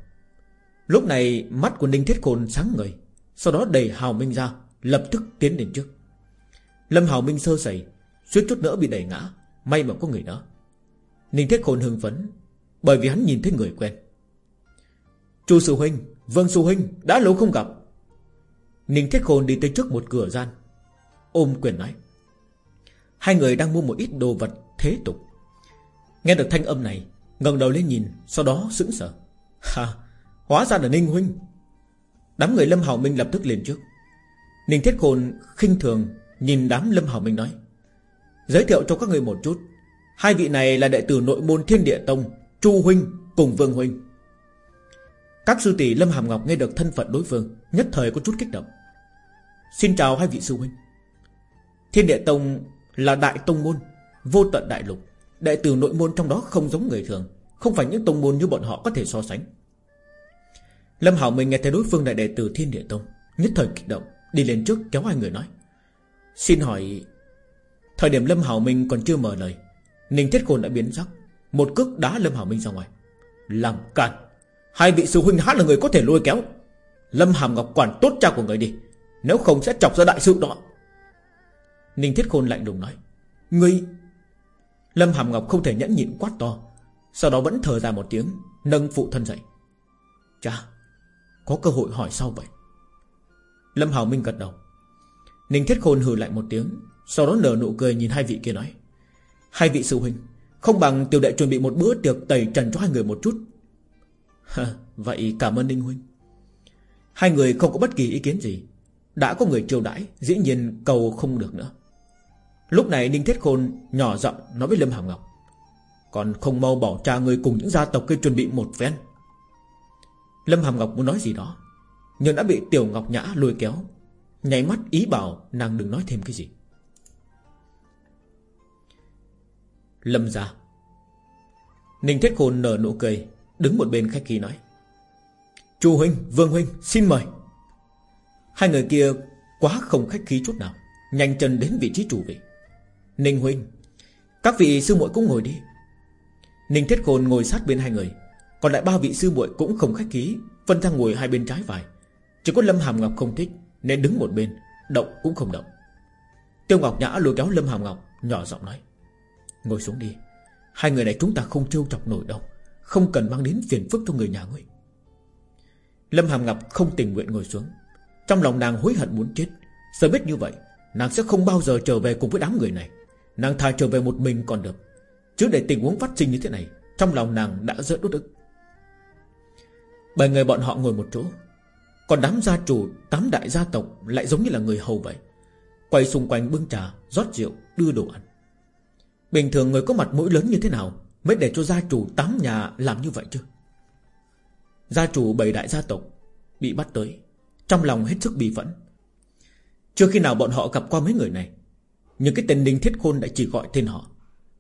Lúc này mắt của Ninh Thiết Khôn sáng ngời, Sau đó đẩy Hào Minh ra, Lập tức tiến đến trước. Lâm Hào Minh sơ sẩy, Suýt chút nữa bị đẩy ngã, May mà có người đó. Ninh Thiết Khôn hưng phấn, Bởi vì hắn nhìn thấy người quen. Chu Sư Huynh Vâng Sư Huynh, Đã lâu không gặp. Ninh Thiết Khôn đi tới trước một cửa gian, Ôm quyền nói. Hai người đang mua một ít đồ vật thế tục. Nghe được thanh âm này, ngẩng đầu lên nhìn, Sau đó sững sờ. Ha, Hóa ra là Ninh Huynh. Đám người Lâm Hảo Minh lập tức lên trước. Ninh Thiết Khôn khinh thường Nhìn đám Lâm Hảo Minh nói. Giới thiệu cho các người một chút. Hai vị này là đệ tử nội môn Thiên Địa Tông, Chu Huynh cùng Vương Huynh. Các sư tỷ Lâm Hàm Ngọc nghe được thân phận đối phương, Nhất thời có chút kích động. Xin chào hai vị sư huynh. Thiên Địa Tông là đại tông môn, Vô tận đại lục. Đệ tử nội môn trong đó không giống người thường, Không phải những tông môn như bọn họ có thể so sánh. Lâm Hảo mình nghe thấy đối phương đại đệ tử Thiên Địa Tông, Nhất thời kích động, Đi lên trước kéo hai người nói. Xin hỏi, Thời điểm Lâm Hảo Minh còn chưa mở lời, Ninh Thiết Khôn đã biến sắc, Một cước đá Lâm Hảo Minh ra ngoài. Làm cản Hai vị sư huynh hát là người có thể lôi kéo. Lâm Hàm Ngọc quản tốt cha của người đi. Nếu không sẽ chọc ra đại sự đó. Ninh Thiết Khôn lạnh lùng nói, Ngươi. Lâm Hàm Ngọc không thể nhẫn nhịn quát to, Sau đó vẫn thở ra một tiếng, Nâng phụ thân dậy. Cha, Có cơ hội hỏi sau vậy? Lâm Hảo Minh gật đầu. Ninh Thiết Khôn hừ lạnh một tiếng, Sau đó nở nụ cười nhìn hai vị kia nói, Hai vị sư huynh, Không bằng tiểu đệ chuẩn bị một bữa tiệc tẩy trần cho hai người một chút. Vậy cảm ơn Ninh huynh. Hai người không có bất kỳ ý kiến gì. Đã có người chiêu đãi, Dĩ nhiên cầu không được nữa. Lúc này Ninh Thiết Khôn nhỏ giọng nói với Lâm Hàm Ngọc. Còn không mau bỏ cha người cùng những gia tộc kia chuẩn bị một phen. Lâm Hàm Ngọc muốn nói gì đó, Nhưng đã bị Tiểu Ngọc Nhã lôi kéo. Nháy mắt ý bảo nàng đừng nói thêm cái gì. Lâm ra Ninh Thiết Khôn nở nụ cười. Đứng một bên khách khí nói. Chu Huynh, Vương Huynh, xin mời. Hai người kia quá không khách khí chút nào Nhanh chân đến vị trí chủ vị. Ninh Huynh Các vị sư muội cũng ngồi đi. Ninh Thiết Khôn ngồi sát bên hai người Còn lại ba vị sư muội cũng không khách khí Phân ra ngồi hai bên trái phải. Chỉ có Lâm Hàm Ngọc không thích Nên đứng một bên Động cũng không động. Tiêu Ngọc Nhã lôi kéo Lâm Hàm Ngọc Nhỏ giọng nói Ngồi xuống đi Hai người này chúng ta không trêu chọc nổi đâu. Không cần mang đến phiền phức cho người nhà ngươi. Lâm Hàm Ngọc không tình nguyện ngồi xuống. Trong lòng nàng hối hận muốn chết. Sớm biết như vậy, Nàng sẽ không bao giờ trở về cùng với đám người này. Nàng thà trở về một mình còn được. Chứ để tình huống phát sinh như thế này, Trong lòng nàng đã rất đốt ức. Bảy người bọn họ ngồi một chỗ. Còn đám gia chủ, Tám đại gia tộc lại giống như là người hầu vậy. Quay xung quanh bưng trà, rót rượu, đưa đồ ăn. Bình thường người có mặt mũi lớn như thế nào Mới để cho gia chủ tám nhà làm như vậy chứ. Gia chủ bảy đại gia tộc Bị bắt tới, Trong lòng hết sức bị phẫn. Chưa khi nào bọn họ gặp qua mấy người này, Nhưng cái tên Ninh Thiết Khôn đã chỉ gọi tên họ,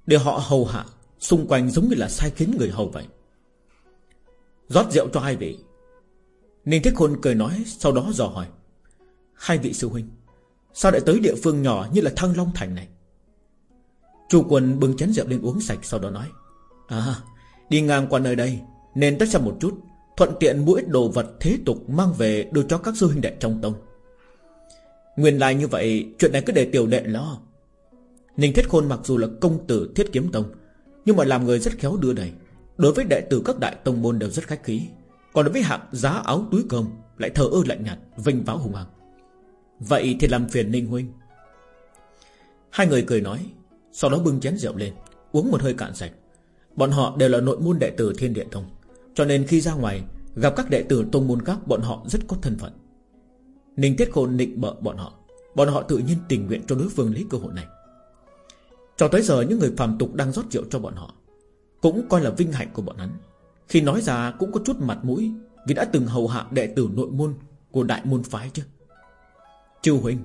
Để họ hầu hạ Xung quanh giống như là sai khiến người hầu vậy. Rót rượu cho hai vị. Ninh Thiết Khôn cười nói, Sau đó dò hỏi, Hai vị sư huynh, Sao lại tới địa phương nhỏ như là Thăng Long Thành này? Chu quân bưng chén rượu lên uống sạch, Sau đó nói À đi ngang qua nơi đây, Nên tất xem một chút, Thuận tiện mua ít đồ vật thế tục Mang về đưa cho các sư huynh đệ trong tông. Nguyên lai như vậy, Chuyện này cứ để tiểu đệ lo. Ninh Thiết Khôn mặc dù là công tử thiết kiếm tông, Nhưng mà làm người rất khéo đưa đẩy. Đối với đệ tử các đại tông môn đều rất khách khí, Còn đối với hạng giá áo túi cơm Lại thờ ơ lạnh nhạt Vinh váo hùng hăng Vậy thì làm phiền Ninh Huynh. Hai người cười nói, Sau đó bưng chén rượu lên, Uống một hơi cạn sạch. Bọn họ đều là nội môn đệ tử Thiên Địa Tông. Cho nên khi ra ngoài, Gặp các đệ tử tông môn khác, Bọn họ rất có thân phận. Ninh tiết Khôn nịnh bợ bọn họ. Bọn họ tự nhiên tình nguyện cho đối phương lấy cơ hội này. Cho tới giờ, những người phàm tục đang rót rượu cho bọn họ cũng coi là vinh hạnh của bọn hắn. Khi nói ra, cũng có chút mặt mũi, Vì đã từng hầu hạ đệ tử nội môn Của đại môn phái chứ. Chư huynh,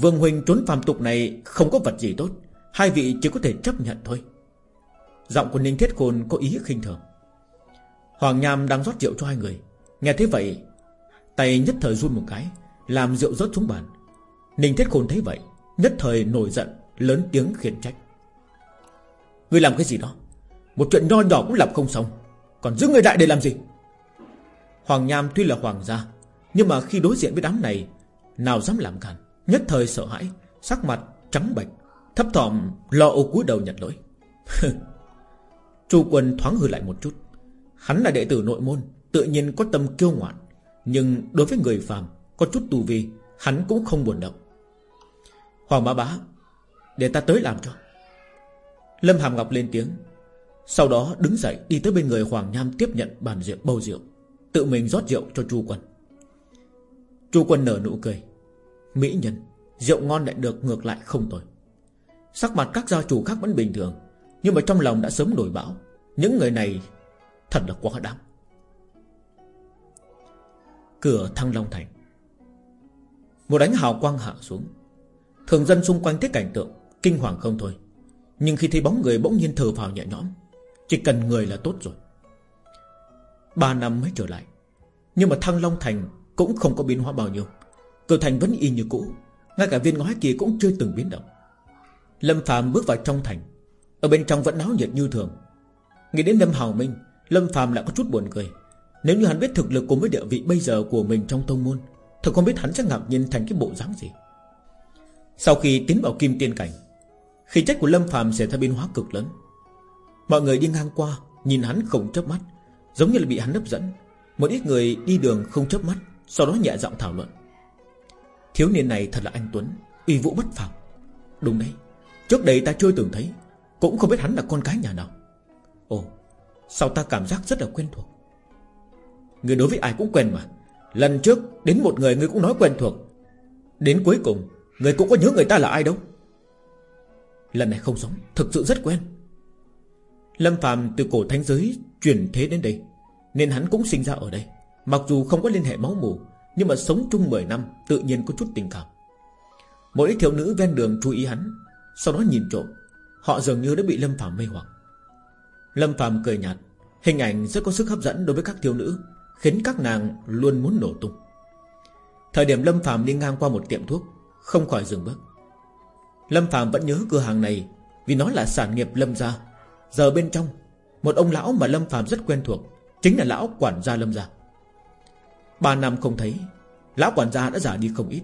Vương huynh trốn phàm tục này không có vật gì tốt. Hai vị chỉ có thể chấp nhận thôi. Giọng của Ninh Thiết Khôn có ý khinh thường. Hoàng Nham đang rót rượu cho hai người. Nghe thế vậy, Tay nhất thời run một cái, Làm rượu rớt xuống bàn. Ninh Thiết Khôn thấy vậy, Nhất thời nổi giận, Lớn tiếng khiển trách. Ngươi làm cái gì đó? Một chuyện nho nhỏ cũng làm không xong. Còn giữ người đại để làm gì? Hoàng Nham tuy là hoàng gia, Nhưng mà khi đối diện với đám này, Nào dám làm càn, Nhất thời sợ hãi, Sắc mặt trắng bệch, Thấp thỏm lo ô cúi đầu nhận lỗi. Chu quân thoáng hư lại một chút. Hắn là đệ tử nội môn, Tự nhiên có tâm kiêu ngoạn, Nhưng đối với người phàm, Có chút tù vi, Hắn cũng không buồn động. Hoàng bá bá, Để ta tới làm cho. Lâm Hàm Ngọc lên tiếng, sau đó đứng dậy đi tới bên người Hoàng Nham tiếp nhận bàn rượu, bầu rượu, Tự mình rót rượu cho Chu Quân. Chu Quân nở nụ cười, Mỹ nhân, Rượu ngon lại được ngược lại không tồi. Sắc mặt các gia chủ khác vẫn bình thường nhưng mà trong lòng đã sớm nổi bão. Những người này thật là quá đáng. Cửa Thăng Long Thành. Một đánh hào quang hạ xuống. Thường dân xung quanh thấy cảnh tượng Kinh hoàng không thôi. Nhưng khi thấy bóng người bỗng nhiên thở vào nhẹ nhõm, chỉ cần người là tốt rồi. Ba năm mới trở lại. Nhưng mà Thăng Long Thành Cũng không có biến hóa bao nhiêu. Cửa thành vẫn y như cũ. Ngay cả viên ngói kia cũng chưa từng biến động. Lâm Phạm bước vào trong thành. Ở bên trong vẫn náo nhiệt như thường. Nghĩ đến Lâm Hào Minh, Lâm Phạm lại có chút buồn cười. Nếu như hắn biết thực lực cùng với địa vị bây giờ của mình trong tông môn, Thật không biết hắn sẽ ngạc nhiên thành cái bộ dáng gì. Sau khi tiến vào kim tiên cảnh, khí chất của Lâm Phạm sẽ thay biến hóa cực lớn. Mọi người đi ngang qua, Nhìn hắn không chớp mắt, Giống như là bị hắn hấp dẫn. Một ít người đi đường không chớp mắt, Sau đó nhẹ giọng thảo luận. Thiếu niên này thật là anh Tuấn, uy vũ bất phàm. Đúng đấy, Trước đây ta chưa từng thấy cũng không biết hắn là con cái nhà nào. Ồ, Sao ta cảm giác rất là quen thuộc. Người đối với ai cũng quen mà. Lần trước đến một người người cũng nói quen thuộc. Đến cuối cùng, Người cũng có nhớ người ta là ai đâu. Lần này không giống, Thực sự rất quen. Lâm Phạm từ cổ thánh giới chuyển thế đến đây, Nên hắn cũng sinh ra ở đây. Mặc dù không có liên hệ máu mù Nhưng mà sống chung 10 năm, Tự nhiên có chút tình cảm. Mỗi thiếu nữ ven đường chú ý hắn, Sau đó nhìn trộm. Họ dường như đã bị Lâm Phạm mê hoặc. Lâm Phạm cười nhạt, Hình ảnh rất có sức hấp dẫn đối với các thiếu nữ, Khiến các nàng luôn muốn nổ tung. Thời điểm Lâm Phạm đi ngang qua một tiệm thuốc, Không khỏi dừng bước. Lâm Phạm vẫn nhớ cửa hàng này Vì nó là sản nghiệp Lâm gia. Giờ bên trong, Một ông lão mà Lâm Phạm rất quen thuộc Chính là lão quản gia Lâm gia. Ba năm không thấy, Lão quản gia đã già đi không ít.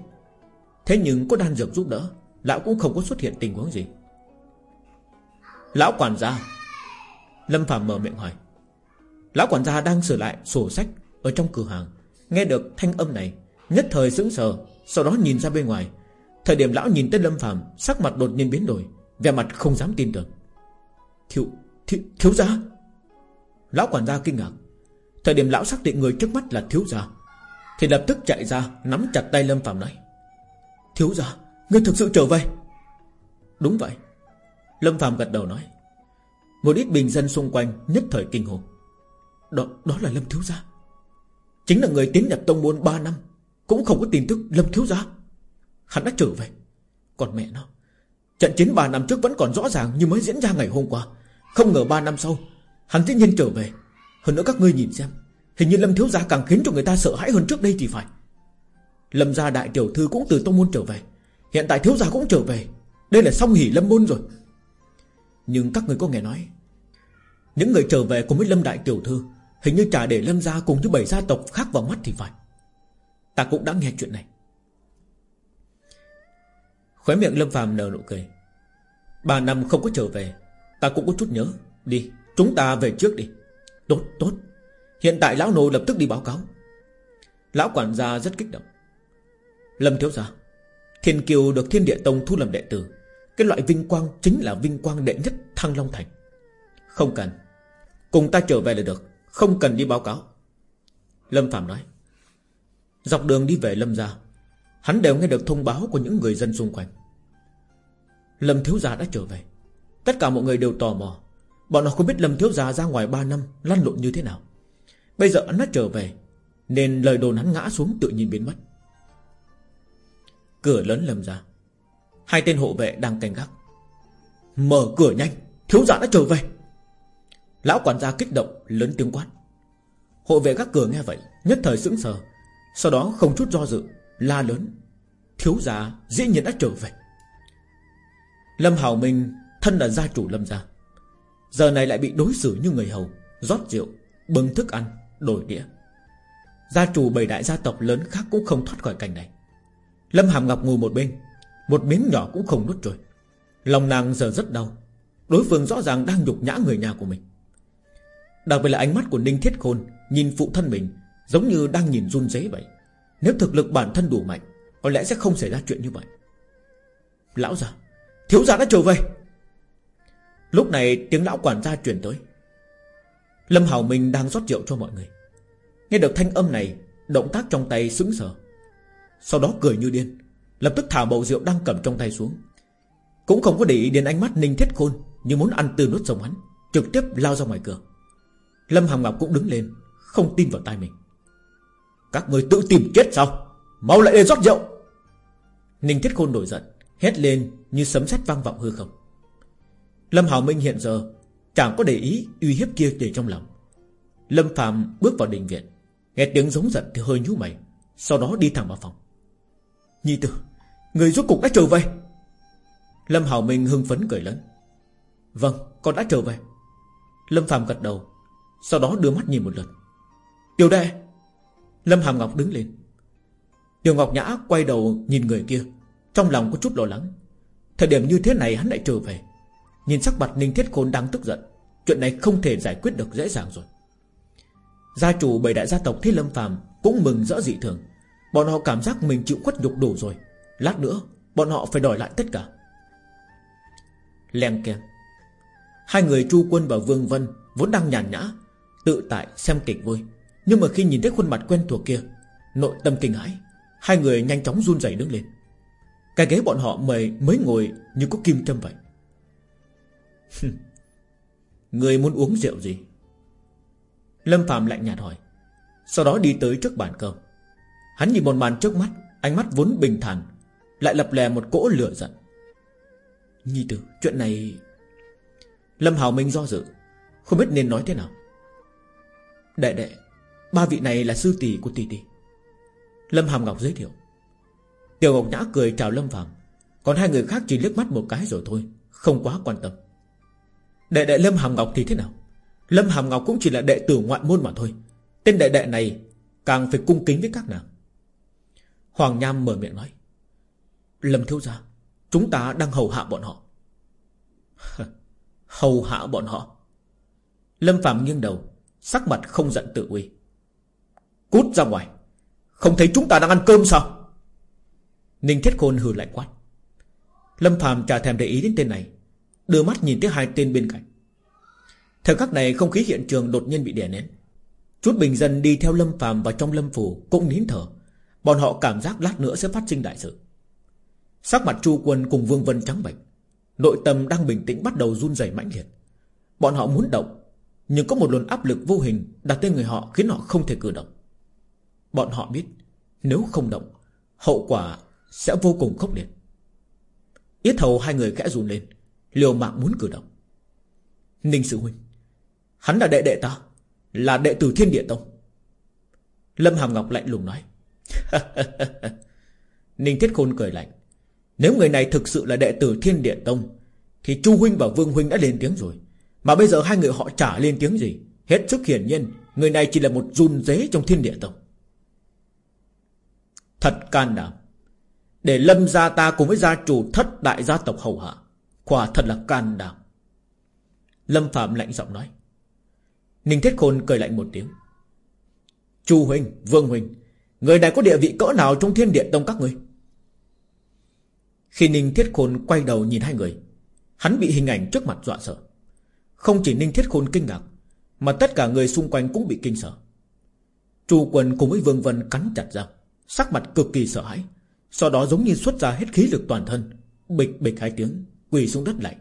Thế nhưng có đan dược giúp đỡ, Lão cũng không có xuất hiện tình huống gì. Lão quản gia. Lâm Phạm mở miệng hỏi. Lão quản gia đang sửa lại sổ sách Ở trong cửa hàng. Nghe được thanh âm này Nhất thời sững sờ Sau đó nhìn ra bên ngoài. Thời điểm lão nhìn tới Lâm Phạm Sắc mặt đột nhiên biến đổi Vẻ mặt không dám tin tưởng Thiếu, thiếu, thiếu gia? Lão quản gia kinh ngạc. Thời điểm lão xác định người trước mắt là thiếu gia Thì lập tức chạy ra Nắm chặt tay Lâm Phạm nói. Thiếu gia, ngươi thực sự trở về? Đúng vậy. Lâm Phạm gật đầu nói Một ít bình dân xung quanh nhất thời kinh hồn. Đó, đó là Lâm Thiếu Gia. Chính là người tiến nhập tông môn 3 năm Cũng không có tin tức Lâm Thiếu Gia. Hắn đã trở về. Còn mẹ nó Trận chiến 3 năm trước vẫn còn rõ ràng như mới diễn ra ngày hôm qua. Không ngờ 3 năm sau Hắn dĩ nhiên trở về. Hơn nữa các ngươi nhìn xem Hình như Lâm Thiếu Gia càng khiến cho người ta sợ hãi hơn trước đây thì phải. Lâm gia đại tiểu thư cũng từ tông môn trở về. Hiện tại thiếu gia cũng trở về. Đây là song hỉ lâm môn rồi. Nhưng các người có nghe nói, Những người trở về cùng với Lâm đại tiểu thư Hình như trả để Lâm gia cùng với bảy gia tộc khác vào mắt thì phải. Ta cũng đã nghe chuyện này. Khóe miệng Lâm phàm nở nụ cười. Ba năm không có trở về, Ta cũng có chút nhớ. Đi, chúng ta về trước đi. Tốt tốt. Hiện tại lão nô lập tức đi báo cáo. Lão quản gia rất kích động. Lâm thiếu gia, Thiên kiều được thiên địa tông thu làm đệ tử. Cái loại vinh quang chính là vinh quang đệ nhất Thăng Long Thành. Không cần. Cùng ta trở về là được. Không cần đi báo cáo. Lâm Phạm nói. Dọc đường đi về Lâm gia, Hắn đều nghe được thông báo của những người dân xung quanh. Lâm Thiếu Gia đã trở về. Tất cả mọi người đều tò mò. Bọn họ không biết Lâm Thiếu Gia ra ngoài 3 năm Lăn lộn như thế nào. Bây giờ hắn đã trở về, Nên lời đồn hắn ngã xuống tự nhiên biến mất. Cửa lớn Lâm gia. Hai tên hộ vệ đang canh gác. Mở cửa nhanh Thiếu gia đã trở về. Lão quản gia kích động lớn tiếng quát. Hộ vệ gác cửa nghe vậy Nhất thời sững sờ. Sau đó không chút do dự La lớn. Thiếu gia dĩ nhiên đã trở về. Lâm Hảo Minh Thân là gia chủ Lâm gia. Giờ này lại bị đối xử như người hầu rót rượu, bưng thức ăn, đổi đĩa. Gia chủ bảy đại gia tộc lớn khác cũng không thoát khỏi cảnh này. Lâm Hàm Ngọc ngồi một bên một miếng nhỏ cũng không nuốt rồi. Lòng nàng giờ rất đau. Đối phương rõ ràng đang nhục nhã người nhà của mình. Đặc biệt là ánh mắt của Ninh Thiết Khôn Nhìn phụ thân mình Giống như đang nhìn run rế vậy. Nếu thực lực bản thân đủ mạnh, Có lẽ sẽ không xảy ra chuyện như vậy. Lão già, Thiếu gia đã trở về. Lúc này tiếng lão quản gia truyền tới. Lâm Hảo Minh đang rót rượu cho mọi người. Nghe được thanh âm này, Động tác trong tay sững sờ. Sau đó cười như điên. Lập tức thả bầu rượu đang cầm trong tay xuống. Cũng không có để ý đến ánh mắt Ninh Thiết Khôn Như muốn ăn từ nuốt sống hắn, Trực tiếp lao ra ngoài cửa. Lâm Hàm Ngọc cũng đứng lên, Không tin vào tai mình. Các người tự tìm chết sao? Mau lại đây rót rượu! Ninh Thiết Khôn nổi giận, Hét lên như sấm sét vang vọng hư không. Lâm Hảo Minh hiện giờ Chẳng có để ý uy hiếp kia để trong lòng. Lâm Phạm bước vào đình viện, Nghe tiếng giống giận thì hơi nhú mày, Sau đó đi thẳng vào phòng. Nhi tử Người rốt cục đã trở về. Lâm Hảo Minh hưng phấn cười lớn. Vâng con đã trở về. Lâm Phạm gật đầu, Sau đó đưa mắt nhìn một lượt. Tiểu đệ! Lâm Hàm Ngọc đứng lên. Tiểu Ngọc Nhã quay đầu nhìn người kia. Trong lòng có chút lo lắng. Thời điểm như thế này hắn lại trở về. Nhìn sắc mặt Ninh Thiết Khôn đang tức giận. Chuyện này không thể giải quyết được dễ dàng rồi. Gia chủ bảy đại gia tộc Thế Lâm Phàm Cũng mừng rỡ dị thường. Bọn họ cảm giác mình chịu khuất nhục đủ rồi. Lát nữa, bọn họ phải đòi lại tất cả. Leng keng. Hai người Chu Quân và Vương Vân Vốn đang nhàn nhã, Tự tại xem kịch vui. Nhưng mà khi nhìn thấy khuôn mặt quen thuộc kia, Nội tâm kinh hãi, Hai người nhanh chóng run rẩy đứng lên. Cái ghế bọn họ mời mới ngồi như có kim châm vậy. Người muốn uống rượu gì? Lâm Phạm lạnh nhạt hỏi. Sau đó đi tới trước bàn cơm. Hắn nhìn một màn trước mắt, Ánh mắt vốn bình thản lại lập lè một cỗ lửa giận. Nhi tử, chuyện này, Lâm Hào Minh do dự, Không biết nên nói thế nào. Đệ đệ, Ba vị này là sư tỷ của tỷ tỷ. Lâm Hàm Ngọc giới thiệu. Tiểu Ngọc Nhã cười chào Lâm Phạm Còn hai người khác chỉ liếc mắt một cái rồi thôi, Không quá quan tâm. Đệ đệ Lâm Hàm Ngọc thì thế nào? Lâm Hàm Ngọc cũng chỉ là đệ tử ngoại môn mà thôi. Tên đệ đệ này Càng phải cung kính với các nàng. Hoàng Nham mở miệng nói. Lâm thiếu gia, Chúng ta đang hầu hạ bọn họ. Hầu hạ bọn họ? Lâm Phạm nghiêng đầu, Sắc mặt không giận tự uy. Cút ra ngoài. Không thấy chúng ta đang ăn cơm sao? Ninh Thiết Khôn hừ lạnh quát. Lâm phạm chả thèm để ý đến tên này, Đưa mắt nhìn tới hai tên bên cạnh. Thời khắc này không khí hiện trường đột nhiên bị đè nén. Chút bình dân đi theo Lâm phạm vào trong Lâm Phủ Cũng nín thở. Bọn họ cảm giác lát nữa sẽ phát sinh đại sự. Sắc mặt Chu Quân cùng Vương Vân trắng bệch. Nội tâm đang bình tĩnh bắt đầu run rẩy mãnh liệt. Bọn họ muốn động, Nhưng có một luồng áp lực vô hình Đặt lên người họ khiến họ không thể cử động. Bọn họ biết, Nếu không động, Hậu quả sẽ vô cùng khốc liệt. Yết hầu hai người khẽ run lên, Liều mạng muốn cử động. Ninh Sự Huynh, Hắn là đệ đệ ta, Là đệ tử Thiên Địa Tông. Lâm Hàm Ngọc lạnh lùng nói, Ninh Thiết Khôn cười lạnh nếu người này thực sự là đệ tử Thiên Địa Tông Thì Chu Huynh và Vương Huynh đã lên tiếng rồi. Mà bây giờ hai người họ trả lên tiếng gì. Hết sức hiển nhiên Người này chỉ là một run dế trong Thiên Địa Tông. Thật can đảm. Để lâm gia ta cùng với gia chủ thất đại gia tộc hầu hạ Quả thật là can đảm. Lâm Phạm lạnh giọng nói. Ninh Thiết Khôn cười lạnh một tiếng. Chu Huynh, Vương Huynh Người này có địa vị cỡ nào trong thiên địa tông các người? Khi Ninh Thiết Khôn quay đầu nhìn hai người, Hắn bị hình ảnh trước mặt dọa sợ. Không chỉ Ninh Thiết Khôn kinh ngạc, Mà tất cả người xung quanh cũng bị kinh sợ. Chu Quân cùng với Vương Vân cắn chặt răng, Sắc mặt cực kỳ sợ hãi, Sau đó giống như xuất ra hết khí lực toàn thân, Bịch bịch hai tiếng, Quỳ xuống đất lạnh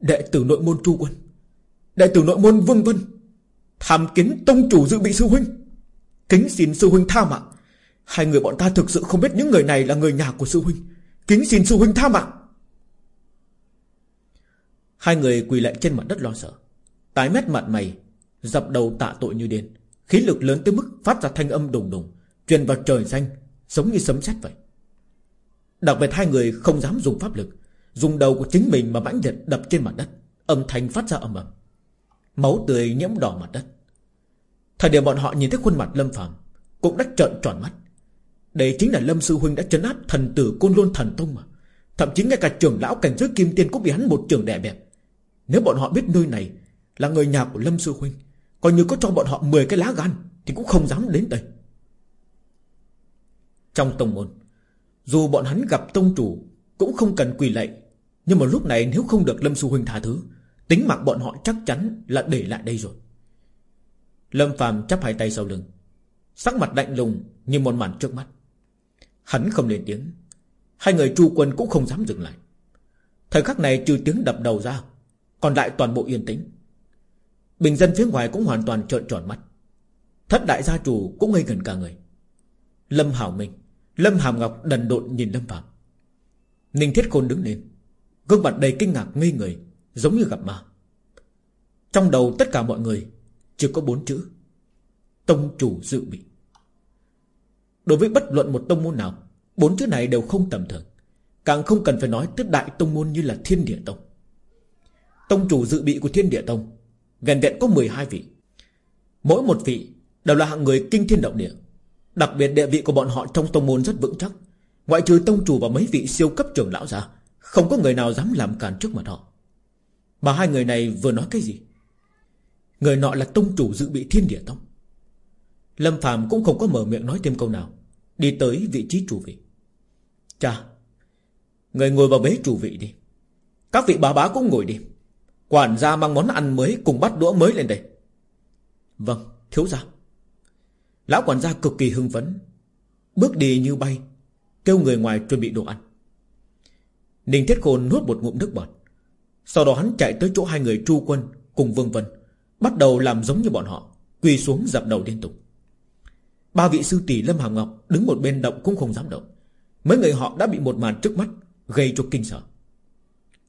Đệ tử nội môn Chu Quân, Đệ tử nội môn Vương Vân, Tham kiến tông chủ dự bị sư huynh. Kính xin sư huynh tha mạng. Hai người bọn ta thực sự không biết những người này là người nhà của sư huynh. Kính xin sư huynh tha mạng. Hai người quỳ lại trên mặt đất lo sợ. Tái mét mặt mày, Dập đầu tạ tội như điên. Khí lực lớn tới mức phát ra thanh âm đùng đùng, Truyền vào trời xanh, Giống như sấm sét vậy. Đặc biệt hai người không dám dùng pháp lực, Dùng đầu của chính mình mà mãnh liệt đập trên mặt đất, Âm thanh phát ra ầm ầm. Máu tươi nhiễm đỏ mặt đất. Thời điểm bọn họ nhìn thấy khuôn mặt Lâm phàm Cũng đã trợn tròn mắt. Đây chính là Lâm Sư Huynh đã chấn áp thần tử Côn Lôn Thần Tông mà. Thậm chí ngay cả trưởng lão cảnh giới kim tiên Cũng bị hắn một trường đè bẹp. Nếu bọn họ biết nơi này Là người nhà của Lâm Sư Huynh, Coi như có cho bọn họ 10 cái lá gan Thì cũng không dám đến đây. Trong tông môn, Dù bọn hắn gặp tông chủ Cũng không cần quỳ lạy, Nhưng mà lúc này nếu không được Lâm Sư Huynh tha thứ, Tính mạng bọn họ chắc chắn là để lại đây rồi. Lâm Phàm chắp hai tay sau lưng, Sắc mặt lạnh lùng như một màn trước mắt. Hắn không lên tiếng. Hai người chu quân cũng không dám dừng lại. Thời khắc này trừ tiếng đập đầu ra, Còn lại toàn bộ yên tĩnh. Bình dân phía ngoài cũng hoàn toàn trợn tròn mắt. Thất đại gia chủ cũng ngây gần cả người. Lâm Hảo Minh, Lâm Hàm Ngọc đần độn nhìn Lâm Phạm. Ninh Thiết Khôn đứng lên, Gương mặt đầy kinh ngạc ngây người, Giống như gặp ma. Trong đầu tất cả mọi người, Chỉ có bốn chữ. Tông chủ dự bị. Đối với bất luận một tông môn nào, Bốn chữ này đều không tầm thường. Càng không cần phải nói tới đại tông môn như là thiên địa tông. Tông chủ dự bị của thiên địa tông Gần vẹn có 12 vị. Mỗi một vị đều là hạng người kinh thiên động địa. Đặc biệt địa vị của bọn họ trong tông môn rất vững chắc. Ngoại trừ tông chủ và mấy vị siêu cấp trưởng lão ra, Không có người nào dám làm cản trước mặt họ. Mà hai người này vừa nói cái gì? Người nọ là tông chủ dự bị thiên địa tông. Lâm Phạm cũng không có mở miệng nói thêm câu nào. Đi tới vị trí chủ vị. Cha, Người ngồi vào bế chủ vị đi. Các vị bà bá cũng ngồi đi. Quản gia mang món ăn mới cùng bắt đũa mới lên đây. Vâng thiếu gia. Lão quản gia cực kỳ hưng phấn. Bước đi như bay, Kêu người ngoài chuẩn bị đồ ăn. Ninh Thiết Khôn nuốt một ngụm nước bọt. Sau đó hắn chạy tới chỗ hai người Tru Quân Cùng Vương Vân, Bắt đầu làm giống như bọn họ, Quỳ xuống dập đầu liên tục. Ba vị sư tỷ Lâm Hàm Ngọc Đứng một bên động cũng không dám động. Mấy người họ đã bị một màn trước mắt Gây cho kinh sợ.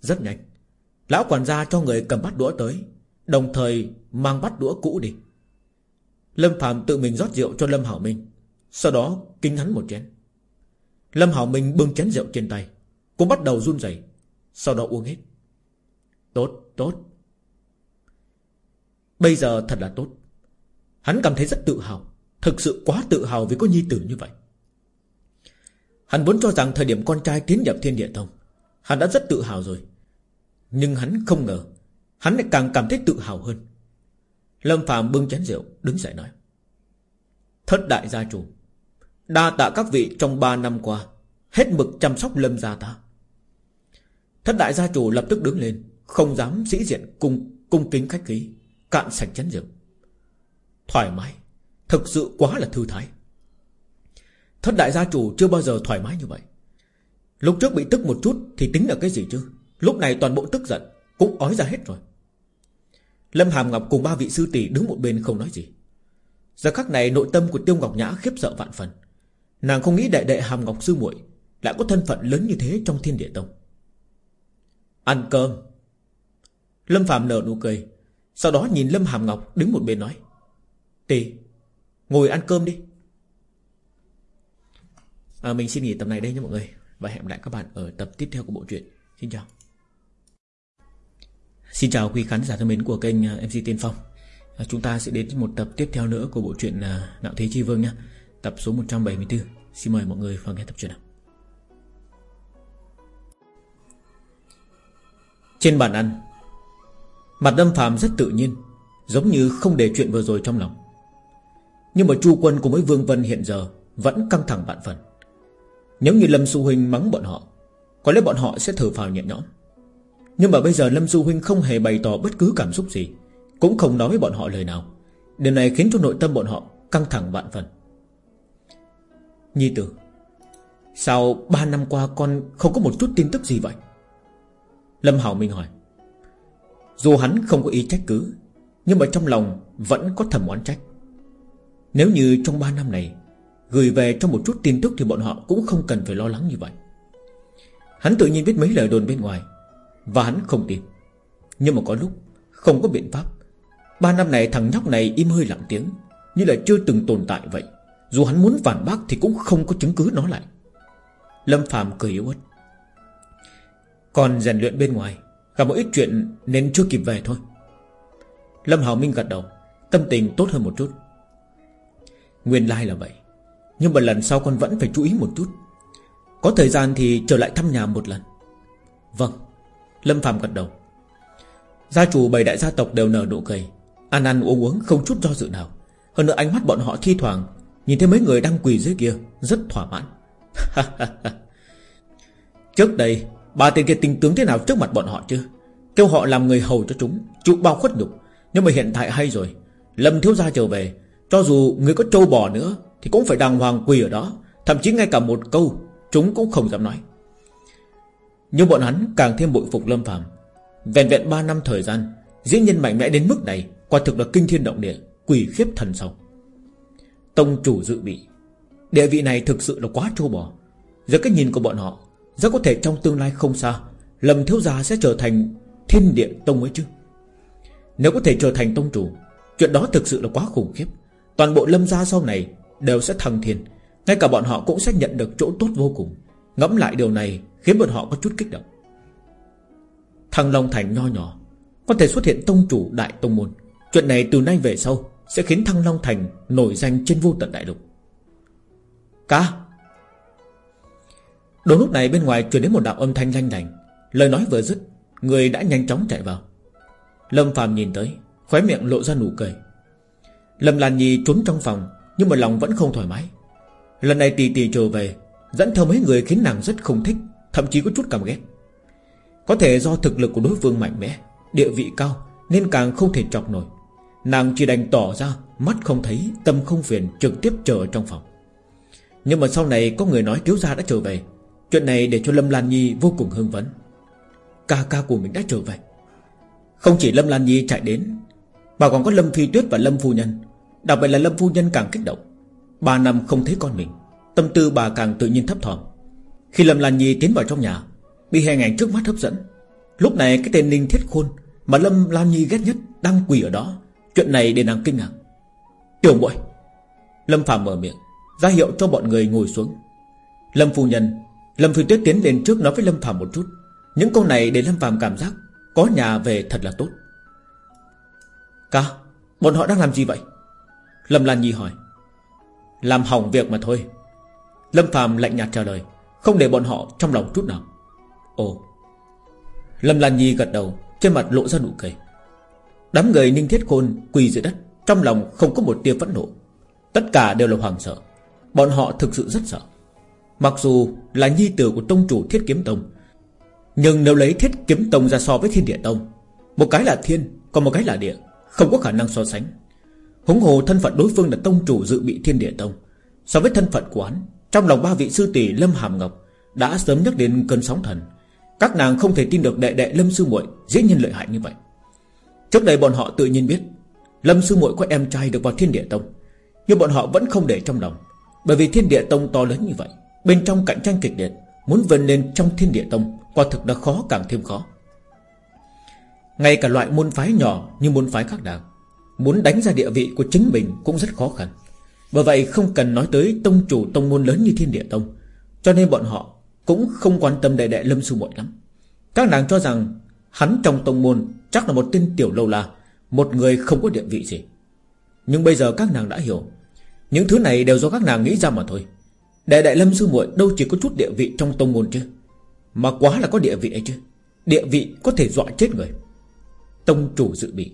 Rất nhanh Lão quản gia cho người cầm bát đũa tới Đồng thời mang bát đũa cũ đi. Lâm Phạm tự mình rót rượu cho Lâm Hảo Minh Sau đó kinh hắn một chén. Lâm Hảo Minh bưng chén rượu trên tay Cũng bắt đầu run rẩy Sau đó uống hết. Tốt, tốt. Bây giờ thật là tốt. Hắn cảm thấy rất tự hào. Thực sự quá tự hào vì có nhi tử như vậy. Hắn vốn cho rằng thời điểm con trai tiến nhập thiên địa thông, Hắn đã rất tự hào rồi. Nhưng hắn không ngờ, Hắn lại càng cảm thấy tự hào hơn. Lâm Phạm bưng chén rượu, Đứng dậy nói, Thất đại gia chủ, Đa tạ các vị trong 3 năm qua Hết mực chăm sóc lâm gia ta. Thất đại gia chủ lập tức đứng lên, Không dám sĩ diện cung cung kính khách khí, Cạn sạch chén rượu. Thoải mái Thực sự quá là thư thái. Thất đại gia chủ chưa bao giờ thoải mái như vậy. Lúc trước bị tức một chút Thì tính là cái gì chứ? Lúc này toàn bộ tức giận, Cũng ói ra hết rồi. Lâm Hàm Ngọc cùng ba vị sư tỷ đứng một bên không nói gì. Giờ khắc này nội tâm của Tiêu Ngọc Nhã khiếp sợ vạn phần. Nàng không nghĩ đệ đệ Hàm Ngọc Sư muội Lại có thân phận lớn như thế trong thiên địa tông. Ăn cơm. Lâm Phạm nở nụ cười, Sau đó nhìn Lâm Hàm Ngọc đứng một bên nói, Tỷ Ngồi ăn cơm đi. À, Mình xin nghỉ tập này đây nha mọi người. Và hẹn gặp lại các bạn ở tập tiếp theo của bộ truyện. Xin chào. Xin chào quý khán giả thân mến của kênh à, MC Tiên Phong. À, Chúng ta sẽ đến một tập tiếp theo nữa của bộ truyện à, Nạo Thế Chi Vương nhé. Tập số 174 Xin mời mọi người vào nghe tập truyện nào. Trên bàn ăn Mặt Lâm Phạm rất tự nhiên Giống như không để chuyện vừa rồi trong lòng. Nhưng mà Chu Quân cùng với Vương Vân hiện giờ Vẫn căng thẳng vạn phần. Nếu như Lâm Xu Huynh mắng bọn họ, Có lẽ bọn họ sẽ thở phào nhẹ nhõm. Nhưng mà bây giờ Lâm Du Huynh không hề bày tỏ bất cứ cảm xúc gì, Cũng không nói với bọn họ lời nào. Điều này khiến cho nội tâm bọn họ Căng thẳng vạn phần. Nhi tử, Sao ba năm qua con không có một chút tin tức gì vậy? Lâm Hảo Minh hỏi. Dù hắn không có ý trách cứ, Nhưng mà trong lòng vẫn có thầm oán trách. Nếu như trong ba năm này, Gửi về trong một chút tin tức Thì bọn họ cũng không cần phải lo lắng như vậy. Hắn tự nhiên biết mấy lời đồn bên ngoài, Và hắn không tin. Nhưng mà có lúc, không có biện pháp. Ba năm này thằng nhóc này im hơi lặng tiếng, Như là chưa từng tồn tại vậy. Dù hắn muốn phản bác thì cũng không có chứng cứ nó lại. Lâm Phạm cười yếu ớt. Còn rèn luyện bên ngoài, Gặp một ít chuyện nên chưa kịp về thôi. Lâm Hào Minh gật đầu, Tâm tình tốt hơn một chút. Nguyên lai like là vậy. Nhưng mà lần sau con vẫn phải chú ý một chút. Có thời gian thì trở lại thăm nhà một lần. Vâng Lâm Phạm gật đầu. Gia chủ bảy đại gia tộc đều nở nụ cười, Ăn ăn uống uống không chút do dự nào. Hơn nữa ánh mắt bọn họ thi thoảng Nhìn thấy mấy người đang quỳ dưới kia Rất thỏa mãn. Trước đây Bà tên kia tình tướng thế nào trước mặt bọn họ chứ? Kêu họ làm người hầu cho chúng Chịu bao khuất nhục. Nhưng mà hiện tại hay rồi. Lâm thiếu gia trở về cho dù người có trâu bò nữa, Thì cũng phải đàng hoàng quỳ ở đó. Thậm chí ngay cả một câu, Chúng cũng không dám nói. Nhưng bọn hắn càng thêm bội phục Lâm Phàm. Vẹn vẹn 3 năm thời gian, Diễn nhân mạnh mẽ đến mức này, Quả thực là kinh thiên động địa Quỷ khiếp thần sầu. Tông chủ dự bị. Địa vị này thực sự là quá trâu bò. Giữa cái nhìn của bọn họ, rất có thể trong tương lai không xa, Lâm thiếu gia sẽ trở thành thiên địa tông ấy chứ. Nếu có thể trở thành tông chủ, Chuyện đó thực sự là quá khủng khiếp. Toàn bộ lâm gia sau này Đều sẽ thăng thiên. Ngay cả bọn họ cũng sẽ nhận được chỗ tốt vô cùng. Ngẫm lại điều này khiến bọn họ có chút kích động. Thăng Long Thành nho nhỏ, Có thể xuất hiện tông chủ đại tông môn. Chuyện này từ nay về sau Sẽ khiến Thăng Long Thành nổi danh trên vô tận đại lục. Ca Đúng lúc này bên ngoài truyền đến một đạo âm thanh lanh lành Lời nói vừa dứt, Người đã nhanh chóng chạy vào. Lâm phàm nhìn tới, Khóe miệng lộ ra nụ cười. Lâm Lan Nhi trốn trong phòng, Nhưng mà lòng vẫn không thoải mái. Lần này tì tì trở về, Dẫn theo mấy người khiến nàng rất không thích, Thậm chí có chút cảm ghét. Có thể do thực lực của đối phương mạnh mẽ, Địa vị cao, Nên càng không thể chọc nổi. Nàng chỉ đành tỏ ra Mắt không thấy, Tâm không phiền, Trực tiếp chờ ở trong phòng. Nhưng mà sau này có người nói thiếu gia đã trở về. Chuyện này để cho Lâm Lan Nhi vô cùng hưng vấn. Ca ca của mình đã trở về. Không chỉ Lâm Lan Nhi chạy đến bà còn có Lâm Phi Tuyết và Lâm Phu Nhân. Đặc biệt là Lâm Phu Nhân càng kích động. Ba năm không thấy con mình, Tâm tư bà càng tự nhiên thấp thỏm. Khi Lâm Lan Nhi tiến vào trong nhà, Bị hình ảnh trước mắt hấp dẫn. Lúc này cái tên Ninh Thiết Khôn Mà Lâm Lan Nhi ghét nhất đang quỳ ở đó, Chuyện này để nàng kinh ngạc. Tiểu muội. Lâm Phạm mở miệng, ra hiệu cho bọn người ngồi xuống. Lâm Phu Nhân, Lâm Phi Tuyết tiến lên trước nói với Lâm Phạm một chút. Những câu này để Lâm Phạm cảm giác Có nhà về thật là tốt. Ca Bọn họ đang làm gì vậy? Lâm Lan Nhi hỏi. Làm hỏng việc mà thôi. Lâm Phạm lạnh nhạt trả lời, Không để bọn họ trong lòng chút nào. Ồ. Lâm Lan Nhi gật đầu, Trên mặt lộ ra nụ cười. Đám người ninh thiết khôn quỳ dưới đất, Trong lòng không có một tia phẫn nộ. Tất cả đều là hoàng sợ. Bọn họ thực sự rất sợ. Mặc dù là nhi tử của tông chủ thiết kiếm tông, Nhưng nếu lấy thiết kiếm tông ra so với thiên địa tông, Một cái là thiên, Còn một cái là địa không có khả năng so sánh. Húng hồ thân phận đối phương là tông chủ dự bị thiên địa tông. So với thân phận của hắn, Trong lòng ba vị sư tỷ Lâm Hàm Ngọc Đã sớm nhắc đến cơn sóng thần. Các nàng không thể tin được đệ đệ Lâm Sư muội Dễ nhân lợi hại như vậy. Trước đây bọn họ tự nhiên biết, Lâm Sư muội có em trai được vào thiên địa tông, Nhưng bọn họ vẫn không để trong lòng, Bởi vì thiên địa tông to lớn như vậy, Bên trong cạnh tranh kịch liệt, Muốn vươn lên trong thiên địa tông, Quả thực đã khó càng thêm khó. Ngay cả loại môn phái nhỏ Như môn phái khác đảng Muốn đánh ra địa vị của chính mình cũng rất khó khăn. Bởi vậy không cần nói tới Tông chủ tông môn lớn như thiên địa tông, Cho nên bọn họ cũng không quan tâm đệ đệ lâm sư muội lắm. Các nàng cho rằng Hắn trong tông môn chắc là một tên tiểu lâu la, Một người không có địa vị gì. Nhưng bây giờ các nàng đã hiểu, Những thứ này đều do các nàng nghĩ ra mà thôi. Đệ đệ lâm sư muội đâu chỉ có chút địa vị trong tông môn chứ, Mà quá là có địa vị ấy chứ. Địa vị có thể dọa chết người. Tông chủ dự bị.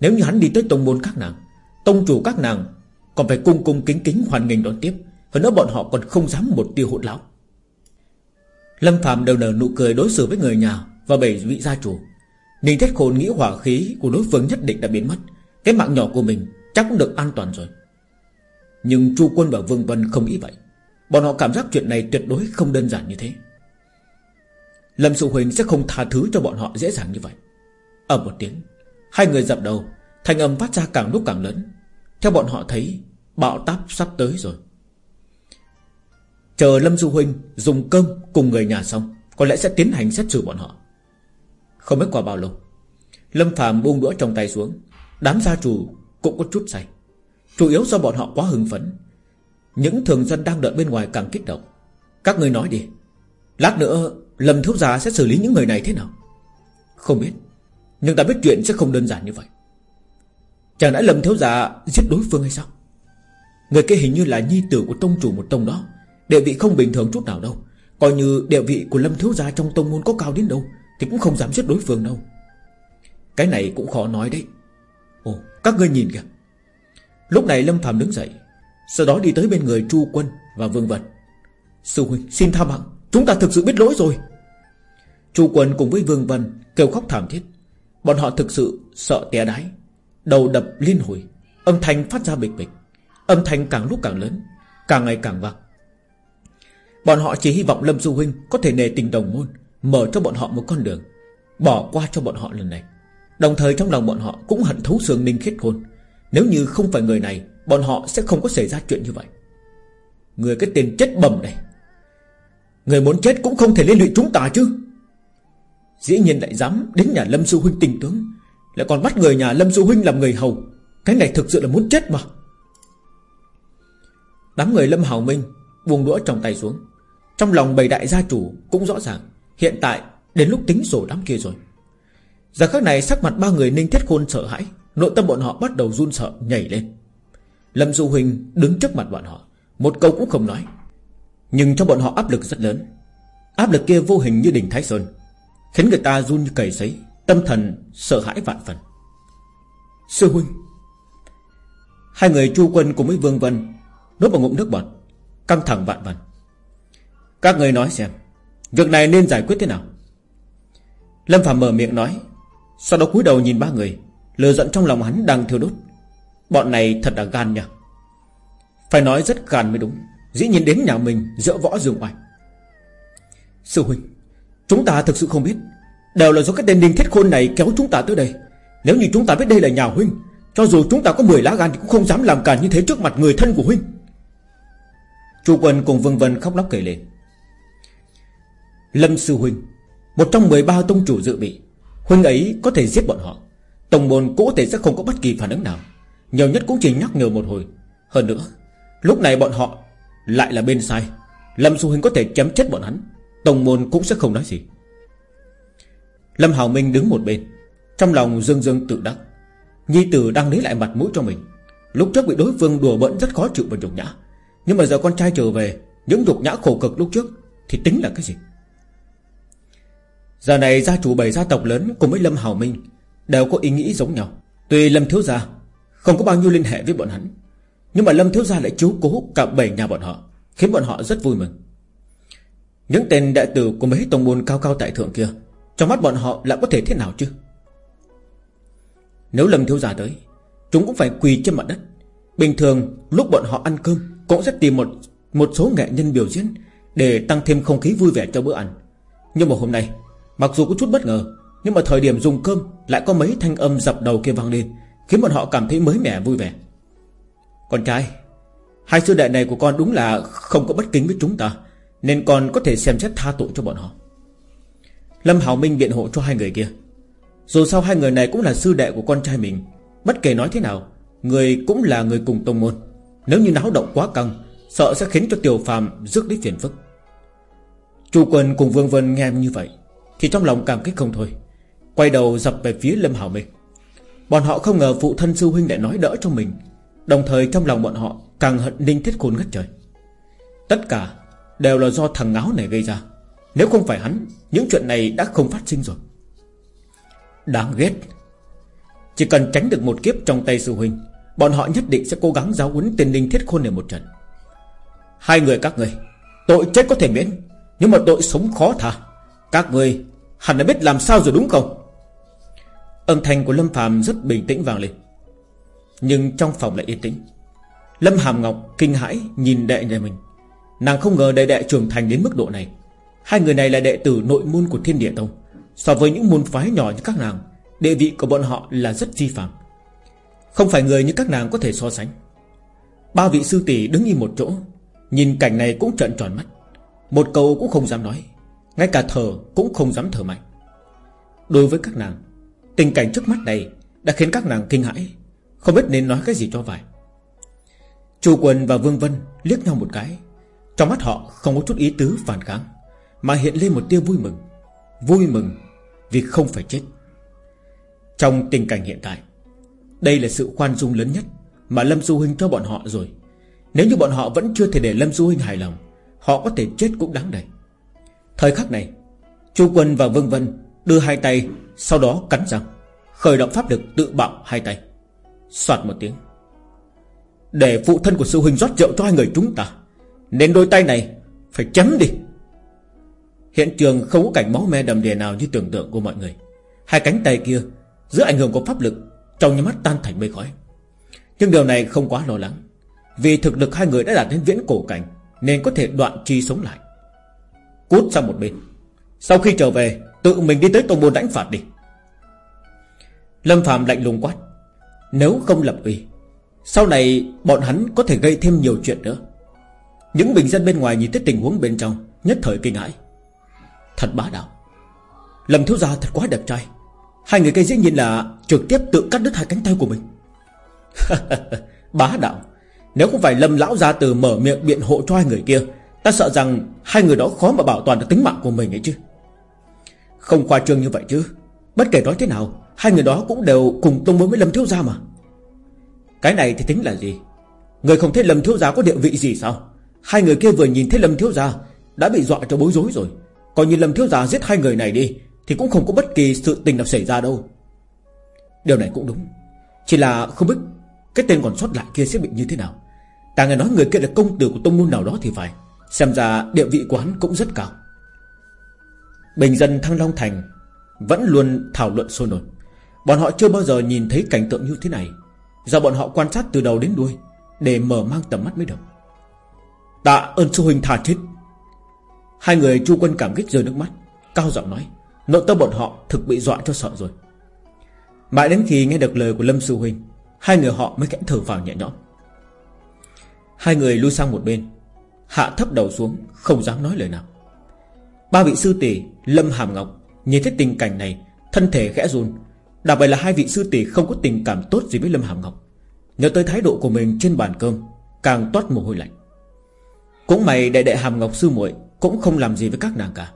Nếu như hắn đi tới tông môn các nàng, Tông chủ các nàng Còn phải cung cung kính kính hoàn nghênh đón tiếp. Hơn nữa bọn họ còn không dám một tiêu hỗn lão Lâm Phạm đều nở nụ cười đối xử với người nhà Và bảy vị gia chủ. Ninh Thiết Khôn nghĩ hỏa khí của đối phương nhất định đã biến mất. Cái mạng nhỏ của mình chắc cũng được an toàn rồi. Nhưng Chu Quân và Vương Vân không nghĩ vậy. Bọn họ cảm giác chuyện này tuyệt đối không đơn giản như thế. Lâm Sự Huỳnh sẽ không tha thứ cho bọn họ dễ dàng như vậy. Ở một tiếng, Hai người dập đầu, thanh âm phát ra càng lúc càng lớn. Theo bọn họ thấy Bạo táp sắp tới rồi. Chờ Lâm Du Huynh dùng cơm cùng người nhà xong, Có lẽ sẽ tiến hành xét xử bọn họ. Không biết qua bao lâu, Lâm Phạm buông đũa trong tay xuống. Đám gia chủ cũng có chút say. Chủ yếu do bọn họ quá hưng phấn. Những thường dân đang đợi bên ngoài càng kích động. Các người nói đi, Lát nữa Lâm Thiếu Gia sẽ xử lý những người này thế nào? Không biết. Nhưng ta biết chuyện sẽ không đơn giản như vậy. Chẳng đã lầm Thiếu Gia giết đối phương hay sao? Người kia hình như là nhi tử của tông chủ một tông đó. Địa vị không bình thường chút nào đâu. Coi như địa vị của Lâm Thiếu Gia trong tông môn có cao đến đâu, Thì cũng không dám giết đối phương đâu. Cái này cũng khó nói đấy. Ồ, các ngươi nhìn kìa. Lúc này Lâm Phạm đứng dậy, Sau đó đi tới bên người Chu Quân và Vương Vật Sư huynh, xin tha mạng. Chúng ta thực sự biết lỗi rồi. Chu Quân cùng với Vương Vân kêu khóc thảm thiết. Bọn họ thực sự sợ té đái. Đầu đập liên hồi. Âm thanh phát ra bịch bịch. Âm thanh càng lúc càng lớn, Càng ngày càng vang. Bọn họ chỉ hy vọng Lâm Du Huynh Có thể nề tình đồng môn, Mở cho bọn họ một con đường, Bỏ qua cho bọn họ lần này. Đồng thời trong lòng bọn họ cũng hận thấu xương ninh khiết khôn. Nếu như không phải người này, Bọn họ sẽ không có xảy ra chuyện như vậy. Người cái tên chết bầm này. Người muốn chết cũng không thể liên lụy chúng ta chứ. Dĩ nhiên lại dám đến nhà Lâm Sư Huynh tình tướng. Lại còn bắt người nhà Lâm Sư Huynh làm người hầu. Cái này thực sự là muốn chết mà. Đám người Lâm Hào Minh Buông đũa trong tay xuống. Trong lòng bầy đại gia chủ cũng rõ ràng, Hiện tại đến lúc tính sổ đám kia rồi. Giờ khắc này sắc mặt ba người ninh thiết khôn sợ hãi, Nội tâm bọn họ bắt đầu run sợ, nhảy lên. Lâm Du Huỳnh đứng trước mặt bọn họ, Một câu cũng không nói. Nhưng cho bọn họ áp lực rất lớn. Áp lực kia vô hình như đỉnh Thái Sơn. Khiến người ta run như cầy sấy, Tâm thần sợ hãi vạn phần. Sư Huynh, Hai người chu quân cùng với Vương Vân Nốt vào ngụm nước bọt, Căng thẳng vạn phần. Các người nói xem, Việc này nên giải quyết thế nào? Lâm Phạm mở miệng nói, Sau đó cúi đầu nhìn ba người Lừa giận trong lòng hắn đang thiêu đốt. Bọn này thật là gan nha Phải nói rất gan mới đúng, Dĩ nhiên đến nhà mình dỡ võ dương oai. Sư huynh Chúng ta thực sự không biết. Đều là do cái tên đinh thiết khôn này kéo chúng ta tới đây. Nếu như chúng ta biết đây là nhà huynh, Cho dù chúng ta có 10 lá gan Thì cũng không dám làm cả như thế trước mặt người thân của huynh. Chu quân cùng Vương Vân khóc lóc kể lên. Lâm Sư Huynh, Một trong 13 tông chủ dự bị, Huynh ấy có thể giết bọn họ. Tổng môn cũ thể sẽ không có bất kỳ phản ứng nào. Nhiều nhất cũng chỉ nhắc nhở một hồi. Hơn nữa, Lúc này bọn họ lại là bên sai. Lâm Sư Huynh có thể chém chết bọn hắn. Tổng môn cũng sẽ không nói gì. Lâm Hào Minh đứng một bên, Trong lòng dương dương tự đắc. Nhi tử đang lấy lại mặt mũi cho mình. Lúc trước bị đối phương đùa bỡn rất khó chịu và nhục nhã. Nhưng mà giờ con trai trở về, Những nhục nhã khổ cực lúc trước Thì tính là cái gì? Giờ này gia chủ bảy gia tộc lớn cùng với Lâm Hào Minh Đều có ý nghĩ giống nhau. Tuy Lâm Thiếu Gia Không có bao nhiêu liên hệ với bọn hắn, Nhưng mà Lâm Thiếu Gia lại chiếu cố cả bảy nhà bọn họ, Khiến bọn họ rất vui mừng. Những tên đệ tử của mấy tông môn cao cao tại thượng kia, Trong mắt bọn họ lại có thể thế nào chứ? Nếu Lâm Thiếu Gia tới, Chúng cũng phải quỳ trên mặt đất. Bình thường, lúc bọn họ ăn cơm, Cũng sẽ tìm một một số nghệ nhân biểu diễn Để tăng thêm không khí vui vẻ cho bữa ăn. Nhưng mà hôm nay, Mặc dù có chút bất ngờ, Nhưng mà thời điểm dùng cơm Lại có mấy thanh âm dập đầu kia vang lên, Khiến bọn họ cảm thấy mới mẻ vui vẻ. Con trai, Hai sư đệ này của con đúng là không có bất kính với chúng ta. Nên còn có thể xem xét tha tội cho bọn họ. Lâm Hảo Minh biện hộ cho hai người kia. Dù sao hai người này cũng là sư đệ của con trai mình. Bất kể nói thế nào, Người cũng là người cùng tông môn. Nếu như náo động quá căng, Sợ sẽ khiến cho Tiểu Phàm rước đến phiền phức. Chu quân cùng Vương Vân nghe như vậy, Thì trong lòng cảm kích không thôi. Quay đầu dập về phía Lâm Hảo Minh. Bọn họ không ngờ phụ thân sư huynh lại nói đỡ cho mình. Đồng thời trong lòng bọn họ Càng hận Ninh Thiết Khôn ngất trời. Tất cả đều là do thằng ngáo này gây ra. Nếu không phải hắn, Những chuyện này đã không phát sinh rồi. Đáng ghét. Chỉ cần tránh được một kiếp trong tay sư huynh, Bọn họ nhất định sẽ cố gắng giáo huấn tên linh Thiết Khôn này một trận. Hai người các người, Tội chết có thể miễn, Nhưng mà tội sống khó tha. Các người, hẳn đã biết làm sao rồi đúng không? Âm thanh của Lâm Phạm rất bình tĩnh vang lên. Nhưng trong phòng lại yên tĩnh. Lâm Hàm Ngọc kinh hãi nhìn đệ nhà mình. Nàng không ngờ đệ đệ trưởng thành đến mức độ này. Hai người này là đệ tử nội môn của thiên địa tông. So với những môn phái nhỏ như các nàng, Địa vị của bọn họ là rất vi phạm Không phải người như các nàng có thể so sánh. Ba vị sư tỷ đứng im một chỗ, Nhìn cảnh này cũng trợn tròn mắt. Một câu cũng không dám nói, Ngay cả thở cũng không dám thở mạnh. Đối với các nàng, Tình cảnh trước mắt này Đã khiến các nàng kinh hãi, Không biết nên nói cái gì cho phải. Chu Quân và Vương Vân liếc nhau một cái trong mắt họ không có chút ý tứ phản kháng, Mà hiện lên một tia vui mừng. Vui mừng Vì không phải chết. Trong tình cảnh hiện tại, Đây là sự khoan dung lớn nhất Mà Lâm Du Huynh cho bọn họ rồi. Nếu như bọn họ vẫn chưa thể để Lâm Du Huynh hài lòng, Họ có thể chết cũng đáng đầy Thời khắc này, Chu Quân và Vương Vân đưa hai tay Sau đó cắn răng, Khởi động pháp lực tự bạo hai tay. Xoạt một tiếng. Để phụ thân của sư huynh rót rượu cho hai người chúng ta. Nên đôi tay này Phải chấm đi. Hiện trường không có cảnh máu me đầm đìa nào Như tưởng tượng của mọi người. Hai cánh tay kia Giữa ảnh hưởng của pháp lực Trong những mắt tan thành mây khói. Nhưng điều này không quá lo lắng. Vì thực lực hai người đã đạt đến viễn cổ cảnh, Nên có thể đoạn chi sống lại. Cút sang một bên. Sau khi trở về, Tự mình đi tới tổng môn đánh phạt đi. Lâm Phạm lạnh lùng quát. Nếu không lập uy, Sau này bọn hắn có thể gây thêm nhiều chuyện nữa. Những bình dân bên ngoài nhìn thấy tình huống bên trong, Nhất thời kinh hãi. Thật bá đạo. Lâm thiếu gia thật quá đẹp trai. Hai người cây dĩ nhiên là trực tiếp tự cắt đứt hai cánh tay của mình. Bá đạo. Nếu không phải Lâm Lão Gia Từ mở miệng biện hộ cho hai người kia, Ta sợ rằng hai người đó khó mà bảo toàn được tính mạng của mình ấy chứ. Không khoa trương như vậy chứ. Bất kể nói thế nào, Hai người đó cũng đều cùng tông với Lâm Thiếu Gia mà. Cái này thì tính là gì? Người không thấy Lâm Thiếu Gia có địa vị gì sao? Hai người kia vừa nhìn thấy Lâm Thiếu Gia, Đã bị dọa cho bối rối rồi. Còn như Lâm Thiếu Gia giết hai người này đi, Thì cũng không có bất kỳ sự tình nào xảy ra đâu. Điều này cũng đúng. Chỉ là không biết Cái tên còn sót lại kia sẽ bị như thế nào. Ta nghe nói người kia là công tử của tông môn nào đó thì phải. Xem ra địa vị của hắn cũng rất cao. Bình dân Thăng Long Thành Vẫn luôn thảo luận sôi nổi. Bọn họ chưa bao giờ nhìn thấy cảnh tượng như thế này. Do bọn họ quan sát từ đầu đến đuôi Để mở mang tầm mắt mới được. Tạ ơn sư huynh tha chết Hai người chu quân cảm kích rơi nước mắt, Cao giọng nói, Nội tâm bọn họ thực bị dọa cho sợ rồi. Mãi đến khi nghe được lời của Lâm Sư Huynh, Hai người họ mới kẽ thở vào nhẹ nhõm. Hai người lui sang một bên, Hạ thấp đầu xuống, Không dám nói lời nào. Ba vị sư tỷ Lâm Hàm Ngọc Nhìn thấy tình cảnh này, Thân thể khẽ run. Đặc biệt là hai vị sư tỷ không có tình cảm tốt gì với Lâm Hàm Ngọc. Nhớ tới thái độ của mình trên bàn cơm, Càng toát mồ hôi lạnh. Cũng mày đệ đệ Hàm Ngọc sư muội Cũng không làm gì với các nàng cả.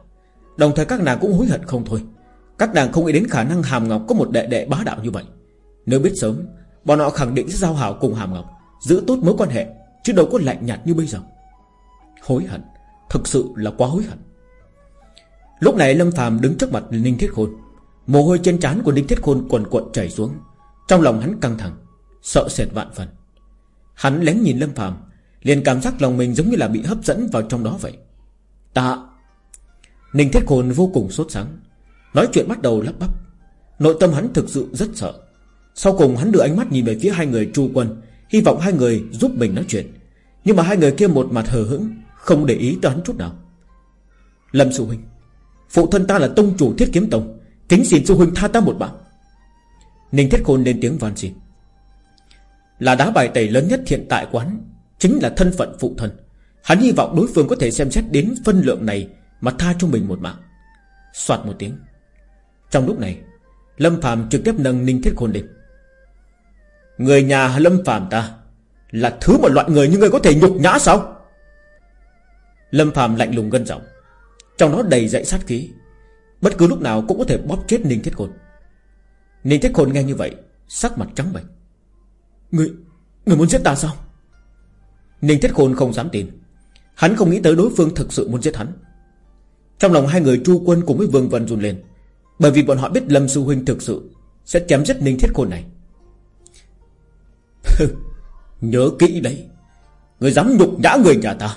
Đồng thời các nàng cũng hối hận không thôi. Các nàng không nghĩ đến khả năng Hàm Ngọc có một đệ đệ bá đạo như vậy. Nếu biết sớm, Bọn họ khẳng định sẽ giao hảo cùng Hàm Ngọc, Giữ tốt mối quan hệ, Chứ đâu có lạnh nhạt như bây giờ. Hối hận, Thực sự là quá hối hận. Lúc này Lâm phàm đứng trước mặt Ninh Thiết Khôn. Mồ hôi trên trán của Ninh Thiết Khôn quần cuộn chảy xuống. Trong lòng hắn căng thẳng, Sợ sệt vạn phần. Hắn lén nhìn Lâm phàm liền cảm giác lòng mình giống như là bị hấp dẫn vào trong đó vậy. Ta, Ninh Thiết Khôn vô cùng sốt sắng Nói chuyện bắt đầu lắp bắp. Nội tâm hắn thực sự rất sợ. Sau cùng hắn đưa ánh mắt nhìn về phía hai người tru quân, Hy vọng hai người giúp mình nói chuyện. Nhưng mà hai người kia một mặt hờ hững, Không để ý tới hắn chút nào. Lâm Sư Huynh, Phụ thân ta là tông chủ thiết kiếm tông, Kính xin Sư Huynh tha ta một mạng. Ninh Thiết Khôn lên tiếng van xin. Là đá bài tẩy lớn nhất hiện tại quán Chính là thân phận phụ thân. Hắn hy vọng đối phương có thể xem xét đến phân lượng này Mà tha cho mình một mạng. Xoạt một tiếng. Trong lúc này Lâm Phạm trực tiếp nâng Ninh Thiết Khôn lên. Người nhà Lâm Phạm ta Là thứ một loại người như người có thể nhục nhã sao? Lâm Phạm lạnh lùng gân giọng. Trong đó đầy dậy sát khí. Bất cứ lúc nào cũng có thể bóp chết Ninh Thiết Khôn. Ninh Thiết Khôn nghe như vậy Sắc mặt trắng bệch. Người, người muốn giết ta sao? Ninh Thiết Khôn không dám tin. Hắn không nghĩ tới đối phương thực sự muốn giết hắn. Trong lòng hai người tru quân cùng với Vương Vân run lên, Bởi vì bọn họ biết Lâm Sư Huynh thực sự Sẽ chém giết Ninh Thiết Khôn này. Nhớ kỹ đấy. Người dám nhục nhã người nhà ta.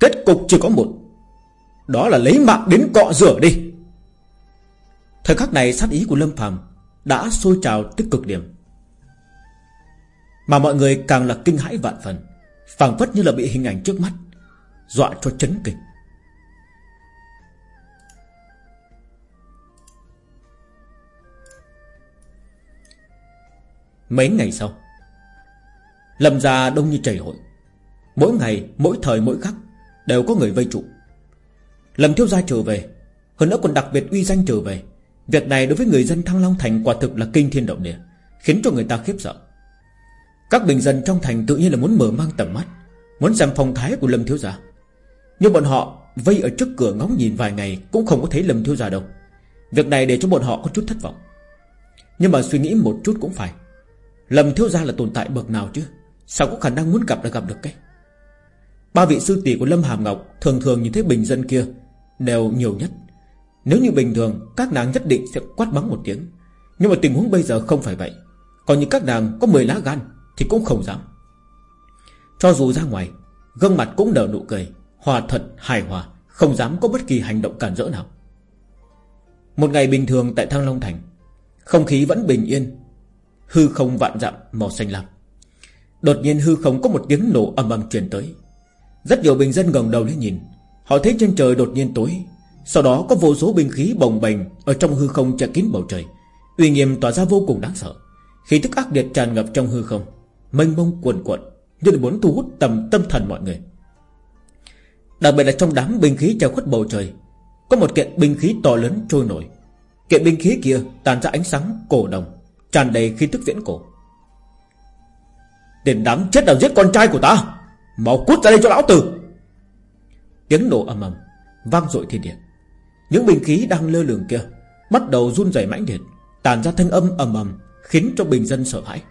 Kết cục chỉ có một. Đó là lấy mạng đến cọ rửa đi. Thời khắc này sát ý của Lâm Phàm Đã sôi trào tích cực điểm. Mà mọi người càng là kinh hãi vạn phần phảng phất như là bị hình ảnh trước mắt Dọa cho chấn kinh. Mấy ngày sau Lâm gia đông như chảy hội. Mỗi ngày, mỗi thời, mỗi khắc Đều có người vây trụ. Lâm thiếu gia trở về Hơn nữa còn đặc biệt uy danh trở về. Việc này đối với người dân Thăng Long Thành quả thực là kinh thiên động địa Khiến cho người ta khiếp sợ. Các bình dân trong thành tự nhiên là muốn mở mang tầm mắt, Muốn xem phong thái của Lâm thiếu gia. Nhưng bọn họ vây ở trước cửa ngóng nhìn vài ngày Cũng không có thấy Lâm thiếu gia đâu. Việc này để cho bọn họ có chút thất vọng. Nhưng mà suy nghĩ một chút cũng phải. Lâm thiếu gia là tồn tại bậc nào chứ? Sao có khả năng muốn gặp là gặp được cái? Ba vị sư tỷ của Lâm Hàm Ngọc Thường thường nhìn thấy bình dân kia Đều nhiều nhất. Nếu như bình thường, các nàng nhất định sẽ quát bắn một tiếng. Nhưng mà tình huống bây giờ không phải vậy. Còn như các nàng có 10 lá gan thì cũng không dám. Cho dù ra ngoài, Gương mặt cũng nở nụ cười, Hòa thật hài hòa, Không dám có bất kỳ hành động cản rỡ nào. Một ngày bình thường tại Thăng Long Thành, Không khí vẫn bình yên, Hư không vạn dặm màu xanh lam. Đột nhiên hư không có một tiếng nổ âm âm truyền tới. Rất nhiều bình dân ngẩng đầu lên nhìn, Họ thấy trên trời đột nhiên tối, Sau đó có vô số binh khí bồng bềnh Ở trong hư không che kín bầu trời. Uy nghiêm tỏa ra vô cùng đáng sợ, Khí thức ác liệt tràn ngập trong hư không. Mênh mông cuồn cuộn, Như là muốn thu hút tầm tâm thần mọi người. Đặc biệt là trong đám binh khí che khuất bầu trời, Có một kiện binh khí to lớn trôi nổi. Kiện binh khí kia tàn ra ánh sáng cổ đồng, tràn đầy khí tức viễn cổ. Tên đám chết nào giết con trai của ta, Mau cút ra đây cho lão tử! Tiếng nổ ầm ầm, Vang dội thiên địa. Những bình khí đang lơ lửng kia Bắt đầu run rẩy mãnh liệt, Tàn ra thanh âm ầm ầm, Khiến cho bình dân sợ hãi.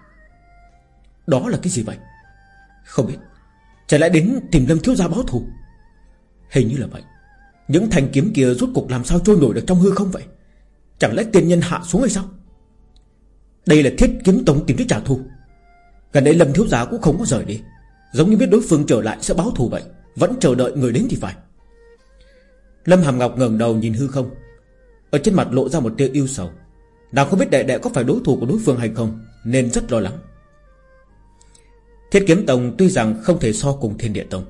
Đó là cái gì vậy? Không biết. Chả lẽ đến tìm lâm thiếu gia báo thù. Hình như là vậy. Những thanh kiếm kia rút cục làm sao trôi nổi được trong hư không vậy? Chẳng lẽ tiền nhân hạ xuống hay sao? Đây là thiết kiếm tông tìm đến trả thù. Gần đây Lâm Thiếu gia cũng không có rời đi. Giống như biết đối phương trở lại sẽ báo thù vậy, Vẫn chờ đợi người đến thì phải. Lâm Hàm Ngọc ngẩng đầu nhìn hư không. Ở trên mặt lộ ra một tia yêu sầu. Nàng không biết đệ đệ có phải đối thủ của đối phương hay không, Nên rất lo lắng. Thiết kiếm tông tuy rằng không thể so cùng thiên địa tông.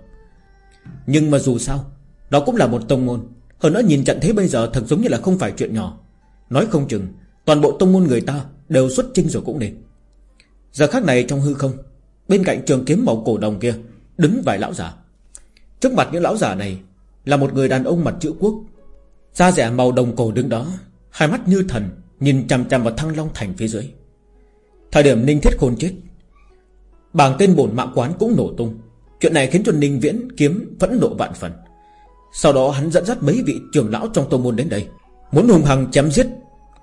Nhưng mà dù sao, Đó cũng là một tông môn. Hơn nữa nhìn trận thế bây giờ thật giống như là không phải chuyện nhỏ. Nói không chừng, Toàn bộ tông môn người ta đều xuất chinh rồi cũng nên. Giờ khác này trong hư không, Bên cạnh trường kiếm màu cổ đồng kia, Đứng vài lão giả Trước mặt những lão giả này Là một người đàn ông mặt chữ quốc. Da rẻ màu đồng cổ đứng đó, Hai mắt như thần, Nhìn chằm chằm vào thăng long thành phía dưới. Thời điểm Ninh Thiết Khôn chết Bảng tên bổn mạng quán cũng nổ tung. Chuyện này khiến cho Ninh Viễn kiếm vẫn nộ vạn phần. Sau đó hắn dẫn dắt mấy vị trưởng lão trong tông môn đến đây, Muốn hùng hằng chém giết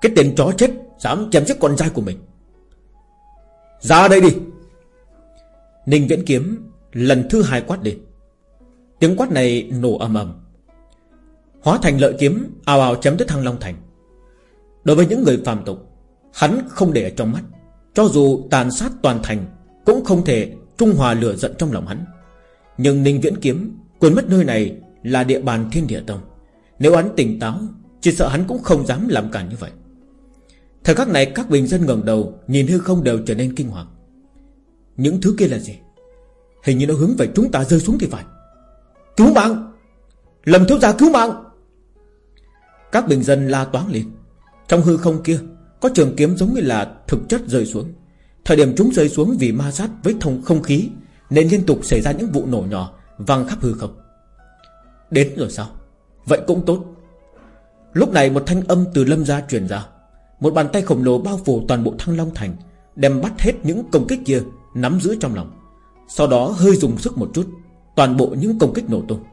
Cái tên chó chết Dám chém giết con trai của mình. Ra đây đi. Ninh viễn kiếm Lần thứ hai quát đi Tiếng quát này nổ ầm ầm. Hóa thành lợi kiếm, ào ào chém tới thăng Long Thành. Đối với những người phàm tục, Hắn không để ở trong mắt, Cho dù tàn sát toàn thành cũng không thể trung hòa lửa giận trong lòng hắn. Nhưng Ninh Viễn Kiếm Quên mất nơi này là địa bàn thiên địa tông. Nếu hắn tỉnh táo, Chỉ sợ hắn cũng không dám làm cản như vậy. Thời khắc này các bình dân ngẩng đầu, Nhìn hư không đều trở nên kinh hoàng. Những thứ kia là gì? Hình như nó hướng về chúng ta rơi xuống thì phải. Cứu mạng! Lâm thiếu gia cứu mạng! Các bình dân la toáng lên. Trong hư không kia, Có trường kiếm giống như là thực chất rơi xuống. Thời điểm chúng rơi xuống vì ma sát với thông không khí, Nên liên tục xảy ra những vụ nổ nhỏ Văng khắp hư không. Đến rồi sao? Vậy cũng tốt. Lúc này một thanh âm từ lâm gia truyền ra. Một bàn tay khổng lồ bao phủ toàn bộ thăng long thành, Đem bắt hết những công kích kia, Nắm giữ trong lòng. Sau đó hơi dùng sức một chút, Toàn bộ những công kích nổ tung.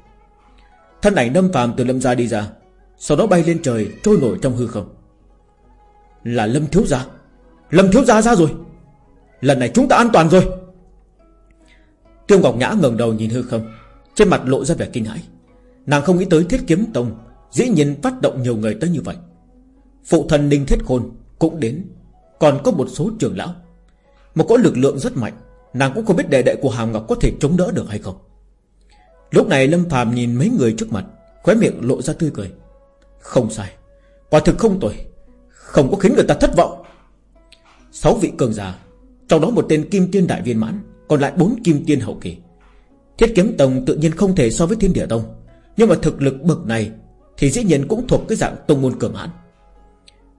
Thân ảnh lâm phàm từ lâm gia đi ra, Sau đó bay lên trời, trôi nổi trong hư không. Là lâm thiếu gia. Lâm thiếu gia ra rồi. Lần này chúng ta an toàn rồi. Tiêu Ngọc Nhã ngẩng đầu nhìn hư không, Trên mặt lộ ra vẻ kinh hãi. Nàng không nghĩ tới thiết kiếm tông, Dĩ nhiên phát động nhiều người tới như vậy. Phụ thần Ninh Thiết Khôn cũng đến, Còn có một số trưởng lão. Một có lực lượng rất mạnh, Nàng cũng không biết đệ đệ của Hàm Ngọc có thể chống đỡ được hay không. Lúc này Lâm Phàm nhìn mấy người trước mặt, Khóe miệng lộ ra tươi cười. Không sai, Quả thực không tồi, Không có khiến người ta thất vọng. Sáu vị cường giả trong đó một tên kim tiên đại viên mãn, Còn lại bốn kim tiên hậu kỳ. Thiết kiếm tông tự nhiên không thể so với thiên địa tông, Nhưng mà thực lực bậc này Thì dĩ nhiên cũng thuộc cái dạng tông môn cường hãn.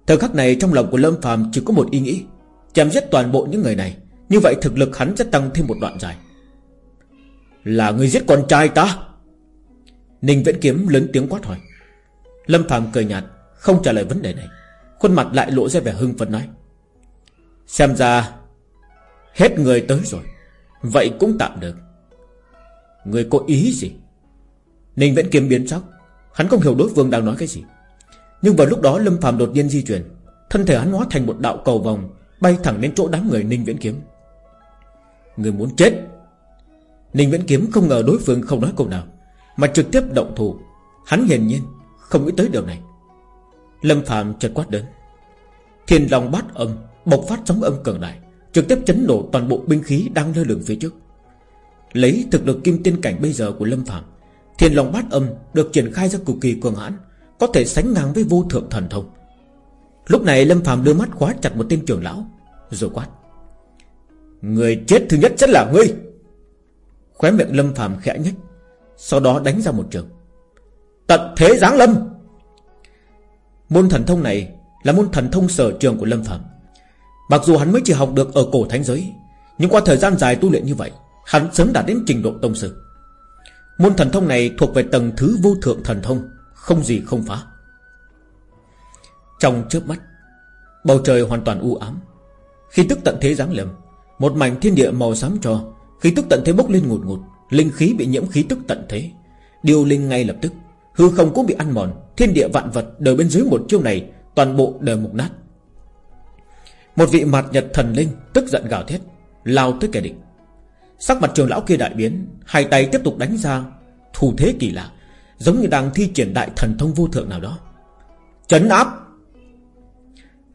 Thời khắc này trong lòng của Lâm Phàm chỉ có một ý nghĩ, Chém giết toàn bộ những người này. Như vậy thực lực hắn sẽ tăng thêm một đoạn dài. Là người giết con trai ta? Ninh Viễn Kiếm lớn tiếng quát hỏi. Lâm Phàm cười nhạt, Không trả lời vấn đề này. Khuôn mặt lại lộ ra vẻ hưng phấn nói. Xem ra Hết người tới rồi. Vậy cũng tạm được. Người có ý gì? Ninh Viễn Kiếm biến sắc. Hắn không hiểu đối phương đang nói cái gì. Nhưng vào lúc đó Lâm Phàm đột nhiên di chuyển. Thân thể hắn hóa thành một đạo cầu vòng, Bay thẳng đến chỗ đám người Ninh Viễn Kiếm. Người muốn chết. Ninh Viễn Kiếm không ngờ đối phương không nói câu nào, Mà trực tiếp động thủ. Hắn hiển nhiên không nghĩ tới điều này. Lâm Phạm chợt quát đến Thiên lòng bát âm Bộc phát sóng âm cường đại. Trực tiếp chấn nổ toàn bộ binh khí đang lơ lửng phía trước. Lấy thực lực kim tiên cảnh bây giờ của Lâm Phạm Thiên lòng bát âm được triển khai ra cực kỳ cường hãn, Có thể sánh ngang với vô thượng thần thông. Lúc này Lâm Phạm đưa mắt khóa chặt một tên trưởng lão, Rồi quát. Người chết thứ nhất sẽ là ngươi. Khóe miệng Lâm Phạm khẽ nhếch, Sau đó đánh ra một trường. Tận thế giáng lâm. Môn thần thông này Là môn thần thông sở trường của Lâm Phạm Mặc dù hắn mới chỉ học được ở cổ thánh giới, Nhưng qua thời gian dài tu luyện như vậy, Hắn sớm đạt đến trình độ tông sư. Môn thần thông này thuộc về tầng thứ vô thượng thần thông, Không gì không phá. Trong chớp mắt, Bầu trời hoàn toàn u ám. Khi tức tận thế giáng lâm, Một mảnh thiên địa màu xám cho khi tức tận thế bốc lên ngụt ngụt, Linh khí bị nhiễm khí tức tận thế. Điều linh ngay lập tức, Hư không cũng bị ăn mòn, Thiên địa vạn vật đều bên dưới một chiêu này Toàn bộ đều mục nát. Một vị mặt nhật thần linh Tức giận gào thét, Lao tới kẻ địch. Sắc mặt trường lão kia đại biến, Hai tay tiếp tục đánh ra, Thủ thế kỳ lạ, Giống như đang thi triển đại thần thông vô thượng nào đó. Chấn áp!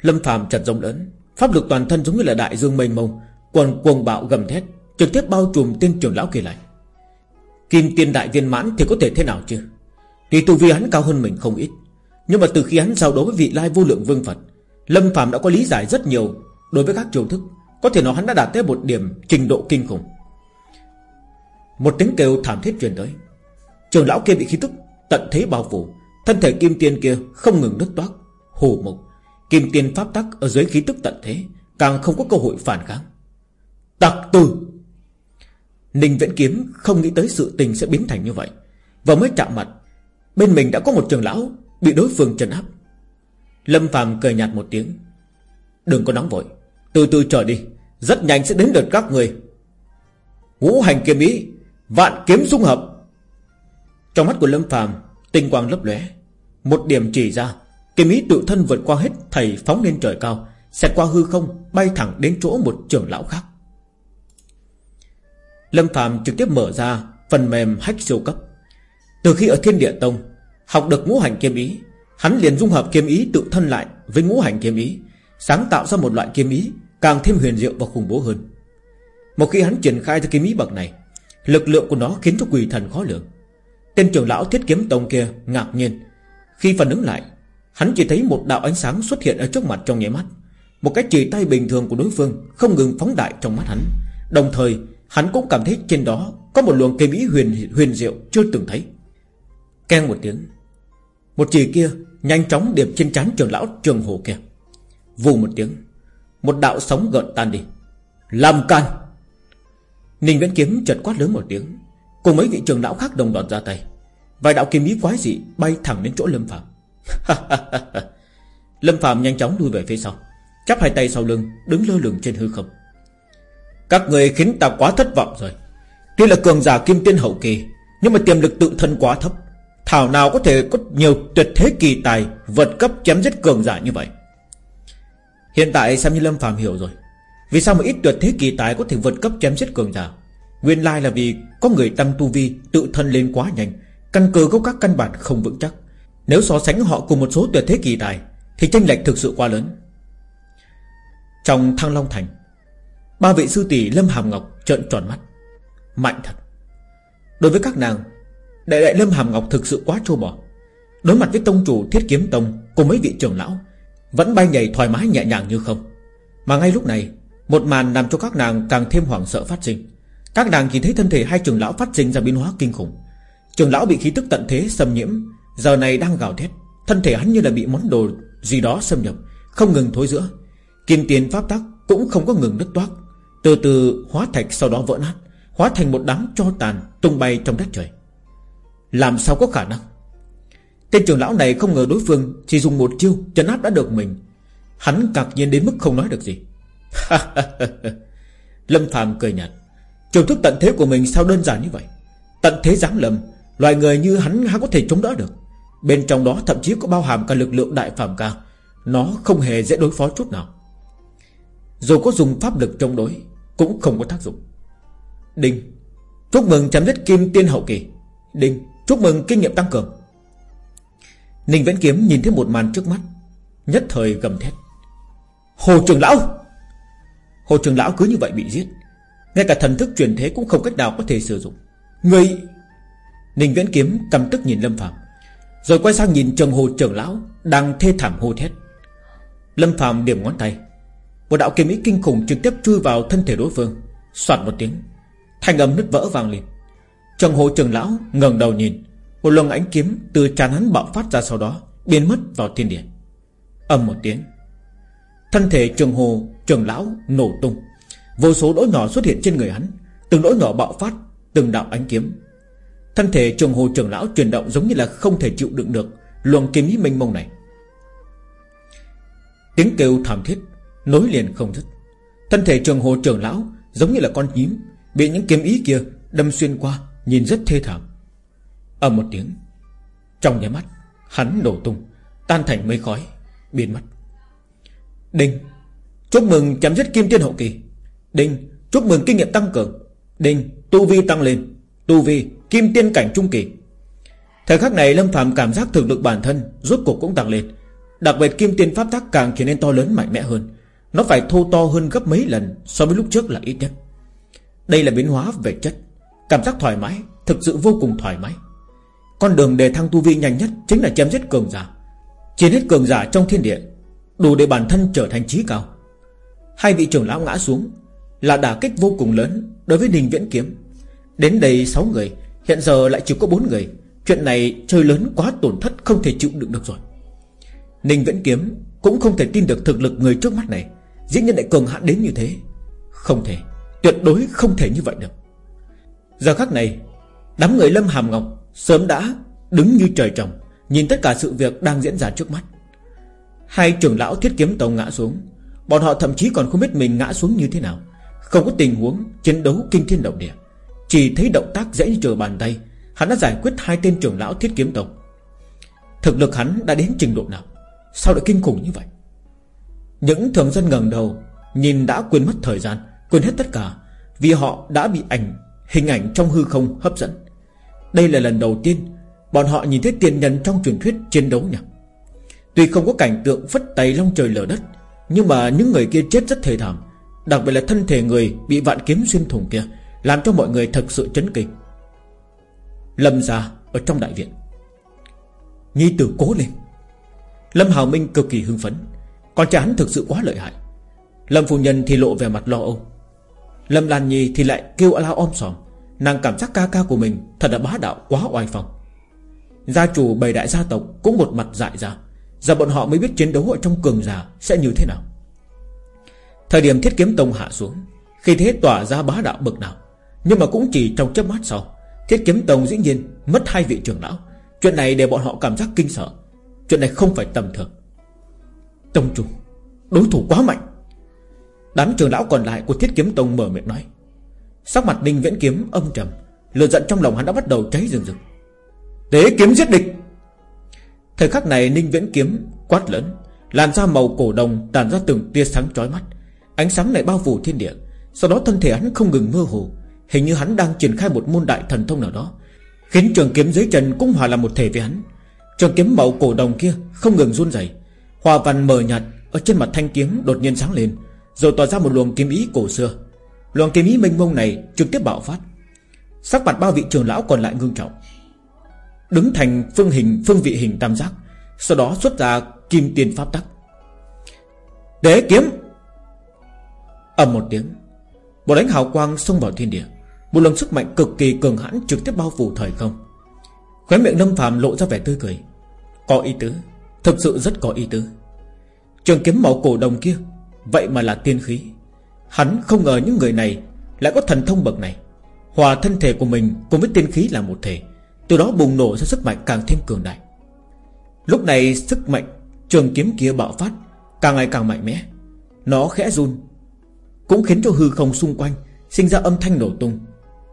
Lâm phàm chật rộng lớn, Pháp lực toàn thân giống như là đại dương mênh mông, Quần cuồng bạo gầm thét, Trực tiếp bao trùm tên trường lão kia lại. Kim tiên đại viên mãn thì có thể thế nào chứ? Tuy tu vi hắn cao hơn mình không ít, Nhưng mà từ khi hắn giao đấu với vị lai vô lượng vương Phật Lâm Phạm đã có lý giải rất nhiều Đối với các chiêu thức. Có thể nói hắn đã đạt tới một điểm trình độ kinh khủng. Một tiếng kêu thảm thiết truyền tới. Trường lão kia bị khí tức tận thế bao phủ. Thân thể kim tiên kia không ngừng đứt toát Hù mục. Kim tiên pháp tắc ở dưới khí tức tận thế Càng không có cơ hội phản kháng. Tặc tử Ninh Viễn Kiếm không nghĩ tới sự tình sẽ biến thành như vậy. Và mới chạm mặt, Bên mình đã có một trường lão Bị đối phương trấn áp. Lâm Phạm cười nhạt một tiếng. Đừng có nóng vội. Từ từ chờ đi. Rất nhanh sẽ đến được các người. Ngũ hành kiếm ý, Vạn kiếm dung hợp. Trong mắt của Lâm Phạm Tinh quang lấp lóe. Một điểm chỉ ra, Kiếm ý tự thân vượt qua hết, thầy phóng lên trời cao. Xẹt qua hư không, Bay thẳng đến chỗ một trưởng lão khác. Lâm Phạm trực tiếp mở ra Phần mềm hách siêu cấp. Từ khi ở Thiên Địa Tông, Học được ngũ hành kiếm ý Hắn liền dung hợp kiếm ý tự thân lại Với ngũ hành kiếm ý, Sáng tạo ra một loại kiếm ý Càng thêm huyền diệu và khủng bố hơn. Một khi hắn triển khai ra kiếm ý bậc này, Lực lượng của nó khiến cho quỷ thần khó lường. Tên trưởng lão thiết kiếm tông kia ngạc nhiên. Khi phản ứng lại, Hắn chỉ thấy một đạo ánh sáng xuất hiện ở trước mặt trong nháy mắt, Một cái chỉ tay bình thường của đối phương Không ngừng phóng đại trong mắt hắn. Đồng thời, hắn cũng cảm thấy trên đó Có một luồng kiếm ý huyền huyền diệu chưa từng thấy. Keng một tiếng, Một chỉ kia nhanh chóng điệp trên trán trường lão trường hồ kia. Vù một tiếng, Một đạo sóng gợn tan đi. Làm can Ninh Viễn Kiếm chợt quát lớn một tiếng, Cùng mấy vị trường lão khác đồng loạt ra tay. Vài đạo kiếm ý quái dị bay thẳng đến chỗ Lâm Phạm Lâm Phạm nhanh chóng lui về phía sau, Chắp hai tay sau lưng, Đứng lơ lửng trên hư không. Các người khiến ta quá thất vọng rồi. Tuy là cường giả kim tiên hậu kỳ, Nhưng mà tiềm lực tự thân quá thấp Thảo nào có thể có nhiều tuyệt thế kỳ tài, Vượt cấp chém giết cường giả như vậy? Hiện tại xem như Lâm Phạm hiểu rồi. Vì sao một ít tuyệt thế kỳ tài Có thể vượt cấp chém giết cường giả? Nguyên lai là vì có người tăng tu vi, Tự thân lên quá nhanh, Căn cơ gốc các căn bản không vững chắc. Nếu so sánh họ cùng một số tuyệt thế kỳ tài, Thì tranh lệch thực sự quá lớn. Trong Thăng Long Thành, Ba vị sư tỷ Lâm Hàm Ngọc trợn tròn mắt. Mạnh thật. Đối với các nàng Đại đại Lâm Hàm Ngọc thực sự quá trâu bò. Đối mặt với tông chủ thiết kiếm tông Cùng mấy vị trưởng lão, Vẫn bay nhảy thoải mái nhẹ nhàng như không. Mà ngay lúc này, Một màn làm cho các nàng càng thêm hoảng sợ phát sinh. Các nàng chỉ thấy thân thể hai trưởng lão phát sinh ra biến hóa kinh khủng. Trưởng lão bị khí tức tận thế xâm nhiễm, Giờ này đang gào thét. Thân thể hắn như là bị món đồ gì đó xâm nhập, Không ngừng thối giữa. Kim tiền pháp tắc cũng không có ngừng đứt toát Từ từ hóa thạch sau đó vỡ nát, Hóa thành một đám cho tàn tung bay trong đất trời. Làm sao có khả năng? Tên trưởng lão này không ngờ đối phương Chỉ dùng một chiêu chấn áp đã được mình. Hắn ngạc nhiên đến mức không nói được gì. Lâm Phạm cười nhạt. Trường thức tận thế của mình sao đơn giản như vậy? Tận thế dám lầm Loài người như hắn há có thể chống đỡ được? Bên trong đó thậm chí có bao hàm cả lực lượng đại phạm ca. Nó không hề dễ đối phó chút nào. Dù có dùng pháp lực chống đối, Cũng không có tác dụng. Đinh. Chúc mừng chấm dứt kim tiên hậu kỳ. Đinh. Chúc mừng kinh nghiệm tăng cường. Ninh Viễn Kiếm nhìn thấy một màn trước mắt, Nhất thời gầm thét. Hồ trường lão! Hồ trường lão cứ như vậy bị giết. Ngay cả thần thức truyền thế cũng không cách nào có thể sử dụng. Người Ninh Viễn Kiếm cầm tức nhìn Lâm Phạm Rồi quay sang nhìn Trần Hồ trưởng lão Đang thê thảm hô thét. Lâm Phạm điểm ngón tay. Một đạo kiếm ý kinh khủng trực tiếp chui vào thân thể đối phương. Soạt một tiếng, Thanh âm nứt vỡ vang lên. Trần Hồ trưởng lão ngẩng đầu nhìn, Một luồng ánh kiếm từ tràn hắn bạo phát ra sau đó, Biến mất vào thiên địa. Âm một tiếng, Thân thể trường Hồ trường lão nổ tung. Vô số lỗ nhỏ xuất hiện trên người hắn, Từng lỗ nhỏ bạo phát, Từng đạo ánh kiếm. Thân thể trường hồ trường lão chuyển động giống như là không thể chịu đựng được Luồng kiếm ý mênh mông này. Tiếng kêu thảm thiết, Nối liền không dứt. Thân thể trường hồ trường lão giống như là con nhím Bị những kiếm ý kia đâm xuyên qua Nhìn rất thê thảm. Ầm một tiếng, Trong nháy mắt, Hắn đổ tung, Tan thành mây khói, Biến mất. Đinh, Chúc mừng chấm dứt kim tiên hậu kỳ. Đinh, Chúc mừng kinh nghiệm tăng cường. Đinh, Tu vi tăng lên. Tu vi, Kim tiên cảnh trung kỳ. Thời khắc này, Lâm Phạm cảm giác thực lực bản thân Rốt cuộc cũng tăng lên. Đặc biệt kim tiên pháp tắc càng trở nên to lớn mạnh mẽ hơn. Nó phải thô to hơn gấp mấy lần So với lúc trước là ít nhất. Đây là biến hóa về chất. Cảm giác thoải mái, Thực sự vô cùng thoải mái. Con đường để thăng tu vi nhanh nhất Chính là chém giết cường giả. Chiến hết cường giả trong thiên địa, Đủ để bản thân trở thành trí cao. Hai vị trưởng lão ngã xuống, Là đả kích vô cùng lớn Đối với Ninh Viễn Kiếm. Đến đây 6 người, Hiện giờ lại chỉ có 4 người. Chuyện này chơi lớn quá tổn thất Không thể chịu đựng được rồi. Ninh Viễn Kiếm cũng không thể tin được thực lực người trước mắt này, Dĩ nhiên lại cường hãn đến như thế. Không thể, Tuyệt đối không thể như vậy được. Giờ khắc này, Đám người Lâm Hàm Ngọc Sớm đã đứng như trời trồng, Nhìn tất cả sự việc đang diễn ra trước mắt. Hai trưởng lão thiết kiếm tàu ngã xuống, Bọn họ thậm chí còn không biết mình ngã xuống như thế nào, Không có tình huống chiến đấu kinh thiên động địa. Chỉ thấy động tác dễ như trở bàn tay, Hắn đã giải quyết hai tên trưởng lão thiết kiếm tông Thực lực hắn đã đến trình độ nào? Sao lại kinh khủng như vậy? Những thường dân ngẩng đầu, Nhìn đã quên mất thời gian, Quên hết tất cả, Vì họ đã bị ảnh Hình ảnh trong hư không hấp dẫn. Đây là lần đầu tiên Bọn họ nhìn thấy tiền nhân trong truyền thuyết chiến đấu nhỉ? Tuy không có cảnh tượng phất tay long trời lở đất, Nhưng mà những người kia chết rất thề thảm, Đặc biệt là thân thể người Bị vạn kiếm xuyên thủng kia, Làm cho mọi người thật sự chấn kinh. Lâm ra ở trong đại viện. Nhi tử cố lên. Lâm Hào Minh cực kỳ hưng phấn, Con trai hắn thực sự quá lợi hại. Lâm phu nhân thì lộ về mặt lo âu. Lâm Lan Nhi thì lại kêu la om sòm. Nàng cảm giác ca ca của mình Thật là bá đạo, quá oai phong. Gia chủ bầy đại gia tộc cũng một mặt dại ra Giờ bọn họ mới biết chiến đấu ở trong cường giả Sẽ như thế nào. Thời điểm thiết kiếm tông hạ xuống, Khi thế tỏa ra bá đạo bực nào, Nhưng mà cũng chỉ trong chớp mắt sau, Thiết kiếm tông dĩ nhiên mất hai vị trưởng lão. Chuyện này để bọn họ cảm giác kinh sợ. Chuyện này không phải tầm thường. Tông chủ, Đối thủ quá mạnh. Đám trưởng lão còn lại của thiết kiếm tông mở miệng nói. Sắc mặt Ninh Viễn Kiếm âm trầm Lửa giận trong lòng hắn đã bắt đầu cháy rừng rực. Tế kiếm giết địch! Thời khắc này Ninh Viễn Kiếm quát lớn Làn da màu cổ đồng tàn ra từng tia sáng chói mắt. Ánh sáng này bao phủ thiên địa Sau đó thân thể hắn không ngừng mơ hồ. Hình như hắn đang triển khai một môn đại thần thông nào đó Khiến trường kiếm dưới chân cũng hòa làm một thể với hắn. Trường kiếm màu cổ đồng kia không ngừng run rẩy, Hòa văn mờ nhạt Ở trên mặt thanh kiếm đột nhiên sáng lên. Rồi tỏa ra một luồng kiếm ý cổ xưa. Luồng kiếm ý mênh mông này trực tiếp bạo phát. Sắc mặt bao vị trưởng lão còn lại ngưng trọng. Đứng thành phương hình, phương vị hình tam giác, Sau đó xuất ra kim tiền pháp tắc. Đế kiếm! Ầm một tiếng, Một đánh hào quang xông vào thiên địa, Một lần sức mạnh cực kỳ cường hãn trực tiếp bao phủ thời không. Khóe miệng Lâm phàm lộ ra vẻ tươi cười. Có ý tứ, Thực sự rất có ý tứ. Trường kiếm màu cổ đồng kia Vậy mà là tiên khí. Hắn không ngờ những người này Lại có thần thông bậc này. Hòa thân thể của mình cùng với tiên khí là một thể, Từ đó bùng nổ ra sức mạnh càng thêm cường đại. Lúc này sức mạnh Trường kiếm kia bạo phát, Càng ngày càng mạnh mẽ. Nó khẽ run, Cũng khiến cho hư không xung quanh Sinh ra âm thanh nổ tung.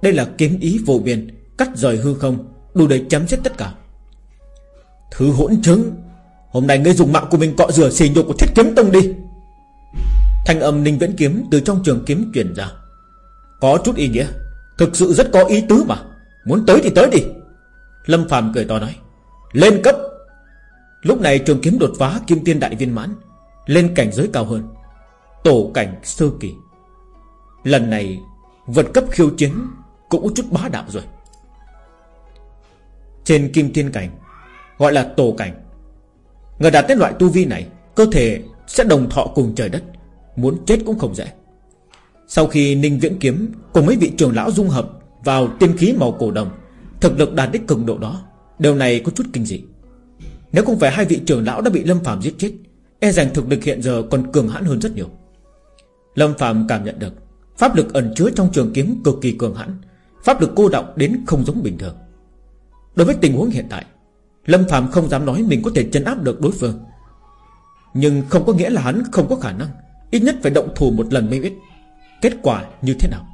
Đây là kiếm ý vô biên, Cắt rời hư không, Đủ để chấm dứt tất cả. Thứ hỗn chứng Hôm nay ngươi dùng mạng của mình cọ rửa xì nhục của thiết kiếm tông đi. Thanh âm Ninh Viễn Kiếm từ trong trường kiếm truyền ra. Có chút ý nghĩa. Thực sự rất có ý tứ mà. Muốn tới thì tới đi. Lâm Phạm cười to nói. Lên cấp. Lúc này trường kiếm đột phá kim tiên đại viên mãn, Lên cảnh giới cao hơn. Tổ cảnh sơ kỳ. Lần này, vượt cấp khiêu chiến Cũng có chút bá đạo rồi. Trên kim tiên cảnh, Gọi là tổ cảnh. Người đạt đến loại tu vi này, Cơ thể sẽ đồng thọ cùng trời đất. Muốn chết cũng không dễ. Sau khi Ninh Viễn Kiếm Cùng mấy vị trưởng lão dung hợp Vào tiên khí màu cổ đồng, Thực lực đạt đến cường độ đó, Điều này có chút kinh dị. Nếu không phải hai vị trưởng lão đã bị Lâm Phạm giết chết E rằng thực lực hiện giờ còn cường hãn hơn rất nhiều. Lâm Phạm cảm nhận được, Pháp lực ẩn chứa trong trường kiếm cực kỳ cường hãn, Pháp lực cô động đến không giống bình thường. Đối với tình huống hiện tại, Lâm Phạm không dám nói mình có thể chân áp được đối phương. Nhưng không có nghĩa là hắn không có khả năng. Ít nhất phải động thủ một lần mới biết Kết quả như thế nào.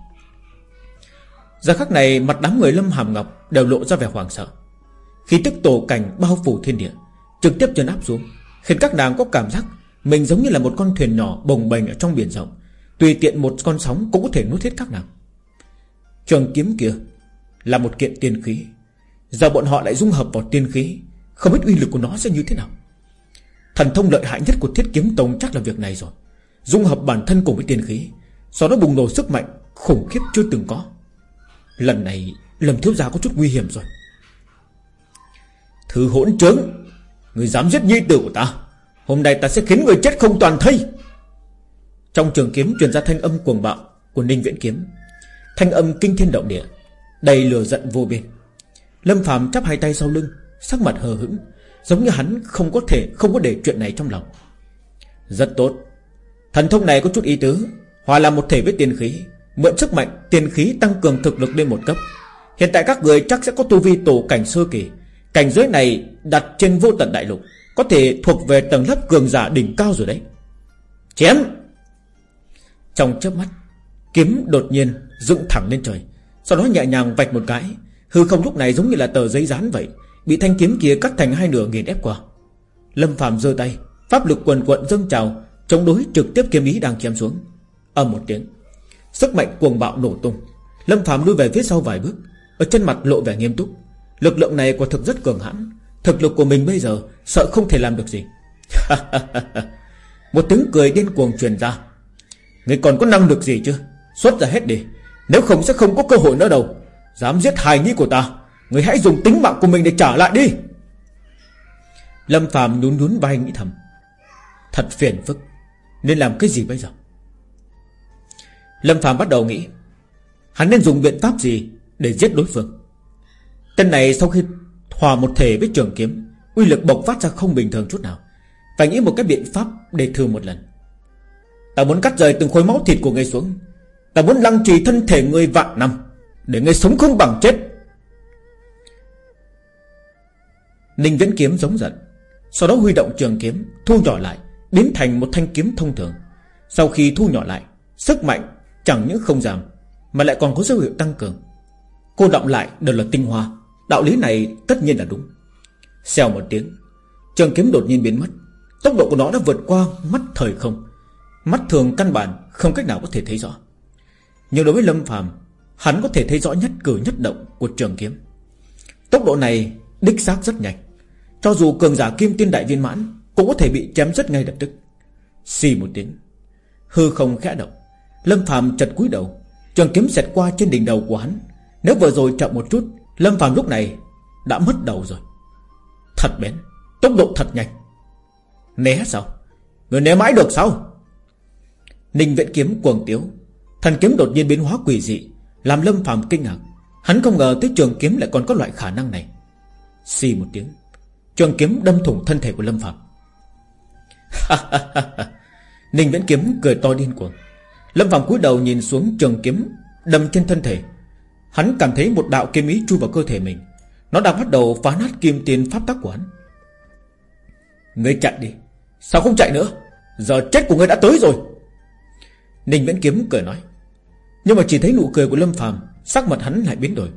Giờ khắc này, mặt đám người Lâm Hàm Ngọc Đều lộ ra vẻ hoàng sợ. Khi tức tổ cảnh bao phủ thiên địa, Trực tiếp chân áp xuống, Khiến các nàng có cảm giác Mình giống như là một con thuyền nhỏ bồng bềnh ở trong biển rộng, Tùy tiện một con sóng cũng có thể nuốt hết các nàng. Trường kiếm kia Là một kiện tiên khí, Giờ bọn họ lại dung hợp vào tiên khí, Không biết uy lực của nó sẽ như thế nào. Thần thông lợi hại nhất của thiết kiếm tông chắc là việc này rồi. Dung hợp bản thân cùng với tiên khí Sau đó bùng nổ sức mạnh khủng khiếp chưa từng có. Lần này, Lâm thiếu gia có chút nguy hiểm rồi. Thứ hỗn trướng, Người dám giết nhi tử của ta, Hôm nay ta sẽ khiến người chết không toàn thây. Trong trường kiếm truyền ra thanh âm cuồng bạo Của Ninh Viễn Kiếm, Thanh âm kinh thiên động địa, Đầy lửa giận vô biên. Lâm Phạm chắp hai tay sau lưng, Sắc mặt hờ hững, Giống như hắn không có thể, không có để chuyện này trong lòng. Rất tốt Thần thông này có chút ý tứ. Hòa là một thể với tiền khí. Mượn sức mạnh tiền khí tăng cường thực lực lên một cấp. Hiện tại các người chắc sẽ có tu vi tổ cảnh sơ kỳ. Cảnh giới này đặt trên vô tận đại lục. Có thể thuộc về tầng lớp cường giả đỉnh cao rồi đấy. Chém! Trong chớp mắt, Kiếm đột nhiên dựng thẳng lên trời. Sau đó nhẹ nhàng vạch một cái. Hư không lúc này giống như là tờ giấy dán vậy. Bị thanh kiếm kia cắt thành hai nửa nghiền ép qua. Lâm Phạm giơ tay. Pháp lực quần quận dâng trào. Chống đối trực tiếp kiếm ý đang chém xuống. Âm một tiếng, Sức mạnh cuồng bạo nổ tung. Lâm Phạm lui về phía sau vài bước, Ở chân mặt lộ vẻ nghiêm túc. Lực lượng này quả thực rất cường hãn. Thực lực của mình bây giờ sợ không thể làm được gì. Một tiếng cười điên cuồng truyền ra. Người còn có năng lực gì chứ? Xuất ra hết đi. Nếu không sẽ không có cơ hội nữa đâu. Dám giết hài nhi của ta, Người hãy dùng tính mạng của mình để trả lại đi. Lâm Phạm nhún nhún vai nghĩ thầm. Thật phiền phức. Nên làm cái gì bây giờ? Lâm Phạm bắt đầu nghĩ, Hắn nên dùng biện pháp gì Để giết đối phương? Tên này sau khi hòa một thể với trường kiếm, Uy lực bộc phát ra không bình thường chút nào. Phải nghĩ một cái biện pháp để thử một lần. Ta muốn cắt rời từng khối máu thịt của ngươi xuống. Ta muốn lăng trì thân thể ngươi vạn năm, Để ngươi sống không bằng chết. Ninh Viễn Kiếm giống giận, Sau đó huy động trường kiếm, Thu nhỏ lại. Biến thành một thanh kiếm thông thường. Sau khi thu nhỏ lại, Sức mạnh chẳng những không giảm, Mà lại còn có dấu hiệu tăng cường. Cô động lại đều là tinh hoa. Đạo lý này tất nhiên là đúng. Xèo một tiếng, Trường kiếm đột nhiên biến mất. Tốc độ của nó đã vượt qua mắt thời không. Mắt thường căn bản không cách nào có thể thấy rõ. Nhưng đối với Lâm phàm, Hắn có thể thấy rõ nhất cử nhất động của trường kiếm. Tốc độ này đích xác rất nhanh. Cho dù cường giả kim tiên đại viên mãn cũng có thể bị chém rất ngay lập tức. Xì một tiếng, Hư không khẽ động, Lâm phàm chật cúi đầu, Trường kiếm xẹt qua trên đỉnh đầu của hắn. Nếu vừa rồi chậm một chút, Lâm phàm lúc này đã mất đầu rồi. Thật bén, Tốc độ thật nhanh. Né sao? Người né mãi được sao? Ninh viện kiếm cuồng tiếu, Thần kiếm đột nhiên biến hóa quỷ dị, Làm Lâm phàm kinh ngạc. Hắn không ngờ tới trường kiếm lại còn có loại khả năng này. Xì một tiếng, Trường kiếm đâm thủng thân thể của Lâm Phạm Ninh Viễn Kiếm cười to điên cuồng. Lâm Phạm cúi đầu nhìn xuống trường kiếm Đâm trên thân thể. Hắn cảm thấy một đạo kiếm ý chui vào cơ thể mình. Nó đang bắt đầu phá nát kim tiền pháp tắc của hắn. Ngươi chạy đi. Sao không chạy nữa? Giờ chết của ngươi đã tới rồi. Ninh Viễn Kiếm cười nói. Nhưng mà chỉ thấy nụ cười của Lâm Phạm Sắc mặt hắn lại biến đổi.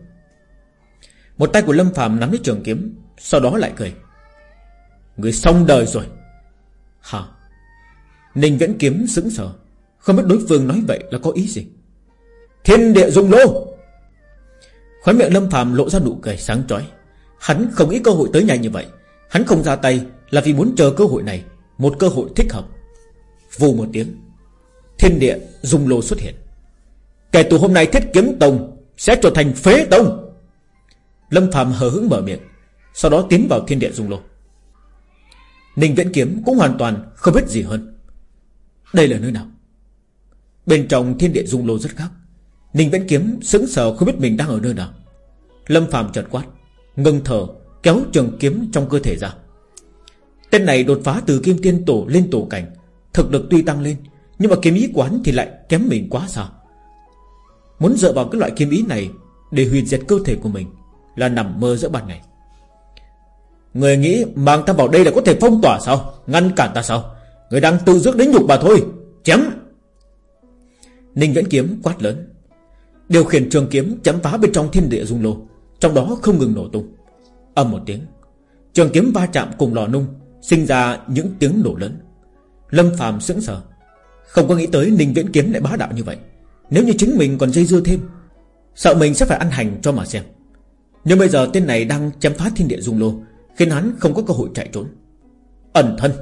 Một tay của Lâm Phạm nắm lấy trường kiếm, Sau đó lại cười. Người xong đời rồi. Hả? Ninh Viễn Kiếm sững sờ. Không biết đối phương nói vậy là có ý gì? Thiên địa dung lô! Khói miệng Lâm Phạm lộ ra nụ cười sáng chói. Hắn không nghĩ cơ hội tới nhanh như vậy. Hắn không ra tay là vì muốn chờ cơ hội này, Một cơ hội thích hợp. Vù một tiếng, Thiên địa dung lô xuất hiện. Kẻ từ hôm nay thiết kiếm tông Sẽ trở thành phế tông! Lâm Phạm hờ hững mở miệng, Sau đó tiến vào thiên địa dung lô. Ninh Viễn Kiếm cũng hoàn toàn không biết gì hơn. Đây là nơi nào? Bên trong thiên địa dung lô rất khác. Ninh Viễn Kiếm sững sờ không biết mình đang ở nơi nào. Lâm Phạm chợt quát Ngưng thở, kéo trường kiếm trong cơ thể ra. Tên này đột phá từ kim tiên tổ lên tổ cảnh, Thực lực tuy tăng lên, Nhưng mà kiếm ý quán thì lại kém mình quá xa. Muốn dựa vào cái loại kiếm ý này Để hủy diệt cơ thể của mình Là nằm mơ giữa ban ngày. Người nghĩ mang ta vào đây là có thể phong tỏa sao? Ngăn cản ta sao? Người đang tự dước đến nhục bà thôi. Chém! Ninh Viễn Kiếm quát lớn. Điều khiển trường kiếm chấm phá bên trong thiên địa dung lô, Trong đó không ngừng nổ tung. Âm một tiếng, Trường kiếm va chạm cùng lò nung, Sinh ra những tiếng nổ lớn. Lâm phàm sững sờ. Không có nghĩ tới Ninh Viễn Kiếm lại bá đạo như vậy. Nếu như chính mình còn dây dưa thêm, Sợ mình sẽ phải ăn hành cho mà xem. Nhưng bây giờ tên này đang chém phá thiên địa dung lô Khiến hắn không có cơ hội chạy trốn. Ẩn thân.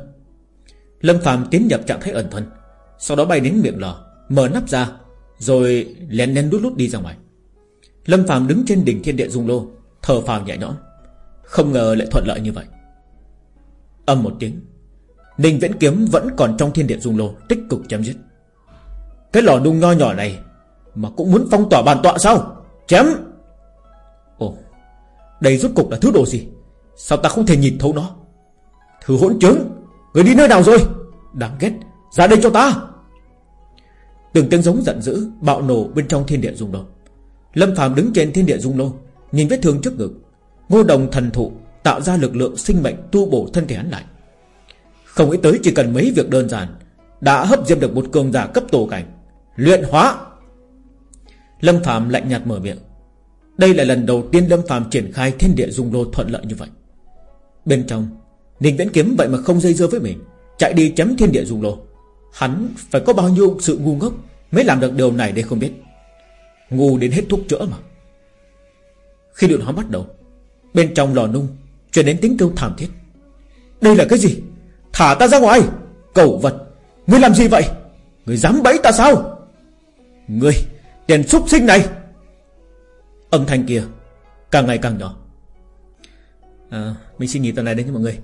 Lâm phàm tiến nhập trạng thái ẩn thân, Sau đó bay đến miệng lò, Mở nắp ra, Rồi lén lén đút lút đi ra ngoài. Lâm phàm đứng trên đỉnh thiên địa dung lô, Thở phào nhẹ nhõm. Không ngờ lại thuận lợi như vậy. Âm một tiếng, Ninh Viễn Kiếm vẫn còn trong thiên địa dung lô, Tích cực chém giết. Cái lò nung nho nhỏ này Mà cũng muốn phong tỏa bàn tọa sao? Chém! Ồ, Đây rốt cục là thứ đồ gì? Sao ta không thể nhìn thấu nó? Thứ hỗn trứng, Người đi nơi nào rồi? Đáng ghét Ra đây cho ta. Từng tiếng giống giận dữ Bạo nổ bên trong thiên địa dung lô Lâm phàm đứng trên thiên địa dung lô Nhìn vết thương trước ngực. Ngô đồng thần thụ Tạo ra lực lượng sinh mệnh tu bổ thân thể hắn lại. Không nghĩ tới chỉ cần mấy việc đơn giản Đã hấp diêm được một cường giả cấp tổ cảnh. Luyện hóa. Lâm phàm lạnh nhạt mở miệng. Đây là lần đầu tiên Lâm phàm triển khai thiên địa dung lô thuận lợi như vậy. Bên trong Ninh Viễn Kiếm vậy mà không dây dưa với mình Chạy đi chấm thiên địa dung lô. Hắn phải có bao nhiêu sự ngu ngốc Mới làm được điều này đây không biết. Ngu đến hết thuốc chữa mà. Khi điện hóa bắt đầu Bên trong lò nung Chuyển đến tiếng kêu thảm thiết. Đây là cái gì? Thả ta ra ngoài! Cẩu vật! Ngươi làm gì vậy? Người dám bẫy ta sao? Người Tiền súc sinh này! Âm thanh kia Càng ngày càng nhỏ. À, mình xin nghỉ tuần này đến cho mọi người.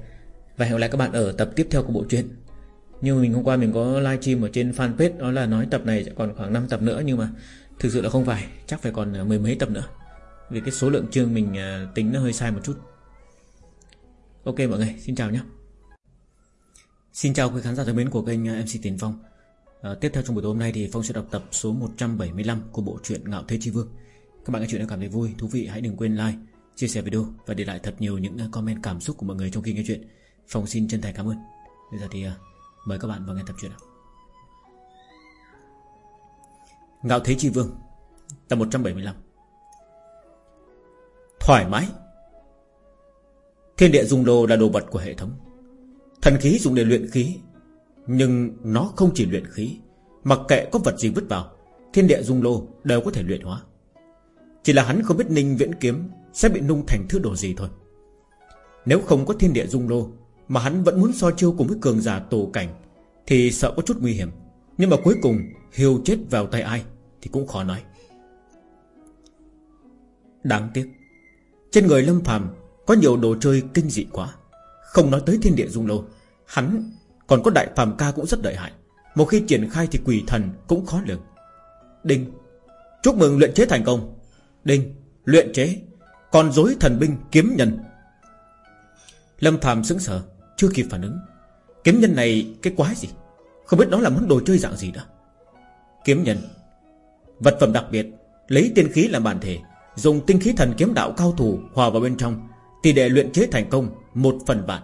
Và hẹn gặp lại các bạn ở tập tiếp theo của bộ truyện. Như mình hôm qua mình có livestream ở trên fanpage Đó là nói tập này sẽ còn khoảng 5 tập nữa Nhưng mà thực sự là không phải Chắc phải còn ờ, mười mấy tập nữa. Vì cái số lượng chương mình ờ, tính nó hơi sai một chút. Ok mọi người, xin chào nhé. Xin chào quý khán giả thân mến của kênh ờ, MC Tiến Phong. À, Tiếp theo trong buổi tối hôm nay thì Phong sẽ đọc tập số 175 của bộ truyện Ngạo Thế Chi Vương. Các bạn nghe chuyện đã cảm thấy vui, thú vị hãy đừng quên like, chia sẻ video Và để lại thật nhiều những ờ, comment cảm xúc của mọi người trong khi nghe chuyện. Phong xin chân thành cảm ơn. Bây giờ thì ờ, mời các bạn vào nghe tập truyện nào. Ngạo Thế Chi Vương, Tập 175 Thoải mái. Thiên địa dung lô là đồ vật của hệ thống. Thần khí dùng để luyện khí, Nhưng nó không chỉ luyện khí Mặc kệ có vật gì vứt vào, Thiên địa dung lô đều có thể luyện hóa. Chỉ là hắn không biết ninh viễn kiếm sẽ bị nung thành thứ đồ gì thôi. Nếu không có thiên địa dung lô, Mà hắn vẫn muốn so chiêu cùng với cường giả tổ cảnh, Thì sợ có chút nguy hiểm. Nhưng mà cuối cùng Hiêu chết vào tay ai Thì cũng khó nói. Đáng tiếc, Trên người Lâm phàm Có nhiều đồ chơi kinh dị quá. Không nói tới thiên địa dung lô, Hắn còn có đại phàm ca cũng rất lợi hại. Một khi triển khai thì quỷ thần cũng khó lường. Đinh, Chúc mừng luyện chế thành công. Đinh, Luyện chế còn dối thần binh kiếm nhân. Lâm Phạm sững sờ Chưa kịp phản ứng. Kiếm nhân này cái quái gì? Không biết đó là món đồ chơi dạng gì đó. Kiếm nhân. Vật phẩm đặc biệt Lấy tiên khí làm bản thể Dùng tinh khí thần kiếm đạo cao thủ hòa vào bên trong Tỷ đệ luyện chế thành công Một phần vạn.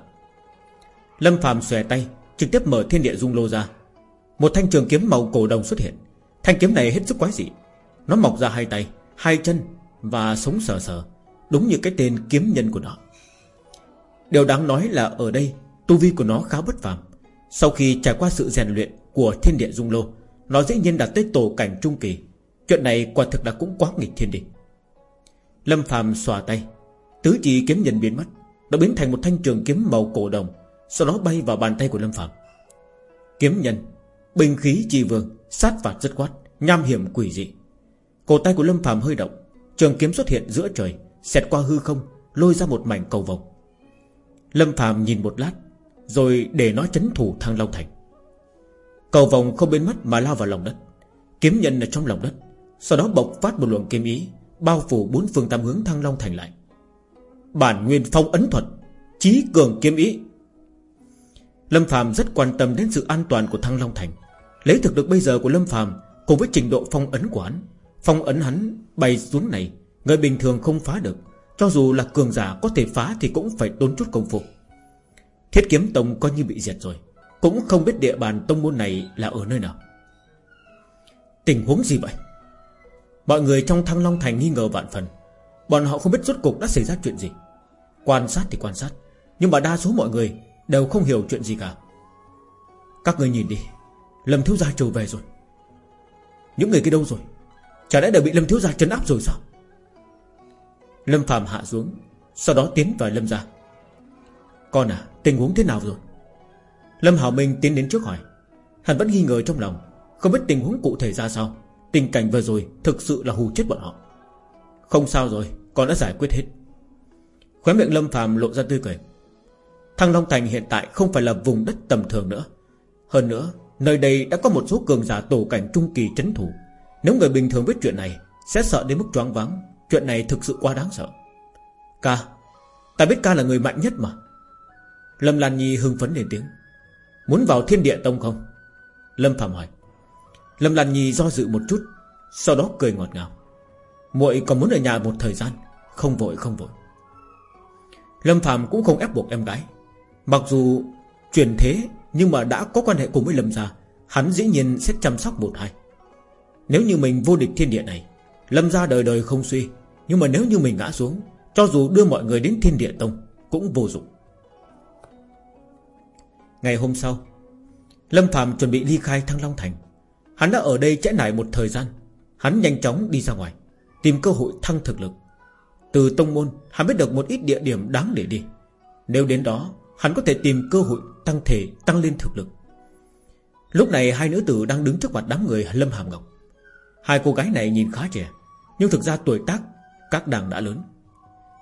Lâm Phạm xòe tay Trực tiếp mở thiên địa dung lô ra. Một thanh trường kiếm màu cổ đồng xuất hiện. Thanh kiếm này hết sức quái dị. Nó mọc ra hai tay, hai chân Và sống sờ sờ. Đúng như cái tên kiếm nhân của nó. Điều đáng nói là ở đây, Tu vi của nó khá bất phàm. Sau khi trải qua sự rèn luyện của thiên địa dung lô, Nó dĩ nhiên đạt tới tổ cảnh trung kỳ. Chuyện này quả thực đã cũng quá nghịch thiên địch Lâm phàm xòa tay. Tứ chỉ kiếm nhân biến mất đã biến thành một thanh trường kiếm màu cổ đồng, Sau đó bay vào bàn tay của Lâm phàm. Kiếm nhân Bình khí chi vương, Sát phạt rất quát, Nham hiểm quỷ dị. Cổ tay của Lâm phàm hơi động, Trường kiếm xuất hiện giữa trời. Xẹt qua hư không, Lôi ra một mảnh cầu vòng Lâm phàm nhìn một lát, Rồi để nó chấn thủ thăng Long Thành. Cầu vòng không biến mất mà lao vào lòng đất. Kiếm nhân ở trong lòng đất, Sau đó bộc phát một luồng kiếm ý, Bao phủ bốn phương tam hướng thăng Long Thành lại. Bản nguyên phong ấn thuật, Chí cường kiếm ý. Lâm Phạm rất quan tâm đến sự an toàn của Thăng Long Thành. Lấy thực lực bây giờ của Lâm Phạm Cùng với trình độ phong ấn của hắn, Phong ấn hắn bay xuống này Người bình thường không phá được. Cho dù là cường giả có thể phá Thì cũng phải tốn chút công phu. Thiết kiếm tông coi như bị diệt rồi. Cũng không biết địa bàn tông môn này là ở nơi nào. Tình huống gì vậy? Mọi người trong Thăng Long Thành nghi ngờ vạn phần. Bọn họ không biết rốt cục đã xảy ra chuyện gì. Quan sát thì quan sát, Nhưng mà đa số mọi người Đều không hiểu chuyện gì cả. Các người nhìn đi, Lâm Thiếu Gia trở về rồi. Những người kia đâu rồi? Chả lẽ đều bị Lâm Thiếu Gia trấn áp rồi sao? Lâm Phạm hạ xuống, Sau đó tiến vào Lâm Gia. Con à tình huống thế nào rồi? Lâm Hảo Minh tiến đến trước hỏi. Hắn vẫn nghi ngờ trong lòng, Không biết tình huống cụ thể ra sao. Tình cảnh vừa rồi thực sự là hù chết bọn họ. Không sao rồi, Con đã giải quyết hết. Khóe miệng Lâm Phạm lộ ra tươi cười. Thăng Long Thành hiện tại không phải là vùng đất tầm thường nữa. Hơn nữa, Nơi đây đã có một số cường giả tổ cảnh trung kỳ chấn thủ. Nếu người bình thường biết chuyện này, Sẽ sợ đến mức choáng váng. Chuyện này thực sự quá đáng sợ. Ca, Ta biết ca là người mạnh nhất mà. Lâm Lan Nhi hưng phấn lên tiếng. Muốn vào thiên địa tông không? Lâm Phạm hỏi. Lâm Lan Nhi do dự một chút, Sau đó cười ngọt ngào. Muội còn muốn ở nhà một thời gian? Không vội không vội. Lâm Phạm cũng không ép buộc em gái. Mặc dù chuyển thế, Nhưng mà đã có quan hệ cùng với Lâm gia, Hắn dĩ nhiên sẽ chăm sóc một hai. Nếu như mình vô địch thiên địa này, Lâm gia đời đời không suy nhưng mà nếu như mình ngã xuống, Cho dù đưa mọi người đến thiên địa tông, Cũng vô dụng. Ngày hôm sau, Lâm Phạm chuẩn bị ly khai Thăng Long Thành. Hắn đã ở đây trễ nải một thời gian. Hắn nhanh chóng đi ra ngoài, Tìm cơ hội thăng thực lực. Từ tông môn, hắn biết được một ít địa điểm đáng để đi. Nếu đến đó, Hắn có thể tìm cơ hội tăng thể, Tăng lên thực lực. Lúc này hai nữ tử đang đứng trước mặt đám người Lâm Hàm Ngọc. Hai cô gái này nhìn khá trẻ, Nhưng thực ra tuổi tác các nàng đã lớn.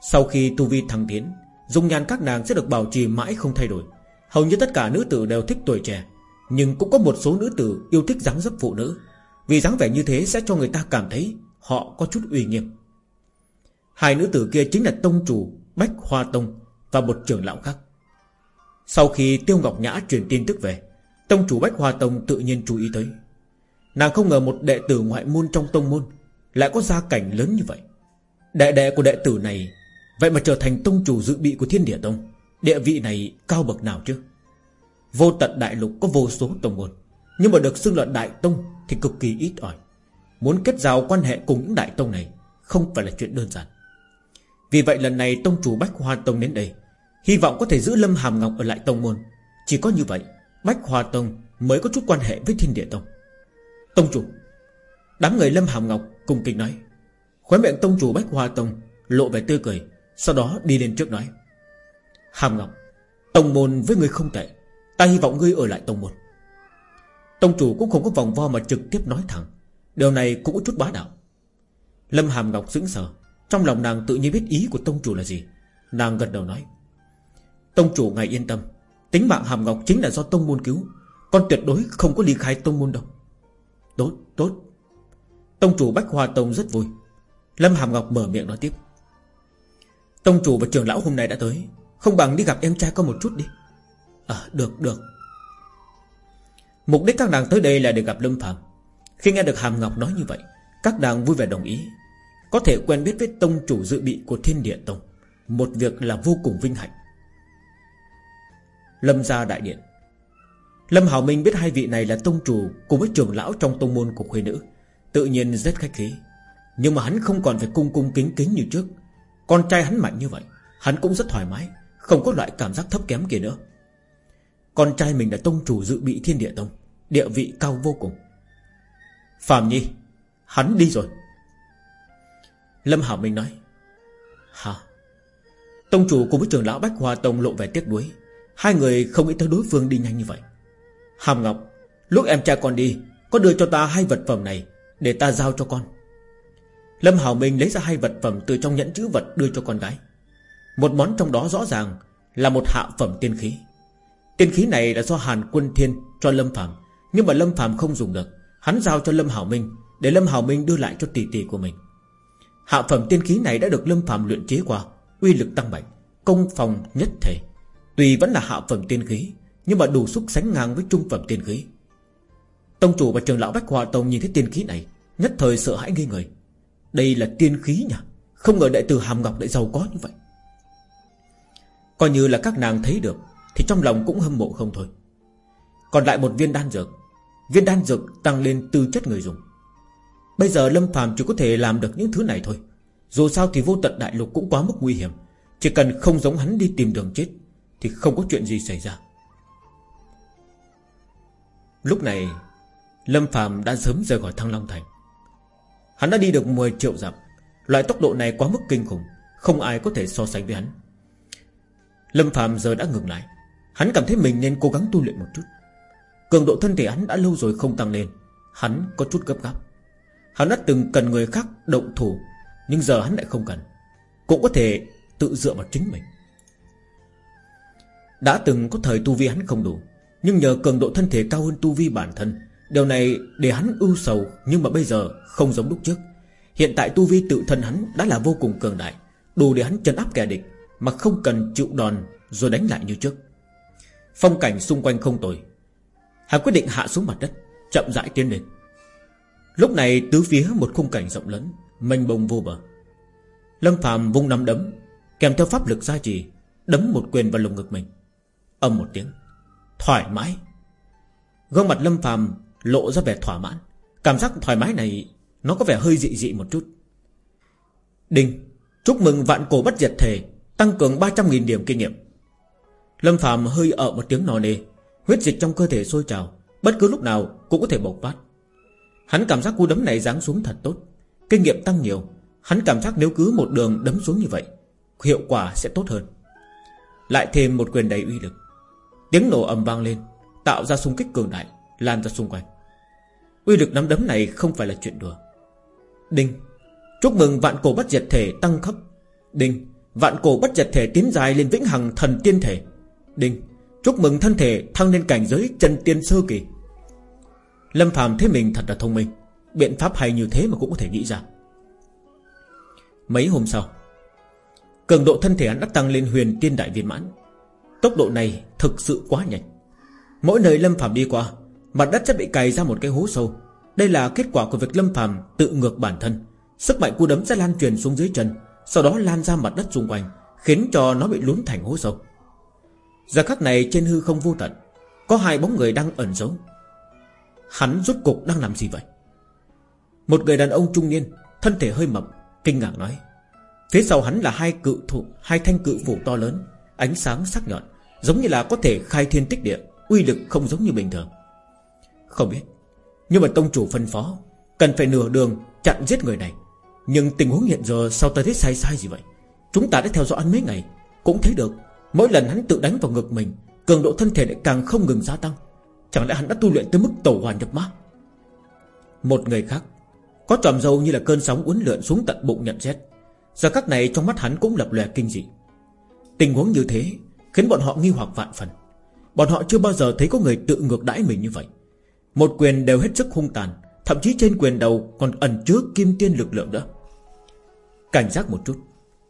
Sau khi tu vi thăng tiến, Dung nhan các nàng sẽ được bảo trì mãi không thay đổi. Hầu như tất cả nữ tử đều thích tuổi trẻ, Nhưng cũng có một số nữ tử yêu thích dáng dấp phụ nữ. Vì dáng vẻ như thế sẽ cho người ta cảm thấy Họ có chút uy nghiêm. Hai nữ tử kia chính là tông chủ Bách Hoa Tông Và một trưởng lão khác. Sau khi Tiêu Ngọc Nhã truyền tin tức về, Tông chủ Bách Hoa Tông tự nhiên chú ý tới. Nàng không ngờ một đệ tử ngoại môn trong tông môn Lại có gia cảnh lớn như vậy. Đệ đệ của đệ tử này, Vậy mà trở thành tông chủ dự bị của thiên địa tông. Địa vị này cao bậc nào chứ? Vô tận đại lục có vô số tông môn, Nhưng mà được xưng là đại tông Thì cực kỳ ít ỏi. Muốn kết giao quan hệ cùng những đại tông này Không phải là chuyện đơn giản. Vì vậy lần này tông chủ Bách Hoa Tông đến đây, Hy vọng có thể giữ Lâm Hàm Ngọc ở lại tông môn. Chỉ có như vậy, Bách Hoa Tông mới có chút quan hệ với Thiên Địa Tông. Tông chủ, Đám người Lâm Hàm Ngọc cùng kinh nói Khóe miệng tông chủ Bách Hoa Tông Lộ vẻ tươi cười Sau đó đi lên trước nói. Hàm Ngọc Tông môn với người không tệ Ta hy vọng ngươi ở lại tông môn. Tông chủ cũng không có vòng vo mà trực tiếp nói thẳng Điều này cũng có chút bá đạo. Lâm Hàm Ngọc sững sờ Trong lòng nàng tự nhiên biết ý của tông chủ là gì. Nàng gật đầu nói Tông chủ ngài yên tâm Tính mạng Hàm Ngọc chính là do tông môn cứu Con tuyệt đối không có ly khai tông môn đâu. Tốt, tốt. Tông chủ Bách Hoa Tông rất vui Lâm Hàm Ngọc mở miệng nói tiếp. Tông chủ và trưởng lão hôm nay đã tới, Không bằng đi gặp em trai con một chút đi. À được được. Mục đích các nàng tới đây là để gặp Lâm Phạm Khi nghe được Hàm Ngọc nói như vậy, Các nàng vui vẻ đồng ý. Có thể quen biết với tông chủ dự bị của Thiên Địa Tông, Một việc là vô cùng vinh hạnh. Lâm gia đại điện. Lâm Hảo Minh biết hai vị này là tông chủ Cùng với trưởng lão trong tông môn của khuê nữ, Tự nhiên rất khách khí. Nhưng mà hắn không còn phải cung cung kính kính như trước. Con trai hắn mạnh như vậy, Hắn cũng rất thoải mái, Không có loại cảm giác thấp kém kia nữa. Con trai mình là tông chủ dự bị thiên địa tông, Địa vị cao vô cùng. Phạm Nhi, Hắn đi rồi. Lâm Hảo Minh nói, Hả? Tông chủ cùng với trưởng lão Bách Hoa Tông lộ vẻ tiếc đuối Hai người không nghĩ tới đối phương đi nhanh như vậy. Hàm Ngọc, Lúc em trai con đi, Có đưa cho ta hai vật phẩm này Để ta giao cho con. Lâm Hảo Minh lấy ra hai vật phẩm Từ trong nhẫn chữ vật đưa cho con gái. Một món trong đó rõ ràng Là một hạ phẩm tiên khí. Tiên khí này là do Hàn Quân Thiên cho Lâm Phạm Nhưng mà Lâm Phạm không dùng được. Hắn giao cho Lâm Hảo Minh Để Lâm Hảo Minh đưa lại cho tỷ tỷ của mình. Hạ phẩm tiên khí này đã được Lâm Phạm luyện chế qua, Uy lực tăng mạnh, Công phòng nhất thể. Tuy vẫn là hạ phẩm tiên khí, Nhưng mà đủ sức sánh ngang với trung phẩm tiên khí. Tông chủ và trường lão Bách Hòa Tông nhìn thấy tiên khí này, Nhất thời sợ hãi nghi người. Đây là tiên khí nhỉ? Không ngờ đại tử Hàm Ngọc lại giàu có như vậy. Coi như là các nàng thấy được, Thì trong lòng cũng hâm mộ không thôi. Còn lại một viên đan dược. Viên đan dược tăng lên tư chất người dùng. Bây giờ Lâm Phàm chỉ có thể làm được những thứ này thôi. Dù sao thì vô tận đại lục cũng quá mức nguy hiểm. Chỉ cần không giống hắn đi tìm đường chết, Thì không có chuyện gì xảy ra. Lúc này, Lâm phàm đã sớm rời khỏi Thăng Long Thành. Hắn đã đi được 10 triệu dặm. Loại tốc độ này quá mức kinh khủng, Không ai có thể so sánh với hắn. Lâm Phạm giờ đã ngừng lại. Hắn cảm thấy mình nên cố gắng tu luyện một chút. Cường độ thân thể hắn đã lâu rồi không tăng lên. Hắn có chút gấp gáp. Hắn đã từng cần người khác động thủ, Nhưng giờ hắn lại không cần. Cũng có thể tự dựa vào chính mình. Đã từng có thời tu vi hắn không đủ, Nhưng nhờ cường độ thân thể cao hơn tu vi bản thân Điều này để hắn ưu sầu, Nhưng mà bây giờ không giống lúc trước. Hiện tại tu vi tự thân hắn đã là vô cùng cường đại, Đủ để hắn chân áp kẻ địch, Mà không cần chịu đòn rồi đánh lại như trước. Phong cảnh xung quanh không tồi. Hắn quyết định hạ xuống mặt đất, Chậm rãi tiến lên. Lúc này tứ phía một khung cảnh rộng lớn, mênh bông vô bờ. Lâm phàm vung nắm đấm, Kèm theo pháp lực gia trì, Đấm một quyền vào lồng ngực mình. Âm một tiếng, Thoải mái. Gương mặt Lâm phàm lộ ra vẻ thỏa mãn. Cảm giác thoải mái này, Nó có vẻ hơi dị dị một chút. Đinh, Chúc mừng vạn cổ bất diệt thể, Tăng cường 300.000 điểm kinh nghiệm. Lâm Phạm hơi ở một tiếng nò nề Huyết dịch trong cơ thể sôi trào, Bất cứ lúc nào cũng có thể bộc phát. Hắn cảm giác cú đấm này giáng xuống thật tốt, Kinh nghiệm tăng nhiều. Hắn cảm giác nếu cứ một đường đấm xuống như vậy, Hiệu quả sẽ tốt hơn. Lại thêm một quyền đầy uy lực. Tiếng nổ ầm vang lên, Tạo ra xung kích cường đại, Lan ra xung quanh. Uy lực nắm đấm này không phải là chuyện đùa. Đinh, Chúc mừng vạn cổ bất diệt thể tăng cấp Đinh, Vạn cổ bất diệt thể tiến dài lên vĩnh hằng thần tiên thể. Đinh, Chúc mừng thân thể thăng lên cảnh giới chân tiên sơ kỳ. Lâm Phạm thấy mình thật là thông minh, Biện pháp hay như thế mà cũng có thể nghĩ ra. Mấy hôm sau, Cường độ thân thể hắn đã tăng lên huyền tiên đại viên mãn. Tốc độ này thực sự quá nhanh. Mỗi nơi Lâm Phạm đi qua Mặt đất sẽ bị cày ra một cái hố sâu. Đây là kết quả của việc Lâm Phàm tự ngược bản thân. Sức mạnh cú đấm sẽ lan truyền xuống dưới chân, Sau đó lan ra mặt đất xung quanh, Khiến cho nó bị lún thành hố sâu. Giờ khắc này trên hư không vô tận, Có hai bóng người đang ẩn giấu. Hắn rốt cục đang làm gì vậy? Một người đàn ông trung niên, Thân thể hơi mập, Kinh ngạc nói, Phía sau hắn là hai cự thủ Hai thanh cự phủ to lớn, Ánh sáng sắc nhọn, Giống như là có thể khai thiên tích địa, Uy lực không giống như bình thường. Không biết. Nhưng mà tông chủ phân phó, Cần phải nửa đường chặn giết người này. Nhưng tình huống hiện giờ sao ta thấy sai sai gì vậy? Chúng ta đã theo dõi anh mấy ngày, Cũng thấy được Mỗi lần hắn tự đánh vào ngực mình, Cường độ thân thể lại càng không ngừng gia tăng. Chẳng lẽ hắn đã tu luyện tới mức tẩu hoàn nhập ma Một người khác, Có tròm dâu như là cơn sóng uốn lượn xuống tận bụng nhận xét. Giờ các này trong mắt hắn cũng lập lòe kinh dị. Tình huống như thế Khiến bọn họ nghi hoặc vạn phần. Bọn họ chưa bao giờ thấy có người tự ngược đãi mình như vậy. Một quyền đều hết sức hung tàn, Thậm chí trên quyền đầu còn ẩn chứa kim tiên lực lượng đó Cảnh giác một chút,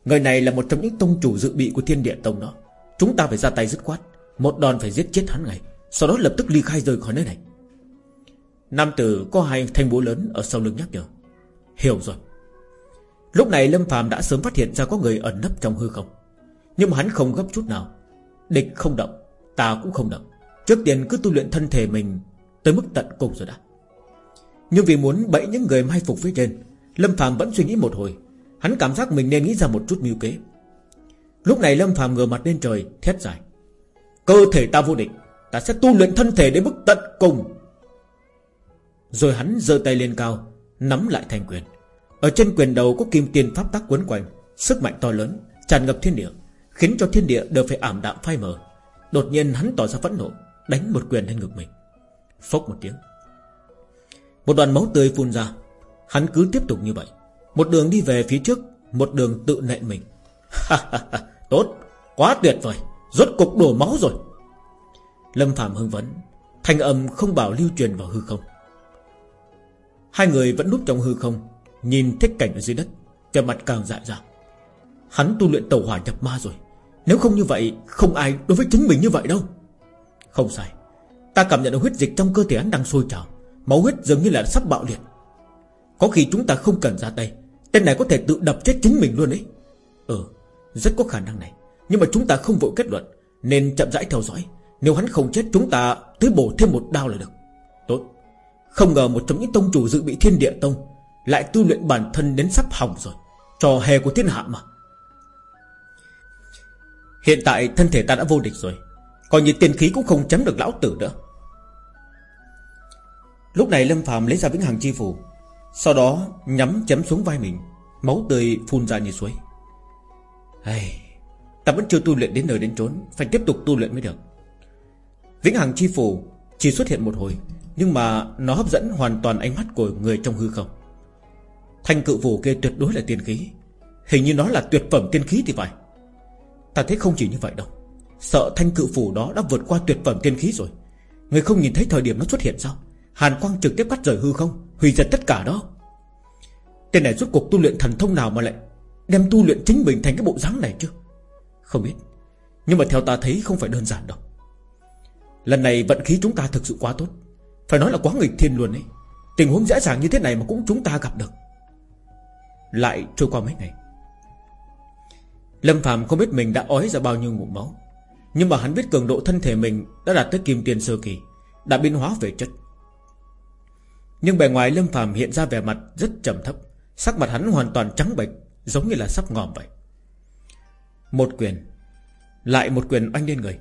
Người này là một trong những tông chủ dự bị của thiên địa tông đó. Chúng ta phải ra tay dứt khoát, Một đòn phải giết chết hắn ngay, Sau đó lập tức ly khai rời khỏi nơi này. Nam tử có hai thanh búa lớn Ở sau lưng nhắc nhở. Hiểu rồi. Lúc này Lâm phàm đã sớm phát hiện ra có người ẩn nấp trong hư không. Nhưng mà hắn không gấp chút nào. Địch không động, Ta cũng không động. Trước tiên cứ tu luyện thân thể mình Tới mức tận cùng rồi đã Nhưng vì muốn bẫy những người mai phục phía trên, Lâm phàm vẫn suy nghĩ một hồi. Hắn cảm giác mình nên nghĩ ra một chút mưu kế. Lúc này Lâm phàm ngửa mặt lên trời, Thét dài. Cơ thể ta vô địch, Ta sẽ tu luyện thân thể đến mức tận cùng. Rồi hắn giơ tay lên cao, Nắm lại thành quyền. Ở trên quyền đầu có kim tiền pháp tắc quấn quanh, Sức mạnh to lớn, Tràn ngập thiên địa, Khiến cho thiên địa đều phải ảm đạm phai mờ. Đột nhiên hắn tỏ ra phẫn nộ, Đánh một quyền lên ngực mình. Phốc một tiếng. Một đoàn máu tươi phun ra. Hắn cứ tiếp tục như vậy. Một đường đi về phía trước, Một đường tự nện mình. Tốt. Quá tuyệt vời. Rốt cục đổ máu rồi. Lâm Phạm hưng vấn Thanh âm không bảo lưu truyền vào hư không. Hai người vẫn núp trong hư không, Nhìn thích cảnh ở dưới đất. Về mặt càng dại ra Hắn tu luyện tàu hỏa nhập ma rồi. Nếu không như vậy, Không ai đối với chính mình như vậy đâu. Không sai. Ta cảm nhận được huyết dịch trong cơ thể hắn đang sôi trào. Máu huyết dường như là sắp bạo liệt. Có khi chúng ta không cần ra tay, Tên này có thể tự đập chết chính mình luôn ấy. Ừ Rất có khả năng này. Nhưng mà chúng ta không vội kết luận, Nên chậm rãi theo dõi. Nếu hắn không chết, chúng ta tới bổ thêm một đao là được. Tốt. Không ngờ một trong những tông chủ dự bị thiên địa tông Lại tu luyện bản thân đến sắp hỏng rồi. Trò hề của thiên hạ mà. Hiện tại thân thể ta đã vô địch rồi coi như tiên khí cũng không chấm được lão tử nữa. Lúc này Lâm phàm lấy ra vĩnh hằng chi phù Sau đó nhắm chấm xuống vai mình Máu tươi phun ra như suối. Hey, Ta vẫn chưa tu luyện đến nơi đến trốn Phải tiếp tục tu luyện mới được. Vĩnh hằng chi phù Chỉ xuất hiện một hồi Nhưng mà nó hấp dẫn hoàn toàn ánh mắt của người trong hư không. Thanh cự phù kia tuyệt đối là tiên khí Hình như nó là tuyệt phẩm tiên khí thì phải. Ta thấy không chỉ như vậy đâu. Sợ thanh cự phủ đó đã vượt qua tuyệt phẩm tiên khí rồi. Người không nhìn thấy thời điểm nó xuất hiện sao? Hàn quang trực tiếp cắt rời hư không, Hủy diệt tất cả đó. Tên này rốt cuộc tu luyện thần thông nào mà lại Đem tu luyện chính mình thành cái bộ dáng này chứ? Không biết. Nhưng mà theo ta thấy không phải đơn giản đâu. Lần này vận khí chúng ta thực sự quá tốt. Phải nói là quá nghịch thiên luôn ấy. Tình huống dễ dàng như thế này mà cũng chúng ta gặp được. Lại trôi qua mấy ngày. Lâm Phạm không biết mình đã ói ra bao nhiêu ngụm máu. Nhưng mà hắn biết cường độ thân thể mình Đã đạt tới kim tiền sơ kỳ, Đã biến hóa về chất. Nhưng bề ngoài Lâm phàm hiện ra vẻ mặt rất trầm thấp, Sắc mặt hắn hoàn toàn trắng bệch, Giống như là sắp ngòm vậy. Một quyền, Lại một quyền oanh lên người.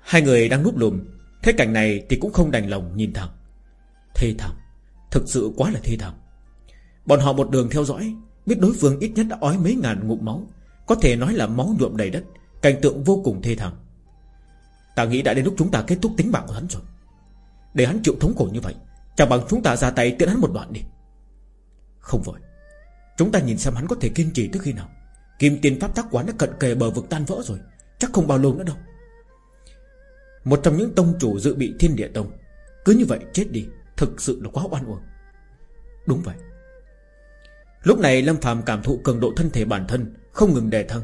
Hai người đang núp lùm Thế cảnh này thì cũng không đành lòng nhìn thẳng. Thê thảm, Thực sự quá là thê thảm. Bọn họ một đường theo dõi, Biết đối phương ít nhất đã ói mấy ngàn ngụm máu, Có thể nói là máu nhuộm đầy đất. Cảnh tượng vô cùng thê thảm. Ta nghĩ đã đến lúc chúng ta kết thúc tính mạng của hắn rồi. Để hắn chịu thống khổ như vậy, Chẳng bằng chúng ta ra tay tiện hắn một đoạn đi. Không vội. Chúng ta nhìn xem hắn có thể kiên trì tới khi nào. Kim tiền pháp tác quán đã cận kề bờ vực tan vỡ rồi, Chắc không bao lâu nữa đâu. Một trong những tông chủ dự bị thiên địa tông, Cứ như vậy chết đi, Thực sự là quá oan uổng. Đúng vậy. Lúc này Lâm phàm cảm thụ cường độ thân thể bản thân Không ngừng đề thăng.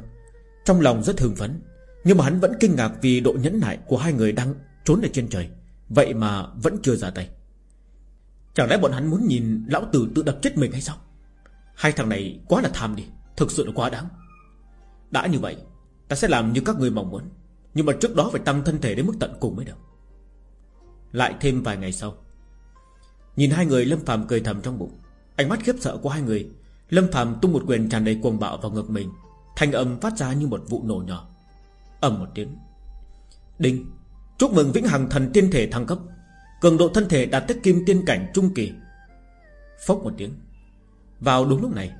Trong lòng rất hưng phấn, Nhưng mà hắn vẫn kinh ngạc vì độ nhẫn nại của hai người đang trốn ở trên trời. Vậy mà vẫn chưa ra tay. Chẳng lẽ bọn hắn muốn nhìn Lão tử tự đập chết mình hay sao? Hai thằng này quá là tham đi, Thực sự là quá đáng. Đã như vậy, Ta sẽ làm như các người mong muốn, Nhưng mà trước đó phải tăng thân thể đến mức tận cùng mới được. Lại thêm vài ngày sau, Nhìn hai người Lâm Phạm cười thầm trong bụng, Ánh mắt khiếp sợ của hai người, Lâm Phạm tung một quyền tràn đầy cuồng bạo vào ngực mình Thanh âm phát ra như một vụ nổ nhỏ. Ầm một tiếng. Đinh. Chúc mừng Vĩnh Hằng thần tiên thể thăng cấp. Cường độ thân thể đạt tới kim tiên cảnh trung kỳ. Phốc một tiếng. Vào đúng lúc này,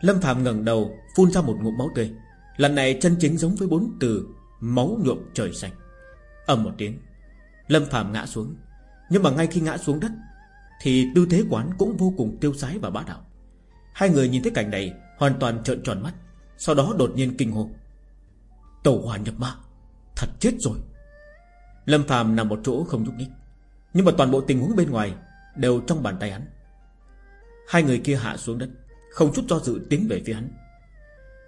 Lâm Phạm ngẩng đầu, phun ra một ngụm máu tươi. Lần này chân chính giống với bốn từ Máu nhuộm trời xanh. Ầm một tiếng. Lâm Phạm ngã xuống. Nhưng mà ngay khi ngã xuống đất, Thì tư thế quán cũng vô cùng tiêu sái và bá đạo. Hai người nhìn thấy cảnh này Hoàn toàn trợn tròn mắt. Sau đó đột nhiên kinh hồn, tẩu hòa nhập ma Thật chết rồi. Lâm Phàm nằm một chỗ không nhúc nhích Nhưng mà toàn bộ tình huống bên ngoài Đều trong bàn tay hắn. Hai người kia hạ xuống đất Không chút do dự tiến về phía hắn.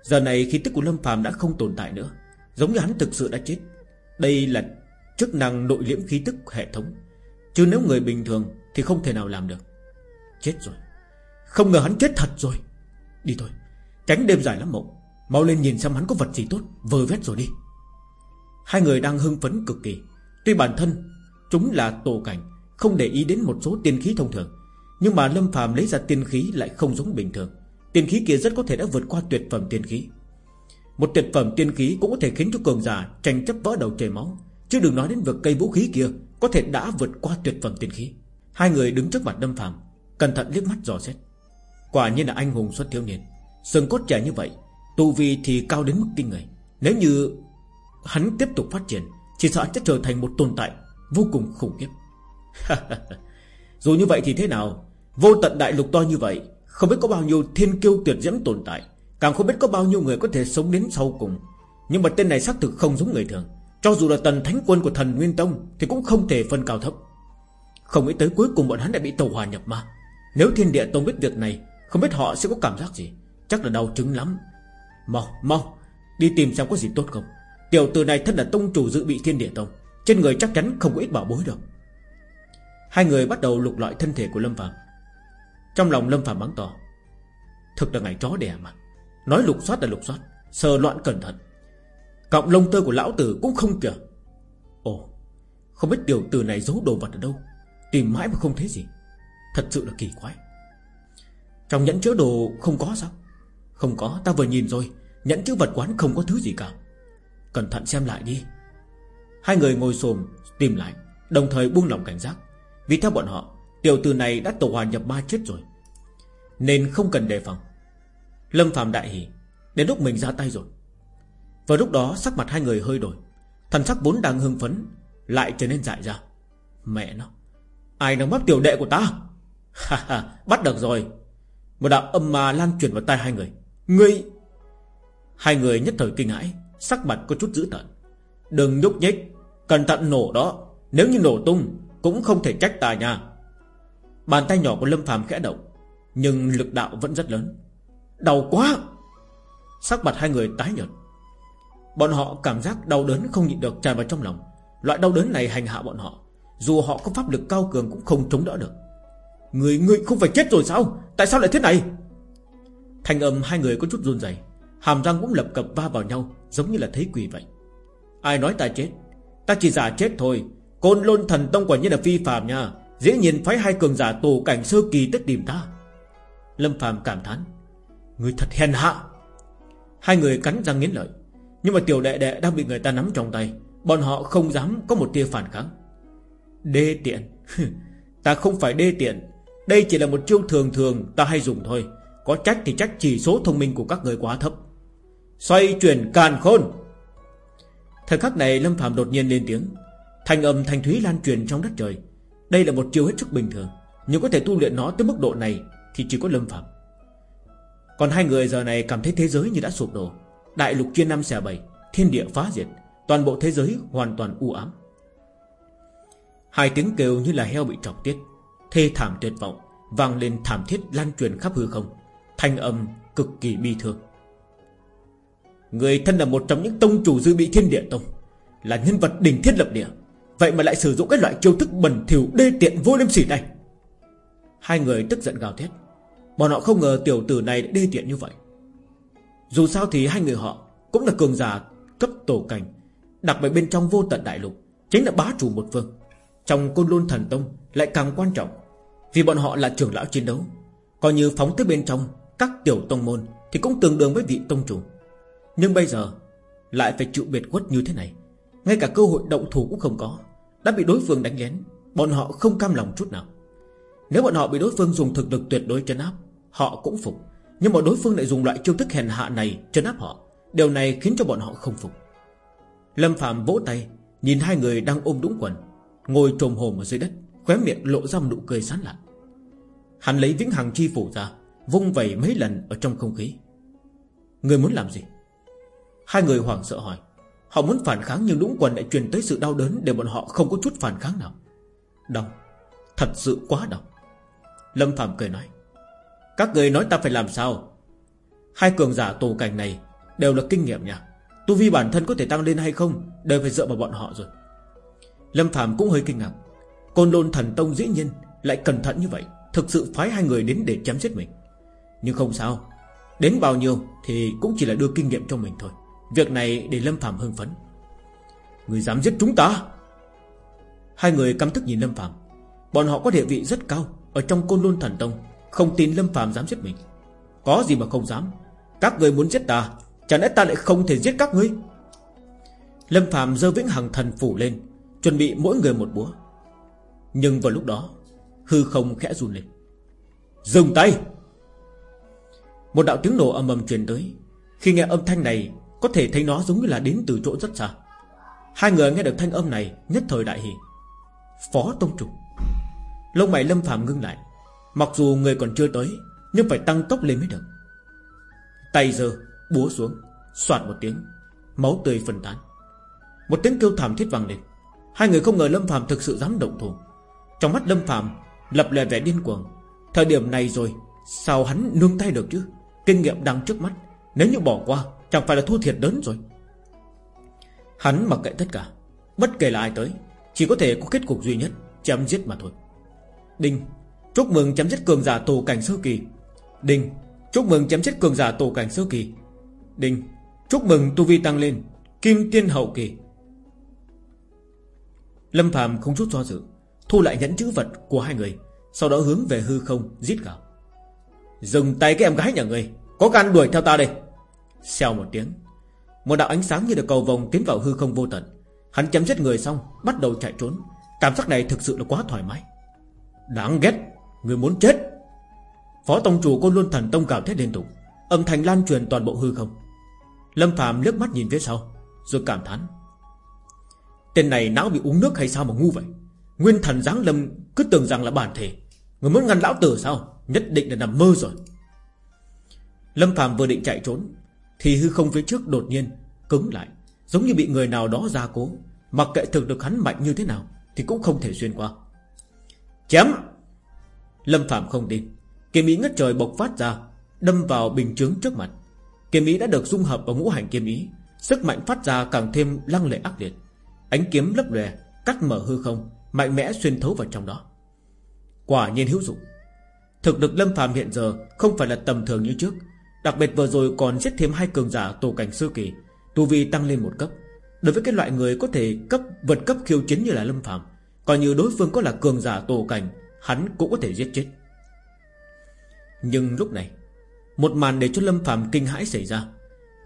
Giờ này khí tức của Lâm Phàm đã không tồn tại nữa Giống như hắn thực sự đã chết. Đây là chức năng nội liễm khí tức hệ thống Chứ nếu người bình thường Thì không thể nào làm được. Chết rồi. Không ngờ hắn chết thật rồi. Đi thôi Tránh đêm dài lắm mộng. Mau lên nhìn xem hắn có vật gì tốt, Vơ vét rồi đi. Hai người đang hưng phấn cực kỳ. Tuy bản thân Chúng là tổ cảnh, Không để ý đến một số tiên khí thông thường, Nhưng mà Lâm phàm lấy ra tiên khí lại không giống bình thường. Tiên khí kia rất có thể đã vượt qua tuyệt phẩm tiên khí. Một tuyệt phẩm tiên khí cũng có thể khiến cho cường giả tranh chấp vỡ đầu chảy máu, Chứ đừng nói đến việc cây vũ khí kia Có thể đã vượt qua tuyệt phẩm tiên khí. Hai người đứng trước mặt Lâm phàm, Cẩn thận liếc mắt dò xét. Quả nhiên là anh hùng xuất thiếu niên. Sừng cốt trẻ như vậy Tu vi thì cao đến mức kinh người. Nếu như hắn tiếp tục phát triển, Chỉ sợ sẽ trở thành một tồn tại Vô cùng khủng khiếp. Dù như vậy thì thế nào? Vô tận đại lục to như vậy, Không biết có bao nhiêu thiên kiêu tuyệt diễm tồn tại, Càng không biết có bao nhiêu người có thể sống đến sau cùng. Nhưng mà tên này xác thực không giống người thường. Cho dù là tần thánh quân của thần Nguyên Tông Thì cũng không thể phân cao thấp. Không nghĩ tới cuối cùng bọn hắn đã bị tàu hòa nhập ma Nếu thiên địa tông biết việc này, Không biết họ sẽ có cảm giác gì? Chắc là đau chứng lắm. Mau mau, Đi tìm xem có gì tốt không. Tiểu tử này thân là tông chủ dự bị thiên địa tông. Trên người chắc chắn không có ít bảo bối đâu. Hai người bắt đầu lục loại thân thể của Lâm Phạm Trong lòng Lâm Phạm mắng to, Thực là ngày chó đẻ mà. Nói lục soát là lục soát, Sờ loạn cẩn thận. Cọng lông tơ của lão tử cũng không kìa. Ồ, Không biết tiểu tử này giấu đồ vật ở đâu, Tìm mãi mà không thấy gì. Thật sự là kỳ quái. Trong nhẫn chứa đồ không có sao? Không có, ta vừa nhìn rồi. Nhẫn chứa vật quán không có thứ gì cả. Cẩn thận xem lại đi. Hai người ngồi xồm, tìm lại, Đồng thời buông lòng cảnh giác. Vì theo bọn họ, Tiểu tử này đã tổ hòa nhập ma chết rồi, Nên không cần đề phòng. Lâm Phạm đại hỉ, Đến lúc mình ra tay rồi. Vào lúc đó, sắc mặt hai người hơi đổi. Thần sắc vốn đang hưng phấn, Lại trở nên dại ra. Mẹ nó, Ai đang bắt tiểu đệ của ta? Ha ha, bắt được rồi. Một đạo âm ma lan truyền vào tai hai người. Ngươi, Hai người nhất thời kinh hãi, Sắc mặt có chút dữ tợn. Đừng nhúc nhích, Cẩn thận nổ đó, Nếu như nổ tung, Cũng không thể trách ta nha. Bàn tay nhỏ của Lâm phàm khẽ động, Nhưng lực đạo vẫn rất lớn. Đau quá! Sắc mặt hai người tái nhợt. Bọn họ cảm giác đau đớn không nhịn được tràn vào trong lòng. Loại đau đớn này hành hạ bọn họ, Dù họ có pháp lực cao cường cũng không chống đỡ được. Người người không phải chết rồi sao? Tại sao lại thế này? Thanh âm hai người có chút run rẩy, Hàm răng cũng lập cập va vào nhau, Giống như là thấy quỷ vậy. Ai nói ta chết? Ta chỉ giả chết thôi. Côn lôn thần tông quả nhiên là phi phàm nha. Dĩ nhiên phái hai cường giả tù cảnh sơ kỳ tới tìm ta. Lâm phàm cảm thán, Người thật hèn hạ. Hai người cắn răng nghiến lợi, Nhưng mà tiểu đệ đệ đang bị người ta nắm trong tay, Bọn họ không dám có một tia phản kháng. Đê tiện. Ta không phải đê tiện. Đây chỉ là một chiêu thường thường ta hay dùng thôi. Có trách thì trách chỉ số thông minh của các người quá thấp. Xoay chuyển càn khôn. Thời khắc này Lâm Phạm đột nhiên lên tiếng. Thành âm thanh thúy lan truyền trong đất trời. Đây là một chiêu hết sức bình thường, Nhưng có thể tu luyện nó tới mức độ này Thì chỉ có Lâm Phạm Còn hai người giờ này cảm thấy thế giới như đã sụp đổ. Đại lục chia năm xẻ bảy, Thiên địa phá diệt, Toàn bộ thế giới hoàn toàn u ám. Hai tiếng kêu như là heo bị trọc tiết, Thê thảm tuyệt vọng, Vang lên thảm thiết lan truyền khắp hư không. Thanh âm cực kỳ bi thương. Người thân là một trong những tông chủ dư bị thiên địa tông, Là nhân vật đỉnh thiết lập địa. Vậy mà lại sử dụng cái loại chiêu thức bẩn thỉu đê tiện vô liêm sỉ này. Hai người tức giận gào thét. Bọn họ không ngờ tiểu tử này đê tiện như vậy. Dù sao thì hai người họ Cũng là cường giả cấp tổ cảnh, Đặc biệt bên trong vô tận đại lục, Chính là bá chủ một phương. Trong côn lôn thần tông lại càng quan trọng, Vì bọn họ là trưởng lão chiến đấu, Coi như phóng tới bên trong các tiểu tông môn Thì cũng tương đương với vị tông chủ. Nhưng bây giờ Lại phải chịu biệt quất như thế này, Ngay cả cơ hội động thủ cũng không có, Đã bị đối phương đánh lén, Bọn họ không cam lòng chút nào. Nếu bọn họ bị đối phương dùng thực lực tuyệt đối chấn áp, Họ cũng phục. Nhưng mà đối phương lại dùng loại chiêu thức hèn hạ này chấn áp họ, Điều này khiến cho bọn họ không phục. Lâm Phạm vỗ tay, Nhìn hai người đang ôm đúng quần, Ngồi trồm hồm ở dưới đất, Khóe miệng lộ ra một nụ cười sán lạn. Hắn lấy vĩnh hằng chi phủ ra Vung vẩy mấy lần ở trong không khí. Người muốn làm gì? Hai người hoảng sợ hỏi. Họ muốn phản kháng nhưng lũng quần lại truyền tới sự đau đớn Để bọn họ không có chút phản kháng nào. Đau. Thật sự quá đau. Lâm Phạm cười nói. Các người nói ta phải làm sao? Hai cường giả tù cảnh này Đều là kinh nghiệm nha. Tu vi bản thân có thể tăng lên hay không Đều phải dựa vào bọn họ rồi. Lâm Phạm cũng hơi kinh ngạc. Côn lôn thần tông dĩ nhiên Lại cẩn thận như vậy, Thực sự phái hai người đến để chém giết mình. Nhưng không sao. Đến bao nhiêu thì cũng chỉ là đưa kinh nghiệm cho mình thôi. Việc này để Lâm Phạm hưng phấn. Người dám giết chúng ta? Hai người căm thức nhìn Lâm Phạm Bọn họ có địa vị rất cao Ở trong côn lôn thần tông, Không tin Lâm Phạm dám giết mình. Có gì mà không dám? Các người muốn giết ta, Chẳng lẽ ta lại không thể giết các ngươi? Lâm Phạm dơ vĩnh hằng thần phủ lên, Chuẩn bị mỗi người một búa. Nhưng vào lúc đó, Hư không khẽ run lên. Dừng tay! Một đạo tiếng nổ âm ầm truyền tới. Khi nghe âm thanh này, Có thể thấy nó giống như là đến từ chỗ rất xa. Hai người nghe được thanh âm này Nhất thời đại hỉ. Phó Tông Trục Lông mày lâm phàm ngưng lại. Mặc dù người còn chưa tới, Nhưng phải tăng tốc lên mới được. Tay giơ, búa xuống Xoạt một tiếng, Máu tươi phân tán. Một tiếng kêu thảm thiết vang lên. Hai người không ngờ Lâm Phạm thực sự dám động thủ. Trong mắt Lâm Phạm lập lè vẻ điên cuồng. Thời điểm này rồi, Sao hắn nương tay được chứ? Kinh nghiệm đang trước mắt, Nếu như bỏ qua, Chẳng phải là thua thiệt lớn rồi. Hắn mặc kệ tất cả, Bất kể là ai tới, Chỉ có thể có kết cục duy nhất, Chém giết mà thôi. Đinh, Chúc mừng chém giết cường giả tù cảnh sơ kỳ. Đinh, Chúc mừng chém giết cường giả tù cảnh sơ kỳ. Đinh, Chúc mừng tu vi tăng lên, Kim tiên hậu kỳ. Lâm Phạm không chút do dự, Thu lại nhẫn chữ vật của hai người, Sau đó hướng về hư không, giết gào. Dừng tay cái em gái nhà người Có gan đuổi theo ta đây. Xèo một tiếng. Một đạo ánh sáng như được cầu vòng tiến vào hư không vô tận. Hắn chém giết người xong, Bắt đầu chạy trốn. Cảm giác này thực sự là quá thoải mái. Đáng ghét. Người muốn chết. Phó tông chủ côn luân thần tông gào thét liên tục. Âm thanh lan truyền toàn bộ hư không. Lâm Phạm liếc mắt nhìn phía sau, Rồi cảm thán. Tên này não bị uống nước hay sao mà ngu vậy? Nguyên thần giáng lâm, cứ tưởng rằng là bản thể. Người muốn ngăn lão tử sao? Nhất định là nằm mơ rồi. Lâm Phạm vừa định chạy trốn Thì hư không phía trước đột nhiên Cứng lại Giống như bị người nào đó ra cố. Mặc kệ thực được hắn mạnh như thế nào Thì cũng không thể xuyên qua. Chém! Lâm Phạm không tin. Kiếm ý ngất trời bộc phát ra Đâm vào bình chướng trước mặt. Kiếm ý đã được dung hợp vào ngũ hành kiếm ý Sức mạnh phát ra càng thêm lăng lệ ác liệt. Ánh kiếm lấp lè, Cắt mở hư không Mạnh mẽ xuyên thấu vào trong đó. Quả nhiên hữu dụng. Thực lực Lâm phàm hiện giờ không phải là tầm thường như trước. Đặc biệt vừa rồi còn giết thêm hai cường giả tổ cảnh sơ kỳ. Tu vi tăng lên một cấp. Đối với cái loại người có thể cấp, vượt cấp khiêu chiến như là Lâm phàm Còn như đối phương có là cường giả tổ cảnh, Hắn cũng có thể giết chết. Nhưng lúc này, Một màn để cho Lâm phàm kinh hãi xảy ra.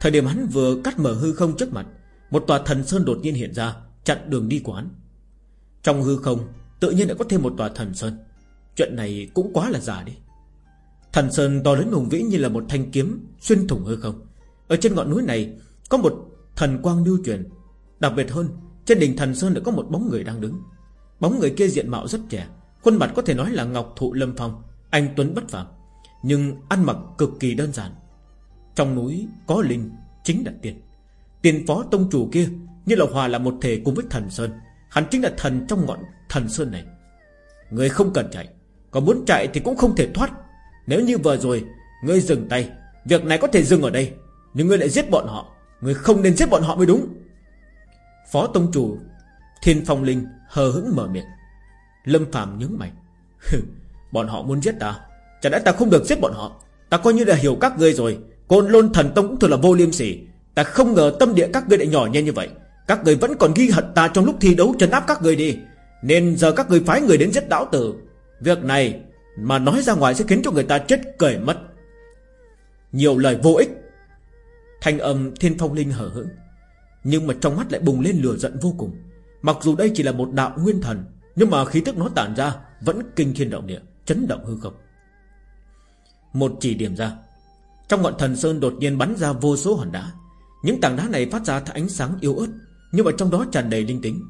Thời điểm hắn vừa cắt mở hư không trước mặt, Một tòa thần sơn đột nhiên hiện ra, Chặn đường đi của hắn Trong hư không, Tự nhiên đã có thêm một tòa thần sơn. Chuyện này cũng quá là giả đi. Thần sơn to lớn hùng vĩ như là một thanh kiếm Xuyên thủng hư không. Ở trên ngọn núi này, Có một thần quang lưu truyền. Đặc biệt hơn, Trên đỉnh thần sơn đã có một bóng người đang đứng. Bóng người kia diện mạo rất trẻ, Khuôn mặt có thể nói là ngọc thụ lâm phong, Anh Tuấn bất phàm, Nhưng ăn mặc cực kỳ đơn giản. Trong núi có linh, Chính là tiền Tiền phó tông chủ kia Như là hòa là một thể cùng với thần Sơn, Hắn chính là thần trong ngọn thần Sơn này. Người không cần chạy. Còn muốn chạy thì cũng không thể thoát. Nếu như vừa rồi, Ngươi dừng tay, Việc này có thể dừng ở đây, Nhưng ngươi lại giết bọn họ. Ngươi không nên giết bọn họ mới đúng. Phó tông chủ, Thiên phong linh hờ hững mở miệng. Lâm phàm nhướng mày. Bọn họ muốn giết ta? Chẳng lẽ ta không được giết bọn họ? Ta coi như là hiểu các ngươi rồi. Côn lôn thần tông cũng thật là vô liêm sỉ. Ta không ngờ tâm địa các ngươi lại nhỏ nhen như vậy. Các ngươi vẫn còn ghi hận ta trong lúc thi đấu trấn áp các ngươi đi. Nên giờ các ngươi phái người đến giết đảo tử. Việc này Mà nói ra ngoài sẽ khiến cho người ta chết cười mất. Nhiều lời vô ích. Thanh âm thiên phong linh hở hững, Nhưng mà trong mắt lại bùng lên lửa giận vô cùng. Mặc dù đây chỉ là một đạo nguyên thần, Nhưng mà khí tức nó tản ra Vẫn kinh thiên động địa, Chấn động hư không. Một chỉ điểm ra, Trong ngọn thần sơn đột nhiên bắn ra vô số hòn đá. Những tảng đá này phát ra ánh sáng yếu ớt, Nhưng mà trong đó tràn đầy linh tính.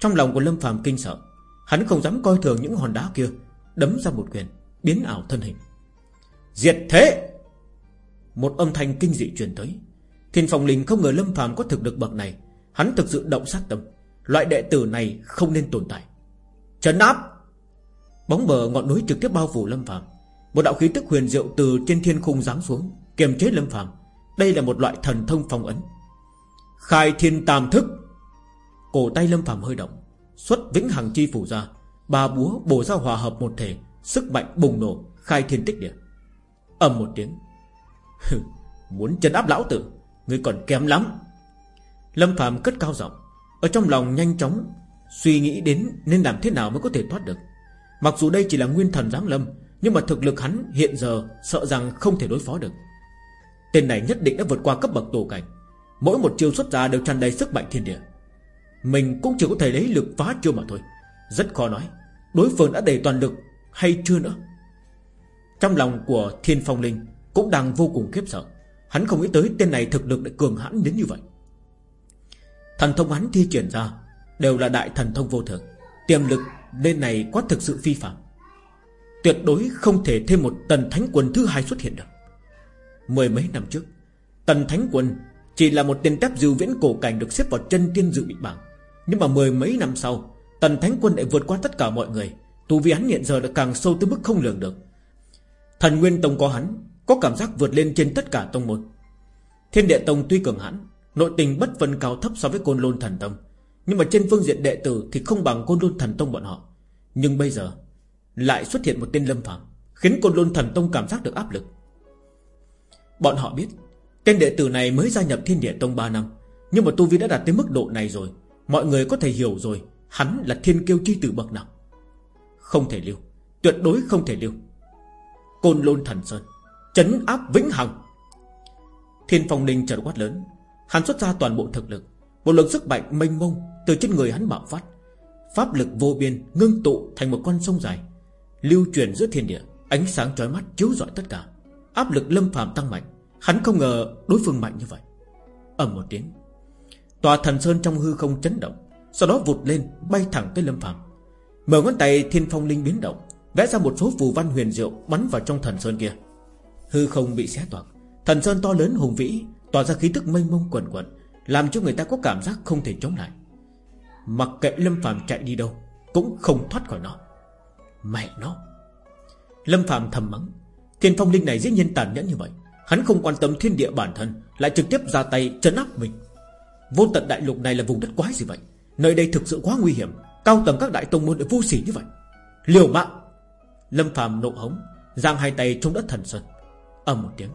Trong lòng của Lâm phàm kinh sợ Hắn không dám coi thường những hòn đá kia, Đấm ra một quyền, Biến ảo thân hình. Diệt thế! Một âm thanh kinh dị truyền tới. Thiên phòng linh không ngờ Lâm phàm có thực lực bậc này. Hắn thực sự động sát tâm. Loại đệ tử này không nên tồn tại. Trấn áp! Bóng bờ ngọn núi trực tiếp bao phủ Lâm phàm. Một đạo khí tức huyền diệu từ trên thiên khung giáng xuống, Kiềm chế Lâm phàm. Đây là một loại thần thông phong ấn. Khai thiên tam thức! Cổ tay Lâm phàm hơi động. Xuất vĩnh hằng chi phủ ra, Ba búa bổ ra hòa hợp một thể, Sức mạnh bùng nổ, khai thiên tích địa. Ầm một tiếng Muốn chân áp lão tử Người còn kém lắm. Lâm Phạm cất cao giọng, ở trong lòng nhanh chóng Suy nghĩ đến nên làm thế nào mới có thể thoát được. Mặc dù đây chỉ là nguyên thần giáng lâm, Nhưng mà thực lực hắn hiện giờ Sợ rằng không thể đối phó được. Tên này nhất định đã vượt qua cấp bậc tổ cảnh, Mỗi một chiêu xuất ra đều tràn đầy sức mạnh thiên địa. Mình cũng chỉ có thể lấy lực phá chiêu mà thôi. Rất khó nói, Đối phương đã đầy toàn lực hay chưa nữa? Trong lòng của thiên phong linh Cũng đang vô cùng khiếp sợ. Hắn không nghĩ tới tên này thực lực lại cường hãn đến như vậy. Thần thông hắn thi triển ra Đều là đại thần thông vô thượng Tiềm lực lên này quá thực sự phi phạm. Tuyệt đối không thể thêm một tần thánh quân thứ hai xuất hiện được. Mười mấy năm trước, Tần thánh quân Chỉ là một tên tép dư viễn cổ cảnh Được xếp vào chân tiên dự bị bảng. Nhưng mà mười mấy năm sau, Tần thánh quân lại vượt qua tất cả mọi người Tu vi hắn hiện giờ đã càng sâu tới mức không lường được. Thần Nguyên Tông có hắn, Có cảm giác vượt lên trên tất cả tông môn. Thiên Địa Tông tuy cường hãn, Nội tình bất phân cao thấp so với Côn Lôn Thần Tông, Nhưng mà trên phương diện đệ tử Thì không bằng Côn Lôn Thần Tông bọn họ. Nhưng bây giờ, Lại xuất hiện một tên lâm phạm Khiến Côn Lôn Thần Tông cảm giác được áp lực. Bọn họ biết, Tên đệ tử này mới gia nhập Thiên Địa Tông 3 năm, Nhưng mà Tu Vi đã đạt tới mức độ này rồi Mọi người có thể hiểu rồi, Hắn là thiên kiêu chi tử bậc nào. Không thể lưu, Tuyệt đối không thể lưu. Côn Lôn Thần Sơn, Chấn áp vĩnh hằng. Thiên Phong Ninh chợt quát lớn, Hắn xuất ra toàn bộ thực lực, Một lực sức mạnh mênh mông Từ trên người hắn bạo phát. Pháp lực vô biên ngưng tụ thành một con sông dài, Lưu truyền giữa thiên địa, Ánh sáng chói mắt chiếu rọi tất cả. Áp lực lâm phàm tăng mạnh, Hắn không ngờ đối phương mạnh như vậy. Ầm một tiếng Tòa thần sơn trong hư không chấn động, Sau đó vụt lên, bay thẳng tới lâm phàm. Mở ngón tay, thiên phong linh biến động, Vẽ ra một số phù văn huyền diệu Bắn vào trong thần sơn kia. Hư không bị xé toạc, Thần sơn to lớn hùng vĩ, Tỏa ra khí tức mênh mông quẩn quẩn Làm cho người ta có cảm giác không thể chống lại. Mặc kệ Lâm Phạm chạy đi đâu, Cũng không thoát khỏi nó. Mẹ nó! Lâm Phạm thầm mắng. Thiên phong linh này dĩ nhiên tàn nhẫn như vậy, Hắn không quan tâm thiên địa bản thân, Lại trực tiếp ra tay chấn áp mình. Vô tận đại lục này là vùng đất quái gì vậy? Nơi đây thực sự quá nguy hiểm, Cao tầng các đại tông môn lại vô sỉ như vậy. Liều mạng! Lâm Phàm nộ hống, Giang hai tay trong đất thần sơn. Ầm một tiếng,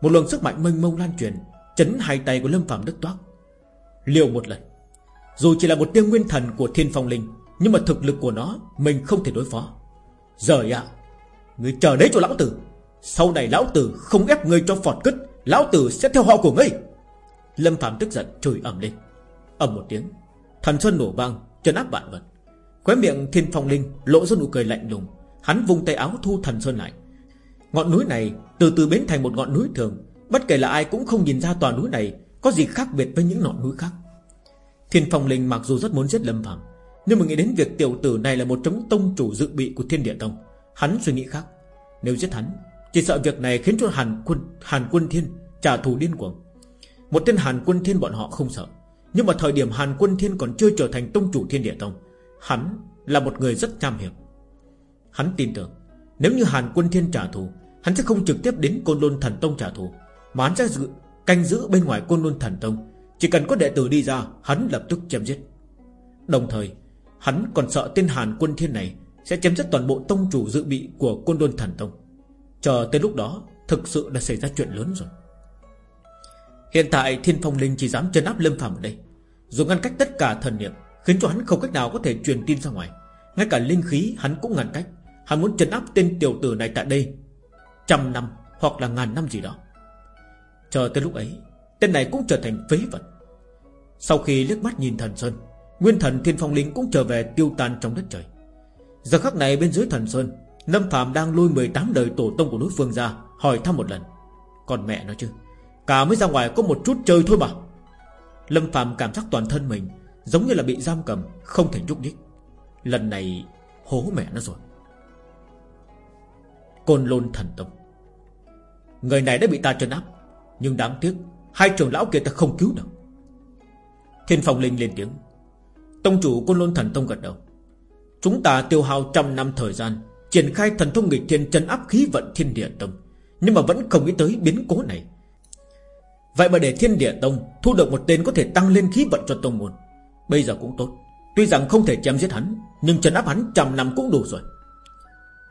một luồng sức mạnh mênh mông lan truyền, Chấn hai tay của Lâm Phàm đất toác Liều một lần. Dù chỉ là một tiêu nguyên thần của thiên phong linh, Nhưng mà thực lực của nó, Mình không thể đối phó. Giời ạ! Người chờ đấy cho lão tử. Sau này lão tử không ép ngươi cho phọt cứt, Lão tử sẽ theo họ của ngươi. Lâm Phạm tức giận chửi ẩm lên. Ầm một tiếng, Thần xuân nổ vang chân áp vạn vật. Khóe miệng thiên phong linh lộ ra nụ cười lạnh lùng. Hắn vung tay áo thu thần xuân lại. Ngọn núi này từ từ biến thành một ngọn núi thường. Bất kể là ai cũng không nhìn ra tòa núi này Có gì khác biệt với những ngọn núi khác. Thiên Phong Linh mặc dù rất muốn giết Lâm Phạm, Nhưng mà nghĩ đến việc tiểu tử này là một trong tông chủ dự bị của thiên địa tông, Hắn suy nghĩ khác. Nếu giết hắn, Chỉ sợ việc này khiến cho Hàn quân Hàn quân thiên trả thù điên cuồng. Một tên Hàn quân thiên bọn họ không sợ. Nhưng mà thời điểm Hàn quân thiên còn chưa trở thành tông chủ thiên địa tông Hắn là một người rất tham hiểm Hắn tin tưởng Nếu như Hàn quân thiên trả thù Hắn sẽ không trực tiếp đến Côn Lôn Thần Tông trả thù Mà hắn sẽ giữ, canh giữ bên ngoài Côn Lôn Thần Tông. Chỉ cần có đệ tử đi ra Hắn lập tức chém giết. Đồng thời Hắn còn sợ tên Hàn quân thiên này Sẽ chém giết toàn bộ tông chủ dự bị Của Côn Lôn Thần Tông. Chờ tới lúc đó Thực sự đã xảy ra chuyện lớn rồi. Hiện tại Thiên Phong Linh chỉ dám chân áp Lâm phàm ở đây. Dù ngăn cách tất cả thần niệm, Khiến cho hắn không cách nào có thể truyền tin ra ngoài. Ngay cả linh khí, hắn cũng ngăn cách. Hắn muốn trấn áp tên tiểu tử này tại đây. Trăm năm, hoặc là ngàn năm gì đó. Chờ tới lúc ấy, Tên này cũng trở thành phế vật. Sau khi liếc mắt nhìn thần Sơn, Nguyên thần thiên phong linh cũng trở về tiêu tan trong đất trời. Giờ khắc này bên dưới thần Sơn, Lâm Phạm đang lôi 18 đời tổ tông của đối phương ra, Hỏi thăm một lần. Còn mẹ nó chứ? Cả mới ra ngoài có một chút chơi thôi mà. Lâm Phạm cảm giác toàn thân mình Giống như là bị giam cầm, Không thể nhúc nhích. Lần này hố mẹ nó rồi. Côn lôn thần tông. Người này đã bị ta trấn áp, Nhưng đáng tiếc, Hai trưởng lão kia ta không cứu được. Thiên phong linh lên tiếng. Tông chủ côn lôn thần tông gật đầu. Chúng ta tiêu hao trăm năm thời gian, Triển khai thần thông nghịch thiên chân áp khí vận thiên địa tông, Nhưng mà vẫn không nghĩ tới biến cố này. Vậy mà để thiên địa tông Thu được một tên có thể tăng lên khí vận cho tông môn, Bây giờ cũng tốt. Tuy rằng không thể chém giết hắn, Nhưng trấn áp hắn trăm năm cũng đủ rồi.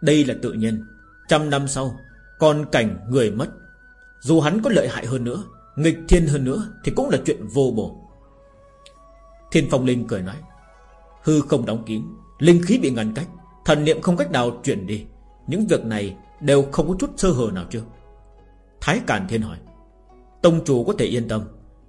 Đây là tự nhiên. Trăm năm sau Còn cảnh người mất. Dù hắn có lợi hại hơn nữa, Nghịch thiên hơn nữa, Thì cũng là chuyện vô bổ. Thiên phong linh cười nói, Hư không đóng kín, Linh khí bị ngăn cách, Thần niệm không cách nào chuyển đi. Những việc này đều không có chút sơ hở nào chưa? Thái Cản Thiên hỏi Tông chủ có thể yên tâm.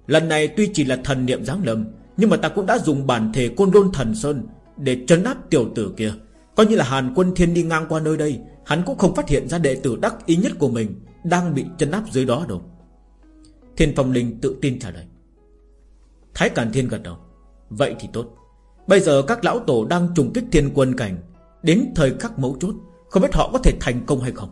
Lần này tuy chỉ là thần niệm giáng lâm, Nhưng mà ta cũng đã dùng bản thể côn đôn thần sơn Để trấn áp tiểu tử kia. Coi như là Hàn quân thiên đi ngang qua nơi đây, Hắn cũng không phát hiện ra đệ tử đắc ý nhất của mình Đang bị chân áp dưới đó đâu. Thiên Phong Linh tự tin trả lời. Thái Càn Thiên gật đầu. Vậy thì tốt. Bây giờ các lão tổ đang trùng kích thiên quân cảnh. Đến thời khắc mấu chốt, Không biết họ có thể thành công hay không?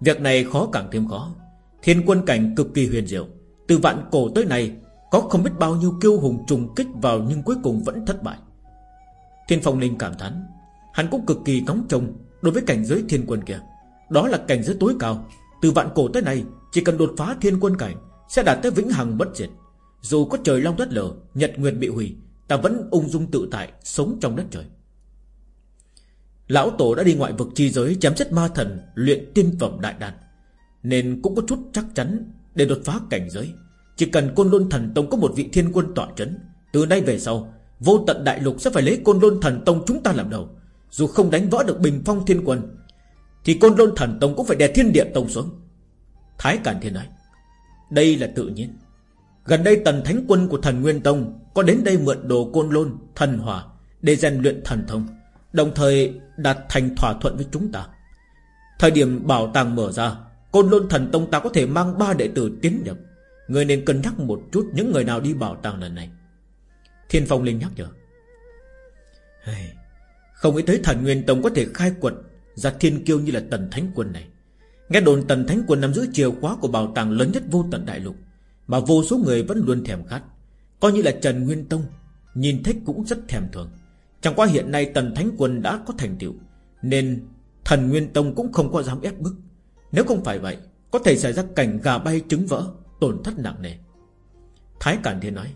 Việc này khó càng thêm khó. Thiên quân cảnh cực kỳ huyền diệu. Từ vạn cổ tới này Có không biết bao nhiêu kiêu hùng trùng kích vào Nhưng cuối cùng vẫn thất bại. Thiên Phong Linh cảm thán, Hắn cũng cực kỳ nóng trông Đối với cảnh giới thiên quân kia. Đó là cảnh giới tối cao. Từ vạn cổ tới nay, Chỉ cần đột phá thiên quân cảnh, Sẽ đạt tới vĩnh hằng bất diệt. Dù có trời long đất lở, Nhật nguyệt bị hủy, Ta vẫn ung dung tự tại Sống trong đất trời. Lão Tổ đã đi ngoại vực chi giới Chém chất ma thần, Luyện tiên phẩm đại đàn. Nên cũng có chút chắc chắn Để đột phá cảnh giới. Chỉ cần Côn Lôn Thần Tông có một vị thiên quân tỏa chấn Từ nay về sau, Vô tận đại lục sẽ phải lấy Côn Lôn Thần Tông chúng ta làm đầu. Dù không đánh vỡ được bình phong thiên quân, Thì côn lôn thần tông cũng phải đè thiên địa tông xuống. Thái Cản Thiên nói, Đây là tự nhiên. Gần đây tần thánh quân của thần Nguyên Tông Có đến đây mượn đồ côn lôn, Thần hỏa Để rèn luyện thần thông, Đồng thời đạt thành thỏa thuận với chúng ta. Thời điểm bảo tàng mở ra Côn lôn thần tông ta có thể mang ba đệ tử tiến nhập. Người nên cân nhắc một chút Những người nào đi bảo tàng lần này. Thiên Phong Linh nhắc nhở. Không nghĩ tới thần Nguyên Tông có thể khai quật Ra thiên kiêu như là tần thánh quân này. Nghe đồn tần thánh quân nắm giữ chìa khóa Của bảo tàng lớn nhất vô tận đại lục, Mà vô số người vẫn luôn thèm khát. Coi như là Trần Nguyên Tông, Nhìn thích cũng rất thèm thường Chẳng qua hiện nay tần thánh quân đã có thành tựu, Nên thần Nguyên Tông cũng không có dám ép bức. Nếu không phải vậy, Có thể xảy ra cảnh gà bay trứng vỡ, Tổn thất nặng nề. Thái Cản Thiên nói,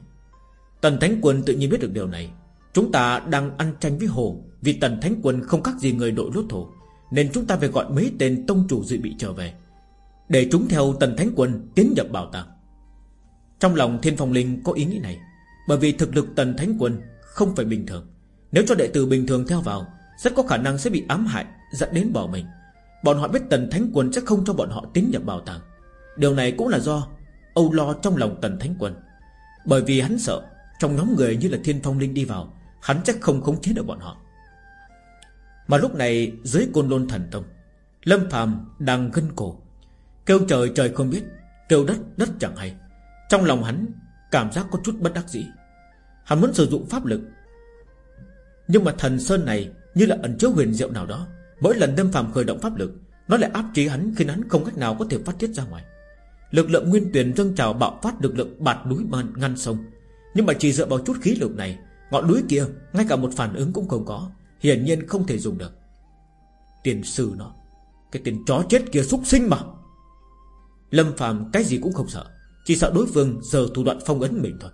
Tần Thánh Quân tự nhiên biết được điều này. Chúng ta đang ăn tranh với Hồ, Vì tần thánh quân không khác gì người đội lốt thổ, Nên chúng ta phải gọi mấy tên tông chủ dự bị trở về. Để chúng theo tần thánh quân Tiến nhập bảo tàng. Trong lòng thiên phong linh có ý nghĩ này, Bởi vì thực lực tần thánh quân Không phải bình thường. Nếu cho đệ tử bình thường theo vào, Rất có khả năng sẽ bị ám hại, Dẫn đến bỏ mình. Bọn họ biết tần thánh quân sẽ không cho bọn họ tiến nhập bảo tàng. Điều này cũng là do Âu lo trong lòng tần thánh quân. Bởi vì hắn sợ Trong nhóm người như là thiên phong linh đi vào, Hắn chắc không khống chế được bọn họ. Mà lúc này, dưới côn lôn thần tông, Lâm phàm đang gân cổ. Kêu trời trời không biết, Kêu đất đất chẳng hay. Trong lòng hắn, cảm giác có chút bất đắc dĩ. Hắn muốn sử dụng pháp lực. Nhưng mà thần sơn này Như là ẩn chứa huyền diệu nào đó Mỗi lần Lâm Phạm khởi động pháp lực, Nó lại áp chế hắn khiến hắn không cách nào có thể phát tiết ra ngoài. Lực lượng nguyên tuyển dâng trào bạo phát lực lượng bạt núi man ngăn sông. Nhưng mà chỉ dựa vào chút khí lực này, Ngọn núi kia, ngay cả một phản ứng cũng không có, Hiển nhiên không thể dùng được. Tiền sư nó, Cái tiền chó chết kia xúc sinh mà. Lâm Phạm cái gì cũng không sợ, Chỉ sợ đối phương giờ thủ đoạn phong ấn mình thôi.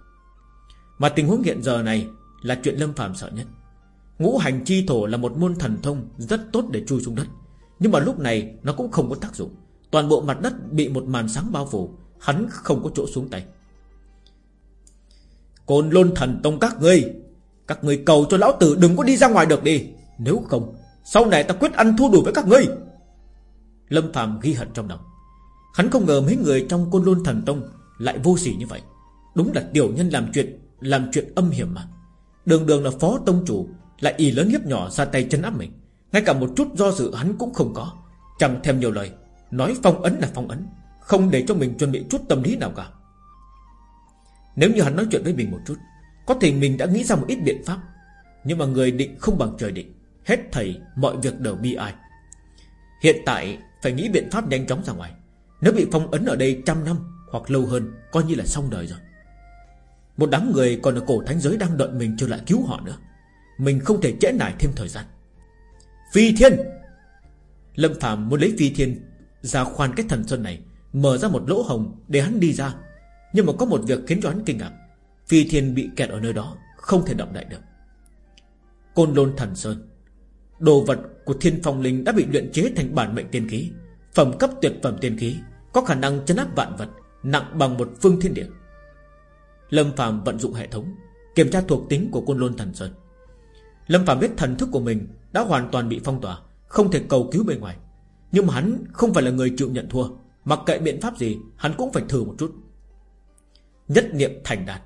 Mà tình huống hiện giờ này Là chuyện Lâm Phạm sợ nhất. Ngũ hành chi thổ là một môn thần thông Rất tốt để chui xuống đất. Nhưng mà lúc này, nó cũng không có tác dụng. Toàn bộ mặt đất bị một màn sáng bao phủ, Hắn không có chỗ xuống tay. Côn lôn thần tông các ngươi Các ngươi cầu cho lão tử đừng có đi ra ngoài được đi. Nếu không, Sau này ta quyết ăn thua đủ với các ngươi. Lâm Phạm ghi hận trong lòng. Hắn không ngờ mấy người trong côn lôn thần tông Lại vô sỉ như vậy. Đúng là tiểu nhân làm chuyện Làm chuyện âm hiểm mà. Đường đường là phó tông chủ lại y lớn hiếp nhỏ ra tay chân áp mình. Ngay cả một chút do dự hắn cũng không có. Chẳng thêm nhiều lời. Nói phong ấn là phong ấn. Không để cho mình chuẩn bị chút tâm lý nào cả. Nếu như hắn nói chuyện với mình một chút, Có thể mình đã nghĩ ra một ít biện pháp. Nhưng mà người định không bằng trời định. Hết thầy, mọi việc đều bi ai. Hiện tại, phải nghĩ biện pháp nhanh chóng ra ngoài. Nếu bị phong ấn ở đây trăm năm Hoặc lâu hơn, Coi như là xong đời rồi. Một đám người còn ở cổ thánh giới đang đợi mình trở lại cứu họ nữa. Mình không thể trễ nải thêm thời gian. Phi thiên! Lâm Phạm muốn lấy phi thiên ra khoan cái thần sơn này, Mở ra một lỗ hồng để hắn đi ra. Nhưng mà có một việc khiến cho hắn kinh ngạc. Phi thiên bị kẹt ở nơi đó, Không thể động đậy được. Côn lôn thần sơn. Đồ vật của thiên phong linh đã bị luyện chế thành bản mệnh tiên khí. Phẩm cấp tuyệt phẩm tiên khí, Có khả năng chấn áp vạn vật, Nặng bằng một phương thiên địa. Lâm Phạm vận dụng hệ thống, Kiểm tra thuộc tính của côn lôn thần sơn. Lâm Phạm biết thần thức của mình Đã hoàn toàn bị phong tỏa, Không thể cầu cứu bên ngoài. Nhưng mà hắn không phải là người chịu nhận thua, Mặc kệ biện pháp gì, Hắn cũng phải thử một chút. Nhất niệm thành đạt.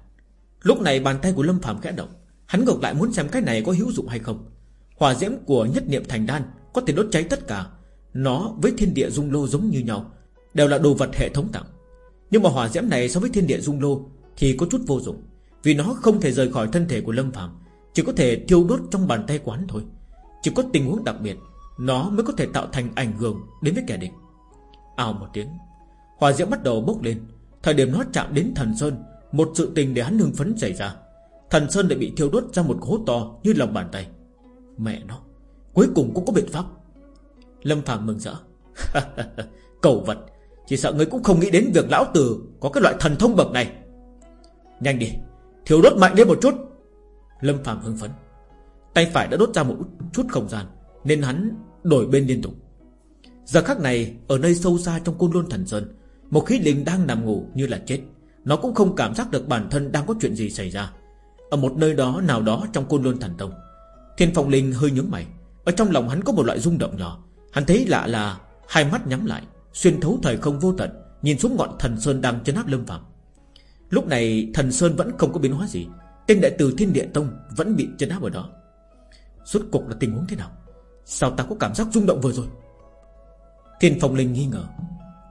Lúc này bàn tay của Lâm Phạm khẽ động, Hắn ngược lại muốn xem cái này có hữu dụng hay không. Hỏa diễm của nhất niệm thành đan Có thể đốt cháy tất cả. Nó với thiên địa dung lô giống như nhau, Đều là đồ vật hệ thống tặng. Nhưng mà hỏa diễm này so với thiên địa dung lô Thì có chút vô dụng, Vì nó không thể rời khỏi thân thể của Lâm Phạm chỉ có thể thiêu đốt trong bàn tay quán thôi. Chỉ có tình huống đặc biệt, nó mới có thể tạo thành ảnh hưởng Đến với kẻ địch. Ào một tiếng Hòa diễm bắt đầu bốc lên. Thời điểm nó chạm đến thần Sơn, Một sự tình để hắn hưng phấn xảy ra. Thần Sơn lại bị thiêu đốt ra một hố to như lòng bàn tay. Mẹ nó, Cuối cùng cũng có biện pháp. Lâm Phạm mừng rỡ. Cầu vật, Chỉ sợ người cũng không nghĩ đến việc lão tử Có cái loại thần thông bậc này. Nhanh đi, Thiêu đốt mạnh lên một chút. Lâm Phạm hưng phấn. Tay phải đã đốt ra một chút không gian, Nên hắn Đổi bên liên tục. Giờ khắc này, ở nơi sâu xa trong côn lôn thần sơn, Một khí linh đang nằm ngủ như là chết. Nó cũng không cảm giác được bản thân đang có chuyện gì xảy ra. Ở một nơi đó, nào đó trong côn lôn thần tông, Thiên phong linh hơi nhướng mày. Ở trong lòng hắn có một loại rung động nhỏ. Hắn thấy lạ là hai mắt nhắm lại, Xuyên thấu thời không vô tận, Nhìn xuống ngọn thần sơn đang chấn áp lâm phạm Lúc này, thần sơn vẫn không có biến hóa gì. Tên đại tử thiên địa tông Vẫn bị chấn áp ở đó. Suốt cục là tình huống thế nào? Sao ta có cảm giác rung động vừa rồi? Thiên Phong Linh nghi ngờ.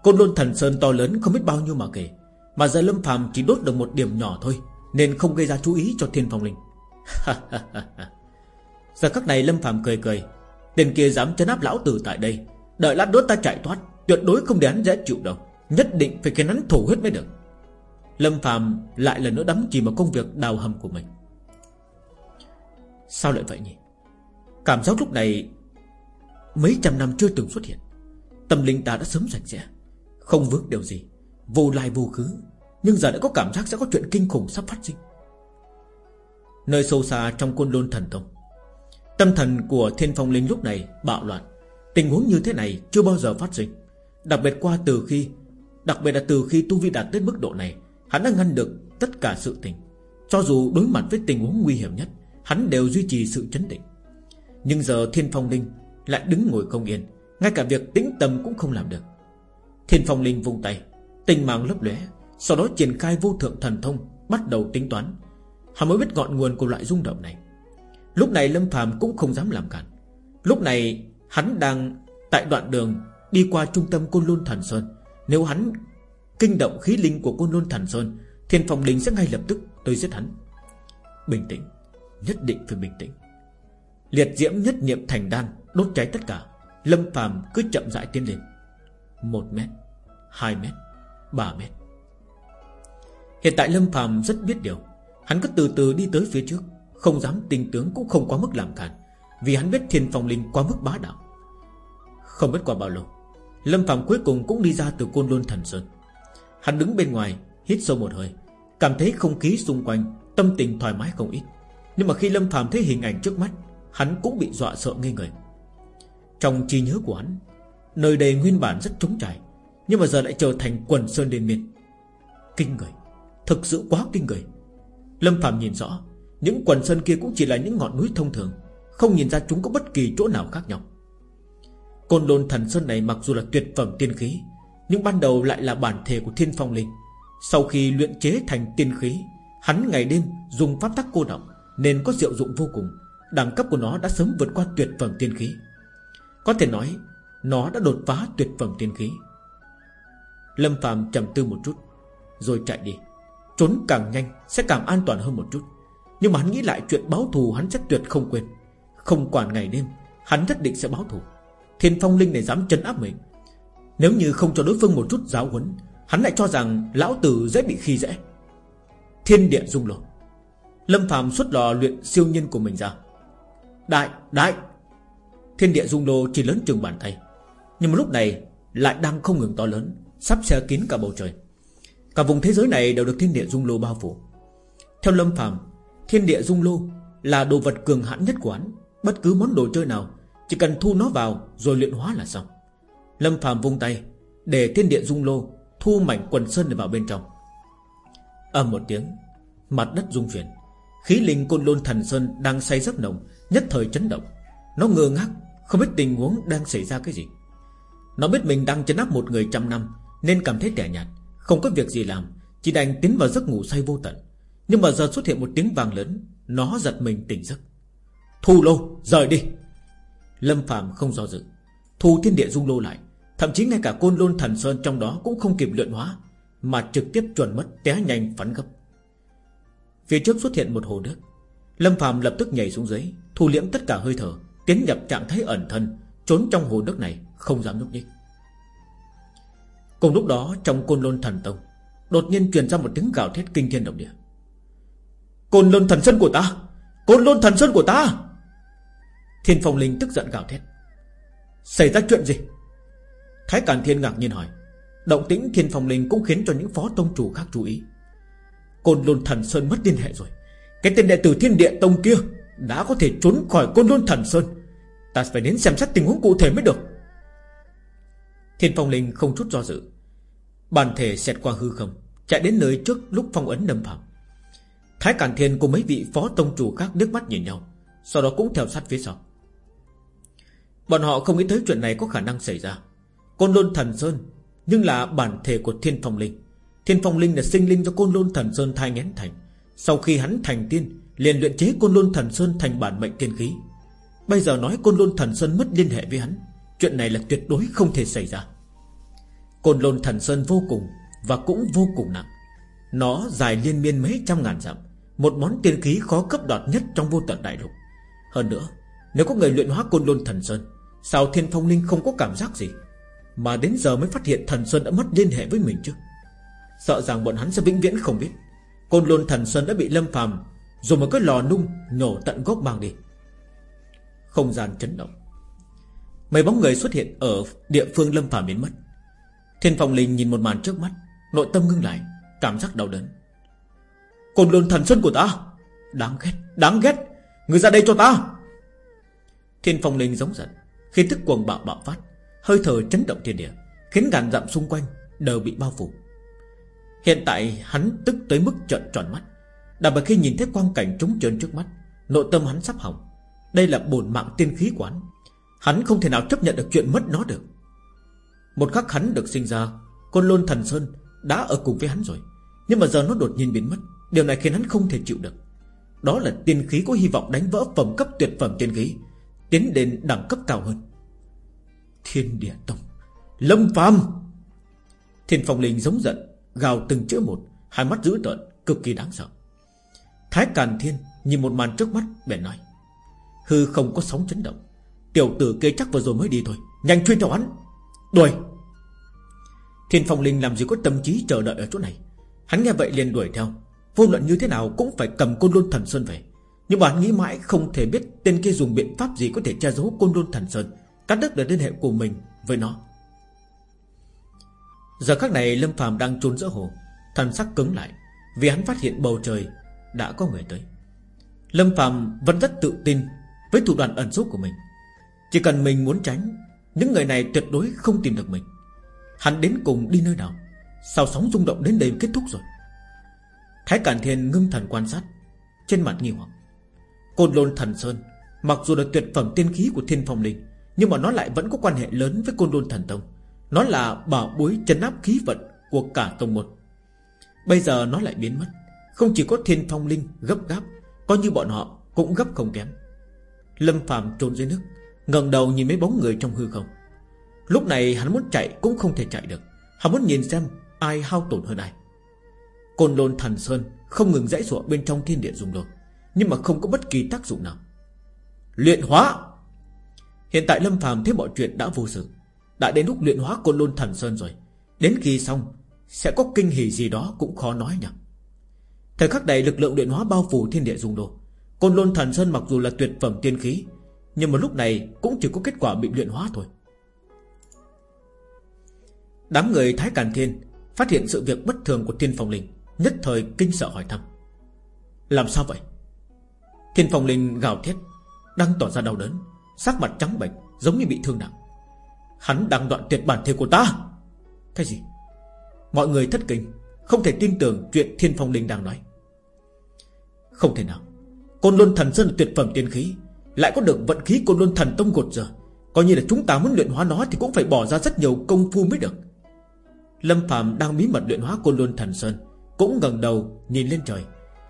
Côn lôn thần sơn to lớn không biết bao nhiêu mà kể, Mà giờ Lâm phàm chỉ đốt được một điểm nhỏ thôi, Nên không gây ra chú ý cho Thiên Phong Linh. Giờ các này Lâm phàm cười cười. Tên kia dám chấn áp lão tử tại đây, Đợi lát đốt ta chạy thoát, Tuyệt đối không để hắn dễ chịu đâu. Nhất định phải khiến hắn thủ huyết mới được. Lâm phàm lại lần nữa đắm chìm vào công việc đào hầm của mình. Sao lại vậy nhỉ? Cảm giác lúc này Mấy trăm năm chưa từng xuất hiện. Tâm linh ta đã sớm sạch sẽ, Không vướng điều gì, Vô lai vô khứ Nhưng giờ đã có cảm giác sẽ có chuyện kinh khủng sắp phát sinh. Nơi sâu xa trong côn lôn thần tông, Tâm thần của thiên phong linh lúc này bạo loạn. Tình huống như thế này chưa bao giờ phát sinh, Đặc biệt qua từ khi, Đặc biệt là từ khi Tu Vi đạt đến mức độ này Hắn đã ngăn được tất cả sự tình. Cho dù đối mặt với tình huống nguy hiểm nhất, Hắn đều duy trì sự chấn định. Nhưng giờ thiên phong linh lại đứng ngồi không yên, Ngay cả việc tĩnh tâm cũng không làm được. Thiên phong linh vung tay tình mang lấp lóe, Sau đó triển khai vô thượng thần thông, Bắt đầu tính toán. Hắn mới biết ngọn nguồn của loại rung động này. Lúc này Lâm phàm cũng không dám làm cản. Lúc này hắn đang Tại đoạn đường đi qua trung tâm Côn Lôn Thần Sơn. Nếu hắn kinh động khí linh của Côn Lôn Thần Sơn, Thiên Phong đình sẽ ngay lập tức tới giết hắn. Bình tĩnh, Nhất định phải bình tĩnh. Liệt diễm nhất niệm thành đan, Đốt cháy tất cả. Lâm phàm cứ chậm rãi tiến lên. Một mét, Hai mét, Ba mét. Hiện tại Lâm phàm rất biết điều. Hắn cứ từ từ đi tới phía trước. Không dám tinh tướng cũng không quá mức làm cản Vì hắn biết thiên phong linh quá mức bá đạo. Không biết qua bao lâu, Lâm phàm cuối cùng cũng đi ra từ côn lôn thần sơn. Hắn đứng bên ngoài, Hít sâu một hơi, Cảm thấy không khí xung quanh, Tâm tình thoải mái không ít. Nhưng mà khi Lâm phạm thấy hình ảnh trước mắt, Hắn cũng bị dọa sợ ngây người. Trong trí nhớ của hắn, Nơi đây nguyên bản rất trống trải, Nhưng mà giờ lại trở thành quần sơn liên miên. Kinh người, Thực sự quá kinh người. Lâm Phạm nhìn rõ, Những quần sơn kia cũng chỉ là những ngọn núi thông thường, Không nhìn ra chúng có bất kỳ chỗ nào khác nhau. Côn lôn thần sơn này mặc dù là tuyệt phẩm tiên khí nhưng ban đầu lại là bản thể của thiên phong linh. Sau khi luyện chế thành tiên khí, Hắn ngày đêm dùng pháp tắc cô động Nên có diệu dụng vô cùng. Đẳng cấp của nó đã sớm vượt qua tuyệt phẩm tiên khí. Có thể nói, Nó đã đột phá tuyệt phẩm tiên khí. Lâm Phạm trầm tư một chút, Rồi chạy đi. Trốn càng nhanh, sẽ càng an toàn hơn một chút. Nhưng mà hắn nghĩ lại chuyện báo thù Hắn chắc tuyệt không quên. Không quản ngày đêm, Hắn nhất định sẽ báo thù. Thiên phong linh này dám chân áp mình. Nếu như không cho đối phương một chút giáo huấn Hắn lại cho rằng lão tử dễ bị khi dễ. Thiên địa dung lô Lâm phàm xuất lò luyện siêu nhân của mình ra. Đại, đại. Thiên địa dung lô chỉ lớn chừng bàn tay. Nhưng mà lúc này lại đang không ngừng to lớn Sắp xe kín cả bầu trời. Cả vùng thế giới này đều được thiên địa dung lô bao phủ. Theo Lâm phàm Thiên địa dung lô là đồ vật cường hãn nhất của hắn. Bất cứ món đồ chơi nào Chỉ cần thu nó vào rồi luyện hóa là xong. Lâm phàm vung tay, Để thiên địa dung lô Thu mảnh quần sơn để vào bên trong. Âm một tiếng, Mặt đất rung chuyển. Khí linh côn lôn thần sơn đang say rất nồng, Nhất thời chấn động. Nó ngơ ngác, Không biết tình huống đang xảy ra cái gì. Nó biết mình đang chấn áp một người trăm năm, Nên cảm thấy tẻ nhạt, Không có việc gì làm, Chỉ đành tiến vào giấc ngủ say vô tận. Nhưng mà giờ xuất hiện một tiếng vàng lớn, Nó giật mình tỉnh giấc. Thu lô, rời đi! Lâm Phạm không do dự, Thu thiên địa dung lô lại. Thậm chí ngay cả côn lôn thần sơn trong đó cũng không kịp luyện hóa, Mà trực tiếp chuẩn mất té nhanh phắn gấp. Phía trước xuất hiện một hồ nước. Lâm phàm lập tức nhảy xuống dưới, Thu liễm tất cả hơi thở, Tiến nhập trạng thái ẩn thân, Trốn trong hồ nước này, Không dám nhúc nhích. Cùng lúc đó, trong côn lôn thần tông, Đột nhiên truyền ra một tiếng gào thét kinh thiên động địa. Côn lôn thần sơn của ta! Côn lôn thần sơn của ta! Thiên phong linh tức giận gào thét. Xảy ra chuyện gì? Thái Càn Thiên ngạc nhiên hỏi. Động tĩnh thiên phong linh cũng khiến cho những phó tông chủ khác chú ý. Côn lôn thần sơn mất liên hệ rồi. Cái tên đệ tử thiên địa tông kia Đã có thể trốn khỏi côn lôn thần sơn. Ta phải đến xem xét tình huống cụ thể mới được. Thiên phong linh không chút do dự. Bàn thể xẹt qua hư không, Chạy đến nơi trước lúc phong ấn nâm phạm Thái Cản Thiên cùng mấy vị phó tông chủ khác nước mắt nhìn nhau, Sau đó cũng theo sát phía sau. Bọn họ không nghĩ tới chuyện này có khả năng xảy ra. Côn lôn thần sơn, Nhưng là bản thể của thiên phong linh. Thiên phong linh là sinh linh do côn lôn thần sơn thai nghén thành. Sau khi hắn thành tiên, liền luyện chế côn lôn thần sơn thành bản mệnh tiên khí. Bây giờ nói côn lôn thần sơn mất liên hệ với hắn, Chuyện này là tuyệt đối không thể xảy ra. Côn lôn thần sơn vô cùng Và cũng vô cùng nặng. Nó dài liên miên mấy trăm ngàn dặm, Một món tiên khí khó cấp đoạt nhất trong vô tận đại lục. Hơn nữa, Nếu có người luyện hóa côn lôn thần sơn, Sao thiên phong linh không có cảm giác gì? Mà đến giờ mới phát hiện thần Xuân đã mất liên hệ với mình chứ. Sợ rằng bọn hắn sẽ vĩnh viễn không biết. Côn lôn thần Xuân đã bị lâm phàm Dùng một cái lò nung nhổ tận gốc mang đi. Không gian chấn động. Mấy bóng người xuất hiện ở địa phương lâm phàm biến mất. Thiên phong linh nhìn một màn trước mắt Nội tâm ngưng lại Cảm giác đau đớn. Côn lôn thần Xuân của ta! Đáng ghét, đáng ghét! Người ra đây cho ta! Thiên phong linh giống giận Khi thức cuồng bạo bạo phát Hơi thở chấn động thiên địa, Khiến ngàn dặm xung quanh đều bị bao phủ. Hiện tại hắn tức tới mức trợn tròn mắt. Đặc biệt khi nhìn thấy quang cảnh trống trơn trước mắt, Nội tâm hắn sắp hỏng. Đây là bổn mạng tiên khí quán. Hắn không thể nào chấp nhận được chuyện mất nó được. Một khắc hắn được sinh ra, Côn lôn thần sơn đã ở cùng với hắn rồi. Nhưng mà giờ nó đột nhiên biến mất, Điều này khiến hắn không thể chịu được. Đó là tiên khí có hy vọng đánh vỡ phẩm cấp tuyệt phẩm tiên khí, Tiến đến đẳng cấp cao hơn. Thiên địa tông. Lâm phàm. Thiên phong linh giống giận, Gào từng chữ một, Hai mắt dữ tợn, Cực kỳ đáng sợ. Thái Càn Thiên Nhìn một màn trước mắt, bèn nói, Hư không có sóng chấn động. Tiểu tử kia chắc vừa rồi mới đi thôi, Nhanh truy theo hắn. Đuổi. Thiên phong linh làm gì có tâm trí chờ đợi ở chỗ này? Hắn nghe vậy liền đuổi theo. Vô luận như thế nào cũng phải cầm côn lôn thần sơn về. Nhưng mà hắn nghĩ mãi không thể biết Tên kia dùng biện pháp gì có thể che giấu côn lôn thần sơn. Cắt đứt được liên hệ của mình với nó. Giờ khắc này, Lâm phàm đang trốn giữa hồ. Thần sắc cứng lại, Vì hắn phát hiện bầu trời đã có người tới. Lâm phàm vẫn rất tự tin Với thủ đoạn ẩn số của mình. Chỉ cần mình muốn tránh, Những người này tuyệt đối không tìm được mình. Hắn đến cùng đi nơi nào? Sao sóng rung động đến đây kết thúc rồi? Thái Cản Thiên ngưng thần quan sát, Trên mặt nghi hoặc. Côn lôn thần sơn, Mặc dù là tuyệt phẩm tiên khí của thiên phong linh nhưng mà nó lại vẫn có quan hệ lớn với côn Đôn thần tông. Nó là bảo bối chấn áp khí vận Của cả tông một Bây giờ nó lại biến mất. Không chỉ có thiên phong linh gấp gáp Coi như bọn họ cũng gấp không kém. Lâm phàm trốn dưới nước, ngẩng đầu nhìn mấy bóng người trong hư không. Lúc này hắn muốn chạy cũng không thể chạy được. Hắn muốn nhìn xem ai hao tổn hơn ai. Côn lôn thần sơn Không ngừng dãy sụa bên trong thiên địa dùng đồ Nhưng mà không có bất kỳ tác dụng nào. Luyện hóa! Hiện tại Lâm phàm thấy mọi chuyện đã vô sự. Đã đến lúc luyện hóa côn lôn thần sơn rồi. Đến khi xong, Sẽ có kinh hỉ gì đó cũng khó nói nhỉ. Thời khắc này lực lượng luyện hóa bao phủ thiên địa dung đồ. Côn lôn thần sơn mặc dù là tuyệt phẩm tiên khí, Nhưng mà lúc này cũng chỉ có kết quả bị luyện hóa thôi. Đám người Thái Càn Thiên Phát hiện sự việc bất thường của Thiên Phong Linh, Nhất thời kinh sợ hỏi thăm. Làm sao vậy? Thiên Phong Linh gào thét, Đang tỏ ra đau đớn. Sắc mặt trắng bệch, giống như bị thương nặng. Hắn đang đoạn tuyệt bản thể của ta. Cái gì? Mọi người thất kinh, Không thể tin tưởng chuyện Thiên Phong Linh đang nói. Không thể nào. Côn Luân Thần Sơn là tuyệt phẩm tiên khí, Lại có được vận khí Côn Luân Thần Tông gột giờ Coi như là chúng ta muốn luyện hóa nó Thì cũng phải bỏ ra rất nhiều công phu mới được. Lâm Phạm đang bí mật luyện hóa Côn Luân Thần Sơn, Cũng ngẩng đầu nhìn lên trời.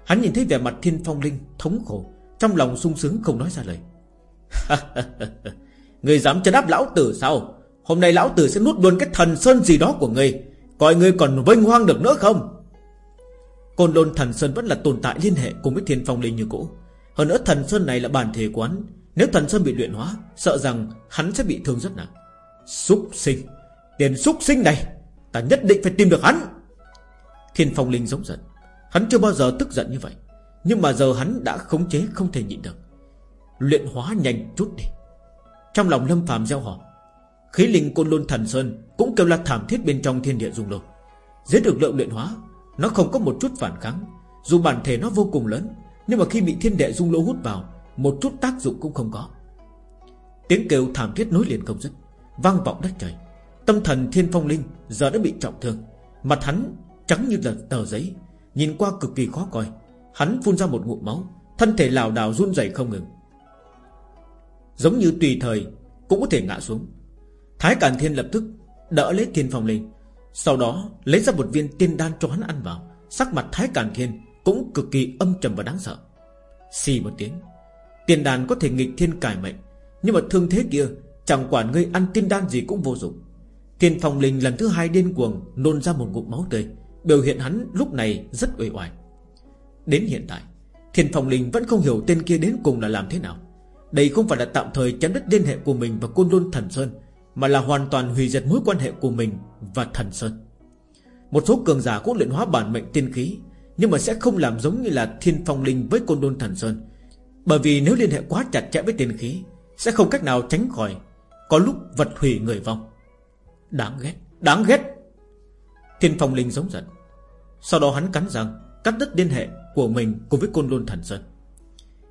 Hắn nhìn thấy vẻ mặt Thiên Phong Linh thống khổ, Trong lòng sung sướng không nói ra lời. Người dám chân áp lão tử sao? Hôm nay lão tử sẽ nuốt luôn cái thần sơn gì đó của người. Coi người còn vinh hoang được nữa không? Côn lôn thần sơn vẫn là tồn tại liên hệ cùng với thiên phong linh như cũ. Hơn nữa thần sơn này là bản thể quán. Nếu thần sơn bị luyện hóa, Sợ rằng hắn sẽ bị thương rất nặng. Xúc sinh! Tiền xúc sinh này! Ta nhất định phải tìm được hắn! Thiên phong linh giống giận. Hắn chưa bao giờ tức giận như vậy. Nhưng mà giờ hắn đã khống chế không thể nhịn được. Luyện hóa nhanh chút đi. Trong lòng lâm phàm gieo họ, Khí linh côn lôn thần sơn Cũng kêu là thảm thiết bên trong thiên địa dung lô. Dưới được lượng luyện hóa, Nó không có một chút phản kháng, Dù bản thể nó vô cùng lớn, Nhưng mà khi bị thiên địa dung lô hút vào, Một chút tác dụng cũng không có. Tiếng kêu thảm thiết nối liền không dứt, Vang vọng đất trời. Tâm thần thiên phong linh giờ đã bị trọng thương, Mặt hắn trắng như là tờ giấy, Nhìn qua cực kỳ khó coi. Hắn phun ra một ngụm máu, Thân thể lảo đảo run rẩy không ngừng. Giống như tùy thời Cũng có thể ngã xuống. Thái Càn Thiên lập tức đỡ lấy thiên phong linh. Sau đó lấy ra một viên tiên đan cho hắn ăn vào. Sắc mặt Thái Càn Thiên Cũng cực kỳ âm trầm và đáng sợ. Xì một tiếng, Tiên đan có thể nghịch thiên cải mệnh, Nhưng mà thương thế kia, Chẳng quản ngươi ăn tiên đan gì cũng vô dụng. Thiên phong linh lần thứ hai điên cuồng Nôn ra một ngụm máu tươi, Biểu hiện hắn lúc này rất uể oải. Đến hiện tại, Thiên phong linh vẫn không hiểu tên kia đến cùng là làm thế nào. Đây không phải là tạm thời chấm đứt liên hệ của mình và côn Luân thần sơn, Mà là hoàn toàn hủy diệt mối quan hệ của mình và thần sơn. Một số cường giả cũng luyện hóa bản mệnh tiên khí, Nhưng mà sẽ không làm giống như là thiên phong linh với côn Luân thần sơn. Bởi vì nếu liên hệ quá chặt chẽ với tiên khí, Sẽ không cách nào tránh khỏi Có lúc vật hủy người vong. Đáng ghét Đáng ghét. Thiên phong linh giống giận. Sau đó hắn cắn răng, Cắt đứt liên hệ của mình cùng với côn Luân thần sơn.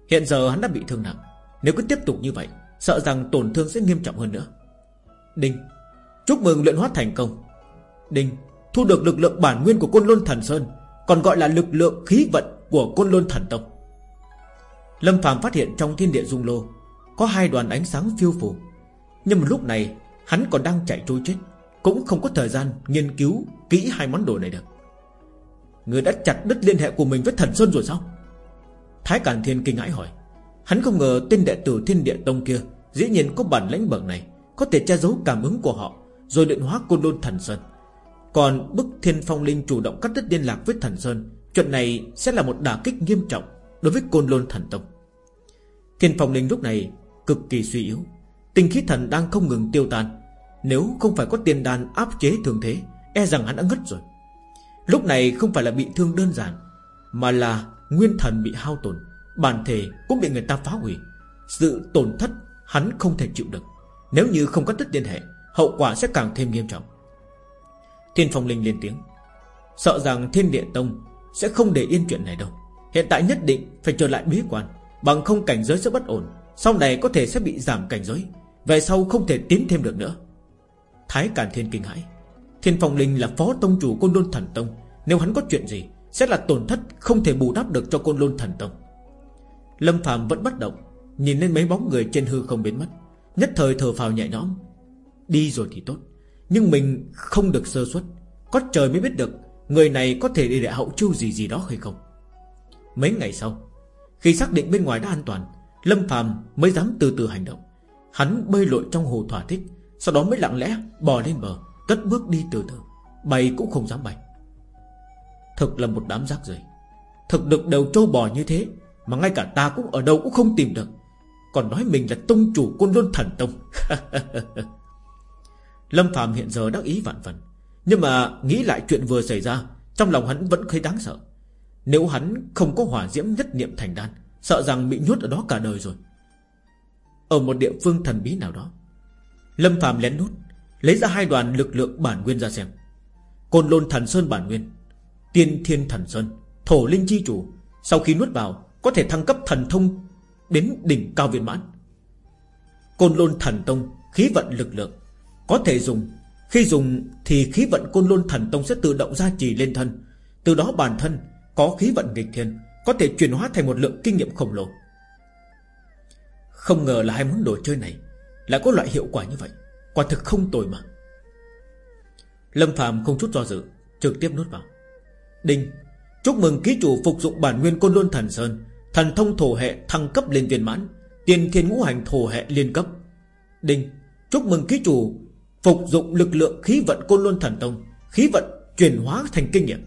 Hiện giờ hắn đã bị thương nặng. Nếu cứ tiếp tục như vậy, Sợ rằng tổn thương sẽ nghiêm trọng hơn nữa. Đinh, Chúc mừng luyện hóa thành công. Đinh, Thu được lực lượng bản nguyên của côn lôn thần sơn, Còn gọi là lực lượng khí vận của côn lôn thần tông. Lâm phàm phát hiện trong thiên địa dung lô Có hai đoàn ánh sáng phiêu phù, Nhưng mà lúc này Hắn còn đang chạy trôi chết, Cũng không có thời gian nghiên cứu kỹ hai món đồ này được. Người đã chặt đứt liên hệ của mình với thần Sơn rồi sao? Thái Cản Thiên kinh ngãi hỏi. Hắn không ngờ tên đệ tử thiên địa tông kia Dĩ nhiên có bản lãnh bậc này, Có thể che giấu cảm ứng của họ, Rồi luyện hóa côn lôn thần Sơn. Còn bức thiên phong linh chủ động cắt đứt liên lạc với thần Sơn, Chuyện này sẽ là một đả kích nghiêm trọng Đối với côn lôn thần tông. Thiên Phong Linh lúc này cực kỳ suy yếu tình khí thần đang không ngừng tiêu tan. Nếu không phải có tiền đàn áp chế thường thế E rằng hắn đã ngất rồi. Lúc này không phải là bị thương đơn giản, Mà là nguyên thần bị hao tổn. Bản thể cũng bị người ta phá hủy. Sự tổn thất hắn không thể chịu được. Nếu như không có tất liên hệ, Hậu quả sẽ càng thêm nghiêm trọng. Thiên Phong Linh lên tiếng. Sợ rằng Thiên Địa Tông Sẽ không để yên chuyện này đâu. Hiện tại nhất định phải trở lại bí quan, Bằng không cảnh giới sẽ bất ổn, Sau này có thể sẽ bị giảm cảnh giới, Về sau không thể tiến thêm được nữa. Thái Càn Thiên kinh hãi. Thiên Phong Linh là phó tông chủ Côn Lôn Thần Tông, Nếu hắn có chuyện gì, Sẽ là tổn thất không thể bù đắp được cho Côn Lôn Thần Tông. Lâm Phạm vẫn bất động, Nhìn lên mấy bóng người trên hư không biến mất. Nhất thời thở phào nhẹ nhõm. Đi rồi thì tốt, Nhưng mình không được sơ suất. Có trời mới biết được Người này có thể để lại hậu chu gì gì đó hay không. Mấy ngày sau, Khi xác định bên ngoài đã an toàn, Lâm Phạm mới dám từ từ hành động. Hắn bơi lội trong hồ thỏa thích, Sau đó mới lặng lẽ bò lên bờ, Cất bước đi từ từ. Bay cũng không dám bay. Thực là một đám rác rưởi. Thực được đầu trâu bò như thế mà ngay cả ta cũng ở đâu cũng không tìm được. Còn nói mình là tông chủ côn luân thần tông. Lâm Phạm hiện giờ đắc ý vạn phần. Nhưng mà nghĩ lại chuyện vừa xảy ra, Trong lòng hắn vẫn thấy đáng sợ. Nếu hắn không có hỏa diễm nhất niệm thành đan, Sợ rằng bị nhốt ở đó cả đời rồi. Ở một địa phương thần bí nào đó, Lâm Phạm lén nút, Lấy ra hai đoàn lực lượng bản nguyên ra xem. Côn lôn thần sơn bản nguyên, Tiên thiên thần sơn, Thổ linh chi chủ, Sau khi nuốt vào có thể thăng cấp thần thông Đến đỉnh cao viên mãn. Côn lôn thần tông, Khí vận lực lượng, Có thể dùng, Khi dùng thì khí vận côn lôn thần tông sẽ tự động gia trì lên thân. Từ đó bản thân Có khí vận nghịch thiên, Có thể chuyển hóa thành một lượng kinh nghiệm khổng lồ. Không ngờ là hai món đồ chơi này Lại có loại hiệu quả như vậy. Quả thực không tồi mà. Lâm Phạm không chút do dự, Trực tiếp nuốt vào. Đinh Chúc mừng ký chủ phục dụng bản nguyên côn luân thần sơn, Thần thông thổ hệ thăng cấp lên viên mãn Tiền thiên ngũ hành thổ hệ liên cấp. Đinh, Chúc mừng ký chủ Phục dụng lực lượng khí vận côn luân thần tông, Khí vận chuyển hóa thành kinh nghiệm.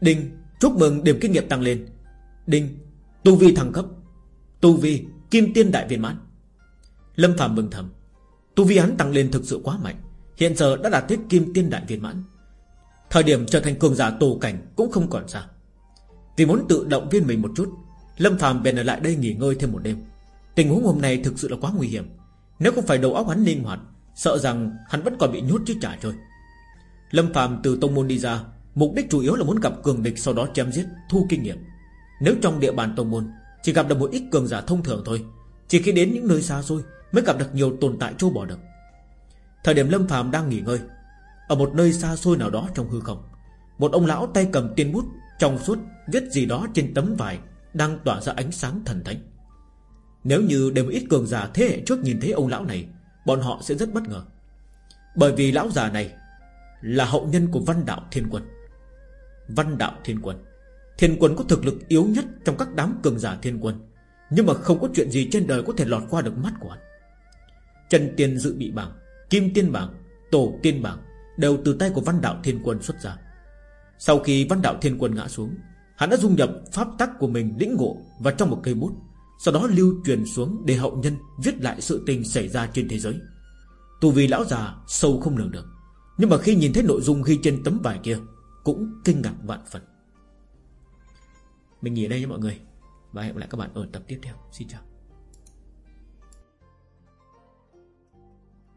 Đinh, Chúc mừng điểm kinh nghiệm tăng lên. Đinh, Tu vi thăng cấp, Tu vi kim tiên đại viên mãn. Lâm Phạm mừng thầm, Tu vi hắn tăng lên thực sự quá mạnh, Hiện giờ đã đạt tới kim tiên đại viên mãn. Thời điểm trở thành cường giả tổ cảnh Cũng không còn xa. Vì muốn tự động viên mình một chút Lâm Phạm bèn ở lại đây nghỉ ngơi thêm một đêm. Tình huống hôm nay thực sự là quá nguy hiểm. Nếu không phải đầu óc hắn linh hoạt Sợ rằng hắn vẫn còn bị nhốt chứ trả trôi. Lâm Phạm từ tông môn đi ra Mục đích chủ yếu là muốn gặp cường địch Sau đó chém giết, thu kinh nghiệm. Nếu trong địa bàn tông môn Chỉ gặp được một ít cường giả thông thường thôi Chỉ khi đến những nơi xa xôi Mới gặp được nhiều tồn tại trâu bỏ được. Thời điểm Lâm Phạm đang nghỉ ngơi ở một nơi xa xôi nào đó trong hư không. Một ông lão tay cầm tiên bút, Trong suốt viết gì đó trên tấm vải, Đang tỏa ra ánh sáng thần thánh. Nếu như đều ít cường giả thế hệ trước nhìn thấy ông lão này, Bọn họ sẽ rất bất ngờ. Bởi vì lão già này Là hậu nhân của văn đạo thiên quân. Văn đạo thiên quân. Thiên quân có thực lực yếu nhất Trong các đám cường giả thiên quân, Nhưng mà không có chuyện gì trên đời có thể lọt qua được mắt của hắn. Trần Tiên dự bị bảng, Kim Tiên bảng, Tổ Tiên bảng Đều từ tay của Văn Đạo Thiên Quân xuất ra. Sau khi Văn Đạo Thiên Quân ngã xuống, Hắn đã dung nhập pháp tắc của mình lĩnh ngộ vào trong một cây bút, Sau đó lưu truyền xuống để hậu nhân Viết lại sự tình xảy ra trên thế giới. Tù vì lão già sâu không lường được, Nhưng mà khi nhìn thấy nội dung ghi trên tấm vải kia, Cũng kinh ngạc vạn phần. Mình nghỉ đây nha mọi người. Và hẹn gặp lại các bạn ở tập tiếp theo. Xin chào.